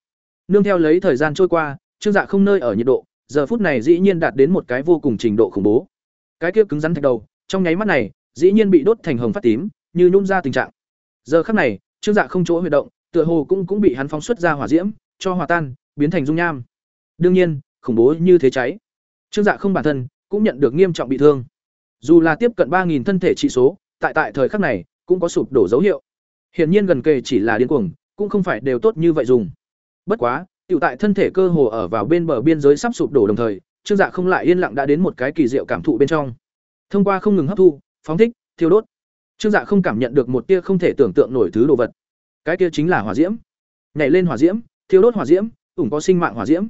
Speaker 1: Nương theo lấy thời gian trôi qua, Trương Dạ không nơi ở nhiệt độ, giờ phút này dĩ nhiên đạt đến một cái vô cùng trình độ khủng bố. Cái kia cứng rắn thạch đầu, trong nháy mắt này, dĩ nhiên bị đốt thành hồng phát tím, như nhung ra tình trạng. Giờ khắc này, Trương Dạ không chỗ huy động, tựa hồ cũng cũng bị hắn phóng xuất ra hỏa diễm, cho hòa tan, biến thành dung nham. Đương nhiên, khủng bố như thế cháy. Trương Dạ không bản thân cũng nhận được nghiêm trọng bị thương. Dù là tiếp cận 3000 thân thể trị số, tại tại thời khắc này cũng có sụp đổ dấu hiệu. Hiển nhiên gần kề chỉ là điên cuồng, cũng không phải đều tốt như vậy dùng. Bất quá, tiểu tại thân thể cơ hồ ở vào bên bờ biên giới sắp sụp đổ đồng thời, Trương Dạ không lại yên lặng đã đến một cái kỳ diệu cảm thụ bên trong. Thông qua không ngừng hấp thu, phóng thích, thiêu đốt, Trương Dạ không cảm nhận được một tia không thể tưởng tượng nổi thứ đồ vật. Cái kia chính là hỏa diễm. Nhảy lên hỏa diễm, thiêu đốt hỏa diễm, ủng có sinh mạng hỏa diễm.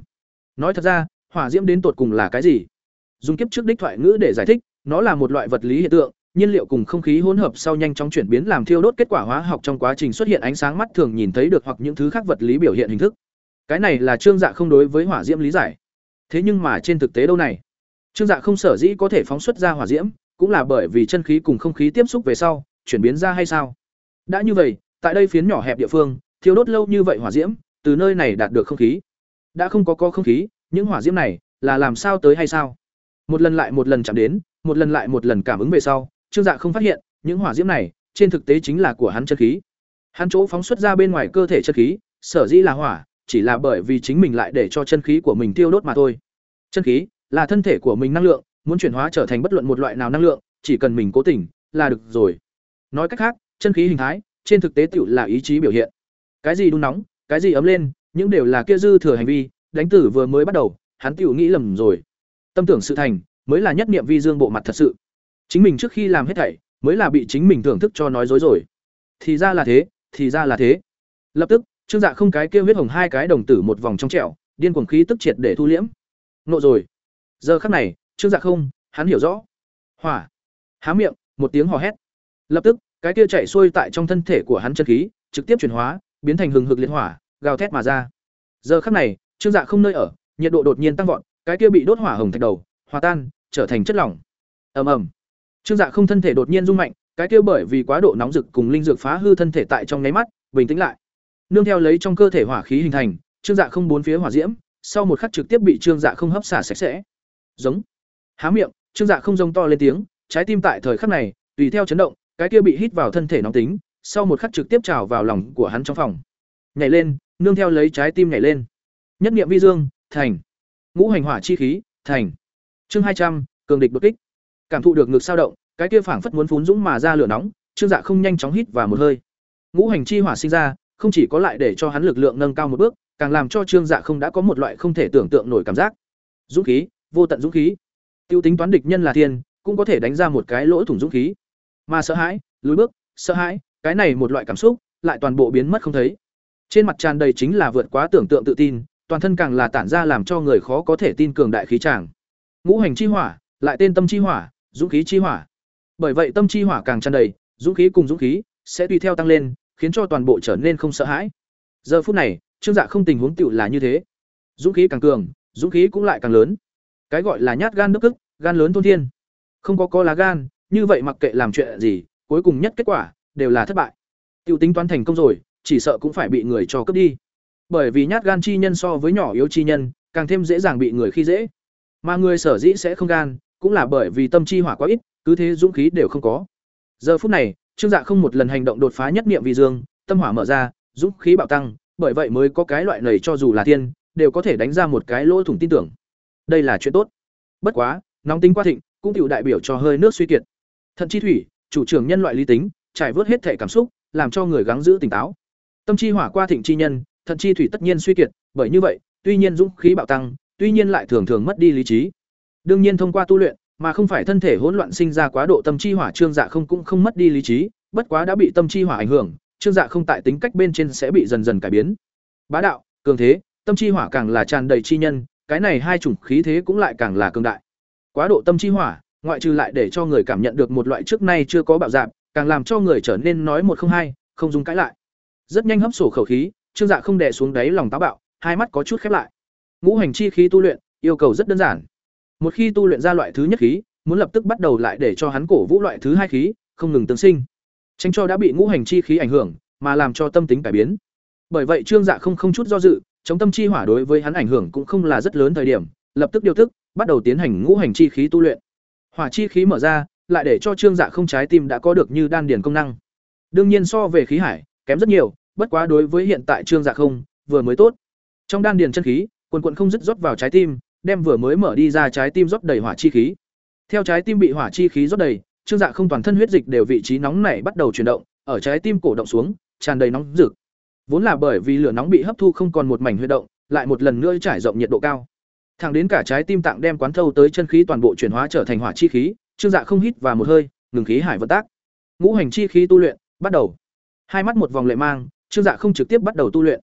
Speaker 1: Nói thật ra, hỏa diễm đến tột cùng là cái gì? Dùng kiếp trước đích thoại ngữ để giải thích, nó là một loại vật lý hiện tượng, nhiên liệu cùng không khí hỗn hợp sau nhanh chóng chuyển biến làm thiêu đốt kết quả hóa học trong quá trình xuất hiện ánh sáng mắt thường nhìn thấy được hoặc những thứ khác vật lý biểu hiện hình thức. Cái này là Trương Dạ không đối với hỏa diễm lý giải. Thế nhưng mà trên thực tế đâu này? Trương Dạ không sở dĩ có thể phóng xuất ra hỏa diễm, cũng là bởi vì chân khí cùng không khí tiếp xúc về sau, chuyển biến ra hay sao? Đã như vậy, tại đây phiến nhỏ hẹp địa phương, thiêu đốt lâu như vậy hỏa diễm, từ nơi này đạt được không khí. Đã không có có không khí, những hỏa diễm này là làm sao tới hay sao? Một lần lại một lần chạm đến, một lần lại một lần cảm ứng về sau, Trương Dạ không phát hiện, những hỏa diễm này, trên thực tế chính là của hắn chân khí. Hắn chỗ phóng xuất ra bên ngoài cơ thể chân khí, sở dĩ là hỏa, chỉ là bởi vì chính mình lại để cho chân khí của mình tiêu đốt mà thôi. Chân khí là thân thể của mình năng lượng, muốn chuyển hóa trở thành bất luận một loại nào năng lượng, chỉ cần mình cố tình là được rồi. Nói cách khác, chân khí hình thái, trên thực tế tiểu là ý chí biểu hiện. Cái gì đun nóng, cái gì ấm lên, những đều là kia dư thừa hành vi, đánh tử vừa mới bắt đầu, hắn tiểu nghĩ lầm rồi. Tâm tưởng sự thành, mới là nhất niệm vi dương bộ mặt thật sự. Chính mình trước khi làm hết thảy, mới là bị chính mình thưởng thức cho nói dối rồi. Thì ra là thế, thì ra là thế. Lập tức, Trương Dạ không cái kêu huyết hồng hai cái đồng tử một vòng trong trẻo, điên cuồng khí tức triệt để thu liễm. Nộ rồi. Giờ khắc này, Trương Dạ không, hắn hiểu rõ. Hỏa. Há miệng, một tiếng hò hét. Lập tức, cái kia chạy xuôi tại trong thân thể của hắn chân khí, trực tiếp chuyển hóa, biến thành hừng hực liệt hỏa, gào thét mà ra. Giờ khắc này, Trương Dạ không nơi ở, nhiệt độ đột nhiên tăng vọt, cái kia bị đốt hỏa hồng thạch đầu, hòa tan, trở thành chất lỏng. Ầm ầm. Trương Dạ không thân thể đột nhiên rung mạnh, cái kia bởi vì quá độ nóng rực cùng linh dược phá hư thân thể tại trong nháy mắt, bình tĩnh lại. Nương theo lấy trong cơ thể hỏa khí hình thành, Trương Dạ không bốn phía hỏa diễm, sau một khắc trực tiếp bị Trương Dạ không hấp xả sạch sẽ. Giống. Há miệng, Trương Dạ không rống to lên tiếng, trái tim tại thời khắc này, tùy theo chấn động, cái kia bị hít vào thân thể nóng tính, sau một khắc trực tiếp trào vào lòng của hắn trong phòng. Nhảy lên, nương theo lấy trái tim nhảy lên. Nhất niệm vi dương, thành. Ngũ hành hỏa chi khí, thành. Chương hai trăm cường địch đột kích. Cảm thụ được ngực sao động, cái kia phảng phất muốn phún dũng mà ra lửa nóng, Trương Dạ không nhanh chóng hít vào một hơi. Ngũ hành chi hỏa sinh ra, không chỉ có lại để cho hắn lực lượng nâng cao một bước, càng làm cho Trương Dạ không đã có một loại không thể tưởng tượng nổi cảm giác. Dũng khí, vô tận dũng khí. Tiêu tính toán địch nhân là thiên, cũng có thể đánh ra một cái lỗ thủng dũng khí. Mà sợ hãi, lùi bước, sợ hãi, cái này một loại cảm xúc, lại toàn bộ biến mất không thấy. Trên mặt tràn đầy chính là vượt quá tưởng tượng tự tin, toàn thân càng là tản ra làm cho người khó có thể tin cường đại khí tràng. Ngũ hành chi hỏa, lại tên tâm chi hỏa, dũng khí chi hỏa. Bởi vậy tâm chi hỏa càng tràn đầy, dũng khí cùng dũng khí sẽ tùy theo tăng lên, khiến cho toàn bộ trở nên không sợ hãi. Giờ phút này, Trương Dạ không tình huống tựu là như thế. Dũng khí càng cường, dũng khí cũng lại càng lớn. Cái gọi là nhát gan nước ức, gan lớn thôn thiên. Không có có lá gan, như vậy mặc kệ làm chuyện gì, cuối cùng nhất kết quả đều là thất bại. Tiêu tính toán thành công rồi, chỉ sợ cũng phải bị người cho cướp đi. Bởi vì nhát gan chi nhân so với nhỏ yếu chi nhân, càng thêm dễ dàng bị người khi dễ. Mà người sở dĩ sẽ không gan, cũng là bởi vì tâm chi hỏa quá ít, cứ thế dũng khí đều không có. Giờ phút này, Trương Dạ không một lần hành động đột phá nhất niệm vi dương, tâm hỏa mở ra, dũng khí bạo tăng, bởi vậy mới có cái loại này cho dù là thiên, đều có thể đánh ra một cái lỗ thủng tin tưởng. Đây là chuyện tốt. Bất quá, nóng tính quá thịnh cũng tiểu đại biểu cho hơi nước suy kiệt thận chi thủy chủ trưởng nhân loại lý tính trải vớt hết thể cảm xúc làm cho người gắng giữ tỉnh táo tâm chi hỏa qua thịnh chi nhân thận chi thủy tất nhiên suy kiệt bởi như vậy tuy nhiên dũng khí bạo tăng tuy nhiên lại thường thường mất đi lý trí đương nhiên thông qua tu luyện mà không phải thân thể hỗn loạn sinh ra quá độ tâm chi hỏa trương dạ không cũng không mất đi lý trí bất quá đã bị tâm chi hỏa ảnh hưởng trương dạ không tại tính cách bên trên sẽ bị dần dần cải biến. Bá đạo cường thế tâm chi hỏa càng là tràn đầy chi nhân cái này hai chủng khí thế cũng lại càng là cường đại. Quá độ tâm chi hỏa ngoại trừ lại để cho người cảm nhận được một loại trước nay chưa có bạo dạn, càng làm cho người trở nên nói một không hai không dùng cãi lại. Rất nhanh hấp sổ khẩu khí trương dạ không đè xuống đáy lòng táo bạo hai mắt có chút khép lại. Ngũ hành chi khí tu luyện yêu cầu rất đơn giản một khi tu luyện ra loại thứ nhất khí, muốn lập tức bắt đầu lại để cho hắn cổ vũ loại thứ hai khí, không ngừng tương sinh. Tránh cho đã bị ngũ hành chi khí ảnh hưởng, mà làm cho tâm tính cải biến. Bởi vậy trương dạ không không chút do dự, chống tâm chi hỏa đối với hắn ảnh hưởng cũng không là rất lớn thời điểm, lập tức điều tức, bắt đầu tiến hành ngũ hành chi khí tu luyện. Hỏa chi khí mở ra, lại để cho trương dạ không trái tim đã có được như đan điền công năng. Đương nhiên so về khí hải, kém rất nhiều, bất quá đối với hiện tại trương dạ không, vừa mới tốt. Trong đan điền chân khí, quần quận không dứt rót vào trái tim đem vừa mới mở đi ra trái tim rót đầy hỏa chi khí. Theo trái tim bị hỏa chi khí rót đầy, trương dạ không toàn thân huyết dịch đều vị trí nóng này bắt đầu chuyển động, ở trái tim cổ động xuống, tràn đầy nóng rực. Vốn là bởi vì lửa nóng bị hấp thu không còn một mảnh huy động, lại một lần nữa trải rộng nhiệt độ cao. Thẳng đến cả trái tim tạng đem quán thâu tới chân khí toàn bộ chuyển hóa trở thành hỏa chi khí, trương dạ không hít vào một hơi, ngừng khí hải vận tác. Ngũ hành chi khí tu luyện, bắt đầu. Hai mắt một vòng lệ mang, trương dạ không trực tiếp bắt đầu tu luyện.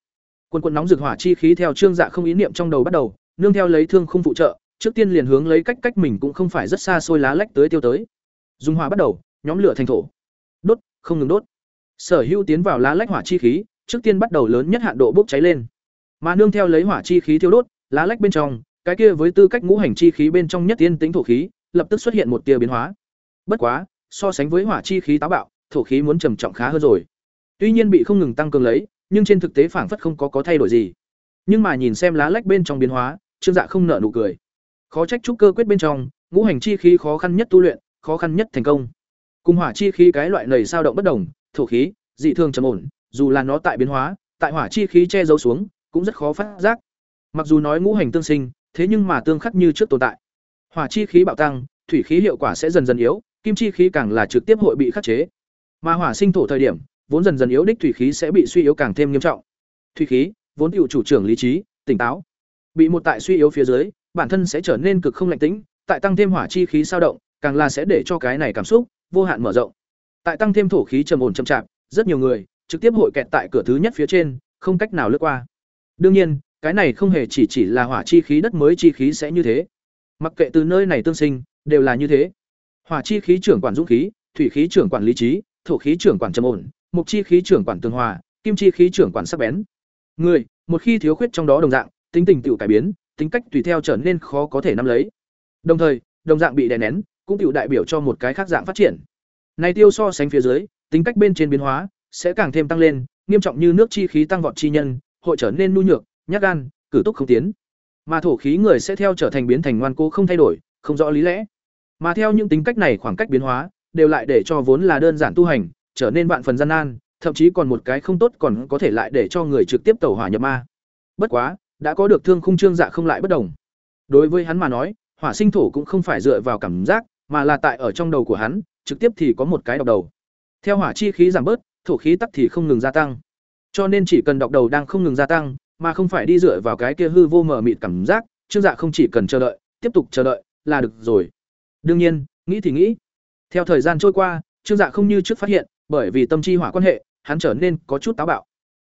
Speaker 1: Quân quân nóng rực hỏa chi khí theo trương dạ không ý niệm trong đầu bắt đầu nương theo lấy thương không phụ trợ, trước tiên liền hướng lấy cách cách mình cũng không phải rất xa xôi lá lách tới tiêu tới. Dung hỏa bắt đầu, nhóm lửa thành thổ. Đốt, không ngừng đốt. Sở hữu tiến vào lá lách hỏa chi khí, trước tiên bắt đầu lớn nhất hạn độ bốc cháy lên. Mà nương theo lấy hỏa chi khí thiêu đốt, lá lách bên trong, cái kia với tư cách ngũ hành chi khí bên trong nhất tiên tính thổ khí, lập tức xuất hiện một tia biến hóa. Bất quá, so sánh với hỏa chi khí táo bạo, thổ khí muốn trầm trọng khá hơn rồi. Tuy nhiên bị không ngừng tăng cường lấy, nhưng trên thực tế phảng phất không có có thay đổi gì. Nhưng mà nhìn xem lá lách bên trong biến hóa trương dạ không nợ nụ cười. Khó trách trúc cơ quyết bên trong, ngũ hành chi khí khó khăn nhất tu luyện, khó khăn nhất thành công. Cùng hỏa chi khí cái loại nầy sao động bất đồng, thổ khí, dị thường trầm ổn, dù là nó tại biến hóa, tại hỏa chi khí che giấu xuống, cũng rất khó phát giác. Mặc dù nói ngũ hành tương sinh, thế nhưng mà tương khắc như trước tồn tại. Hỏa chi khí bạo tăng, thủy khí hiệu quả sẽ dần dần yếu, kim chi khí càng là trực tiếp hội bị khắc chế. Mà hỏa sinh thổ thời điểm, vốn dần dần yếu đích thủy khí sẽ bị suy yếu càng thêm nghiêm trọng. Thủy khí, vốn tiểu chủ trưởng lý trí, tỉnh táo bị một tại suy yếu phía dưới, bản thân sẽ trở nên cực không lạnh tĩnh, tại tăng thêm hỏa chi khí sao động, càng là sẽ để cho cái này cảm xúc vô hạn mở rộng. Tại tăng thêm thổ khí trầm ổn chậm chạp, rất nhiều người trực tiếp hội kẹt tại cửa thứ nhất phía trên, không cách nào lướt qua. Đương nhiên, cái này không hề chỉ chỉ là hỏa chi khí đất mới chi khí sẽ như thế. Mặc kệ từ nơi này tương sinh, đều là như thế. Hỏa chi khí trưởng quản dũng khí, thủy khí trưởng quản lý trí, thổ khí trưởng quản trầm ổn, mục chi khí trưởng quản tường hòa, kim chi khí trưởng quản sắc bén. Người, một khi thiếu khuyết trong đó đồng dạng tính tình tự cải biến, tính cách tùy theo trở nên khó có thể nắm lấy. Đồng thời, đồng dạng bị đè nén, cũng tự đại biểu cho một cái khác dạng phát triển. Này tiêu so sánh phía dưới, tính cách bên trên biến hóa, sẽ càng thêm tăng lên, nghiêm trọng như nước chi khí tăng vọt chi nhân, hội trở nên nhu nhược, nhát gan, cử túc không tiến. Mà thổ khí người sẽ theo trở thành biến thành ngoan cố không thay đổi, không rõ lý lẽ. Mà theo những tính cách này khoảng cách biến hóa, đều lại để cho vốn là đơn giản tu hành, trở nên vạn phần gian nan, thậm chí còn một cái không tốt còn có thể lại để cho người trực tiếp tẩu hỏa nhập ma. Bất quá đã có được thương khung trương dạ không lại bất đồng. Đối với hắn mà nói, hỏa sinh thổ cũng không phải dựa vào cảm giác, mà là tại ở trong đầu của hắn, trực tiếp thì có một cái độc đầu. Theo hỏa chi khí giảm bớt, thổ khí tắc thì không ngừng gia tăng. Cho nên chỉ cần độc đầu đang không ngừng gia tăng, mà không phải đi dựa vào cái kia hư vô mờ mịt cảm giác, trương dạ không chỉ cần chờ đợi, tiếp tục chờ đợi, là được rồi. Đương nhiên, nghĩ thì nghĩ. Theo thời gian trôi qua, trương dạ không như trước phát hiện, bởi vì tâm chi hỏa quan hệ, hắn trở nên có chút táo bạo.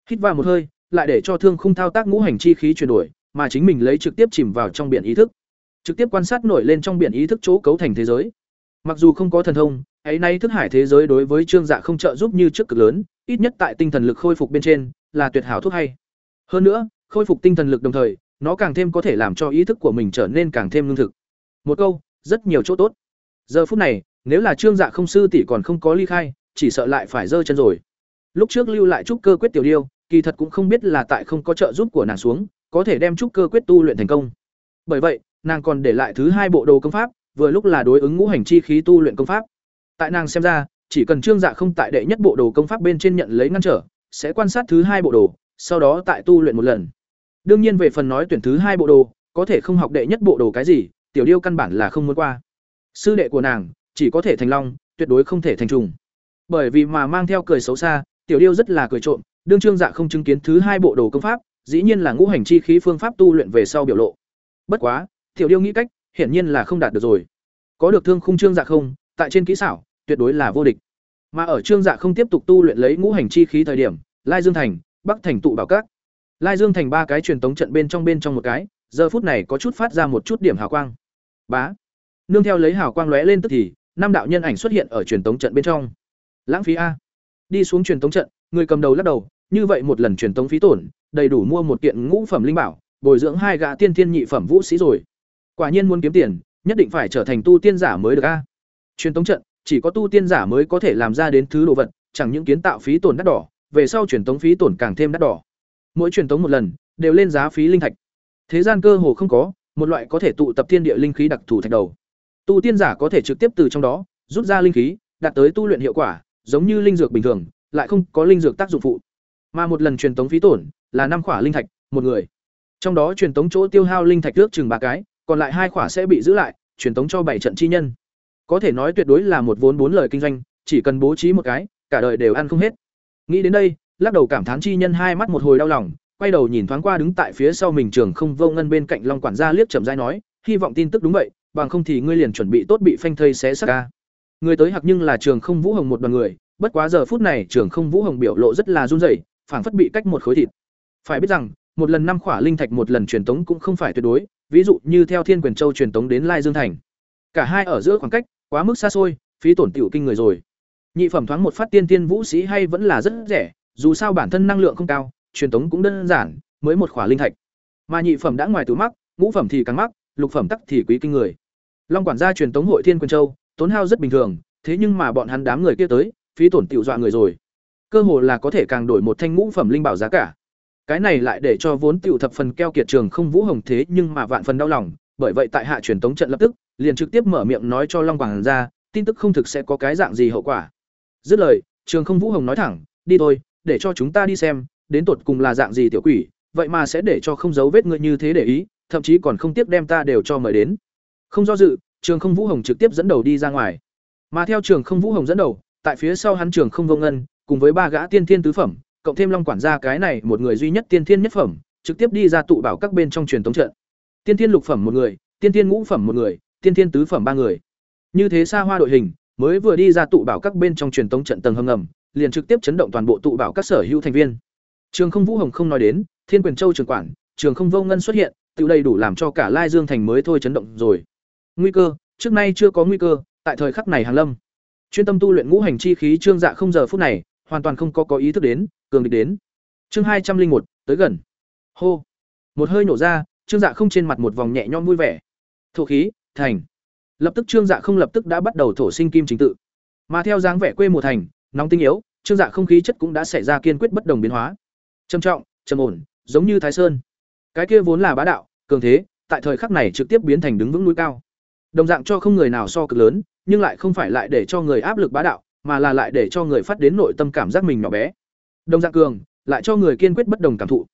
Speaker 1: Hít vào một hơi lại để cho thương không thao tác ngũ hành chi khí chuyển đổi, mà chính mình lấy trực tiếp chìm vào trong biển ý thức. Trực tiếp quan sát nổi lên trong biển ý thức chỗ cấu thành thế giới. Mặc dù không có thần thông, ấy nay thức hải thế giới đối với trương dạ không trợ giúp như trước cực lớn, ít nhất tại tinh thần lực khôi phục bên trên, là tuyệt hảo thuốc hay. Hơn nữa, khôi phục tinh thần lực đồng thời, nó càng thêm có thể làm cho ý thức của mình trở nên càng thêm lương thực. Một câu, rất nhiều chỗ tốt. Giờ phút này, nếu là trương dạ không sư tỷ còn không có ly khai, chỉ sợ lại phải rơi chân rồi. Lúc trước lưu lại trúc cơ quyết tiểu điêu kỳ thật cũng không biết là tại không có trợ giúp của nàng xuống, có thể đem trúc cơ quyết tu luyện thành công. Bởi vậy, nàng còn để lại thứ hai bộ đồ công pháp, vừa lúc là đối ứng ngũ hành chi khí tu luyện công pháp. Tại nàng xem ra, chỉ cần trương dạ không tại đệ nhất bộ đồ công pháp bên trên nhận lấy ngăn trở, sẽ quan sát thứ hai bộ đồ, sau đó tại tu luyện một lần. Đương nhiên về phần nói tuyển thứ hai bộ đồ, có thể không học đệ nhất bộ đồ cái gì, tiểu điêu căn bản là không muốn qua. Sư đệ của nàng, chỉ có thể thành long, tuyệt đối không thể thành trùng. Bởi vì mà mang theo cười xấu xa, tiểu điêu rất là cười trộm đương trương dạ không chứng kiến thứ hai bộ đồ công pháp, dĩ nhiên là ngũ hành chi khí phương pháp tu luyện về sau biểu lộ. Bất quá, tiểu điêu nghĩ cách, hiển nhiên là không đạt được rồi. Có được thương khung trương dạ không, tại trên kỹ xảo, tuyệt đối là vô địch. Mà ở trương dạ không tiếp tục tu luyện lấy ngũ hành chi khí thời điểm, lai dương thành, bắc thành tụ bảo các. Lai dương thành ba cái truyền tống trận bên trong bên trong một cái, giờ phút này có chút phát ra một chút điểm hào quang. Bá! Nương theo lấy hào quang lóe lên tức thì, năm đạo nhân ảnh xuất hiện ở truyền tống trận bên trong. Lãng phí a. Đi xuống truyền tống trận, người cầm đầu lắc đầu như vậy một lần truyền tống phí tổn, đầy đủ mua một kiện ngũ phẩm linh bảo, bồi dưỡng hai gã tiên thiên nhị phẩm vũ sĩ rồi. Quả nhiên muốn kiếm tiền, nhất định phải trở thành tu tiên giả mới được a. Truyền tống trận, chỉ có tu tiên giả mới có thể làm ra đến thứ đồ vật, chẳng những kiến tạo phí tổn đắt đỏ, về sau truyền tống phí tổn càng thêm đắt đỏ. Mỗi truyền tống một lần, đều lên giá phí linh thạch. Thế gian cơ hồ không có, một loại có thể tụ tập thiên địa linh khí đặc thù thạch đầu. Tu tiên giả có thể trực tiếp từ trong đó, rút ra linh khí, đạt tới tu luyện hiệu quả, giống như linh dược bình thường, lại không có linh dược tác dụng phụ mà một lần truyền tống phí tổn là năm khỏa linh thạch, một người. Trong đó truyền tống chỗ tiêu hao linh thạch ước chừng ba cái, còn lại hai khỏa sẽ bị giữ lại, truyền tống cho bảy trận chi nhân. Có thể nói tuyệt đối là một vốn bốn lời kinh doanh, chỉ cần bố trí một cái, cả đời đều ăn không hết. Nghĩ đến đây, lắc đầu cảm thán chi nhân hai mắt một hồi đau lòng, quay đầu nhìn thoáng qua đứng tại phía sau mình trường không vô ngân bên cạnh long quản gia liếc chậm rãi nói, hy vọng tin tức đúng vậy, bằng không thì ngươi liền chuẩn bị tốt bị phanh thây xé xác ca người tới hặc nhưng là trường không vũ hồng một đoàn người, bất quá giờ phút này trường không vũ hồng biểu lộ rất là run rẩy phảng phất bị cách một khối thịt. Phải biết rằng, một lần năm khỏa linh thạch một lần truyền tống cũng không phải tuyệt đối, ví dụ như theo thiên quyền châu truyền tống đến lai dương thành. Cả hai ở giữa khoảng cách, quá mức xa xôi, phí tổn tiểu kinh người rồi. Nhị phẩm thoáng một phát tiên tiên vũ sĩ hay vẫn là rất rẻ, dù sao bản thân năng lượng không cao, truyền tống cũng đơn giản, mới một khỏa linh thạch. Mà nhị phẩm đã ngoài tứ mắc, ngũ phẩm thì càng mắc, lục phẩm tắc thì quý kinh người. Long quản gia truyền tống hội thiên Quyền châu, tốn hao rất bình thường, thế nhưng mà bọn hắn đám người kia tới, phí tổn tiểu dọa người rồi cơ hồ là có thể càng đổi một thanh ngũ phẩm linh bảo giá cả. Cái này lại để cho vốn tiểu thập phần keo kiệt trường không vũ hồng thế nhưng mà vạn phần đau lòng, bởi vậy tại hạ truyền tống trận lập tức, liền trực tiếp mở miệng nói cho long quảng ra, tin tức không thực sẽ có cái dạng gì hậu quả. Dứt lời, trường không vũ hồng nói thẳng, đi thôi, để cho chúng ta đi xem, đến tột cùng là dạng gì tiểu quỷ, vậy mà sẽ để cho không giấu vết ngươi như thế để ý, thậm chí còn không tiếc đem ta đều cho mời đến. Không do dự, trường không vũ hồng trực tiếp dẫn đầu đi ra ngoài. Mà theo trường không vũ hồng dẫn đầu, tại phía sau hắn trường không vô ngân cùng với ba gã tiên thiên tứ phẩm, cộng thêm long quản gia cái này một người duy nhất tiên thiên nhất phẩm, trực tiếp đi ra tụ bảo các bên trong truyền thống trận. Tiên thiên lục phẩm một người, tiên thiên ngũ phẩm một người, tiên thiên tứ phẩm ba người. Như thế xa hoa đội hình, mới vừa đi ra tụ bảo các bên trong truyền thống trận tầng hầm ngầm, liền trực tiếp chấn động toàn bộ tụ bảo các sở hữu thành viên. Trường không vũ hồng không nói đến, thiên quyền châu trường quản, trường không vô ngân xuất hiện, tự đầy đủ làm cho cả lai dương thành mới thôi chấn động rồi. Nguy cơ, trước nay chưa có nguy cơ, tại thời khắc này hàng lâm. Chuyên tâm tu luyện ngũ hành chi khí trương dạ không giờ phút này hoàn toàn không có có ý thức đến, cường địch đến. Chương hai trăm linh một, tới gần. Hô. Một hơi nổ ra, trương dạ không trên mặt một vòng nhẹ nhõm vui vẻ. Thổ khí, thành. Lập tức trương dạ không lập tức đã bắt đầu thổ sinh kim chính tự. Mà theo dáng vẻ quê mùa thành, nóng tinh yếu, trương dạ không khí chất cũng đã xảy ra kiên quyết bất đồng biến hóa. Trầm trọng, trầm ổn, giống như thái sơn. Cái kia vốn là bá đạo, cường thế, tại thời khắc này trực tiếp biến thành đứng vững núi cao. Đồng dạng cho không người nào so cực lớn, nhưng lại không phải lại để cho người áp lực bá đạo mà là lại để cho người phát đến nội tâm cảm giác mình nhỏ bé. Đồng dạng cường, lại cho người kiên quyết bất đồng cảm thụ.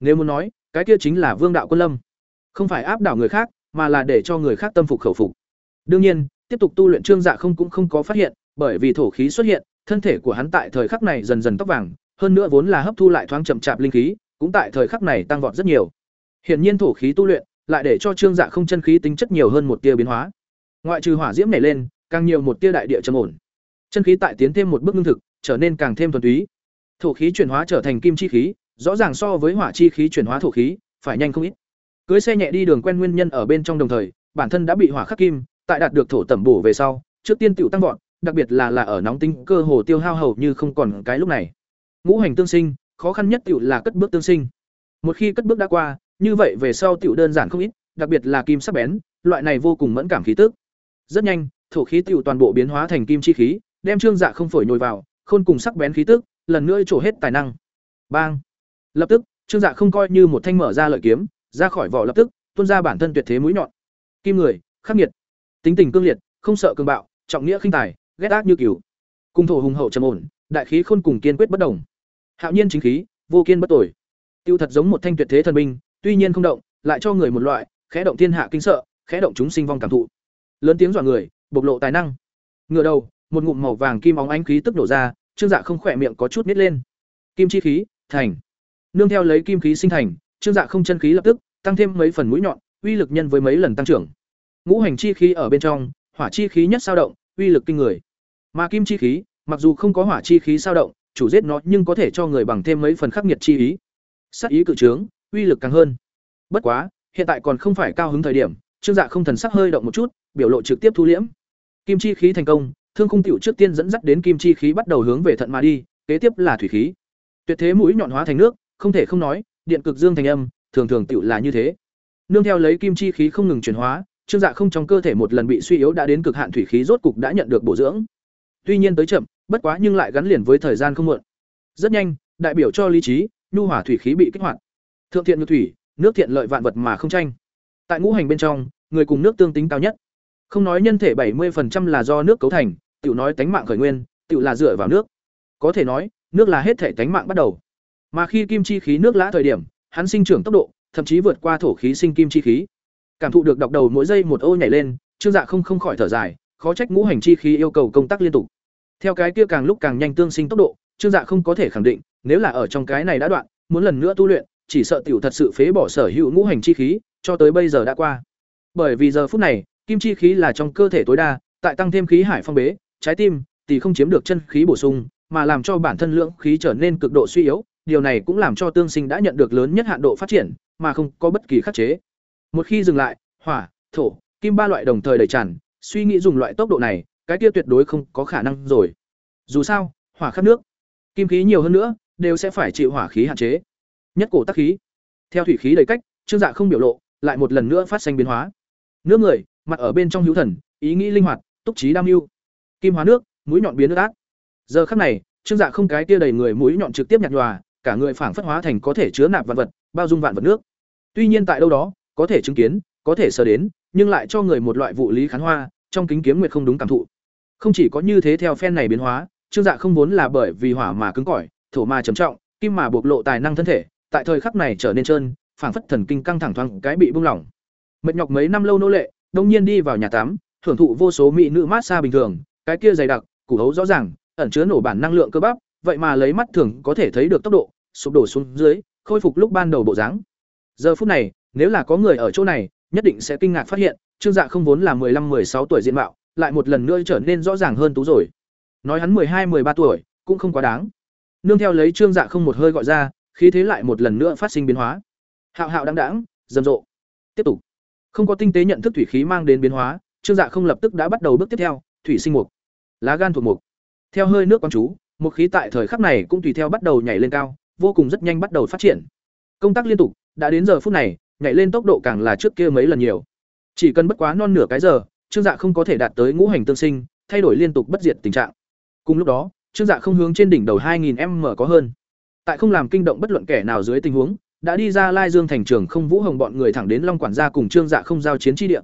Speaker 1: Nếu muốn nói, cái kia chính là vương đạo quân lâm. Không phải áp đảo người khác, mà là để cho người khác tâm phục khẩu phục. Đương nhiên, tiếp tục tu luyện trương dạ không cũng không có phát hiện, bởi vì thổ khí xuất hiện, thân thể của hắn tại thời khắc này dần dần tóc vàng, hơn nữa vốn là hấp thu lại thoáng chậm chạp linh khí, cũng tại thời khắc này tăng vọt rất nhiều. Hiển nhiên thổ khí tu luyện, lại để cho trương dạ không chân khí tính chất nhiều hơn một tia biến hóa. Ngoại trừ hỏa diễm nảy lên, càng nhiều một tia đại địa trầm ổn chân khí tại tiến thêm một bước ngưng thực, trở nên càng thêm thuần túy. Thổ khí chuyển hóa trở thành kim chi khí, rõ ràng so với hỏa chi khí chuyển hóa thổ khí, phải nhanh không ít. Cưới xe nhẹ đi đường quen nguyên nhân ở bên trong đồng thời, bản thân đã bị hỏa khắc kim, tại đạt được thổ tẩm bổ về sau, trước tiên tựu tăng vọt, đặc biệt là là ở nóng tính cơ hồ tiêu hao hầu như không còn cái lúc này. Ngũ hành tương sinh, khó khăn nhất tựu là cất bước tương sinh. Một khi cất bước đã qua, như vậy về sau tựu đơn giản không ít, đặc biệt là kim sắc bén, loại này vô cùng mẫn cảm khí tức. Rất nhanh, thổ khí tựu toàn bộ biến hóa thành kim chi khí đem trương dạ không phổi nhồi vào, khôn cùng sắc bén khí tức, lần nữa trổ hết tài năng. Bang! Lập tức, trương dạ không coi như một thanh mở ra lợi kiếm, ra khỏi vỏ lập tức, tuôn ra bản thân tuyệt thế mũi nhọn. Kim người, khắc nghiệt. Tính tình cương liệt, không sợ cường bạo, trọng nghĩa khinh tài, ghét ác như cừu. Cung thổ hùng hậu trầm ổn, đại khí khôn cùng kiên quyết bất động. Hạo nhiên chính khí, vô kiên bất tồi. tiêu thật giống một thanh tuyệt thế thần binh, tuy nhiên không động, lại cho người một loại, khẽ động thiên hạ kinh sợ, khẽ động chúng sinh vong cảm thụ. Lớn tiếng dọa người, bộc lộ tài năng. Ngửa đầu một ngụm màu vàng kim óng ánh khí tức nổ ra, trương dạ không khỏe miệng có chút nít lên. Kim chi khí, thành. Nương theo lấy kim khí sinh thành, trương dạ không chân khí lập tức, tăng thêm mấy phần mũi nhọn, uy lực nhân với mấy lần tăng trưởng. Ngũ hành chi khí ở bên trong, hỏa chi khí nhất sao động, uy lực kinh người. Mà kim chi khí, mặc dù không có hỏa chi khí sao động, chủ giết nó nhưng có thể cho người bằng thêm mấy phần khắc nghiệt chi ý. Sắc ý cự trướng, uy lực càng hơn. Bất quá, hiện tại còn không phải cao hứng thời điểm, trương dạ không thần sắc hơi động một chút, biểu lộ trực tiếp thu liễm. Kim chi khí thành công thương khung tiểu trước tiên dẫn dắt đến kim chi khí bắt đầu hướng về thận mà đi, kế tiếp là thủy khí. Tuyệt thế mũi nhọn hóa thành nước, không thể không nói, điện cực dương thành âm, thường thường tiểu là như thế. Nương theo lấy kim chi khí không ngừng chuyển hóa, trương dạ không trong cơ thể một lần bị suy yếu đã đến cực hạn thủy khí rốt cục đã nhận được bổ dưỡng. Tuy nhiên tới chậm, bất quá nhưng lại gắn liền với thời gian không muộn. Rất nhanh, đại biểu cho lý trí, nhu hỏa thủy khí bị kích hoạt. Thượng thiện như thủy, nước thiện lợi vạn vật mà không tranh. Tại ngũ hành bên trong, người cùng nước tương tính cao nhất. Không nói nhân thể bảy 70% là do nước cấu thành tiểu nói tánh mạng khởi nguyên, tiểu là dựa vào nước. Có thể nói, nước là hết thể tánh mạng bắt đầu. Mà khi kim chi khí nước lã thời điểm, hắn sinh trưởng tốc độ, thậm chí vượt qua thổ khí sinh kim chi khí. Cảm thụ được đọc đầu mỗi giây một ô nhảy lên, trương dạ không không khỏi thở dài, khó trách ngũ hành chi khí yêu cầu công tác liên tục. Theo cái kia càng lúc càng nhanh tương sinh tốc độ, trương dạ không có thể khẳng định, nếu là ở trong cái này đã đoạn, muốn lần nữa tu luyện, chỉ sợ tiểu thật sự phế bỏ sở hữu ngũ hành chi khí, cho tới bây giờ đã qua. Bởi vì giờ phút này, kim chi khí là trong cơ thể tối đa, tại tăng thêm khí hải phong bế trái tim thì không chiếm được chân khí bổ sung, mà làm cho bản thân lượng khí trở nên cực độ suy yếu, điều này cũng làm cho tương sinh đã nhận được lớn nhất hạn độ phát triển, mà không có bất kỳ khắc chế. Một khi dừng lại, hỏa, thổ, kim ba loại đồng thời đầy tràn, suy nghĩ dùng loại tốc độ này, cái kia tuyệt đối không có khả năng rồi. Dù sao, hỏa khắc nước, kim khí nhiều hơn nữa, đều sẽ phải chịu hỏa khí hạn chế. Nhất cổ tắc khí. Theo thủy khí đầy cách, trương dạ không biểu lộ, lại một lần nữa phát sinh biến hóa. Nước người, mặt ở bên trong hữu thần, ý nghĩ linh hoạt, túc trí đam mưu kim hóa nước, mũi nhọn biến nước át. Giờ khắc này, trương dạ không cái kia đầy người mũi nhọn trực tiếp nhạt nhòa, cả người phảng phất hóa thành có thể chứa nạp vạn vật, bao dung vạn vật nước. Tuy nhiên tại đâu đó, có thể chứng kiến, có thể sờ đến, nhưng lại cho người một loại vụ lý khán hoa, trong kính kiếm nguyệt không đúng cảm thụ. Không chỉ có như thế theo phen này biến hóa, trương dạ không vốn là bởi vì hỏa mà cứng cỏi, thổ mà trầm trọng, kim mà bộc lộ tài năng thân thể, tại thời khắc này trở nên trơn, phảng phất thần kinh căng thẳng thoáng cái bị buông lỏng. Mệt nhọc mấy năm lâu nô lệ, đông nhiên đi vào nhà tắm thưởng thụ vô số mỹ nữ mát xa bình thường cái kia dày đặc, củ hấu rõ ràng, ẩn chứa nổ bản năng lượng cơ bắp, vậy mà lấy mắt thường có thể thấy được tốc độ, sụp đổ xuống dưới, khôi phục lúc ban đầu bộ dáng. Giờ phút này, nếu là có người ở chỗ này, nhất định sẽ kinh ngạc phát hiện, trương dạ không vốn là mười lăm mười sáu tuổi diện mạo, lại một lần nữa trở nên rõ ràng hơn tú rồi. Nói hắn mười hai mười ba tuổi, cũng không quá đáng. Nương theo lấy trương dạ không một hơi gọi ra, khí thế lại một lần nữa phát sinh biến hóa. Hạo hạo đáng đáng rầm rộ. Tiếp tục. Không có tinh tế nhận thức thủy khí mang đến biến hóa, trương dạ không lập tức đã bắt đầu bước tiếp theo, thủy sinh mục lá gan thuộc mục. Theo hơi nước quang chú, một khí tại thời khắc này cũng tùy theo bắt đầu nhảy lên cao, vô cùng rất nhanh bắt đầu phát triển. Công tác liên tục, đã đến giờ phút này, nhảy lên tốc độ càng là trước kia mấy lần nhiều. Chỉ cần bất quá non nửa cái giờ, trương dạ không có thể đạt tới ngũ hành tương sinh, thay đổi liên tục bất diệt tình trạng. Cùng lúc đó, trương dạ không hướng trên đỉnh đầu 2000 m có hơn. Tại không làm kinh động bất luận kẻ nào dưới tình huống, đã đi ra lai dương thành trường không vũ hồng bọn người thẳng đến long quản gia cùng trương dạ không giao chiến tri địa.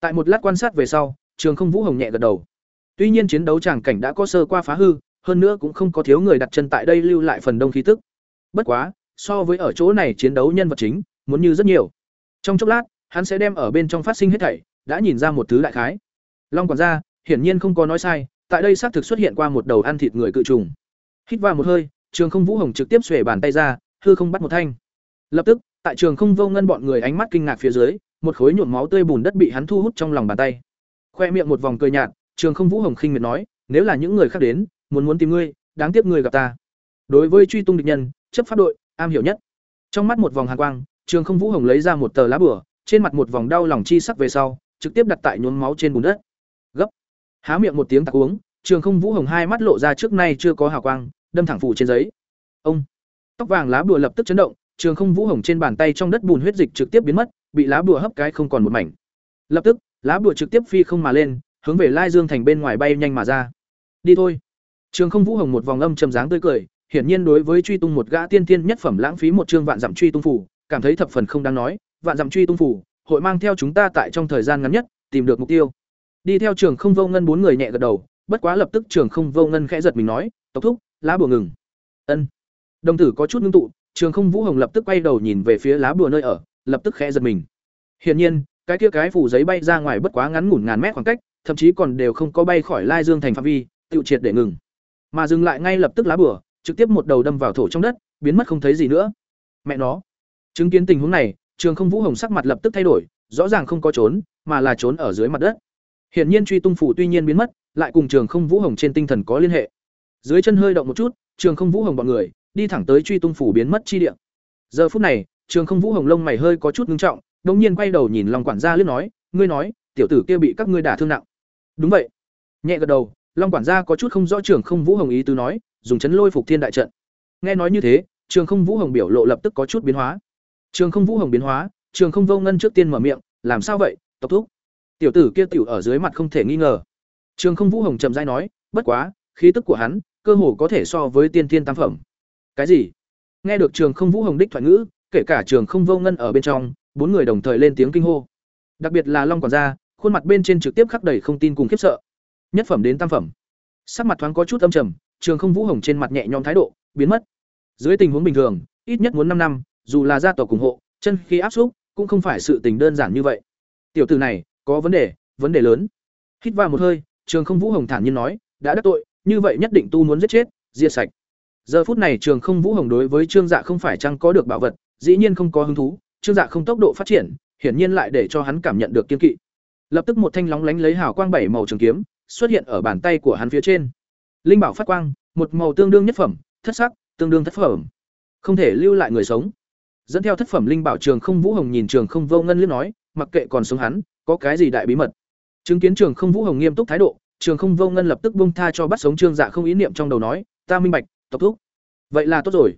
Speaker 1: Tại một lát quan sát về sau, trường không vũ hồng nhẹ gật đầu tuy nhiên chiến đấu tràng cảnh đã có sơ qua phá hư, hơn nữa cũng không có thiếu người đặt chân tại đây lưu lại phần đông khí tức. Bất quá, so với ở chỗ này chiến đấu nhân vật chính, muốn như rất nhiều. Trong chốc lát, hắn sẽ đem ở bên trong phát sinh hết thảy, đã nhìn ra một thứ đại khái. Long quản gia, hiển nhiên không có nói sai, tại đây xác thực xuất hiện qua một đầu ăn thịt người cự trùng. Hít vào một hơi, trường không vũ hồng trực tiếp xuề bàn tay ra, hư không bắt một thanh. Lập tức, tại trường không vô ngân bọn người ánh mắt kinh ngạc phía dưới, một khối nhuộm máu tươi bùn đất bị hắn thu hút trong lòng bàn tay. Khoe miệng một vòng cười nhạt trường không vũ hồng khinh miệt nói, nếu là những người khác đến, muốn muốn tìm ngươi, đáng tiếc ngươi gặp ta. Đối với truy tung địch nhân, chấp pháp đội, am hiểu nhất. Trong mắt một vòng hàn quang, trường không vũ hồng lấy ra một tờ lá bửa, trên mặt một vòng đau lòng chi sắc về sau, trực tiếp đặt tại nhuốm máu trên bùn đất. Gấp. Há miệng một tiếng tạc uống, trường không vũ hồng hai mắt lộ ra trước nay chưa có hào quang, đâm thẳng phủ trên giấy. Ông. Tóc vàng lá bùa lập tức chấn động, trường không vũ hồng trên bàn tay trong đất bùn huyết dịch trực tiếp biến mất, bị lá bùa hấp cái không còn một mảnh. Lập tức, lá bùa trực tiếp phi không mà lên hướng về lai dương thành bên ngoài bay nhanh mà ra. Đi thôi. Trường không vũ hồng một vòng âm trầm dáng tươi cười hiển nhiên đối với truy tung một gã tiên tiên nhất phẩm lãng phí một chương vạn dặm truy tung phủ cảm thấy thập phần không đáng nói. Vạn dặm truy tung phủ hội mang theo chúng ta tại trong thời gian ngắn nhất tìm được mục tiêu. Đi theo trường không vô ngân bốn người nhẹ gật đầu bất quá lập tức trường không vô ngân khẽ giật mình nói tộc thúc lá bùa ngừng. Ân. Đồng tử có chút ngưng tụ trường không vũ hồng lập tức quay đầu nhìn về phía lá bùa nơi ở lập tức khẽ giật mình. Hiển nhiên cái kia cái phủ giấy bay ra ngoài bất quá ngắn ngủn ngàn mét khoảng cách, thậm chí còn đều không có bay khỏi Lai Dương thành phạm vi, tự triệt để ngừng. Mà dừng lại ngay lập tức lá bửa trực tiếp một đầu đâm vào thổ trong đất, biến mất không thấy gì nữa. Mẹ nó. Chứng kiến tình huống này, Trường Không Vũ Hồng sắc mặt lập tức thay đổi, rõ ràng không có trốn, mà là trốn ở dưới mặt đất. Hiển nhiên truy tung phủ tuy nhiên biến mất, lại cùng Trường Không Vũ Hồng trên tinh thần có liên hệ. Dưới chân hơi động một chút, Trường Không Vũ Hồng bọn người đi thẳng tới truy tung phủ biến mất chi địa. Giờ phút này, Trường Không Vũ Hồng lông mày hơi có chút ngưng trọng, đột nhiên quay đầu nhìn Long quản gia liếc nói, "Ngươi nói, tiểu tử kia bị các ngươi đả thương nặng?" "Đúng vậy." Nhẹ gật đầu, Long quản gia có chút không rõ Trường Không Vũ Hồng ý tứ nói, dùng chấn lôi phục thiên đại trận. Nghe nói như thế, Trường Không Vũ Hồng biểu lộ lập tức có chút biến hóa. Trường Không Vũ Hồng biến hóa, Trường Không Vô Ngân trước tiên mở miệng, "Làm sao vậy, tộc thúc?" Tiểu tử kia tiểu ở dưới mặt không thể nghi ngờ. Trường Không Vũ Hồng chậm rãi nói, "Bất quá, khí tức của hắn, cơ hồ có thể so với tiên thiên tam phẩm." "Cái gì?" Nghe được Trường Không Vũ Hồng đích thoại ngữ, kể cả Trường Không Vô Ngân ở bên trong, bốn người đồng thời lên tiếng kinh hô. Đặc biệt là Long quản gia, khuôn mặt bên trên trực tiếp khắc đầy không tin cùng khiếp sợ. Nhất phẩm đến tam phẩm. Sắc mặt thoáng có chút âm trầm, Trường Không Vũ Hồng trên mặt nhẹ nhõm thái độ, biến mất. Dưới tình huống bình thường, ít nhất muốn năm năm, dù là gia tộc ủng hộ, chân khi áp xúc, cũng không phải sự tình đơn giản như vậy. Tiểu tử này, có vấn đề, vấn đề lớn. Hít vào một hơi, Trường Không Vũ Hồng thản nhiên nói, đã đắc tội, như vậy nhất định tu muốn giết chết, diệt sạch. Giờ phút này Trường Không Vũ Hồng đối với Trương Dạ không phải chăng có được bảo vật, dĩ nhiên không có hứng thú, Trương Dạ không tốc độ phát triển, hiển nhiên lại để cho hắn cảm nhận được kiên kỵ. Lập tức một thanh lóng lánh lấy hào quang bảy màu trường kiếm xuất hiện ở bàn tay của hắn phía trên. Linh bảo phát quang, một màu tương đương nhất phẩm, thất sắc, tương đương thất phẩm. Không thể lưu lại người sống. Dẫn theo thất phẩm linh bảo Trường Không Vũ Hồng nhìn Trường Không Vô Ngân liếc nói, mặc kệ còn sống hắn, có cái gì đại bí mật. Chứng kiến Trường Không Vũ Hồng nghiêm túc thái độ, Trường Không Vô Ngân lập tức buông tha cho bắt sống Trương Dạ không ý niệm trong đầu nói, ta minh bạch, tộc thúc. Vậy là tốt rồi.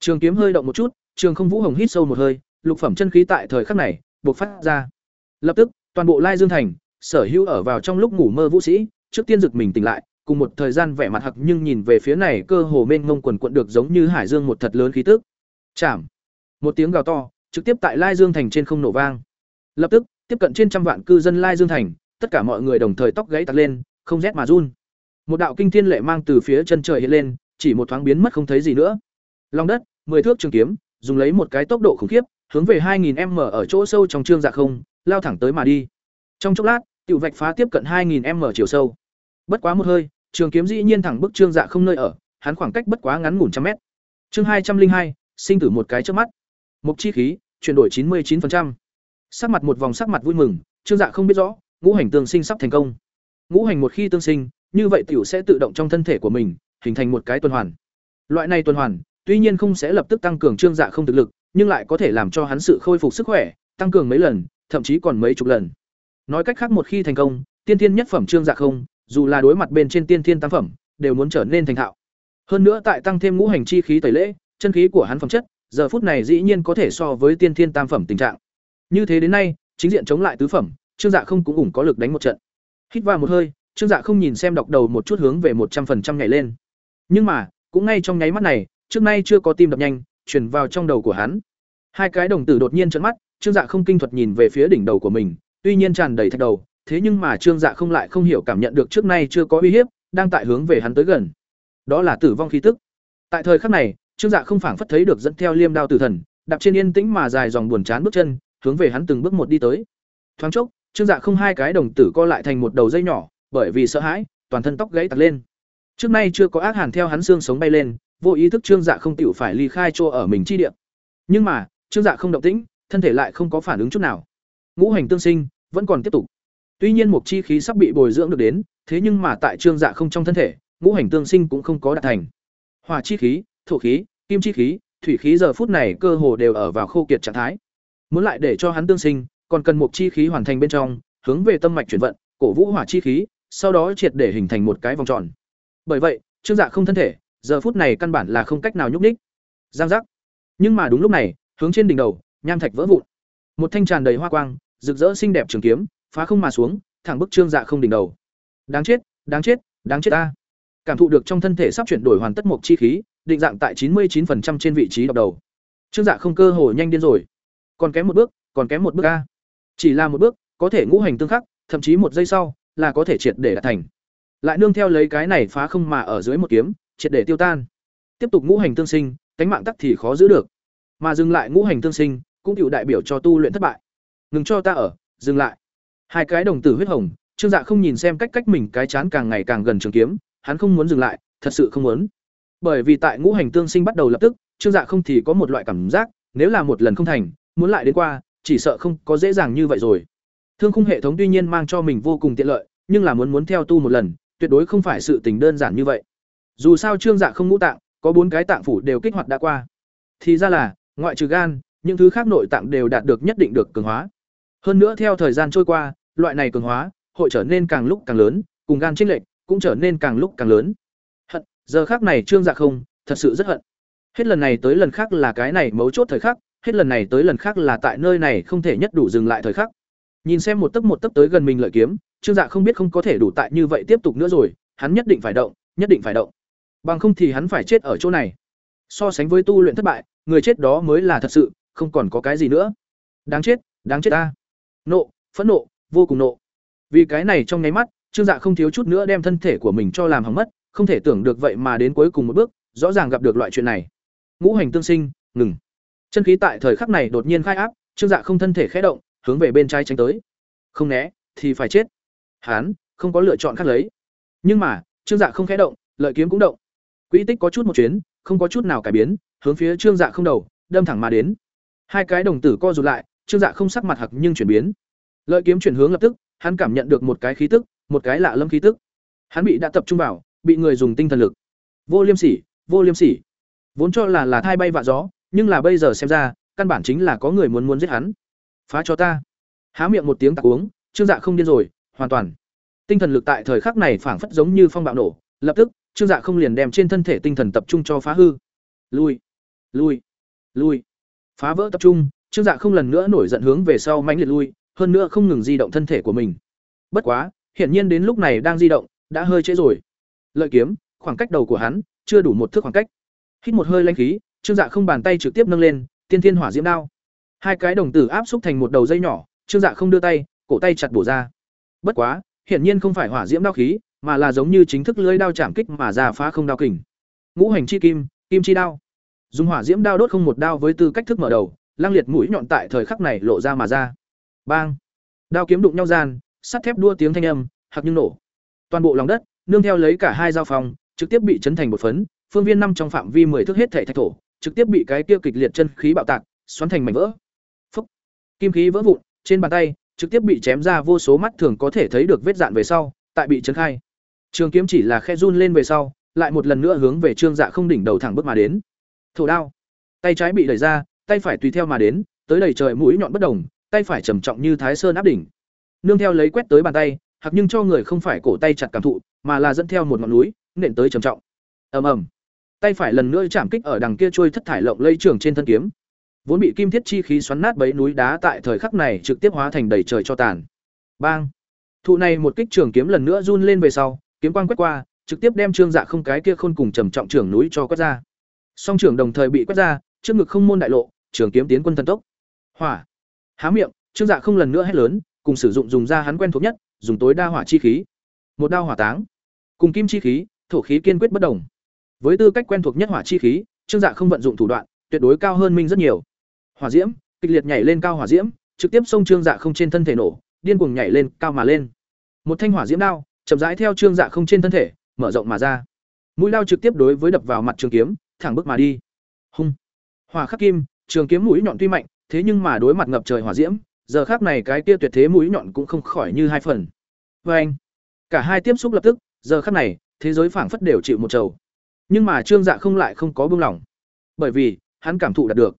Speaker 1: Trường kiếm hơi động một chút, Trường Không Vũ Hồng hít sâu một hơi, lục phẩm chân khí tại thời khắc này bộc phát ra. Lập tức, toàn bộ Lai Dương thành, sở hữu ở vào trong lúc ngủ mơ vũ sĩ, trước tiên giật mình tỉnh lại, cùng một thời gian vẻ mặt hặc nhưng nhìn về phía này cơ hồ mênh mông quần quận được giống như hải dương một thật lớn khí tức. Chạm. Một tiếng gào to, trực tiếp tại Lai Dương thành trên không nổ vang. Lập tức, tiếp cận trên trăm vạn cư dân Lai Dương thành, tất cả mọi người đồng thời tóc gãy tặc lên, không rét mà run. Một đạo kinh thiên lệ mang từ phía chân trời hiện lên, chỉ một thoáng biến mất không thấy gì nữa. Long đất, mười thước trường kiếm, dùng lấy một cái tốc độ khủng khiếp, hướng về 2000m ở chỗ sâu trong trương dạ không, lao thẳng tới mà đi. Trong chốc lát, tiểu vạch phá tiếp cận 2000m chiều sâu. Bất quá một hơi, trường kiếm dĩ nhiên thẳng bức trương dạ không nơi ở, hắn khoảng cách bất quá ngắn ngủn trăm mét. Chương 202, sinh tử một cái trước mắt. Mục chi khí, chuyển đổi 99%. Sắc mặt một vòng sắc mặt vui mừng, trương dạ không biết rõ, ngũ hành tương sinh sắp thành công. Ngũ hành một khi tương sinh, như vậy tiểu sẽ tự động trong thân thể của mình, hình thành một cái tuần hoàn. Loại này tuần hoàn, tuy nhiên không sẽ lập tức tăng cường trương dạ không thực lực, nhưng lại có thể làm cho hắn sự khôi phục sức khỏe, tăng cường mấy lần, thậm chí còn mấy chục lần. Nói cách khác một khi thành công, tiên thiên nhất phẩm trương dạ không, dù là đối mặt bên trên tiên thiên tam phẩm, đều muốn trở nên thành thạo. Hơn nữa tại tăng thêm ngũ hành chi khí tẩy lễ, chân khí của hắn phẩm chất, giờ phút này dĩ nhiên có thể so với tiên thiên tam phẩm tình trạng. Như thế đến nay, chính diện chống lại tứ phẩm, trương dạ không cũng ủng có lực đánh một trận. Hít vào một hơi, trương dạ không nhìn xem đọc đầu một chút hướng về một trăm phần trăm nhảy lên. Nhưng mà, cũng ngay trong nháy mắt này, trước nay chưa có tim đập nhanh, truyền vào trong đầu của hắn. Hai cái đồng tử đột nhiên trợn mắt, Trương Dạ không kinh thuật nhìn về phía đỉnh đầu của mình, tuy nhiên tràn đầy thạch đầu, thế nhưng mà Trương Dạ không lại không hiểu cảm nhận được trước nay chưa có uy hiếp, đang tại hướng về hắn tới gần. Đó là tử vong khí tức. Tại thời khắc này, Trương Dạ không phảng phất thấy được dẫn theo liêm đao tử thần, đạp trên yên tĩnh mà dài dòng buồn chán bước chân, hướng về hắn từng bước một đi tới. Thoáng chốc, Trương Dạ không hai cái đồng tử co lại thành một đầu dây nhỏ, bởi vì sợ hãi, toàn thân tóc gãy tặc lên. Trước nay chưa có ác hàn theo hắn xương sống bay lên, vô ý thức trương dạ không tiểu phải ly khai chỗ ở mình chi địa nhưng mà trương dạ không động tĩnh thân thể lại không có phản ứng chút nào. Ngũ hành tương sinh vẫn còn tiếp tục. Tuy nhiên một chi khí sắp bị bồi dưỡng được đến thế nhưng mà tại trương dạ không trong thân thể ngũ hành tương sinh cũng không có đạt thành. Hỏa chi khí thổ khí kim chi khí thủy khí giờ phút này cơ hồ đều ở vào khô kiệt trạng thái. Muốn lại để cho hắn tương sinh còn cần một chi khí hoàn thành bên trong hướng về tâm mạch chuyển vận cổ vũ hỏa chi khí sau đó triệt để hình thành một cái vòng tròn. Bởi vậy trương dạ không thân thể giờ phút này căn bản là không cách nào nhúc nhích. Giang giác. Nhưng mà đúng lúc này, hướng trên đỉnh đầu, nham thạch vỡ vụn. Một thanh tràn đầy hoa quang, rực rỡ xinh đẹp trường kiếm, phá không mà xuống, thẳng bức Trương Dạ không đỉnh đầu. Đáng chết, đáng chết, đáng chết ta. Cảm thụ được trong thân thể sắp chuyển đổi hoàn tất một chi khí, định dạng tại chín mươi 99% trên vị trí đập đầu. Trương Dạ không cơ hồ nhanh điên rồi. Còn kém một bước, còn kém một bước a. Chỉ là một bước, có thể ngũ hành tương khắc, thậm chí một giây sau là có thể triệt để đạt thành. Lại nương theo lấy cái này phá không mà ở dưới một kiếm, triệt để tiêu tan. Tiếp tục ngũ hành tương sinh, cánh mạng tắc thì khó giữ được. Mà dừng lại ngũ hành tương sinh, cũng chịu đại biểu cho tu luyện thất bại. Ngừng cho ta ở, dừng lại. Hai cái đồng tử huyết hồng trương dạ không nhìn xem cách cách mình cái chán càng ngày càng gần trường kiếm hắn không muốn dừng lại thật sự không muốn. Bởi vì tại ngũ hành tương sinh bắt đầu lập tức trương dạ không thì có một loại cảm giác nếu là một lần không thành muốn lại đến qua chỉ sợ không có dễ dàng như vậy rồi. Thương khung hệ thống tuy nhiên mang cho mình vô cùng tiện lợi nhưng là muốn muốn theo tu một lần tuyệt đối không phải sự tình đơn giản như vậy. Dù sao trương dạ không ngũ tạng có bốn cái tạng phủ đều kích hoạt đã qua. Thì ra là ngoại trừ gan những thứ khác nội tạng đều đạt được nhất định được cường hóa. Hơn nữa theo thời gian trôi qua, loại này cường hóa hội trở nên càng lúc càng lớn, cùng gan trinh lệch cũng trở nên càng lúc càng lớn. Hận, giờ khác này trương dạ không thật sự rất hận. Hết lần này tới lần khác là cái này mấu chốt thời khắc, hết lần này tới lần khác là tại nơi này không thể nhất đủ dừng lại thời khắc. Nhìn xem một tấc một tấc tới gần mình lợi kiếm, trương dạ không biết không có thể đủ tại như vậy tiếp tục nữa rồi, hắn nhất định phải động, nhất định phải động. Bằng không thì hắn phải chết ở chỗ này. So sánh với tu luyện thất bại, người chết đó mới là thật sự không còn có cái gì nữa. Đáng chết đáng chết ta. Nộ, phẫn nộ, vô cùng nộ. Vì cái này trong nháy mắt, trương dạ không thiếu chút nữa đem thân thể của mình cho làm hỏng mất, không thể tưởng được vậy mà đến cuối cùng một bước, rõ ràng gặp được loại chuyện này. Ngũ hành tương sinh, ngừng. Chân khí tại thời khắc này đột nhiên khai áp, trương dạ không thân thể khẽ động, hướng về bên trái tránh tới. Không né, thì phải chết. Hán, không có lựa chọn khác lấy. Nhưng mà, trương dạ không khẽ động, lợi kiếm cũng động. Quỹ tích có chút một chuyến, không có chút nào cải biến, hướng phía trương dạ không đầu, đâm thẳng mà đến hai cái đồng tử co rụt lại, trương dạ không sắc mặt hặc nhưng chuyển biến. Lợi kiếm chuyển hướng lập tức, hắn cảm nhận được một cái khí tức, một cái lạ lâm khí tức. Hắn bị đã tập trung vào, bị người dùng tinh thần lực. Vô liêm sỉ, vô liêm sỉ. Vốn cho là là thai bay vạ gió, nhưng là bây giờ xem ra, căn bản chính là có người muốn muốn giết hắn. Phá cho ta. Há miệng một tiếng tạc uống, trương dạ không điên rồi, hoàn toàn. Tinh thần lực tại thời khắc này phảng phất giống như phong bạo nổ, lập tức, trương dạ không liền đem trên thân thể tinh thần tập trung cho phá hư. Lui lui lui phá vỡ tập trung, trương dạ không lần nữa nổi giận hướng về sau mãnh liệt lui, hơn nữa không ngừng di động thân thể của mình. Bất quá, hiển nhiên đến lúc này đang di động, đã hơi trễ rồi. Lợi kiếm, khoảng cách đầu của hắn, chưa đủ một thước khoảng cách. Hít một hơi lanh khí, trương dạ không bàn tay trực tiếp nâng lên, tiên thiên hỏa diễm đao. Hai cái đồng tử áp xúc thành một đầu dây nhỏ, trương dạ không đưa tay, cổ tay chặt bổ ra. Bất quá, hiển nhiên không phải hỏa diễm đao khí, mà là giống như chính thức lưới đao chạm kích mà ra phá không đao kình. Ngũ hành chi kim kim chi đao dùng hỏa diễm đao đốt không một đao với tư cách thức mở đầu, lang liệt mũi nhọn tại thời khắc này lộ ra mà ra. Bang! Đao kiếm đụng nhau gian, sắt thép đua tiếng thanh âm hoặc nhưng nổ. Toàn bộ lòng đất, nương theo lấy cả hai dao phòng, trực tiếp bị chấn thành một phấn, phương viên năm trong phạm vi mười thước hết thể thạch thổ, trực tiếp bị cái kia kịch liệt chân khí bạo tạc, xoắn thành mảnh vỡ. Phúc. kim khí vỡ vụn, trên bàn tay, trực tiếp bị chém ra vô số mắt thường có thể thấy được vết dạn về sau, tại bị chấn khai. Trường kiếm chỉ là khe run lên về sau, lại một lần nữa hướng về trương dạ không đỉnh đầu thẳng bước mà đến thổ đao. Tay trái bị đẩy ra, tay phải tùy theo mà đến, tới đầy trời mũi nhọn bất đồng, tay phải trầm trọng như thái sơn áp đỉnh. Nương theo lấy quét tới bàn tay hoặc nhưng cho người không phải cổ tay chặt cảm thụ, mà là dẫn theo một ngọn núi, nện tới trầm trọng. Ầm ầm. Tay phải lần nữa chạm kích ở đằng kia trôi thất thải lộng lây trường trên thân kiếm. Vốn bị kim thiết chi khí xoắn nát bấy núi đá tại thời khắc này trực tiếp hóa thành đầy trời cho tàn. Bang. Thụ này một kích trường kiếm lần nữa run lên về sau, kiếm quang quét qua, trực tiếp đem trương dạ không cái kia khôn cùng trầm trọng trưởng núi cho quét ra song trưởng đồng thời bị quét ra, trước ngực không môn đại lộ, trường kiếm tiến quân thần tốc. Hỏa. Há miệng, trương dạ không lần nữa hét lớn, cùng sử dụng dùng da hắn quen thuộc nhất, dùng tối đa hỏa chi khí. Một đao hỏa táng. Cùng kim chi khí, thổ khí kiên quyết bất đồng. Với tư cách quen thuộc nhất hỏa chi khí, trương dạ không vận dụng thủ đoạn, tuyệt đối cao hơn minh rất nhiều. Hỏa diễm, kịch liệt nhảy lên cao hỏa diễm, trực tiếp xông trương dạ không trên thân thể nổ, điên cuồng nhảy lên, cao mà lên. Một thanh hỏa diễm đao, chậm rãi theo trương dạ không trên thân thể, mở rộng mà ra. Mũi lao trực tiếp đối với đập vào mặt trường kiếm thẳng bước mà đi. Hung. Hỏa khắc kim, trường kiếm mũi nhọn tuy mạnh, thế nhưng mà đối mặt ngập trời hỏa diễm, giờ khắc này cái kia tuyệt thế mũi nhọn cũng không khỏi như hai phần. Vê anh, cả hai tiếp xúc lập tức, giờ khắc này, thế giới phảng phất đều chịu một trầu. Nhưng mà trương dạ không lại không có buông lỏng. Bởi vì, hắn cảm thụ đạt được.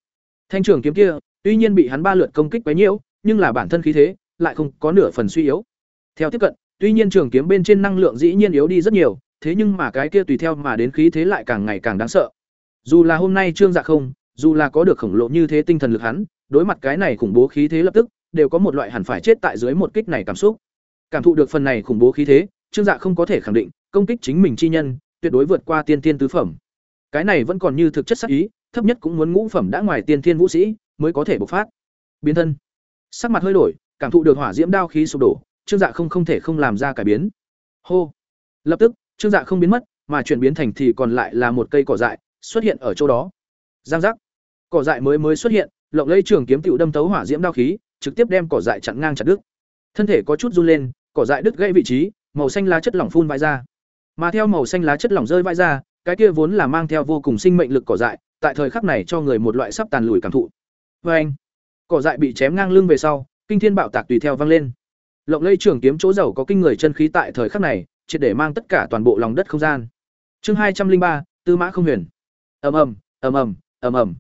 Speaker 1: Thanh trường kiếm kia, tuy nhiên bị hắn ba lượt công kích quấy nhiễu, nhưng là bản thân khí thế, lại không có nửa phần suy yếu. Theo tiếp cận, tuy nhiên trường kiếm bên trên năng lượng dĩ nhiên yếu đi rất nhiều, thế nhưng mà cái kia tùy theo mà đến khí thế lại càng ngày càng đáng sợ dù là hôm nay trương dạ không, dù là có được khổng lồ như thế tinh thần lực hắn, đối mặt cái này khủng bố khí thế lập tức, đều có một loại hẳn phải chết tại dưới một kích này cảm xúc. Cảm thụ được phần này khủng bố khí thế, trương dạ không có thể khẳng định, công kích chính mình chi nhân, tuyệt đối vượt qua tiên tiên tứ phẩm. Cái này vẫn còn như thực chất sắc ý, thấp nhất cũng muốn ngũ phẩm đã ngoài tiên thiên vũ sĩ, mới có thể bộc phát. Biến thân. Sắc mặt hơi đổi, cảm thụ được hỏa diễm đao khí sụp đổ, trương dạ không không thể không làm ra cải biến. Hô. Lập tức, trương dạ không biến mất, mà chuyển biến thành thì còn lại là một cây cỏ dại xuất hiện ở chỗ đó. Giang giác. Cỏ dại mới mới xuất hiện, lộng lây trường kiếm tiểu đâm tấu hỏa diễm đao khí, trực tiếp đem cỏ dại chặn ngang chặt đứt. Thân thể có chút run lên, cỏ dại đứt gãy vị trí, màu xanh lá chất lỏng phun vãi ra. Mà theo màu xanh lá chất lỏng rơi vãi ra, cái kia vốn là mang theo vô cùng sinh mệnh lực cỏ dại, tại thời khắc này cho người một loại sắp tàn lùi cảm thụ. Vê anh, cỏ dại bị chém ngang lưng về sau, kinh thiên bạo tạc tùy theo vang lên. Lộng lây trường kiếm chỗ giàu có kinh người chân khí tại thời khắc này, triệt để mang tất cả toàn bộ lòng đất không gian. Chương hai trăm linh ba, tư mã không huyền ầm ầm ầm ầm ầm ầm.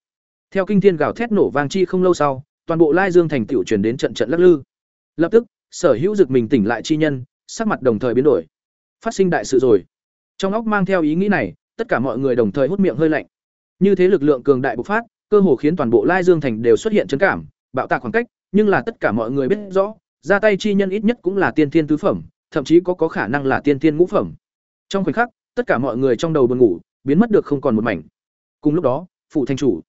Speaker 1: Theo kinh thiên gào thét nổ vang chi không lâu sau, toàn bộ lai dương thành tựu chuyển đến trận trận lắc lư. Lập tức, sở hữu dực mình tỉnh lại chi nhân, sắc mặt đồng thời biến đổi. Phát sinh đại sự rồi. Trong óc mang theo ý nghĩ này, tất cả mọi người đồng thời hút miệng hơi lạnh. Như thế lực lượng cường đại bộc phát, cơ hồ khiến toàn bộ lai dương thành đều xuất hiện chấn cảm, bạo tạc khoảng cách, nhưng là tất cả mọi người biết rõ, ra tay chi nhân ít nhất cũng là tiên thiên tứ phẩm, thậm chí có có khả năng là tiên thiên ngũ phẩm. Trong khoảnh khắc, tất cả mọi người trong đầu buồn ngủ, biến mất được không còn một mảnh cùng lúc đó phụ thành chủ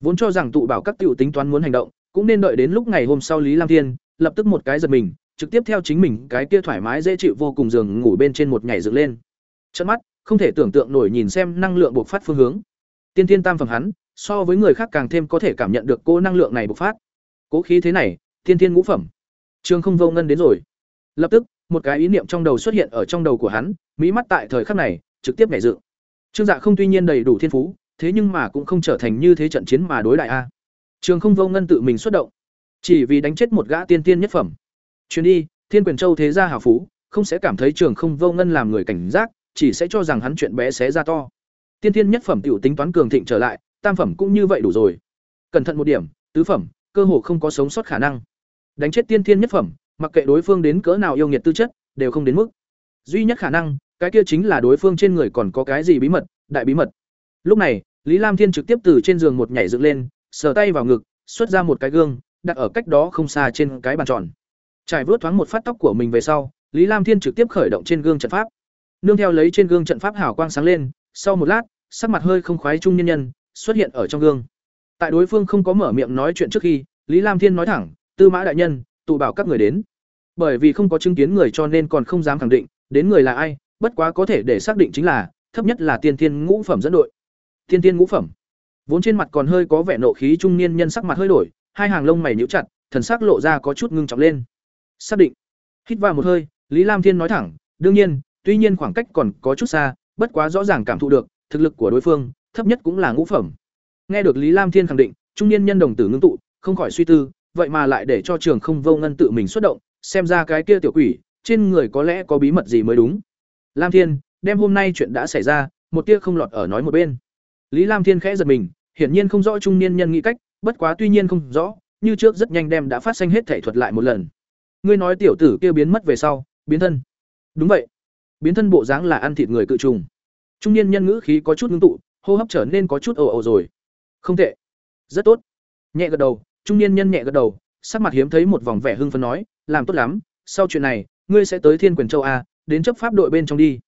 Speaker 1: vốn cho rằng tụ bảo các tiểu tính toán muốn hành động, cũng nên đợi đến lúc ngày hôm sau lý lam thiên lập tức một cái giật mình, trực tiếp theo chính mình cái kia thoải mái dễ chịu vô cùng giường ngủ bên trên một nhảy dựng lên. Trận mắt, không thể tưởng tượng nổi nhìn xem năng lượng bộc phát phương hướng. Tiên thiên tam phẩm hắn, so với người khác càng thêm có thể cảm nhận được cô năng lượng này bộc phát. Cố khí thế này, tiên thiên ngũ phẩm. Trường không vô ngân đến rồi. Lập tức, một cái ý niệm trong đầu xuất hiện ở trong đầu của hắn, mỹ mắt tại thời khắc này, trực tiếp nhảy dựng. Trương dạ không tuy nhiên đầy đủ thiên phú thế nhưng mà cũng không trở thành như thế trận chiến mà đối đại a. Trường không vô ngân tự mình xuất động. Chỉ vì đánh chết một gã tiên tiên nhất phẩm. Chuyến đi, thiên quyền châu thế gia hào phú, không sẽ cảm thấy trường không vô ngân làm người cảnh giác, chỉ sẽ cho rằng hắn chuyện bé xé ra to. Tiên tiên nhất phẩm tiểu tính toán cường thịnh trở lại, tam phẩm cũng như vậy đủ rồi. Cẩn thận một điểm, tứ phẩm, cơ hồ không có sống sót khả năng. Đánh chết tiên tiên nhất phẩm, mặc kệ đối phương đến cỡ nào yêu nghiệt tư chất, đều không đến mức. Duy nhất khả năng, cái kia chính là đối phương trên người còn có cái gì bí mật, đại bí mật. Lúc này lý lam thiên trực tiếp từ trên giường một nhảy dựng lên, sờ tay vào ngực, xuất ra một cái gương, đặt ở cách đó không xa trên cái bàn tròn. Trải vướt thoáng một phát tóc của mình về sau, lý lam thiên trực tiếp khởi động trên gương trận pháp. Nương theo lấy trên gương trận pháp hào quang sáng lên, sau một lát, sắc mặt hơi không khoái trung nhân nhân, xuất hiện ở trong gương. Tại đối phương không có mở miệng nói chuyện trước khi, lý lam thiên nói thẳng, tư mã đại nhân, tụ bảo các người đến. Bởi vì không có chứng kiến người cho nên còn không dám khẳng định, đến người là ai, bất quá có thể để xác định chính là, thấp nhất là tiên thiên ngũ phẩm dẫn đội tiên ngũ phẩm. Vốn trên mặt còn hơi có vẻ nộ khí trung niên nhân sắc mặt hơi đổi, hai hàng lông mày nhíu chặt, thần sắc lộ ra có chút ngưng trọng lên. Xác định. Hít vào một hơi, lý lam thiên nói thẳng, đương nhiên, tuy nhiên khoảng cách còn có chút xa, bất quá rõ ràng cảm thụ được, thực lực của đối phương, thấp nhất cũng là ngũ phẩm. Nghe được lý lam thiên khẳng định, trung niên nhân đồng tử ngưng tụ, không khỏi suy tư, vậy mà lại để cho trường không vô ngân tự mình xuất động, xem ra cái kia tiểu quỷ, trên người có lẽ có bí mật gì mới đúng. Lam thiên đem hôm nay chuyện đã xảy ra, một tia không lọt ở nói một bên lý lam thiên khẽ giật mình, hiển nhiên không rõ trung niên nhân nghĩ cách, bất quá tuy nhiên không rõ, như trước rất nhanh đem đã phát sinh hết thể thuật lại một lần. Ngươi nói tiểu tử kia biến mất về sau, biến thân. Đúng vậy. Biến thân bộ dáng là ăn thịt người cự trùng. Trung niên nhân ngữ khí có chút ngưng tụ, hô hấp trở nên có chút ồ ồ rồi. Không tệ. Rất tốt. Nhẹ gật đầu, trung niên nhân nhẹ gật đầu, sắc mặt hiếm thấy một vòng vẻ hưng phấn nói, làm tốt lắm, sau chuyện này, ngươi sẽ tới thiên quyền châu a, đến chấp pháp đội bên trong đi.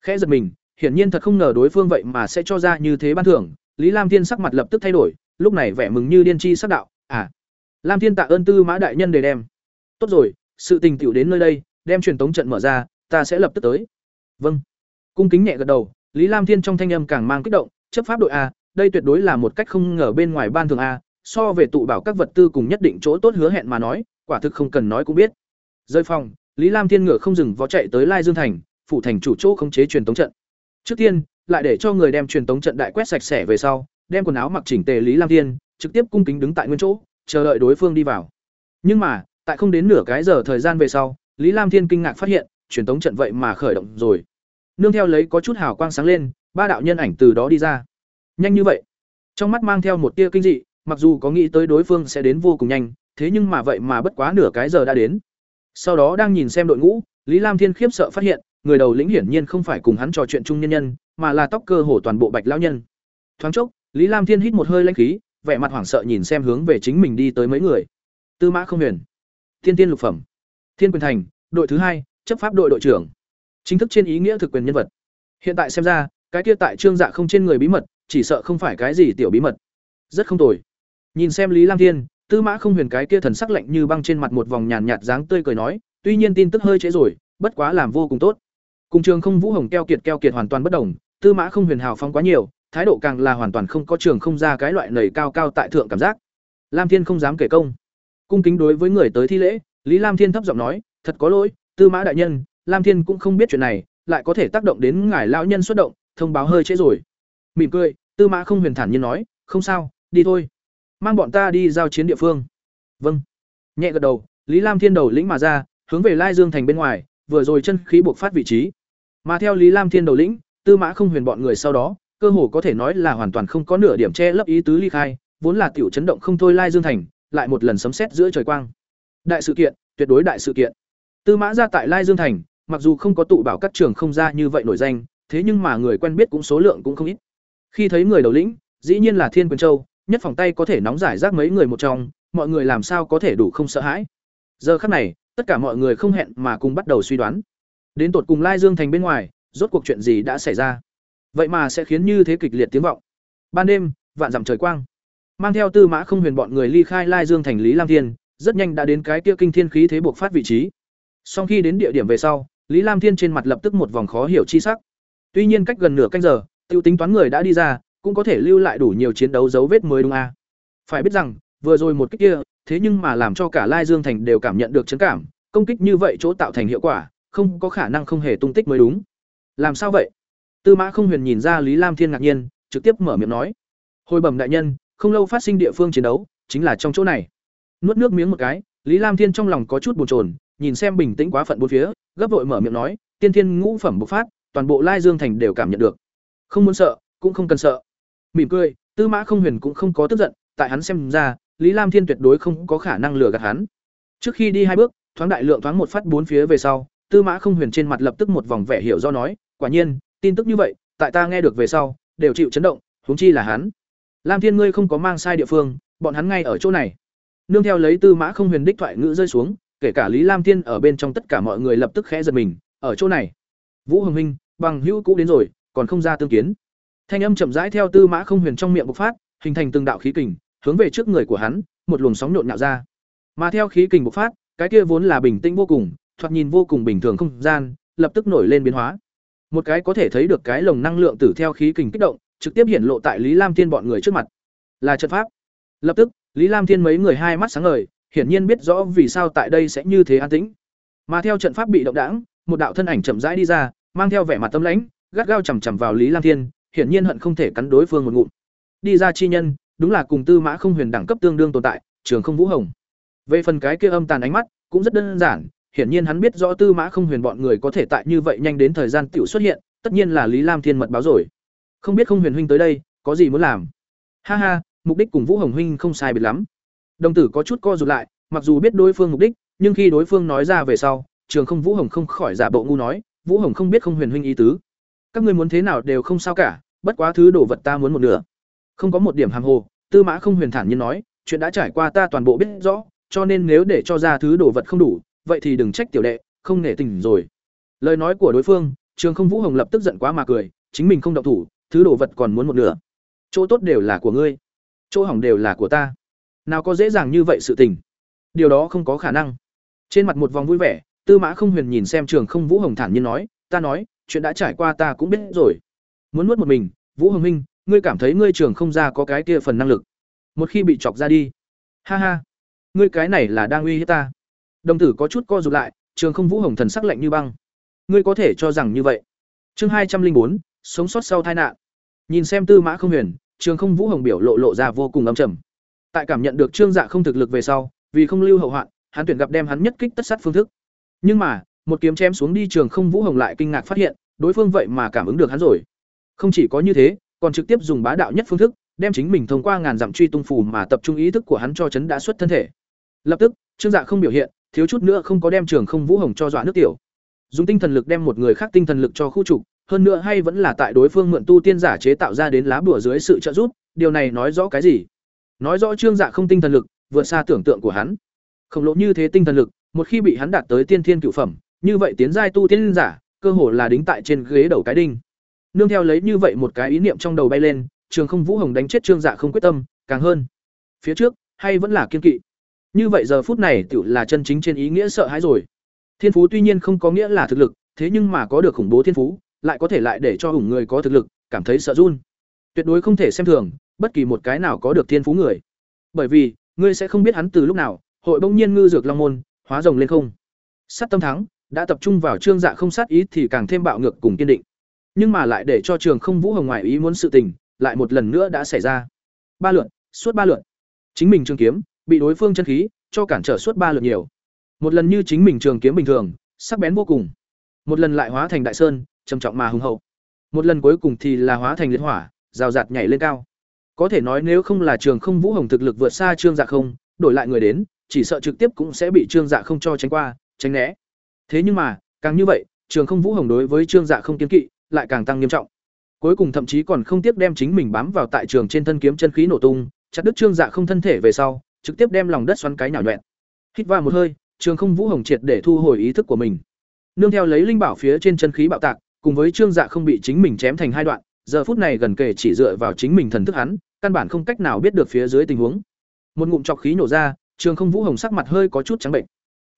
Speaker 1: Khẽ giật mình hiển nhiên thật không ngờ đối phương vậy mà sẽ cho ra như thế ban thưởng. Lý lam thiên sắc mặt lập tức thay đổi, lúc này vẻ mừng như điên chi sắc đạo à lam thiên tạ ơn tư mã đại nhân để đem. Tốt rồi, sự tình tiểu đến nơi đây, đem truyền tống trận mở ra, ta sẽ lập tức tới. Vâng. Cung kính nhẹ gật đầu, lý lam thiên trong thanh âm càng mang kích động, chấp pháp đội a, đây tuyệt đối là một cách không ngờ bên ngoài ban thường a, so về tụ bảo các vật tư cùng nhất định chỗ tốt hứa hẹn mà nói, quả thực không cần nói cũng biết. Rơi phòng, lý lam thiên ngựa không dừng vó chạy tới lai dương thành, phủ thành chủ chỗ khống chế truyền tống trận trước tiên, lại để cho người đem truyền tống trận đại quét sạch sẽ về sau, đem quần áo mặc chỉnh tề lý lam thiên, trực tiếp cung kính đứng tại nguyên chỗ, chờ đợi đối phương đi vào. Nhưng mà, tại không đến nửa cái giờ thời gian về sau, lý lam thiên kinh ngạc phát hiện, truyền tống trận vậy mà khởi động rồi. Nương theo lấy có chút hào quang sáng lên, ba đạo nhân ảnh từ đó đi ra. Nhanh như vậy. Trong mắt mang theo một tia kinh dị, mặc dù có nghĩ tới đối phương sẽ đến vô cùng nhanh, thế nhưng mà vậy mà bất quá nửa cái giờ đã đến. Sau đó đang nhìn xem đội ngũ, lý lam thiên khiếp sợ phát hiện người đầu lĩnh hiển nhiên không phải cùng hắn trò chuyện chung nhân nhân, mà là tóc cơ hồ toàn bộ bạch lão nhân. Thoáng chốc, lý lam thiên hít một hơi lãnh khí, vẻ mặt hoảng sợ nhìn xem hướng về chính mình đi tới mấy người. Tư mã không huyền tiên tiên lục phẩm, thiên quyền thành, đội thứ hai, chấp pháp đội đội trưởng. Chính thức trên ý nghĩa thực quyền nhân vật. Hiện tại xem ra, cái kia tại trương dạ không trên người bí mật, chỉ sợ không phải cái gì tiểu bí mật. Rất không tồi. Nhìn xem lý lam thiên, tư mã không huyền cái kia thần sắc lạnh như băng trên mặt một vòng nhàn nhạt dáng tươi cười nói, tuy nhiên tin tức hơi trễ rồi, bất quá làm vô cùng tốt cùng trường không vũ hồng keo kiệt keo kiệt hoàn toàn bất đồng, tư mã không huyền hào phong quá nhiều, thái độ càng là hoàn toàn không có trường không ra cái loại nầy cao cao tại thượng cảm giác. Lam thiên không dám kể công. Cung kính đối với người tới thi lễ, lý lam thiên thấp giọng nói, thật có lỗi, tư mã đại nhân, lam thiên cũng không biết chuyện này, lại có thể tác động đến ngài lão nhân xuất động, thông báo hơi trễ rồi. Mỉm cười, tư mã không huyền thản nhiên nói, không sao, đi thôi. Mang bọn ta đi giao chiến địa phương. Vâng. Nhẹ gật đầu, lý lam thiên đầu lĩnh mà ra, hướng về lai dương thành bên ngoài vừa rồi chân khí buộc phát vị trí. Mà theo lý lam thiên đầu lĩnh, tư mã không huyền bọn người sau đó, cơ hồ có thể nói là hoàn toàn không có nửa điểm che lấp ý tứ ly khai, vốn là tiểu chấn động không thôi lai dương thành, lại một lần sấm sét giữa trời quang. Đại sự kiện, tuyệt đối đại sự kiện. Tư mã ra tại lai dương thành, mặc dù không có tụ bảo các trường không ra như vậy nổi danh, thế nhưng mà người quen biết cũng số lượng cũng không ít. Khi thấy người đầu lĩnh, dĩ nhiên là thiên quyền châu, nhất phòng tay có thể nóng giải rác mấy người một trong, mọi người làm sao có thể đủ không sợ hãi. Giờ khắc này tất cả mọi người không hẹn mà cùng bắt đầu suy đoán. Đến tột cùng lai dương thành bên ngoài, rốt cuộc chuyện gì đã xảy ra? Vậy mà sẽ khiến như thế kịch liệt tiếng vọng. Ban đêm, vạn dặm trời quang. Mang theo tư mã không huyền bọn người ly khai lai dương thành lý lam thiên, rất nhanh đã đến cái kia kinh thiên khí thế buộc phát vị trí. Sau khi đến địa điểm về sau, lý lam thiên trên mặt lập tức một vòng khó hiểu chi sắc. Tuy nhiên cách gần nửa canh giờ, tiêu tính toán người đã đi ra, cũng có thể lưu lại đủ nhiều chiến đấu dấu vết mới đúng a. Phải biết rằng vừa rồi một kích kia, thế nhưng mà làm cho cả lai dương thành đều cảm nhận được chấn cảm, công kích như vậy chỗ tạo thành hiệu quả, không có khả năng không hề tung tích mới đúng. Làm sao vậy? Tư mã không huyền nhìn ra lý lam thiên ngạc nhiên, trực tiếp mở miệng nói. Hồi bẩm đại nhân, không lâu phát sinh địa phương chiến đấu, chính là trong chỗ này. Nuốt nước miếng một cái, lý lam thiên trong lòng có chút bồn chồn, nhìn xem bình tĩnh quá phận bốn phía, gấp vội mở miệng nói, tiên thiên ngũ phẩm bộc phát, toàn bộ lai dương thành đều cảm nhận được. Không muốn sợ, cũng không cần sợ. Mỉm cười, tư mã không huyền cũng không có tức giận, tại hắn xem ra lý lam thiên tuyệt đối không có khả năng lừa gạt hắn. Trước khi đi hai bước, thoáng đại lượng thoáng một phát bốn phía về sau, tư mã không huyền trên mặt lập tức một vòng vẻ hiểu do nói, quả nhiên, tin tức như vậy, tại ta nghe được về sau, đều chịu chấn động, huống chi là hắn. Lam thiên ngươi không có mang sai địa phương, bọn hắn ngay ở chỗ này. Nương theo lấy tư mã không huyền đích thoại ngữ rơi xuống, kể cả lý lam thiên ở bên trong tất cả mọi người lập tức khẽ giật mình, ở chỗ này, vũ hồng minh bằng hữu cũ đến rồi, còn không ra tương kiến. Thanh âm chậm rãi theo tư mã không huyền trong miệng bộc phát, hình thành từng đạo khí kình hướng về trước người của hắn, một luồng sóng nhộn nhạo ra. Mà theo khí kình bộc phát, cái kia vốn là bình tĩnh vô cùng, thoạt nhìn vô cùng bình thường không gian, lập tức nổi lên biến hóa. Một cái có thể thấy được cái lồng năng lượng tử theo khí kình kích động, trực tiếp hiện lộ tại lý lam thiên bọn người trước mặt. Là trận pháp. Lập tức, lý lam thiên mấy người hai mắt sáng ngời, hiển nhiên biết rõ vì sao tại đây sẽ như thế an tĩnh. Mà theo trận pháp bị động đãng, một đạo thân ảnh chậm rãi đi ra, mang theo vẻ mặt tâm lãnh, gắt gao chằm chằm vào lý lam thiên, hiển nhiên hận không thể cắn đối phương một ngụm. Đi ra chi nhân đúng là cùng tư mã không huyền đẳng cấp tương đương tồn tại, trường không vũ hồng. Về phần cái kia âm tàn ánh mắt, cũng rất đơn giản, hiển nhiên hắn biết rõ tư mã không huyền bọn người có thể tại như vậy nhanh đến thời gian tiểu xuất hiện, tất nhiên là lý lam thiên mật báo rồi. Không biết không huyền huynh tới đây, có gì muốn làm? Ha ha, mục đích cùng vũ hồng huynh không sai biệt lắm. Đồng tử có chút co rụt lại, mặc dù biết đối phương mục đích, nhưng khi đối phương nói ra về sau, trường không vũ hồng không khỏi giả bộ ngu nói, vũ hồng không biết không huyền huynh ý tứ. Các ngươi muốn thế nào đều không sao cả, bất quá thứ đồ vật ta muốn một nửa không có một điểm hàng hồ, tư mã không huyền thản nhiên nói, chuyện đã trải qua ta toàn bộ biết rõ, cho nên nếu để cho ra thứ đồ vật không đủ, vậy thì đừng trách tiểu đệ, không nể tình rồi. Lời nói của đối phương, trường không vũ hồng lập tức giận quá mà cười, chính mình không động thủ, thứ đồ vật còn muốn một nửa. Chỗ tốt đều là của ngươi, chỗ hỏng đều là của ta. Nào có dễ dàng như vậy sự tình. Điều đó không có khả năng. Trên mặt một vòng vui vẻ, tư mã không huyền nhìn xem trường không vũ hồng thản nhiên nói, ta nói, chuyện đã trải qua ta cũng biết rồi. Muốn nuốt một mình, vũ hồng minh ngươi cảm thấy ngươi trường không ra có cái kia phần năng lực. Một khi bị chọc ra đi. Ha ha. Ngươi cái này là đang uy hiếp ta. Đồng tử có chút co rụt lại, trường không vũ hồng thần sắc lạnh như băng. Ngươi có thể cho rằng như vậy. Chương hai trăm linh bốn, sống sót sau tai nạn. Nhìn xem tư mã không huyền, trường không vũ hồng biểu lộ lộ ra vô cùng âm trầm. Tại cảm nhận được trương dạ không thực lực về sau, vì không lưu hậu hoạn, hắn tuyển gặp đem hắn nhất kích tất sát phương thức. Nhưng mà, một kiếm chém xuống đi trường không vũ hồng lại kinh ngạc phát hiện, đối phương vậy mà cảm ứng được hắn rồi. Không chỉ có như thế còn trực tiếp dùng bá đạo nhất phương thức, đem chính mình thông qua ngàn dặm truy tung phù mà tập trung ý thức của hắn cho chấn đã xuất thân thể. Lập tức, trương dạ không biểu hiện, thiếu chút nữa không có đem trường không vũ hồng cho dọa nước tiểu. Dùng tinh thần lực đem một người khác tinh thần lực cho khu trục, hơn nữa hay vẫn là tại đối phương mượn tu tiên giả chế tạo ra đến lá bùa dưới sự trợ giúp, điều này nói rõ cái gì? Nói rõ trương dạ không tinh thần lực, vượt xa tưởng tượng của hắn. Khổng lồ như thế tinh thần lực, một khi bị hắn đạt tới tiên thiên cựu phẩm, như vậy tiến giai tu tiên giả, cơ hồ là đính tại trên ghế đầu cái đinh nương theo lấy như vậy một cái ý niệm trong đầu bay lên, trường không vũ hồng đánh chết trương dạ không quyết tâm, càng hơn. Phía trước, hay vẫn là kiên kỵ. Như vậy giờ phút này tự là chân chính trên ý nghĩa sợ hãi rồi. Thiên phú tuy nhiên không có nghĩa là thực lực, thế nhưng mà có được khủng bố thiên phú, lại có thể lại để cho hùng người có thực lực, cảm thấy sợ run. Tuyệt đối không thể xem thường, bất kỳ một cái nào có được thiên phú người. Bởi vì, ngươi sẽ không biết hắn từ lúc nào, hội bỗng nhiên ngư dược long môn, hóa rồng lên không. Sát tâm thắng, đã tập trung vào trương dạ không sát ý thì càng thêm bạo ngược cùng kiên định nhưng mà lại để cho trường không vũ hồng ngoài ý muốn sự tình, lại một lần nữa đã xảy ra. Ba lượt, suốt ba lượt. Chính mình trường kiếm, bị đối phương chân khí, cho cản trở suốt ba lượt nhiều. Một lần như chính mình trường kiếm bình thường, sắc bén vô cùng. Một lần lại hóa thành đại sơn, trầm trọng mà hùng hậu. Một lần cuối cùng thì là hóa thành liệt hỏa, rào rạt nhảy lên cao. Có thể nói nếu không là trường không vũ hồng thực lực vượt xa trương dạ không, đổi lại người đến, chỉ sợ trực tiếp cũng sẽ bị trương dạ không cho tránh qua, tránh né. Thế nhưng mà, càng như vậy, trường không vũ hồng đối với trương dạ không kiến kỵ lại càng tăng nghiêm trọng. Cuối cùng thậm chí còn không tiếc đem chính mình bám vào tại trường trên thân kiếm chân khí nổ tung, chặt đứt trương dạ không thân thể về sau, trực tiếp đem lòng đất xoắn cái nhào nhuẹn hít vào một hơi, trường không vũ hồng triệt để thu hồi ý thức của mình. Nương theo lấy linh bảo phía trên chân khí bạo tạc, cùng với trương dạ không bị chính mình chém thành hai đoạn, giờ phút này gần kể chỉ dựa vào chính mình thần thức hắn, căn bản không cách nào biết được phía dưới tình huống. Một ngụm trọc khí nổ ra, trường không vũ hồng sắc mặt hơi có chút trắng bệnh.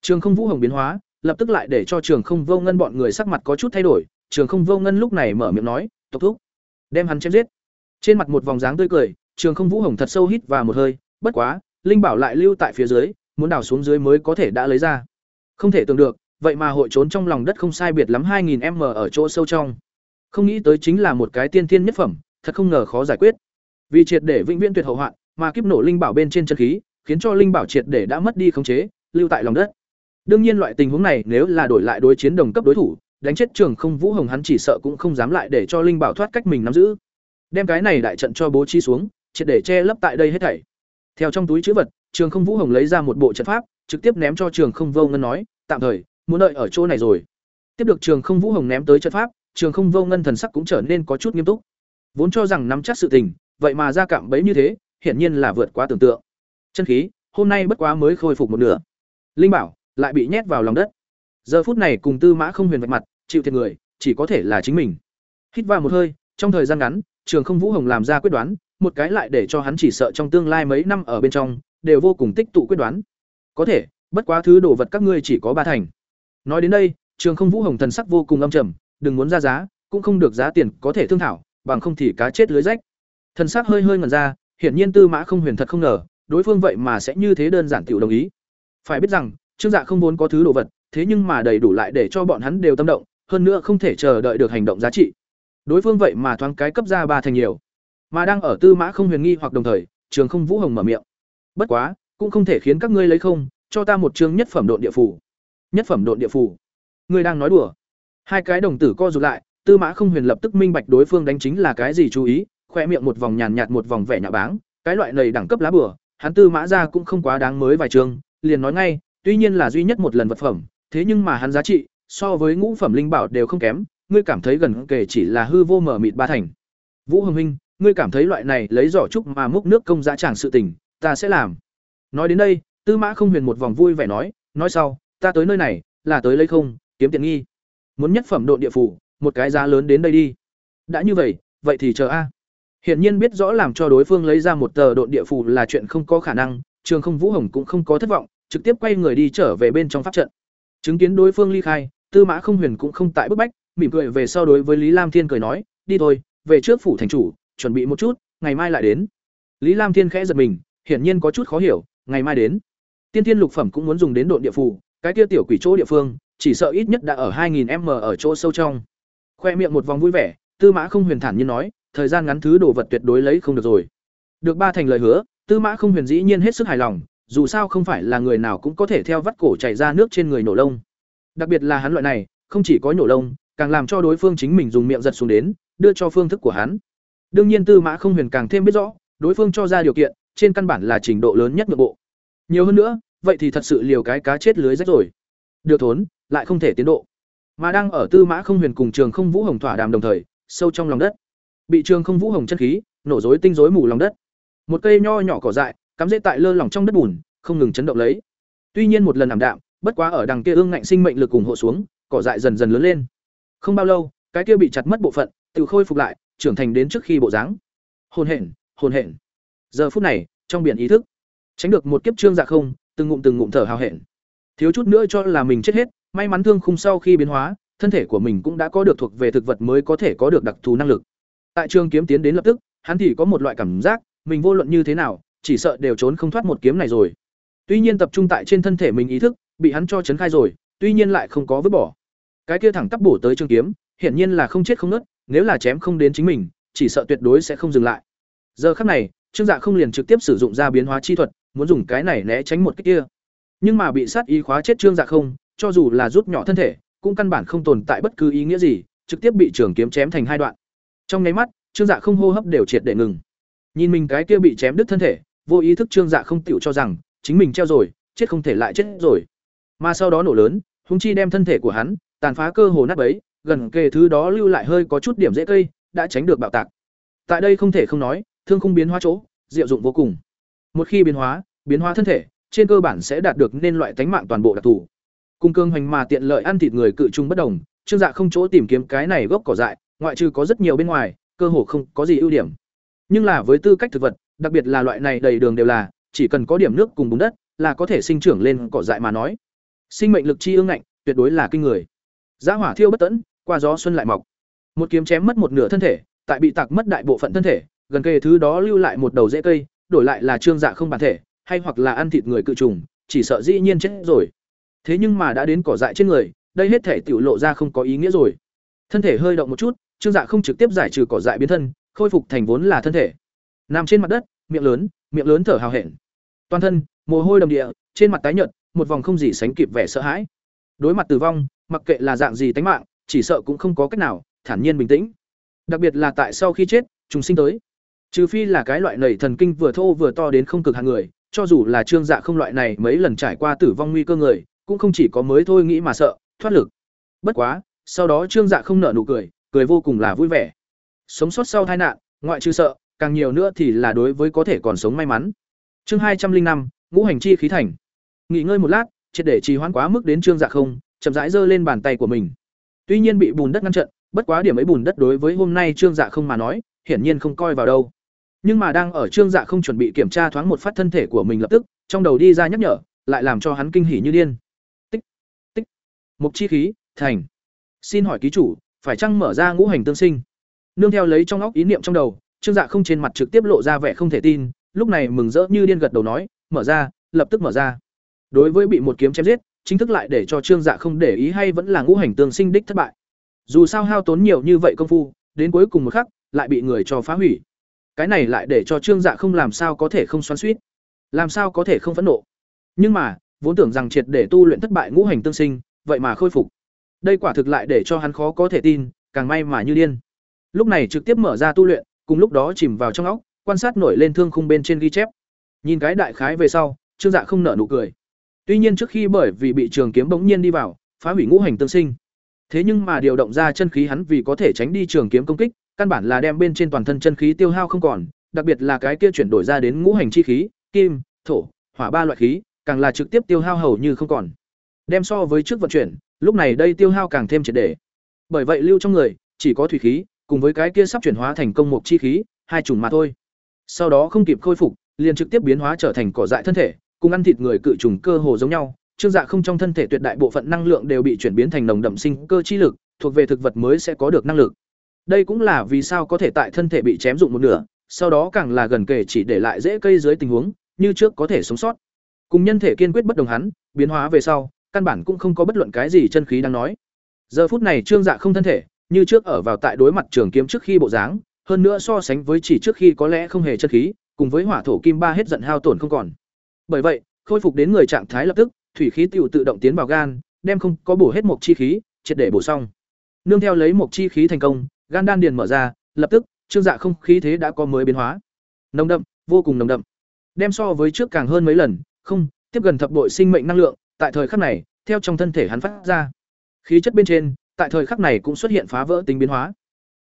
Speaker 1: Trường không vũ hồng biến hóa, lập tức lại để cho trường không vô ngân bọn người sắc mặt có chút thay đổi trường không vô ngân lúc này mở miệng nói, tộc thúc, đem hắn chém giết. Trên mặt một vòng dáng tươi cười, trường không vũ hồng thật sâu hít và một hơi, bất quá, linh bảo lại lưu tại phía dưới, muốn đào xuống dưới mới có thể đã lấy ra. Không thể tưởng được, vậy mà hội trốn trong lòng đất không sai biệt lắm 2000 m ở chỗ sâu trong. Không nghĩ tới chính là một cái tiên thiên nhất phẩm, thật không ngờ khó giải quyết. Vì triệt để vĩnh viễn tuyệt hậu hoạn, mà kiếp nổ linh bảo bên trên chân khí, khiến cho linh bảo triệt để đã mất đi khống chế, lưu tại lòng đất. Đương nhiên loại tình huống này nếu là đổi lại đối chiến đồng cấp đối thủ đánh chết trường không vũ hồng hắn chỉ sợ cũng không dám lại để cho linh bảo thoát cách mình nắm giữ. Đem cái này đại trận cho bố trí xuống, triệt để che lấp tại đây hết thảy. Theo trong túi chữ vật, trường không vũ hồng lấy ra một bộ trận pháp, trực tiếp ném cho trường không vô ngân nói, tạm thời, muốn đợi ở chỗ này rồi. Tiếp được trường không vũ hồng ném tới trận pháp, trường không vô ngân thần sắc cũng trở nên có chút nghiêm túc. Vốn cho rằng nắm chắc sự tình, vậy mà ra cảm bấy như thế, hiển nhiên là vượt quá tưởng tượng. Chân khí, hôm nay bất quá mới khôi phục một nửa. Linh bảo lại bị nhét vào lòng đất giờ phút này cùng tư mã không huyền vạch mặt, chịu thiệt người, chỉ có thể là chính mình. Hít vào một hơi, trong thời gian ngắn, trường không vũ hồng làm ra quyết đoán, một cái lại để cho hắn chỉ sợ trong tương lai mấy năm ở bên trong, đều vô cùng tích tụ quyết đoán. Có thể, bất quá thứ đồ vật các ngươi chỉ có ba thành. Nói đến đây, trường không vũ hồng thần sắc vô cùng âm trầm, đừng muốn ra giá, cũng không được giá tiền có thể thương thảo, bằng không thì cá chết lưới rách. Thần sắc hơi hơi ngẩn ra, hiển nhiên tư mã không huyền thật không ngờ, đối phương vậy mà sẽ như thế đơn giản tiểu đồng ý. Phải biết rằng, trương dạ không vốn có thứ đồ vật thế nhưng mà đầy đủ lại để cho bọn hắn đều tâm động, hơn nữa không thể chờ đợi được hành động giá trị. Đối phương vậy mà thoáng cái cấp ra ba thành nhiều. Mà đang ở tư mã không huyền nghi hoặc đồng thời, trường không vũ hồng mở miệng. Bất quá, cũng không thể khiến các ngươi lấy không, cho ta một chương nhất phẩm độn địa phủ nhất phẩm độn địa phủ ngươi đang nói đùa. Hai cái đồng tử co rụt lại, tư mã không huyền lập tức minh bạch đối phương đánh chính là cái gì chú ý, khoe miệng một vòng nhàn nhạt một vòng vẻ nhạ báng, cái loại này đẳng cấp lá bừa, hắn tư mã ra cũng không quá đáng mới vài chương liền nói ngay, tuy nhiên là duy nhất một lần vật phẩm thế nhưng mà hắn giá trị, so với ngũ phẩm linh bảo đều không kém, ngươi cảm thấy gần kể chỉ là hư vô mở mịt ba thành. Vũ hồng huynh ngươi cảm thấy loại này lấy giỏ trúc mà múc nước công giá tràng sự tình, ta sẽ làm. Nói đến đây, tư mã không huyền một vòng vui vẻ nói nói sau, ta tới nơi này, là tới lấy không, kiếm tiện nghi. Muốn nhất phẩm độn địa phủ, một cái giá lớn đến đây đi. Đã như vậy vậy thì chờ a. Hiển nhiên biết rõ làm cho đối phương lấy ra một tờ độn địa phủ là chuyện không có khả năng, trường không vũ hồng cũng không có thất vọng, trực tiếp quay người đi trở về bên trong pháp trận chứng kiến đối phương ly khai, tư mã không huyền cũng không tại bức bách, mỉm cười về sau đối với lý lam thiên cười nói, đi thôi, về trước phủ thành chủ, chuẩn bị một chút, ngày mai lại đến. Lý lam thiên khẽ giật mình, hiển nhiên có chút khó hiểu, ngày mai đến. Tiên thiên lục phẩm cũng muốn dùng đến độn địa phủ cái kia tiểu quỷ chỗ địa phương, chỉ sợ ít nhất đã ở 2000 m ở chỗ sâu trong. Khoe miệng một vòng vui vẻ, tư mã không huyền thản nhiên nói, thời gian ngắn thứ đồ vật tuyệt đối lấy không được rồi. Được ba thành lời hứa, tư mã không huyền dĩ nhiên hết sức hài lòng dù sao không phải là người nào cũng có thể theo vắt cổ chảy ra nước trên người nổ lông. Đặc biệt là hắn loại này, không chỉ có nổ lông, càng làm cho đối phương chính mình dùng miệng giật xuống đến, đưa cho phương thức của hắn. Đương nhiên tư mã không huyền càng thêm biết rõ, đối phương cho ra điều kiện, trên căn bản là trình độ lớn nhất nội bộ. Nhiều hơn nữa, vậy thì thật sự liều cái cá chết lưới rách rồi. Được thốn, lại không thể tiến độ. Mà đang ở tư mã không huyền cùng trường không vũ hồng thỏa đàm đồng thời, sâu trong lòng đất, bị trường không vũ hồng chân khí, nổ rối tinh rối mù lòng đất. Một cây nho nhỏ cỏ dại cắm dễ tại lơ lỏng trong đất bùn, không ngừng chấn động lấy. Tuy nhiên một lần ảm đạm, bất quá ở đằng kia ương ngạnh sinh mệnh lực ủng hộ xuống, cỏ dại dần dần lớn lên. Không bao lâu, cái kia bị chặt mất bộ phận, tự khôi phục lại, trưởng thành đến trước khi bộ dáng. Hồn hển hồn hển. Giờ phút này, trong biển ý thức, tránh được một kiếp trương dạ không, từng ngụm từng ngụm thở hào hển thiếu chút nữa cho là mình chết hết, may mắn thương khung sau khi biến hóa, thân thể của mình cũng đã có được thuộc về thực vật mới có thể có được đặc thù năng lực. Tại trường kiếm tiến đến lập tức, hắn thì có một loại cảm giác, mình vô luận như thế nào chỉ sợ đều trốn không thoát một kiếm này rồi tuy nhiên tập trung tại trên thân thể mình ý thức bị hắn cho chấn khai rồi tuy nhiên lại không có vứt bỏ. Cái kia thẳng tắp bổ tới trường kiếm, hiển nhiên là không chết không nứt, nếu là chém không đến chính mình, chỉ sợ tuyệt đối sẽ không dừng lại. Giờ khắc này, Trương Dạ không liền trực tiếp sử dụng ra biến hóa chi thuật, muốn dùng cái này né tránh một cái kia. Nhưng mà bị sát ý khóa chết Trương Dạ không, cho dù là rút nhỏ thân thể, cũng căn bản không tồn tại bất cứ ý nghĩa gì, trực tiếp bị trường kiếm chém thành hai đoạn. Trong nháy mắt, Trương Dạ không hô hấp đều triệt để ngừng. Nhìn mình cái kia bị chém đứt thân thể, vô ý thức Trương Dạ không tiểu cho rằng chính mình treo rồi, chết không thể lại chết rồi. Mà sau đó nổ lớn, húng chi đem thân thể của hắn tàn phá cơ hồ nát bấy, gần kề thứ đó lưu lại hơi có chút điểm dễ cây, đã tránh được bạo tạc. Tại đây không thể không nói, thương không biến hóa chỗ, diệu dụng vô cùng. Một khi biến hóa, biến hóa thân thể, trên cơ bản sẽ đạt được nên loại tánh mạng toàn bộ đặc thù. Cung cương hành mà tiện lợi ăn thịt người cự trung bất đồng, Trương Dạ không chỗ tìm kiếm cái này gốc cỏ dại, ngoại trừ có rất nhiều bên ngoài, cơ hồ không có gì ưu điểm. Nhưng là với tư cách thực vật, đặc biệt là loại này đầy đường đều là, chỉ cần có điểm nước cùng bùn đất, là có thể sinh trưởng lên cỏ dại mà nói. Sinh mệnh lực chi ương ngạnh, tuyệt đối là kinh người. Giá hỏa thiêu bất tận, qua gió xuân lại mọc. Một kiếm chém mất một nửa thân thể, tại bị tạc mất đại bộ phận thân thể, gần kề thứ đó lưu lại một đầu rễ cây, đổi lại là trương dạ không bản thể, hay hoặc là ăn thịt người cự trùng, chỉ sợ dĩ nhiên chết rồi. Thế nhưng mà đã đến cỏ dại trên người, đây hết thể tiểu lộ ra không có ý nghĩa rồi. Thân thể hơi động một chút, trương dạ không trực tiếp giải trừ cỏ dại biến thân, khôi phục thành vốn là thân thể. Nằm trên mặt đất, miệng lớn, miệng lớn thở hào hển, Toàn thân, mồ hôi đầm địa, trên mặt tái nhợt, một vòng không gì sánh kịp vẻ sợ hãi. Đối mặt tử vong, mặc kệ là dạng gì tánh mạng, chỉ sợ cũng không có cách nào thản nhiên bình tĩnh. Đặc biệt là tại sau khi chết, chúng sinh tới. Trừ phi là cái loại nảy thần kinh vừa thô vừa to đến không cực hàng người, cho dù là trương dạ không loại này mấy lần trải qua tử vong nguy cơ người, cũng không chỉ có mới thôi nghĩ mà sợ, thoát lực. Bất quá, sau đó trương dạ không nở nụ cười, cười vô cùng là vui vẻ. Sống sót sau tai nạn, ngoại trừ sợ, càng nhiều nữa thì là đối với có thể còn sống may mắn. Chương hai trăm linh năm ngũ hành chi khí thành. Nghỉ ngơi một lát, triệt để trì hoãn quá mức đến trương dạ không, chậm rãi giơ lên bàn tay của mình. Tuy nhiên bị bùn đất ngăn chặn bất quá điểm ấy bùn đất đối với hôm nay trương dạ không mà nói, hiển nhiên không coi vào đâu. Nhưng mà đang ở trương dạ không chuẩn bị kiểm tra thoáng một phát thân thể của mình lập tức, trong đầu đi ra nhắc nhở, lại làm cho hắn kinh hỉ như điên. Tích, tích. Mục chi khí, thành. Xin hỏi ký chủ, phải chăng mở ra ngũ hành tương sinh? Nương theo lấy trong óc ý niệm trong đầu, Trương Dạ không trên mặt trực tiếp lộ ra vẻ không thể tin, lúc này mừng rỡ như điên gật đầu nói, "Mở ra, lập tức mở ra." Đối với bị một kiếm chém giết, chính thức lại để cho Trương Dạ không để ý hay vẫn là ngũ hành tương sinh đích thất bại. Dù sao hao tốn nhiều như vậy công phu, đến cuối cùng một khắc, lại bị người cho phá hủy. Cái này lại để cho Trương Dạ không làm sao có thể không xoắn xuýt, làm sao có thể không phẫn nộ. Nhưng mà, vốn tưởng rằng triệt để tu luyện thất bại ngũ hành tương sinh, vậy mà khôi phục. Đây quả thực lại để cho hắn khó có thể tin, càng may mà như điên. Lúc này trực tiếp mở ra tu luyện, cùng lúc đó chìm vào trong óc, quan sát nổi lên thương khung bên trên ghi chép. Nhìn cái đại khái về sau, Trương Dạ không nở nụ cười. Tuy nhiên trước khi bởi vì bị trường kiếm bỗng nhiên đi vào, phá hủy ngũ hành tương sinh. Thế nhưng mà điều động ra chân khí hắn vì có thể tránh đi trường kiếm công kích, căn bản là đem bên trên toàn thân chân khí tiêu hao không còn, đặc biệt là cái kia chuyển đổi ra đến ngũ hành chi khí, kim, thổ, hỏa ba loại khí, càng là trực tiếp tiêu hao hầu như không còn. Đem so với trước vận chuyển, lúc này đây tiêu hao càng thêm triệt để. Bởi vậy lưu trong người chỉ có thủy khí, cùng với cái kia sắp chuyển hóa thành công mục chi khí, hai chủng mà thôi. Sau đó không kịp khôi phục, liền trực tiếp biến hóa trở thành cỏ dại thân thể, cùng ăn thịt người cự trùng cơ hồ giống nhau, Trương Dạ không trong thân thể tuyệt đại bộ phận năng lượng đều bị chuyển biến thành nồng đậm sinh cơ chi lực, thuộc về thực vật mới sẽ có được năng lực. Đây cũng là vì sao có thể tại thân thể bị chém dụng một nửa, sau đó càng là gần kề chỉ để lại dễ cây dưới tình huống, như trước có thể sống sót. Cùng nhân thể kiên quyết bất đồng hắn, biến hóa về sau, căn bản cũng không có bất luận cái gì chân khí đang nói. Giờ phút này Trương Dạ không thân thể, như trước ở vào tại đối mặt trường kiếm trước khi bộ dáng, hơn nữa so sánh với chỉ trước khi có lẽ không hề chân khí, cùng với hỏa thổ kim ba hết giận hao tổn không còn. Bởi vậy, khôi phục đến người trạng thái lập tức, thủy khí tiểu tự động tiến vào gan, đem không có bổ hết một chi khí, triệt để bổ xong. Nương theo lấy một chi khí thành công, gan đan điền mở ra, lập tức, trương dạ không khí thế đã có mới biến hóa. Nồng đậm, vô cùng nồng đậm. Đem so với trước càng hơn mấy lần, không, tiếp gần thập bội sinh mệnh năng lượng, tại thời khắc này, theo trong thân thể hắn phát ra. Khí chất bên trên, tại thời khắc này cũng xuất hiện phá vỡ tính biến hóa.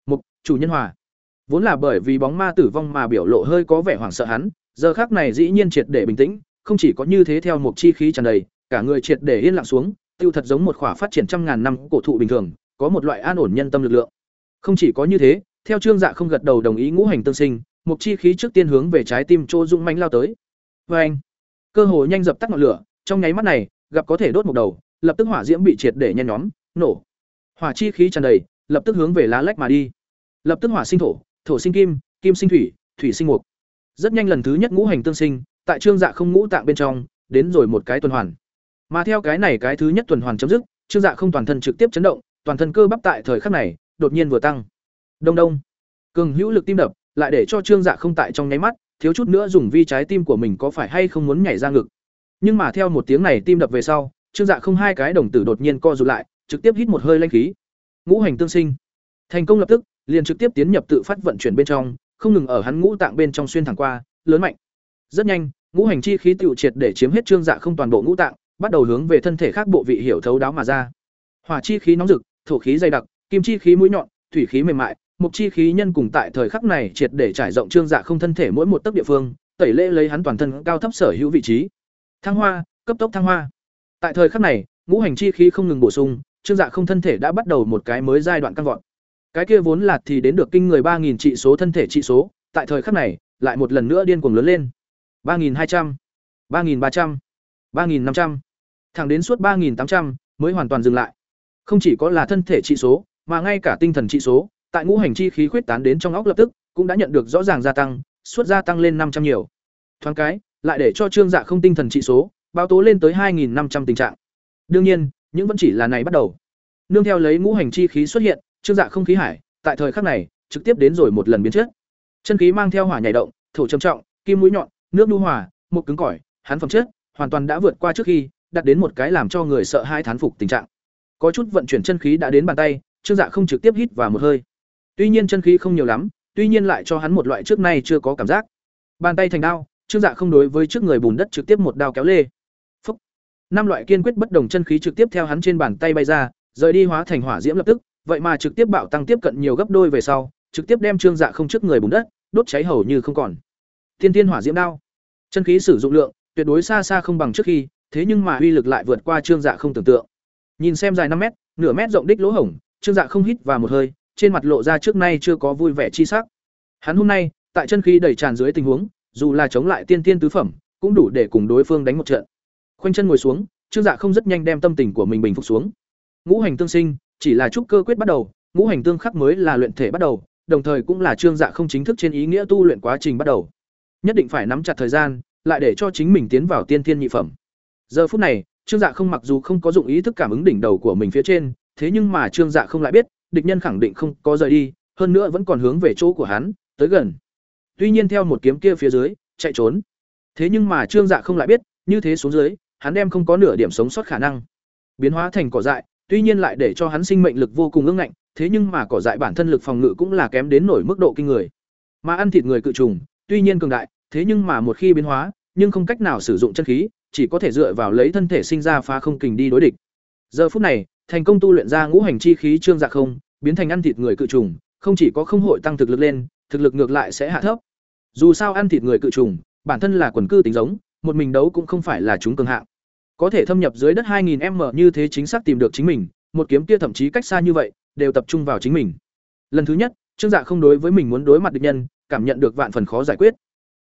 Speaker 1: Mục, chủ nhân hòa. Vốn là bởi vì bóng ma tử vong mà biểu lộ hơi có vẻ hoảng sợ hắn, giờ khắc này dĩ nhiên triệt để bình tĩnh, không chỉ có như thế theo một chi khí tràn đầy, cả người triệt để yên lặng xuống, tiêu thật giống một khỏa phát triển trăm ngàn năm cổ thụ bình thường, có một loại an ổn nhân tâm lực lượng. Không chỉ có như thế, theo Trương Dạ không gật đầu đồng ý ngũ hành tương sinh, một chi khí trước tiên hướng về trái tim chỗ dũng mãnh lao tới. Oeng! cơ hội nhanh dập tắt ngọn lửa, trong nháy mắt này, gặp có thể đốt một đầu, lập tức hỏa diễm bị triệt để nhen nhóm, nổ. Hỏa chi khí tràn đầy, lập tức hướng về lá lách mà đi. Lập tức hỏa sinh thổ, thổ sinh kim, kim sinh thủy, thủy sinh mục. Rất nhanh lần thứ nhất ngũ hành tương sinh, tại trương dạ không ngũ tạng bên trong, đến rồi một cái tuần hoàn. Mà theo cái này cái thứ nhất tuần hoàn chấm dứt, Trương Dạ không toàn thân trực tiếp chấn động, toàn thân cơ bắp tại thời khắc này đột nhiên vừa tăng. Đông đông. Cường hữu lực tim đập, lại để cho Trương Dạ không tại trong nháy mắt, thiếu chút nữa dùng vi trái tim của mình có phải hay không muốn nhảy ra ngực. Nhưng mà theo một tiếng này tim đập về sau, Trương Dạ không hai cái đồng tử đột nhiên co rụt lại, trực tiếp hít một hơi lanh khí. Ngũ hành tương sinh. Thành công lập tức, liền trực tiếp tiến nhập tự phát vận chuyển bên trong, không ngừng ở hắn ngũ tạng bên trong xuyên thẳng qua, lớn mạnh. Rất nhanh, ngũ hành chi khí tiểu triệt để chiếm hết Trương Dạ không toàn bộ ngũ tạng, bắt đầu hướng về thân thể khác bộ vị hiểu thấu đáo mà ra. Hỏa chi khí nóng rực, thổ khí dày đặc, kim chi khí mũi nhọn, thủy khí mềm mại, mục chi khí nhân cùng tại thời khắc này triệt để trải rộng trương dạ không thân thể mỗi một tấc địa phương, tẩy lễ lấy hắn toàn thân cao thấp sở hữu vị trí. Thăng hoa, cấp tốc thăng hoa. Tại thời khắc này, ngũ hành chi khí không ngừng bổ sung, trương dạ không thân thể đã bắt đầu một cái mới giai đoạn căng vọt. Cái kia vốn là thì đến được kinh người 3000 trị số thân thể trị số, tại thời khắc này, lại một lần nữa điên cuồng lớn lên. 3200, 3300, 3500, thẳng đến suốt 3800 mới hoàn toàn dừng lại. Không chỉ có là thân thể trị số, mà ngay cả tinh thần trị số, tại ngũ hành chi khí khuyết tán đến trong óc lập tức, cũng đã nhận được rõ ràng gia tăng, suốt gia tăng lên năm trăm nhiều. Thoáng cái, lại để cho Trương Dạ không tinh thần trị số, báo tố lên tới 2500 tình trạng. Đương nhiên, những vẫn chỉ là này bắt đầu. Nương theo lấy ngũ hành chi khí xuất hiện, Trương Dạ không khí hải, tại thời khắc này, trực tiếp đến rồi một lần biến chất. Chân khí mang theo hỏa nhảy động, thổ trầm trọng, kim mũi nhọn, nước nhu hòa, một cứng cỏi, hắn phẩm chất, hoàn toàn đã vượt qua trước khi, đạt đến một cái làm cho người sợ hai thán phục tình trạng. Có chút vận chuyển chân khí đã đến bàn tay, Trương Dạ không trực tiếp hít vào một hơi. Tuy nhiên chân khí không nhiều lắm, tuy nhiên lại cho hắn một loại trước nay chưa có cảm giác. Bàn tay thành đao, Trương Dạ không đối với trước người bùn đất trực tiếp một đao kéo lê. Năm loại kiên quyết bất đồng chân khí trực tiếp theo hắn trên bàn tay bay ra, rời đi hóa thành hỏa diễm lập tức, vậy mà trực tiếp bạo tăng tiếp cận nhiều gấp đôi về sau, trực tiếp đem Trương Dạ không trước người bùn đất, đốt cháy hầu như không còn. Thiên tiên hỏa diễm đao. Chân khí sử dụng lượng, tuyệt đối xa xa không bằng trước khi, thế nhưng mà uy lực lại vượt qua Trương Dạ không tưởng tượng. Nhìn xem dài năm mét, nửa mét rộng đích lỗ hổng, Trương Dạ không hít và một hơi, trên mặt lộ ra trước nay chưa có vui vẻ chi sắc. Hắn hôm nay, tại chân khí đầy tràn dưới tình huống, dù là chống lại tiên tiên tứ phẩm, cũng đủ để cùng đối phương đánh một trận. Khoanh chân ngồi xuống, Trương Dạ không rất nhanh đem tâm tình của mình bình phục xuống. Ngũ hành tương sinh, chỉ là trúc cơ quyết bắt đầu, ngũ hành tương khắc mới là luyện thể bắt đầu, đồng thời cũng là Trương Dạ không chính thức trên ý nghĩa tu luyện quá trình bắt đầu. Nhất định phải nắm chặt thời gian, lại để cho chính mình tiến vào tiên thiên nhị phẩm. Giờ phút này, Trương Dạ không mặc dù không có dụng ý thức cảm ứng đỉnh đầu của mình phía trên, thế nhưng mà Trương Dạ không lại biết, địch nhân khẳng định không có rời đi, hơn nữa vẫn còn hướng về chỗ của hắn, tới gần. Tuy nhiên theo một kiếm kia phía dưới, chạy trốn. Thế nhưng mà Trương Dạ không lại biết, như thế xuống dưới, hắn đem không có nửa điểm sống sót khả năng. Biến hóa thành cỏ dại, tuy nhiên lại để cho hắn sinh mệnh lực vô cùng ương ngạnh, thế nhưng mà cỏ dại bản thân lực phòng ngự cũng là kém đến nổi mức độ kinh người. Mà ăn thịt người cự trùng, tuy nhiên cường đại, thế nhưng mà một khi biến hóa, nhưng không cách nào sử dụng chân khí, chỉ có thể dựa vào lấy thân thể sinh ra phá không kình đi đối địch. Giờ phút này, thành công tu luyện ra ngũ hành chi khí trương dạ không, biến thành ăn thịt người cự trùng, không chỉ có không hội tăng thực lực lên, thực lực ngược lại sẽ hạ thấp. Dù sao ăn thịt người cự trùng, bản thân là quần cư tính giống, một mình đấu cũng không phải là chúng cường hạng. Có thể thâm nhập dưới đất 2000m như thế chính xác tìm được chính mình, một kiếm kia thậm chí cách xa như vậy, đều tập trung vào chính mình. Lần thứ nhất, Trương Dạ không đối với mình muốn đối mặt địch nhân, cảm nhận được vạn phần khó giải quyết.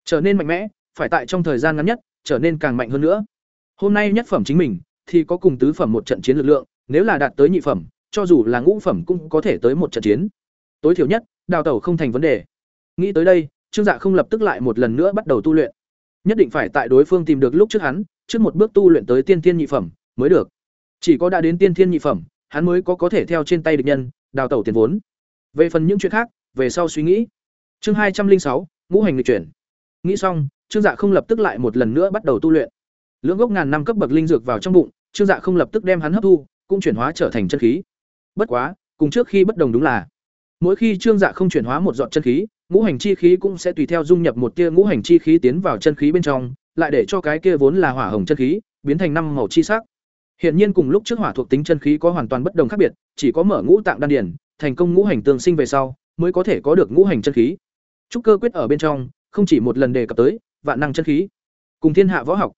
Speaker 1: Trở nên mạnh mẽ, phải tại trong thời gian ngắn nhất, trở nên càng mạnh hơn nữa. Hôm nay nhất phẩm chính mình, thì có cùng tứ phẩm một trận chiến lực lượng, nếu là đạt tới nhị phẩm, cho dù là ngũ phẩm cũng có thể tới một trận chiến. Tối thiểu nhất, đào tẩu không thành vấn đề. Nghĩ tới đây, Trương Dạ không lập tức lại một lần nữa bắt đầu tu luyện. Nhất định phải tại đối phương tìm được lúc trước hắn, trước một bước tu luyện tới tiên thiên nhị phẩm mới được. Chỉ có đã đến tiên thiên nhị phẩm, hắn mới có có thể theo trên tay địch nhân, đào tẩu tiền vốn. Về phần những chuyện khác, về sau suy nghĩ. Chương hai trăm linh sáu, ngũ hành lịch chuyển. Nghĩ xong, Trương Dạ không lập tức lại một lần nữa bắt đầu tu luyện. Lưỡng gốc ngàn năm cấp bậc linh dược vào trong bụng, Trương Dạ không lập tức đem hắn hấp thu, cũng chuyển hóa trở thành chân khí. Bất quá, cùng trước khi bất đồng đúng là, mỗi khi Trương Dạ không chuyển hóa một giọt chân khí, ngũ hành chi khí cũng sẽ tùy theo dung nhập một tia ngũ hành chi khí tiến vào chân khí bên trong, lại để cho cái kia vốn là hỏa hồng chân khí biến thành năm màu chi sắc. Hiện nhiên cùng lúc trước hỏa thuộc tính chân khí có hoàn toàn bất đồng khác biệt, chỉ có mở ngũ tạng đan điển, thành công ngũ hành tương sinh về sau, mới có thể có được ngũ hành chân khí. Trúc cơ quyết ở bên trong, không chỉ một lần đề cập tới vạn năng chân khí, cùng thiên hạ võ học.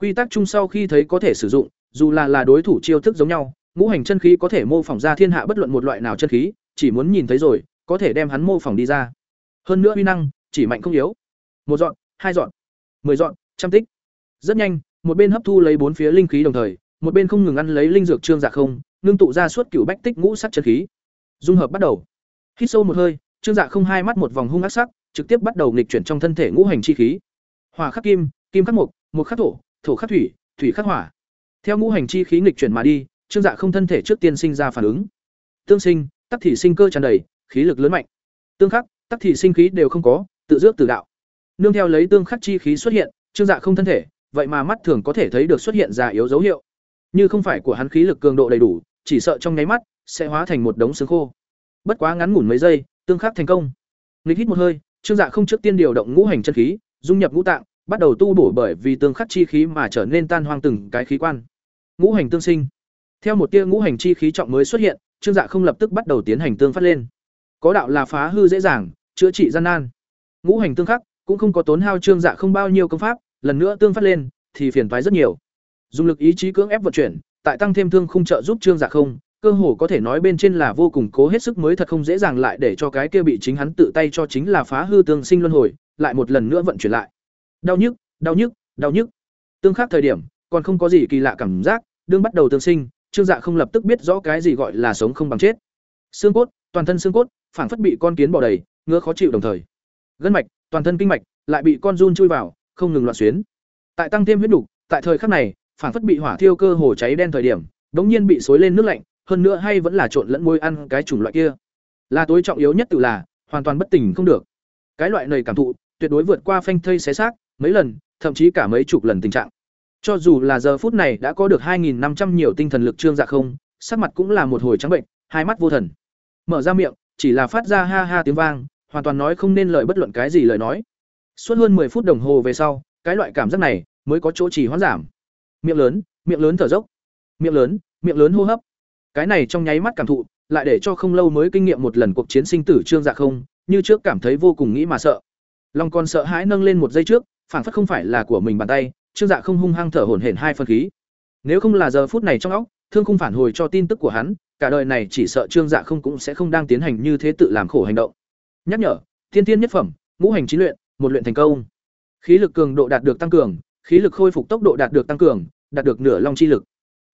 Speaker 1: Quy tắc chung sau khi thấy có thể sử dụng, dù là là đối thủ chiêu thức giống nhau, ngũ hành chân khí có thể mô phỏng ra thiên hạ bất luận một loại nào chân khí, chỉ muốn nhìn thấy rồi, có thể đem hắn mô phỏng đi ra. Hơn nữa uy năng, chỉ mạnh không yếu. Một dọn, hai dọn, mười dọn, trăm tích. Rất nhanh, một bên hấp thu lấy bốn phía linh khí đồng thời, một bên không ngừng ăn lấy linh dược trương dạ không, ngưng tụ ra suốt cửu bách tích ngũ sắc chân khí. Dung hợp bắt đầu. Hít sâu một hơi, trương dạ không hai mắt một vòng hung ác sắc, trực tiếp bắt đầu nghịch chuyển trong thân thể ngũ hành chi khí. Hỏa khắc kim, kim khắc mộc, mộc khắc thổ, thổ khắc thủy, thủy khắc hỏa. Theo ngũ hành chi khí nghịch chuyển mà đi, Trương Dạ không thân thể trước tiên sinh ra phản ứng. Tương sinh, tắc thì sinh cơ tràn đầy, khí lực lớn mạnh. Tương khắc, tắc thì sinh khí đều không có, tự dước tự đạo. Nương theo lấy tương khắc chi khí xuất hiện, Trương Dạ không thân thể, vậy mà mắt thường có thể thấy được xuất hiện già yếu dấu hiệu. Như không phải của hắn khí lực cường độ đầy đủ, chỉ sợ trong nháy mắt sẽ hóa thành một đống xương khô. Bất quá ngắn ngủn mấy giây, tương khắc thành công. Nghịch hít một hơi, Trương Dạ không trước tiên điều động ngũ hành chân khí, dung nhập ngũ tạng, bắt đầu tu bổ bởi vì tương khắc chi khí mà trở nên tan hoang từng cái khí quan. Ngũ hành tương sinh. Theo một tia ngũ hành chi khí trọng mới xuất hiện, Trương Dạ không lập tức bắt đầu tiến hành tương phát lên. Có đạo là phá hư dễ dàng, chữa trị gian nan. Ngũ hành tương khắc cũng không có tốn hao Trương Dạ không bao nhiêu công pháp, lần nữa tương phát lên thì phiền toái rất nhiều. Dùng lực ý chí cưỡng ép vận chuyển, tại tăng thêm thương khung trợ giúp Trương Dạ không, cơ hồ có thể nói bên trên là vô cùng cố hết sức mới thật không dễ dàng lại để cho cái kia bị chính hắn tự tay cho chính là phá hư tương sinh luân hồi, lại một lần nữa vận chuyển lại. Đau nhức, đau nhức, đau nhức. Tương khắc thời điểm, còn không có gì kỳ lạ cảm giác, đương bắt đầu tương sinh, Trương Dạ không lập tức biết rõ cái gì gọi là sống không bằng chết. Xương cốt, toàn thân xương cốt, phảng phất bị con kiến bò đầy, ngứa khó chịu đồng thời. Gân mạch, toàn thân kinh mạch lại bị con run chui vào, không ngừng loạn xuyến. Tại tăng thêm huyết đủ, tại thời khắc này, phảng phất bị hỏa thiêu cơ hồ cháy đen thời điểm, đống nhiên bị xối lên nước lạnh, hơn nữa hay vẫn là trộn lẫn môi ăn cái chủng loại kia. Là tối trọng yếu nhất tự là hoàn toàn bất tỉnh không được. Cái loại này cảm thụ, tuyệt đối vượt qua phanh thây xé xác, mấy lần, thậm chí cả mấy chục lần tình trạng. Cho dù là giờ phút này đã có được 2500 nhiều tinh thần lực trương dạ không, sắc mặt cũng là một hồi trắng bệnh, hai mắt vô thần. Mở ra miệng, chỉ là phát ra ha ha tiếng vang, hoàn toàn nói không nên lời bất luận cái gì lời nói. Suốt hơn 10 phút đồng hồ về sau, cái loại cảm giác này mới có chỗ chỉ hoãn giảm. Miệng lớn, miệng lớn thở dốc. Miệng lớn, miệng lớn hô hấp. Cái này trong nháy mắt cảm thụ, lại để cho không lâu mới kinh nghiệm một lần cuộc chiến sinh tử trương dạ không, như trước cảm thấy vô cùng nghĩ mà sợ. Long còn sợ hãi nâng lên một giây trước, phản phất không phải là của mình bàn tay, Trương Dạ không hung hăng thở hổn hển hai phân khí. Nếu không là giờ phút này trong óc, thương không phản hồi cho tin tức của hắn, cả đời này chỉ sợ Trương Dạ không cũng sẽ không đang tiến hành như thế tự làm khổ hành động. Nhắc nhở, tiên tiên nhất phẩm, ngũ hành chín luyện, một luyện thành công. Khí lực cường độ đạt được tăng cường, khí lực khôi phục tốc độ đạt được tăng cường, đạt được nửa long chi lực.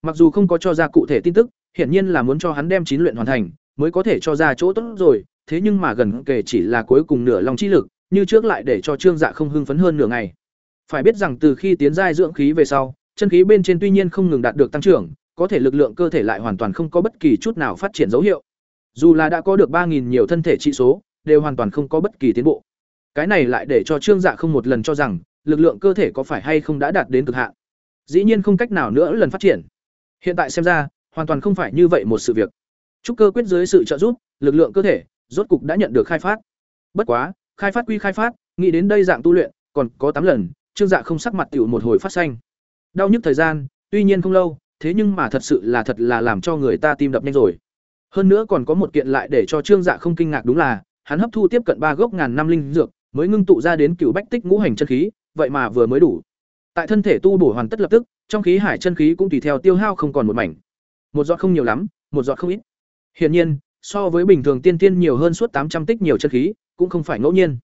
Speaker 1: Mặc dù không có cho ra cụ thể tin tức, hiển nhiên là muốn cho hắn đem chín luyện hoàn thành, mới có thể cho ra chỗ tốt rồi, thế nhưng mà gần kể chỉ là cuối cùng nửa long chi lực, như trước lại để cho Trương Dạ không hưng phấn hơn nửa ngày. Phải biết rằng từ khi tiến giai dưỡng khí về sau, chân khí bên trên tuy nhiên không ngừng đạt được tăng trưởng, có thể lực lượng cơ thể lại hoàn toàn không có bất kỳ chút nào phát triển dấu hiệu. Dù là đã có được 3000 nhiều thân thể trị số, đều hoàn toàn không có bất kỳ tiến bộ. Cái này lại để cho Trương Dạ không một lần cho rằng, lực lượng cơ thể có phải hay không đã đạt đến cực hạn. Dĩ nhiên không cách nào nữa lần phát triển. Hiện tại xem ra, hoàn toàn không phải như vậy một sự việc. Trúc cơ quyết dưới sự trợ giúp, lực lượng cơ thể rốt cục đã nhận được khai phát. Bất quá, khai phát quy khai phát, nghĩ đến đây dạng tu luyện, còn có tám lần, Trương Dạ không sắc mặt tiểu một hồi phát xanh. Đau nhức thời gian, tuy nhiên không lâu, thế nhưng mà thật sự là thật là làm cho người ta tim đập nhanh rồi. Hơn nữa còn có một kiện lại để cho Trương Dạ không kinh ngạc đúng là, hắn hấp thu tiếp cận ba gốc ngàn năm linh dược, mới ngưng tụ ra đến cửu bách tích ngũ hành chân khí, vậy mà vừa mới đủ. Tại thân thể tu bổ hoàn tất lập tức, trong khí hải chân khí cũng tùy theo tiêu hao không còn một mảnh. Một giọt không nhiều lắm, một giọt không ít. Hiển nhiên, so với bình thường tiên tiên nhiều hơn suốt tám trăm tích nhiều chân khí, cũng không phải ngẫu nhiên.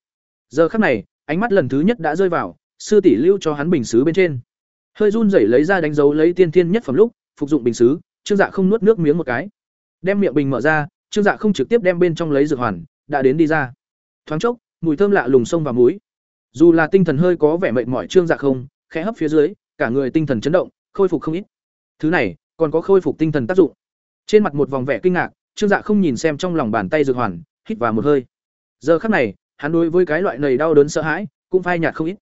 Speaker 1: Giờ khắc này, ánh mắt lần thứ nhất đã rơi vào sư tỷ lưu cho hắn bình xứ bên trên. Hơi run rẩy lấy ra đánh dấu lấy tiên thiên nhất phẩm lúc, phục dụng bình xứ, trương dạ không nuốt nước miếng một cái. Đem miệng bình mở ra, trương dạ không trực tiếp đem bên trong lấy dược hoàn, đã đến đi ra. Thoáng chốc, mùi thơm lạ lùng sông vào múi dù là tinh thần hơi có vẻ mệt mỏi trương dạ không, khẽ hấp phía dưới, cả người tinh thần chấn động, khôi phục không ít. Thứ này, còn có khôi phục tinh thần tác dụng. Trên mặt một vòng vẻ kinh ngạc, trương dạ không nhìn xem trong lòng bàn tay dược hoàn, hít vào một hơi. Giờ khắc này, hắn đối với cái loại này đau đớn sợ hãi, cũng phai nhạt không ít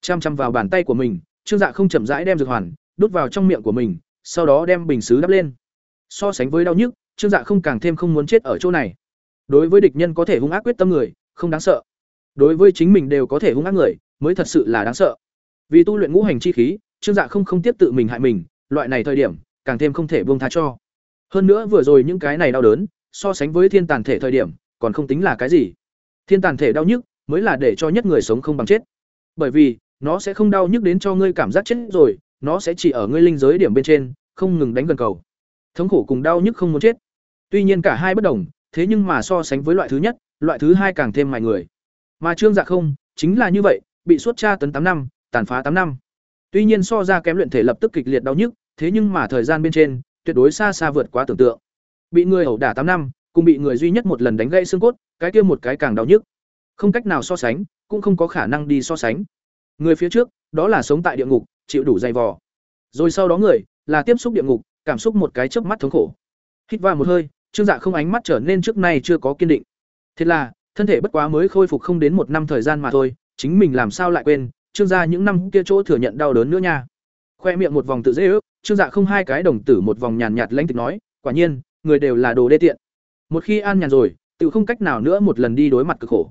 Speaker 1: chăm chăm vào bàn tay của mình, trương dạ không chậm rãi đem dược hoàn, đút vào trong miệng của mình, sau đó đem bình xứ đắp lên. So sánh với đau nhức, trương dạ không càng thêm không muốn chết ở chỗ này. Đối với địch nhân có thể hung ác quyết tâm người, không đáng sợ. Đối với chính mình đều có thể hung ác người, mới thật sự là đáng sợ. Vì tu luyện ngũ hành chi khí, trương dạ không không tiếp tự mình hại mình, loại này thời điểm, càng thêm không thể buông tha cho. Hơn nữa vừa rồi những cái này đau đớn, so sánh với thiên tàn thể thời điểm, còn không tính là cái gì. Thiên tàn thể đau nhức, mới là để cho nhất người sống không bằng chết. Bởi vì nó sẽ không đau nhức đến cho ngươi cảm giác chết rồi, nó sẽ chỉ ở ngươi linh giới điểm bên trên, không ngừng đánh gần cầu. Thống khổ cùng đau nhức không muốn chết. Tuy nhiên cả hai bất đồng, thế nhưng mà so sánh với loại thứ nhất, loại thứ hai càng thêm mài người. Mà trương dạ không, chính là như vậy, bị suốt tra tấn tám năm, tàn phá tám năm. Tuy nhiên so ra kém luyện thể lập tức kịch liệt đau nhức, thế nhưng mà thời gian bên trên, tuyệt đối xa xa vượt quá tưởng tượng. Bị người ẩu đả tám năm, cùng bị người duy nhất một lần đánh gãy xương cốt, cái kia một cái càng đau nhức. Không cách nào so sánh, cũng không có khả năng đi so sánh người phía trước, đó là sống tại địa ngục, chịu đủ dày vò. Rồi sau đó người, là tiếp xúc địa ngục, cảm xúc một cái chớp mắt thống khổ. Hít vào một hơi, trương dạ không ánh mắt trở nên trước nay chưa có kiên định. Thế là, thân thể bất quá mới khôi phục không đến một năm thời gian mà thôi, chính mình làm sao lại quên, trương gia những năm kia chỗ thừa nhận đau đớn nữa nha. Khoe miệng một vòng tự dễ ước, trương dạ không hai cái đồng tử một vòng nhàn nhạt lãnh tịch nói, quả nhiên, người đều là đồ đê tiện. Một khi an nhàn rồi, tự không cách nào nữa một lần đi đối mặt cực khổ.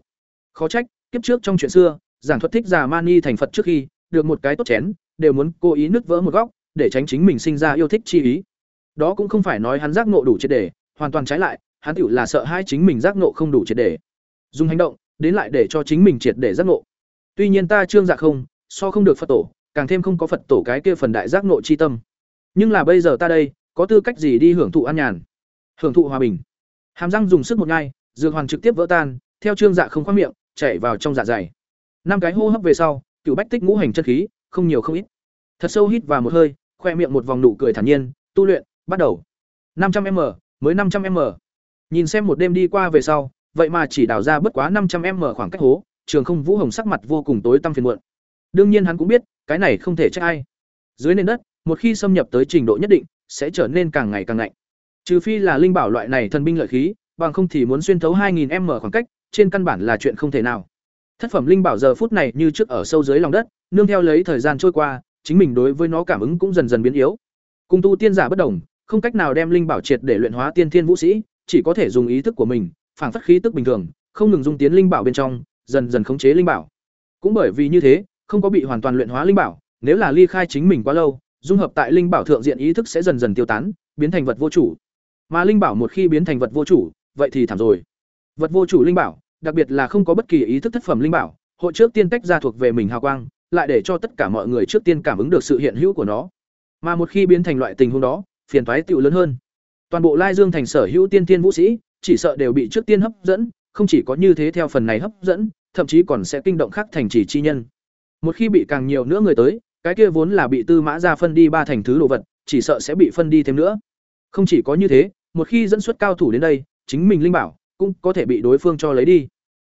Speaker 1: Khó trách, kiếp trước trong chuyện xưa giảng thuật thích già mani thành phật trước khi, được một cái tốt chén, đều muốn cố ý nứt vỡ một góc, để tránh chính mình sinh ra yêu thích chi ý. Đó cũng không phải nói hắn giác nộ đủ triệt để, hoàn toàn trái lại, hắn tựu là sợ hai chính mình giác nộ không đủ triệt để. Dùng hành động, đến lại để cho chính mình triệt để giác nộ tuy nhiên ta trương dạ không, so không được phật tổ, càng thêm không có phật tổ cái kia phần đại giác nộ chi tâm. Nhưng là bây giờ ta đây, có tư cách gì đi hưởng thụ an nhàn? Hưởng thụ hòa bình. Hàm răng dùng sức một ngai dược hoàn trực tiếp vỡ tan, theo trương dạ không khoác miệng chảy vào trong dạ dày năm cái hô hấp về sau, cựu bách tích ngũ hành chân khí, không nhiều không ít. Thật sâu hít vào một hơi, khoe miệng một vòng nụ cười thản nhiên, tu luyện, bắt đầu. năm trăm m, mới năm trăm m. Nhìn xem một đêm đi qua về sau, vậy mà chỉ đào ra bất quá năm trăm m khoảng cách hố, trường không vũ hồng sắc mặt vô cùng tối tăm phiền muộn. Đương nhiên hắn cũng biết, cái này không thể trách ai. Dưới nền đất, một khi xâm nhập tới trình độ nhất định, sẽ trở nên càng ngày càng lạnh. Trừ phi là linh bảo loại này thần binh lợi khí, bằng không thì muốn xuyên thấu 2000 m khoảng cách, trên căn bản là chuyện không thể nào thất phẩm linh bảo giờ phút này như trước ở sâu dưới lòng đất, nương theo lấy thời gian trôi qua, chính mình đối với nó cảm ứng cũng dần dần biến yếu. Cung tu tiên giả bất đồng, không cách nào đem linh bảo triệt để luyện hóa tiên thiên vũ sĩ, chỉ có thể dùng ý thức của mình, phản phất khí tức bình thường, không ngừng dung tiến linh bảo bên trong, dần dần khống chế linh bảo. Cũng bởi vì như thế, không có bị hoàn toàn luyện hóa linh bảo, nếu là ly khai chính mình quá lâu, dung hợp tại linh bảo thượng diện ý thức sẽ dần dần tiêu tán, biến thành vật vô chủ. Mà linh bảo một khi biến thành vật vô chủ, vậy thì thảm rồi. Vật vô chủ linh bảo đặc biệt là không có bất kỳ ý thức thất phẩm linh bảo, hội trước tiên tách ra thuộc về mình hào quang, lại để cho tất cả mọi người trước tiên cảm ứng được sự hiện hữu của nó. Mà một khi biến thành loại tình huống đó, phiền toái tiểu lớn hơn. Toàn bộ lai dương thành sở hữu tiên tiên vũ sĩ, chỉ sợ đều bị trước tiên hấp dẫn, không chỉ có như thế theo phần này hấp dẫn, thậm chí còn sẽ kinh động khác thành chỉ chi nhân. Một khi bị càng nhiều nữa người tới, cái kia vốn là bị tư mã gia phân đi ba thành thứ đồ vật, chỉ sợ sẽ bị phân đi thêm nữa. Không chỉ có như thế, một khi dẫn xuất cao thủ đến đây, chính mình linh bảo cũng có thể bị đối phương cho lấy đi.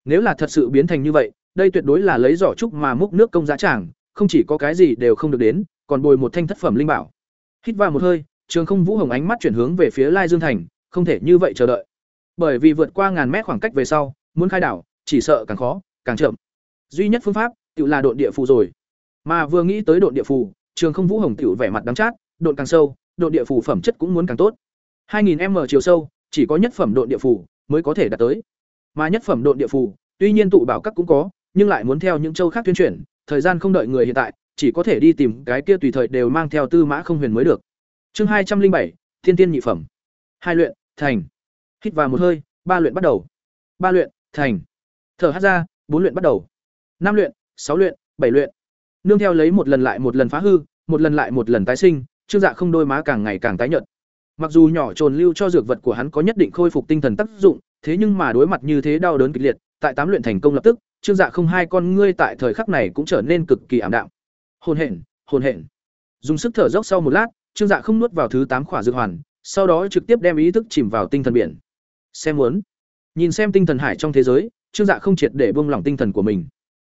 Speaker 1: Nếu là thật sự biến thành như vậy, đây tuyệt đối là lấy giỏ trúc mà múc nước công giá chẳng không chỉ có cái gì đều không được đến, còn bồi một thanh thất phẩm linh bảo. Hít vào một hơi, trường không vũ hồng ánh mắt chuyển hướng về phía lai dương thành, không thể như vậy chờ đợi. Bởi vì vượt qua ngàn mét khoảng cách về sau, muốn khai đảo, chỉ sợ càng khó, càng chậm. Duy nhất phương pháp tự là độn địa phù rồi. Mà vừa nghĩ tới độn địa phù, trường không vũ hồng tự vẻ mặt đắng chát, độn càng sâu, độn địa phù phẩm chất cũng muốn càng tốt. 2000 m chiều sâu, chỉ có nhất phẩm độn địa phù mới có thể đạt tới. Mà nhất phẩm độn địa phù, tuy nhiên tụ bảo các cũng có, nhưng lại muốn theo những châu khác tuyên truyền, thời gian không đợi người hiện tại, chỉ có thể đi tìm cái kia tùy thời đều mang theo tư mã không huyền mới được. Chương hai trăm linh bảy, thiên tiên nhị phẩm. Hai luyện, thành. Hít vào một hơi, ba luyện bắt đầu. Ba luyện, thành. Thở hát ra, bốn luyện bắt đầu. Năm luyện, sáu luyện, bảy luyện. Nương theo lấy một lần lại một lần phá hư, một lần lại một lần tái sinh, trương dạ không đôi má càng ngày càng tái nhợt mặc dù nhỏ trồn lưu cho dược vật của hắn có nhất định khôi phục tinh thần tác dụng, thế nhưng mà đối mặt như thế đau đớn kịch liệt, tại tám luyện thành công lập tức, trương dạ không hai con ngươi tại thời khắc này cũng trở nên cực kỳ ảm đạm. Hồn hển hồn hển. Dùng sức thở dốc sau một lát, trương dạ không nuốt vào thứ tám khỏa dược hoàn, sau đó trực tiếp đem ý thức chìm vào tinh thần biển. Xem muốn. Nhìn xem tinh thần hải trong thế giới, trương dạ không triệt để buông lỏng tinh thần của mình.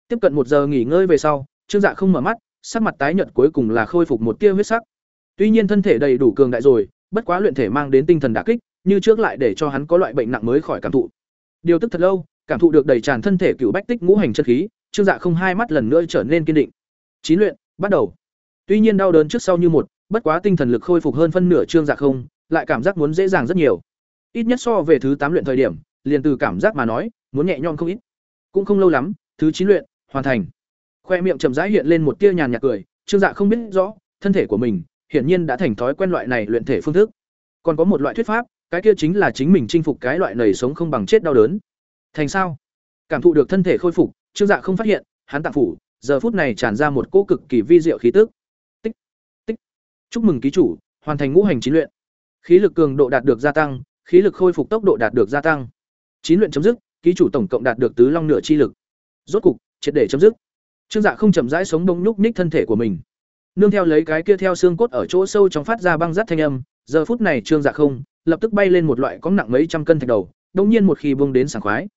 Speaker 1: Tiếp cận một giờ nghỉ ngơi về sau, trương dạ không mở mắt, sắc mặt tái nhợt cuối cùng là khôi phục một tia huyết sắc. Tuy nhiên thân thể đầy đủ cường đại rồi bất quá luyện thể mang đến tinh thần đả kích, như trước lại để cho hắn có loại bệnh nặng mới khỏi cảm thụ. Điều tức thật lâu, cảm thụ được đầy tràn thân thể cựu bách tích ngũ hành chân khí, trương dạ không hai mắt lần nữa trở nên kiên định. Chín luyện, bắt đầu. Tuy nhiên đau đớn trước sau như một, bất quá tinh thần lực khôi phục hơn phân nửa trương dạ không, lại cảm giác muốn dễ dàng rất nhiều. Ít nhất so về thứ tám luyện thời điểm, liền từ cảm giác mà nói, muốn nhẹ nhõm không ít. Cũng không lâu lắm, thứ chín luyện hoàn thành. Khoe miệng chậm rãi hiện lên một tia nhàn nhạt cười, trương dạ không biết rõ, thân thể của mình hiển nhiên đã thành thói quen loại này luyện thể phương thức. Còn có một loại thuyết pháp, cái kia chính là chính mình chinh phục cái loại nảy sống không bằng chết đau đớn. Thành sao? Cảm thụ được thân thể khôi phục, trương dạ không phát hiện, hắn tạng phủ, giờ phút này tràn ra một cỗ cực kỳ vi diệu khí tức. Tích tích. Chúc mừng ký chủ, hoàn thành ngũ hành chín luyện. Khí lực cường độ đạt được gia tăng, khí lực khôi phục tốc độ đạt được gia tăng. Chín luyện chấm dứt, ký chủ tổng cộng đạt được tứ long nửa chi lực. Rốt cục, triệt để chấm dứt. Trương dạ không chậm rãi sống đông nhúc nhích thân thể của mình nương theo lấy cái kia theo xương cốt ở chỗ sâu trong phát ra băng rát thanh âm giờ phút này trương dạ không lập tức bay lên một loại có nặng mấy trăm cân thạch đầu đông nhiên một khi bông đến sảng khoái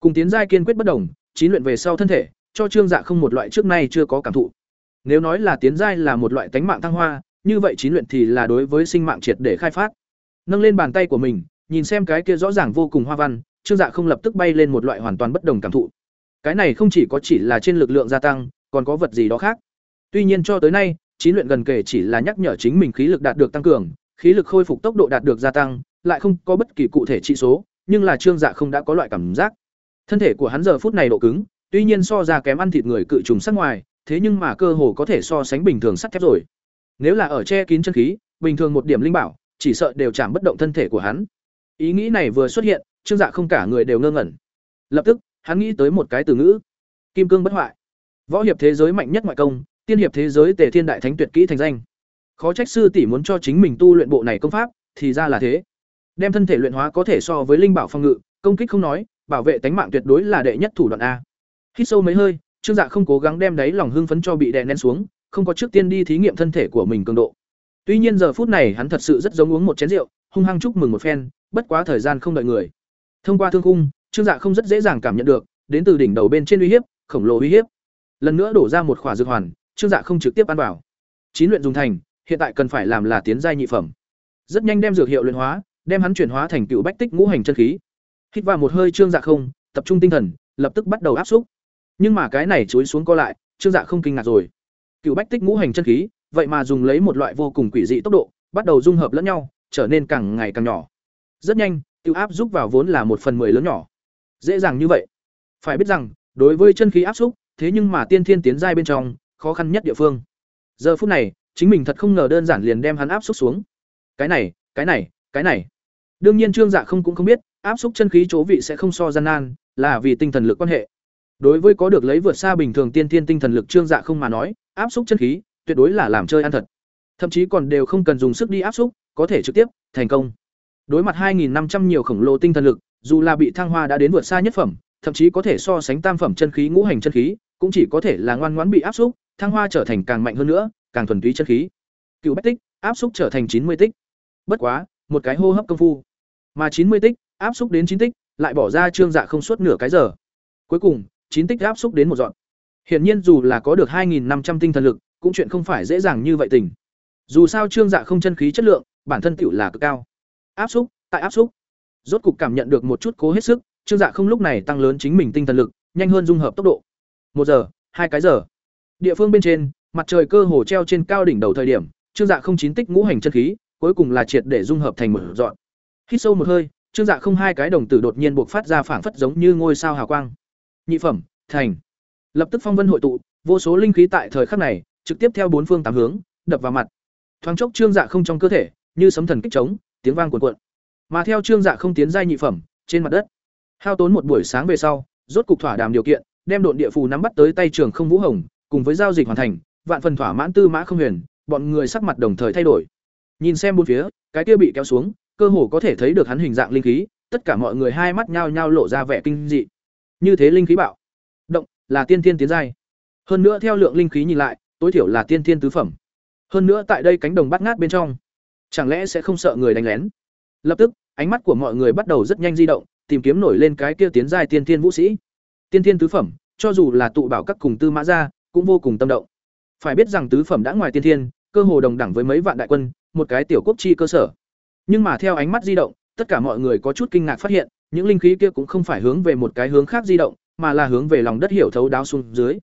Speaker 1: cùng tiến giai kiên quyết bất đồng chín luyện về sau thân thể cho trương dạ không một loại trước nay chưa có cảm thụ nếu nói là tiến giai là một loại tánh mạng thăng hoa như vậy chín luyện thì là đối với sinh mạng triệt để khai phát. Nâng lên bàn tay của mình, nhìn xem cái kia rõ ràng vô cùng hoa văn, Trương Dạ không lập tức bay lên một loại hoàn toàn bất đồng cảm thụ. Cái này không chỉ có chỉ là trên lực lượng gia tăng, còn có vật gì đó khác. Tuy nhiên cho tới nay, chín luyện gần kể chỉ là nhắc nhở chính mình khí lực đạt được tăng cường, khí lực khôi phục tốc độ đạt được gia tăng, lại không có bất kỳ cụ thể trị số, nhưng là Trương Dạ không đã có loại cảm giác. Thân thể của hắn giờ phút này độ cứng, tuy nhiên so ra kém ăn thịt người cự trùng sắc ngoài, thế nhưng mà cơ hồ có thể so sánh bình thường sắt thép rồi. Nếu là ở che kín chân khí, bình thường một điểm linh bảo, chỉ sợ đều chạm bất động thân thể của hắn. Ý nghĩ này vừa xuất hiện, Trương Dạ không cả người đều ngơ ngẩn. Lập tức, hắn nghĩ tới một cái từ ngữ: Kim cương bất hoại. Võ hiệp thế giới mạnh nhất ngoại công, tiên hiệp thế giới Tề Thiên đại thánh tuyệt kỹ thành danh. Khó trách sư tỷ muốn cho chính mình tu luyện bộ này công pháp, thì ra là thế. Đem thân thể luyện hóa có thể so với linh bảo phòng ngự, công kích không nói, bảo vệ tánh mạng tuyệt đối là đệ nhất thủ đoạn a. Hít sâu mấy hơi, Trương Dạ không cố gắng đem đáy lòng hưng phấn cho bị đè nén xuống, không có trước tiên đi thí nghiệm thân thể của mình cường độ. Tuy nhiên giờ phút này hắn thật sự rất giống uống một chén rượu, hung hăng chúc mừng một phen, bất quá thời gian không đợi người. Thông qua thương khung, Trương Dạ không rất dễ dàng cảm nhận được, đến từ đỉnh đầu bên trên uy hiếp, khổng lồ uy hiếp. Lần nữa đổ ra một khỏa dược hoàn, Trương Dạ không trực tiếp ăn vào. Chín luyện dùng thành, hiện tại cần phải làm là tiến giai nhị phẩm. Rất nhanh đem dược hiệu luyện hóa, đem hắn chuyển hóa thành cựu bách tích ngũ hành chân khí. Hít vào một hơi Trương Dạ không, tập trung tinh thần, lập tức bắt đầu áp xúc. Nhưng mà cái này chối xuống co lại, Trương Dạ không kinh ngạc rồi. Cựu bách tích ngũ hành chân khí, vậy mà dùng lấy một loại vô cùng quỷ dị tốc độ, bắt đầu dung hợp lẫn nhau, trở nên càng ngày càng nhỏ. Rất nhanh, tiêu áp giúp vào vốn là một phần mười lớn nhỏ. Dễ dàng như vậy. Phải biết rằng, đối với chân khí áp xúc, thế nhưng mà tiên thiên tiến giai bên trong, khó khăn nhất địa phương. Giờ phút này, chính mình thật không ngờ đơn giản liền đem hắn áp xúc xuống. Cái này, cái này, cái này. Đương nhiên Trương Dạ không cũng không biết, áp xúc chân khí chỗ vị sẽ không so gian nan, là vì tinh thần lực quan hệ. Đối với có được lấy vượt xa bình thường tiên thiên tinh thần lực Trương Dạ không mà nói, áp xúc chân khí, tuyệt đối là làm chơi ăn thật. Thậm chí còn đều không cần dùng sức đi áp xúc, có thể trực tiếp thành công. Đối mặt 2500 nhiều khổng lồ tinh thần lực, dù là bị thăng hoa đã đến vượt xa nhất phẩm, thậm chí có thể so sánh tam phẩm chân khí ngũ hành chân khí, cũng chỉ có thể là ngoan ngoãn bị áp xúc, thăng hoa trở thành càng mạnh hơn nữa, càng thuần túy chân khí. Cựu bách tích, áp xúc trở thành 90 tích. Bất quá, một cái hô hấp công phu, mà 90 tích, áp xúc đến 9 tích, lại bỏ ra trương dạ không suốt nửa cái giờ. Cuối cùng, 9 tích áp xúc đến một dọn. Hiển nhiên dù là có được 2500 tinh thần lực, cũng chuyện không phải dễ dàng như vậy tình. Dù sao trương dạ không chân khí chất lượng, bản thân tiểu là cực cao. Áp xúc, tại áp xúc. Rốt cục cảm nhận được một chút cố hết sức, trương dạ không lúc này tăng lớn chính mình tinh thần lực, nhanh hơn dung hợp tốc độ. Một giờ, hai cái giờ. Địa phương bên trên, mặt trời cơ hồ treo trên cao đỉnh đầu thời điểm, trương dạ không chín tích ngũ hành chân khí, cuối cùng là triệt để dung hợp thành một dọn. Hít sâu một hơi, trương dạ không hai cái đồng tử đột nhiên buộc phát ra phảng phất giống như ngôi sao hào quang. Nhị phẩm, thành. Lập tức phong vân hội tụ, vô số linh khí tại thời khắc này, trực tiếp theo bốn phương tám hướng, đập vào mặt. Thoáng chốc trương dạ không trong cơ thể, như sấm thần kích trống, tiếng vang cuồn cuộn. Mà theo trương dạ không tiến giai nhị phẩm, trên mặt đất, hao tốn một buổi sáng về sau, rốt cục thỏa đàm điều kiện, đem độn địa phù nắm bắt tới tay trường không vũ hồng, cùng với giao dịch hoàn thành, vạn phần thỏa mãn tư mã không huyền, bọn người sắc mặt đồng thời thay đổi. Nhìn xem bốn phía, cái kia bị kéo xuống, cơ hồ có thể thấy được hắn hình dạng linh khí, tất cả mọi người hai mắt nhao nhao lộ ra vẻ kinh dị. Như thế linh khí bạo, động, là tiên tiên tiến giai. Hơn nữa theo lượng linh khí nhìn lại, tối thiểu là tiên tiên tứ phẩm. Hơn nữa tại đây cánh đồng bát ngát bên trong, chẳng lẽ sẽ không sợ người đánh lén? Lập tức, ánh mắt của mọi người bắt đầu rất nhanh di động, tìm kiếm nổi lên cái kia tiến giai tiên tiên vũ sĩ. Tiên tiên tứ phẩm, cho dù là tụ bảo các cùng tư mã gia, cũng vô cùng tâm động. Phải biết rằng tứ phẩm đã ngoài tiên thiên, cơ hồ đồng đẳng với mấy vạn đại quân, một cái tiểu quốc chi cơ sở. Nhưng mà theo ánh mắt di động, tất cả mọi người có chút kinh ngạc phát hiện, những linh khí kia cũng không phải hướng về một cái hướng khác di động, mà là hướng về lòng đất hiểu thấu đáo xuống dưới.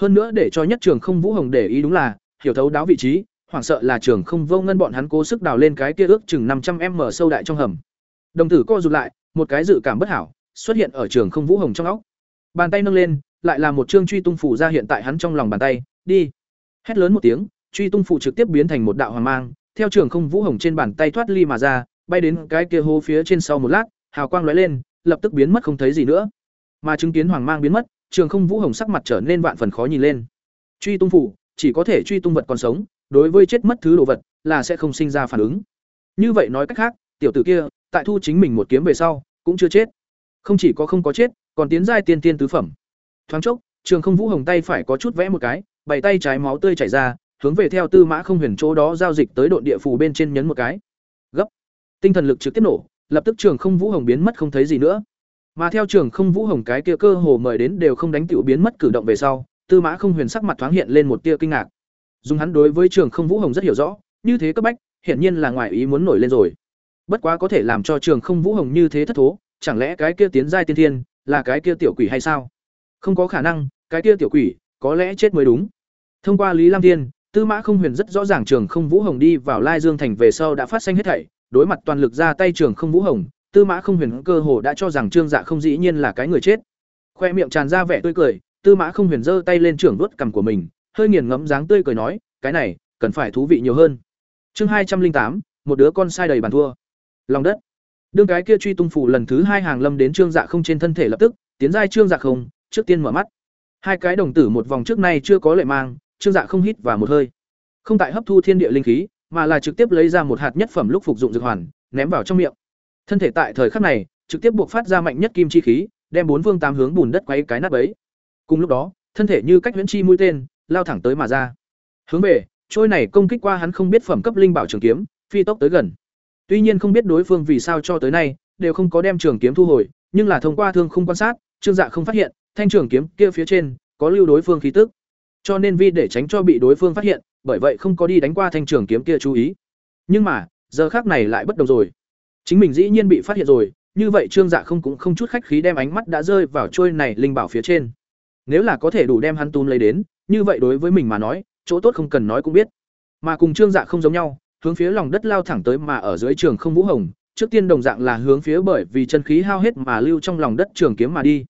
Speaker 1: Hơn nữa để cho nhất trường không Vũ Hồng để ý đúng là, hiểu thấu đáo vị trí, hoảng sợ là trường không vô ngân bọn hắn cố sức đào lên cái kia ước chừng năm trăm m sâu đại trong hầm. Đồng tử co rụt lại, một cái dự cảm bất hảo xuất hiện ở trường không Vũ Hồng trong óc. Bàn tay nâng lên, lại là một chương truy tung phủ ra hiện tại hắn trong lòng bàn tay, đi. Hét lớn một tiếng, truy tung phủ trực tiếp biến thành một đạo hoàng mang, theo trường không vũ hồng trên bàn tay thoát ly mà ra, bay đến cái kia hố phía trên sau một lát, hào quang lóe lên, lập tức biến mất không thấy gì nữa. Mà chứng kiến hoàng mang biến mất, trường không vũ hồng sắc mặt trở nên vạn phần khó nhìn lên. Truy tung phủ chỉ có thể truy tung vật còn sống, đối với chết mất thứ đồ vật là sẽ không sinh ra phản ứng. Như vậy nói cách khác, tiểu tử kia, tại thu chính mình một kiếm về sau, cũng chưa chết. Không chỉ có không có chết, còn tiến giai tiên tiên tứ phẩm. Thoáng chốc, Trường Không Vũ Hồng tay phải có chút vẽ một cái, bảy tay trái máu tươi chảy ra, hướng về theo Tư Mã Không Huyền chỗ đó giao dịch tới độn địa phù bên trên nhấn một cái. Gấp. Tinh thần lực trực tiếp nổ, lập tức Trường Không Vũ Hồng biến mất không thấy gì nữa. Mà theo Trường Không Vũ Hồng cái kia cơ hồ mời đến đều không đánh tiểu biến mất cử động về sau, Tư Mã Không Huyền sắc mặt thoáng hiện lên một tia kinh ngạc. Dùng hắn đối với Trường Không Vũ Hồng rất hiểu rõ, như thế cấp bách, hiển nhiên là ngoài ý muốn nổi lên rồi. Bất quá có thể làm cho Trường Không Vũ Hồng như thế thất thố, chẳng lẽ cái kia tiến giai tiên thiên là cái kia tiểu quỷ hay sao? Không có khả năng, cái kia tiểu quỷ có lẽ chết mới đúng. Thông qua Lý Lam Thiên, Tư Mã Không Huyền rất rõ ràng Trường Không Vũ Hồng đi vào Lai Dương thành về sau đã phát sinh hết thảy, đối mặt toàn lực ra tay Trường Không Vũ Hồng, Tư Mã Không Huyền cơ hồ đã cho rằng Trương Dạ không dĩ nhiên là cái người chết. Khoe miệng tràn ra vẻ tươi cười, Tư Mã Không Huyền giơ tay lên trưởng vuốt cằm của mình, hơi nghiền ngẫm dáng tươi cười nói, cái này, cần phải thú vị nhiều hơn. Chương hai trăm linh tám, một đứa con sai đầy bàn thua. Lòng đất. Đương cái kia truy tung phủ lần thứ hai hàng lâm đến Trương Dạ không trên thân thể lập tức, tiến giai Trương Dạ không, trước tiên mở mắt. Hai cái đồng tử một vòng trước nay chưa có lệ mang, Trương Dạ không hít và một hơi. Không tại hấp thu thiên địa linh khí, mà là trực tiếp lấy ra một hạt nhất phẩm lúc phục dụng dược hoàn, ném vào trong miệng. Thân thể tại thời khắc này, trực tiếp buộc phát ra mạnh nhất kim chi khí, đem bốn vương tám hướng bùn đất quấy cái nát bấy. Cùng lúc đó, thân thể như cách huyễn chi mũi tên, lao thẳng tới mà ra. Hướng về, trôi này công kích qua hắn không biết phẩm cấp linh bảo trường kiếm, phi tốc tới gần. Tuy nhiên không biết đối phương vì sao cho tới nay đều không có đem trường kiếm thu hồi, nhưng là thông qua thương không quan sát, Trương Dạ không phát hiện, thanh trường kiếm kia phía trên có lưu đối phương khí tức. Cho nên vì để tránh cho bị đối phương phát hiện, bởi vậy không có đi đánh qua thanh trường kiếm kia chú ý. Nhưng mà, giờ khác này lại bất đồng rồi. Chính mình dĩ nhiên bị phát hiện rồi, như vậy Trương Dạ không cũng không chút khách khí đem ánh mắt đã rơi vào trôi này linh bảo phía trên. Nếu là có thể đủ đem hắn túm lấy đến, như vậy đối với mình mà nói, chỗ tốt không cần nói cũng biết. Mà cùng Trương Dạ không giống nhau, hướng phía lòng đất lao thẳng tới mà ở dưới trường không vũ hồng, trước tiên đồng dạng là hướng phía bởi vì chân khí hao hết mà lưu trong lòng đất trường kiếm mà đi.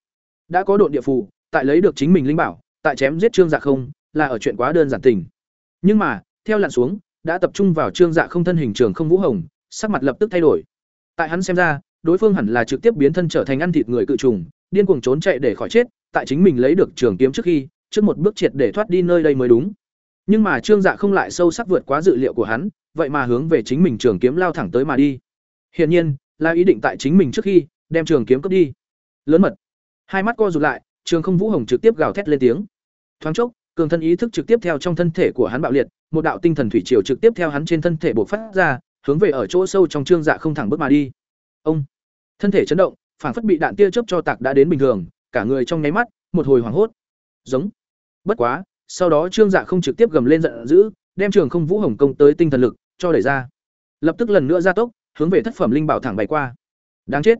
Speaker 1: Đã có độ địa phù, tại lấy được chính mình linh bảo, tại chém giết Trương Dạ không, là ở chuyện quá đơn giản tình. Nhưng mà, theo lặn xuống, đã tập trung vào Trương Dạ không thân hình trường không vũ hồng, sắc mặt lập tức thay đổi. Tại hắn xem ra, đối phương hẳn là trực tiếp biến thân trở thành ăn thịt người cự trùng, điên cuồng trốn chạy để khỏi chết, tại chính mình lấy được trường kiếm trước khi, trước một bước triệt để thoát đi nơi đây mới đúng. Nhưng mà Trương Dạ không lại sâu sắc vượt quá dự liệu của hắn, vậy mà hướng về chính mình trường kiếm lao thẳng tới mà đi. Hiển nhiên, là ý định tại chính mình trước khi đem trường kiếm cướp đi. Lớn mật. Hai mắt co rụt lại, Trường Không Vũ Hồng trực tiếp gào thét lên tiếng. Thoáng chốc, cường thân ý thức trực tiếp theo trong thân thể của hắn bạo liệt, một đạo tinh thần thủy triều trực tiếp theo hắn trên thân thể bộc phát ra, hướng về ở chỗ sâu trong trương dạ không thẳng bước mà đi. Ông thân thể chấn động, phản phất bị đạn tia chớp cho tạc đã đến bình thường, cả người trong nháy mắt, một hồi hoảng hốt. Giống. Bất quá, sau đó trương dạ không trực tiếp gầm lên giận dữ, đem trường không vũ hồng công tới tinh thần lực cho đẩy ra. Lập tức lần nữa gia tốc, hướng về thất phẩm linh bảo thẳng bay qua. Đáng chết.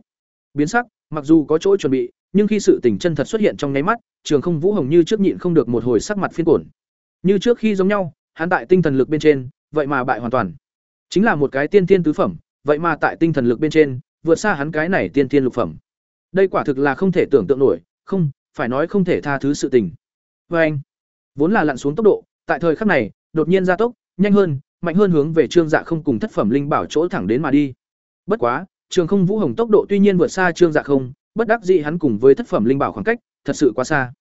Speaker 1: Biến sắc, mặc dù có chỗ chuẩn bị, nhưng khi sự tình chân thật xuất hiện trong nháy mắt, trường không vũ hồng như trước nhịn không được một hồi sắc mặt phiên cổn. Như trước khi giống nhau, hắn tại tinh thần lực bên trên, vậy mà bại hoàn toàn. Chính là một cái tiên tiên tứ phẩm, vậy mà tại tinh thần lực bên trên, vượt xa hắn cái này tiên tiên lục phẩm. Đây quả thực là không thể tưởng tượng nổi, không, phải nói không thể tha thứ sự tình. Và anh, vốn là lặn xuống tốc độ, tại thời khắc này, đột nhiên gia tốc, nhanh hơn, mạnh hơn hướng về Trương Dạ không cùng thất phẩm linh bảo chỗ thẳng đến mà đi. Bất quá, Trường Không Vũ Hồng tốc độ tuy nhiên vượt xa Trương Dạ không, bất đắc dĩ hắn cùng với thất phẩm linh bảo khoảng cách, thật sự quá xa.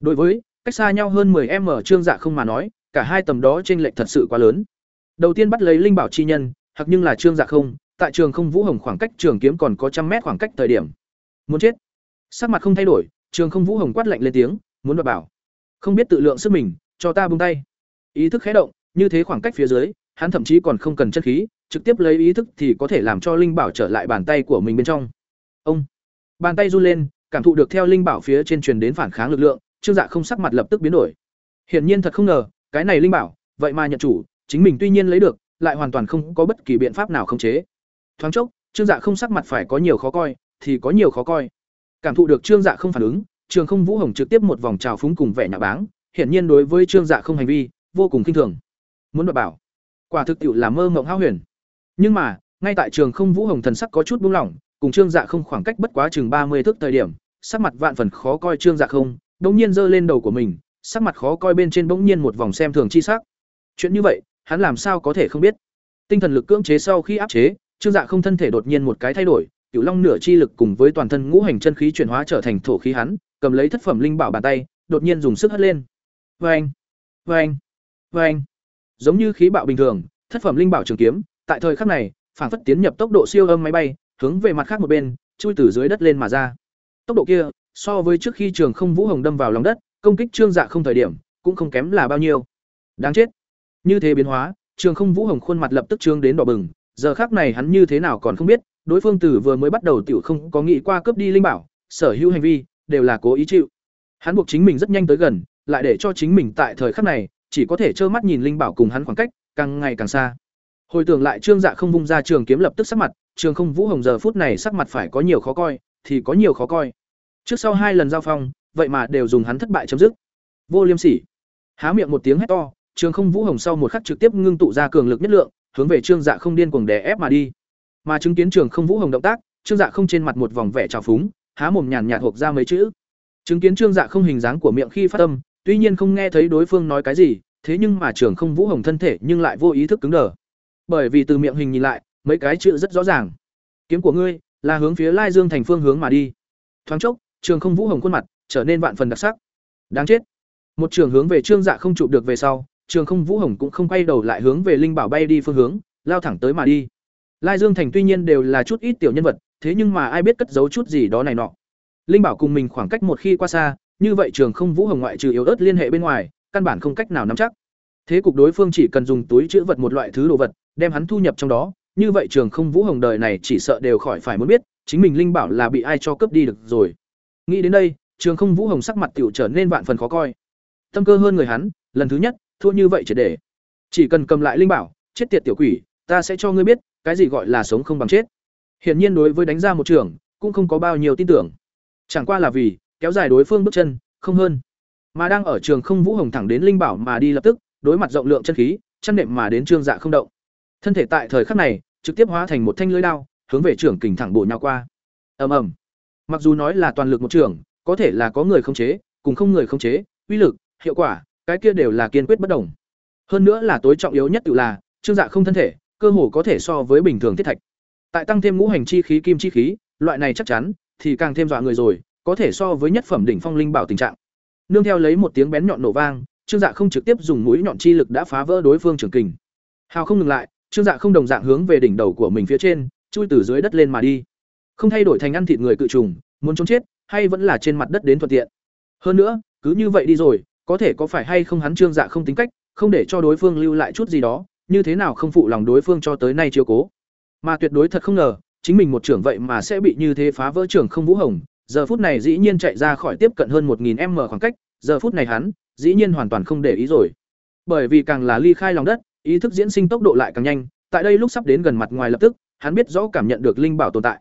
Speaker 1: Đối với cách xa nhau hơn 10m Trương Dạ không mà nói, cả hai tầm đó chênh lệch thật sự quá lớn. Đầu tiên bắt lấy linh bảo chi nhân, hoặc nhưng là Trương Dạ không, tại trường không vũ hồng khoảng cách trường kiếm còn có trăm mét khoảng cách thời điểm. Muốn chết. Sắc mặt không thay đổi, trường không vũ hồng quát lạnh lên tiếng, muốn đoạt bảo. Không biết tự lượng sức mình, cho ta buông tay. Ý thức khẽ động, như thế khoảng cách phía dưới, hắn thậm chí còn không cần chân khí, trực tiếp lấy ý thức thì có thể làm cho linh bảo trở lại bàn tay của mình bên trong. Ông. Bàn tay run lên, cảm thụ được theo linh bảo phía trên truyền đến phản kháng lực lượng, Trương Dạ không sắc mặt lập tức biến đổi. Hiển nhiên thật không ngờ, cái này linh bảo, vậy mà nhận chủ, chính mình tuy nhiên lấy được, lại hoàn toàn không có bất kỳ biện pháp nào khống chế. Thoáng chốc, Trương Dạ không sắc mặt phải có nhiều khó coi, thì có nhiều khó coi. Cảm thụ được Trương Dạ không phản ứng, Trường Không Vũ Hồng trực tiếp một vòng trào phúng cùng vẻ nhạ báng, hiển nhiên đối với Trương Dạ không hành vi vô cùng khinh thường. Muốn đoạt bảo, quả thực tiệu là mơ mộng hao huyền. Nhưng mà, ngay tại Trường Không Vũ Hồng thần sắc có chút buông lỏng, cùng Trương Dạ không khoảng cách bất quá chừng ba mươi thước thời điểm, sắc mặt vạn phần khó coi Trương Dạ không, bỗng nhiên giơ lên đầu của mình, sắc mặt khó coi bên trên bỗng nhiên một vòng xem thường chi sắc. Chuyện như vậy, hắn làm sao có thể không biết? Tinh thần lực cưỡng chế sau khi áp chế, Trương Dạ không thân thể đột nhiên một cái thay đổi, Cửu Long nửa chi lực cùng với toàn thân ngũ hành chân khí chuyển hóa trở thành thổ khí hắn, cầm lấy thất phẩm linh bảo bàn tay, đột nhiên dùng sức hất lên. Oeng, oeng, oeng. Giống như khí bạo bình thường, thất phẩm linh bảo trường kiếm, tại thời khắc này, phản phất tiến nhập tốc độ siêu âm máy bay, hướng về mặt khác một bên, chui từ dưới đất lên mà ra. Tốc độ kia, so với trước khi Trường Không Vũ Hồng đâm vào lòng đất, công kích Trương Dạ không thời điểm, cũng không kém là bao nhiêu. Đáng chết. Như thế biến hóa, Trường Không Vũ Hồng khuôn mặt lập tức trương đến đỏ bừng, giờ khác này hắn như thế nào còn không biết, đối phương tử vừa mới bắt đầu tiểu không có nghĩ qua cướp đi linh bảo, sở hữu hành vi đều là cố ý chịu. Hắn buộc chính mình rất nhanh tới gần, lại để cho chính mình tại thời khắc này chỉ có thể trơ mắt nhìn linh bảo cùng hắn khoảng cách càng ngày càng xa. Hồi tưởng lại Trương Dạ không vung ra trường kiếm lập tức sắc mặt, Trường Không Vũ Hồng giờ phút này sắc mặt phải có nhiều khó coi, thì có nhiều khó coi. Trước sau hai lần giao phong, vậy mà đều dùng hắn thất bại chấm dứt. Vô Liêm Sỉ. Há miệng một tiếng hét to, Trường Không Vũ Hồng sau một khắc trực tiếp ngưng tụ ra cường lực nhất lượng, hướng về Trương Dạ không điên cuồng đè ép mà đi. Mà chứng kiến Trường Không Vũ Hồng động tác, Trương Dạ không trên mặt một vòng vẻ trào phúng, há mồm nhàn nhạt hộc ra mấy chữ. Chứng kiến Trương Dạ không hình dáng của miệng khi phát âm, tuy nhiên không nghe thấy đối phương nói cái gì, thế nhưng mà Trường Không Vũ Hồng thân thể nhưng lại vô ý thức cứng đờ. Bởi vì từ miệng hình nhìn lại, mấy cái chữ rất rõ ràng. Kiếm của ngươi là hướng phía Lai Dương thành phương hướng mà đi. Thoáng chốc, Trường Không Vũ Hồng khuôn mặt trở nên vạn phần đặc sắc. Đáng chết. Một trường hướng về Trương Dạ không chụp được về sau, Trường Không Vũ Hồng cũng không quay đầu lại hướng về Linh Bảo bay đi phương hướng, lao thẳng tới mà đi. Lai Dương thành tuy nhiên đều là chút ít tiểu nhân vật, thế nhưng mà ai biết cất giấu chút gì đó này nọ. Linh Bảo cùng mình khoảng cách một khi qua xa, như vậy Trường Không Vũ Hồng ngoại trừ yếu ớt liên hệ bên ngoài, căn bản không cách nào nắm chắc. Thế cục đối phương chỉ cần dùng túi chứa vật một loại thứ đồ vật, đem hắn thu nhập trong đó, như vậy Trường Không Vũ Hồng đời này chỉ sợ đều khỏi phải muốn biết, chính mình linh bảo là bị ai cho cướp đi được rồi. Nghĩ đến đây, Trường Không Vũ Hồng sắc mặt tiểu trở nên vạn phần khó coi. Tâm cơ hơn người hắn, lần thứ nhất, thua như vậy chỉ để. Chỉ cần cầm lại linh bảo, chết tiệt tiểu quỷ, ta sẽ cho ngươi biết, cái gì gọi là sống không bằng chết. Hiển nhiên đối với đánh ra một trường, cũng không có bao nhiêu tin tưởng. Chẳng qua là vì kéo dài đối phương bước chân, không hơn. Mà đang ở trường không vũ hồng thẳng đến linh bảo mà đi lập tức, đối mặt rộng lượng chân khí, chân nệm mà đến trương dạ không động. Thân thể tại thời khắc này, trực tiếp hóa thành một thanh lưỡi đao, hướng về trưởng kình thẳng bổ nhào qua. Ầm ầm. Mặc dù nói là toàn lực một trưởng, có thể là có người không chế, cùng không người không chế, uy lực, hiệu quả, cái kia đều là kiên quyết bất đồng. Hơn nữa là tối trọng yếu nhất tự là, trương dạ không thân thể, cơ hồ có thể so với bình thường thiết thạch. Tại tăng thêm ngũ hành chi khí kim chi khí, loại này chắc chắn thì càng thêm dọa người rồi, có thể so với nhất phẩm đỉnh phong linh bảo tình trạng. Nương theo lấy một tiếng bén nhọn nổ vang, Trương Dạ không trực tiếp dùng mũi nhọn chi lực đã phá vỡ đối phương trường kình. Hào không ngừng lại, Trương Dạ không đồng dạng hướng về đỉnh đầu của mình phía trên, chui từ dưới đất lên mà đi. Không thay đổi thành ăn thịt người cự trùng, muốn chống chết, hay vẫn là trên mặt đất đến thuận tiện. Hơn nữa, cứ như vậy đi rồi, có thể có phải hay không hắn Trương Dạ không tính cách, không để cho đối phương lưu lại chút gì đó, như thế nào không phụ lòng đối phương cho tới nay chiếu cố. Mà tuyệt đối thật không ngờ, chính mình một trưởng vậy mà sẽ bị như thế phá vỡ trưởng không vũ hồng, giờ phút này dĩ nhiên chạy ra khỏi tiếp cận hơn 1000m khoảng cách, giờ phút này hắn, dĩ nhiên hoàn toàn không để ý rồi. Bởi vì càng là ly khai lòng đất, ý thức diễn sinh tốc độ lại càng nhanh, tại đây lúc sắp đến gần mặt ngoài lập tức, hắn biết rõ cảm nhận được linh bảo tồn tại.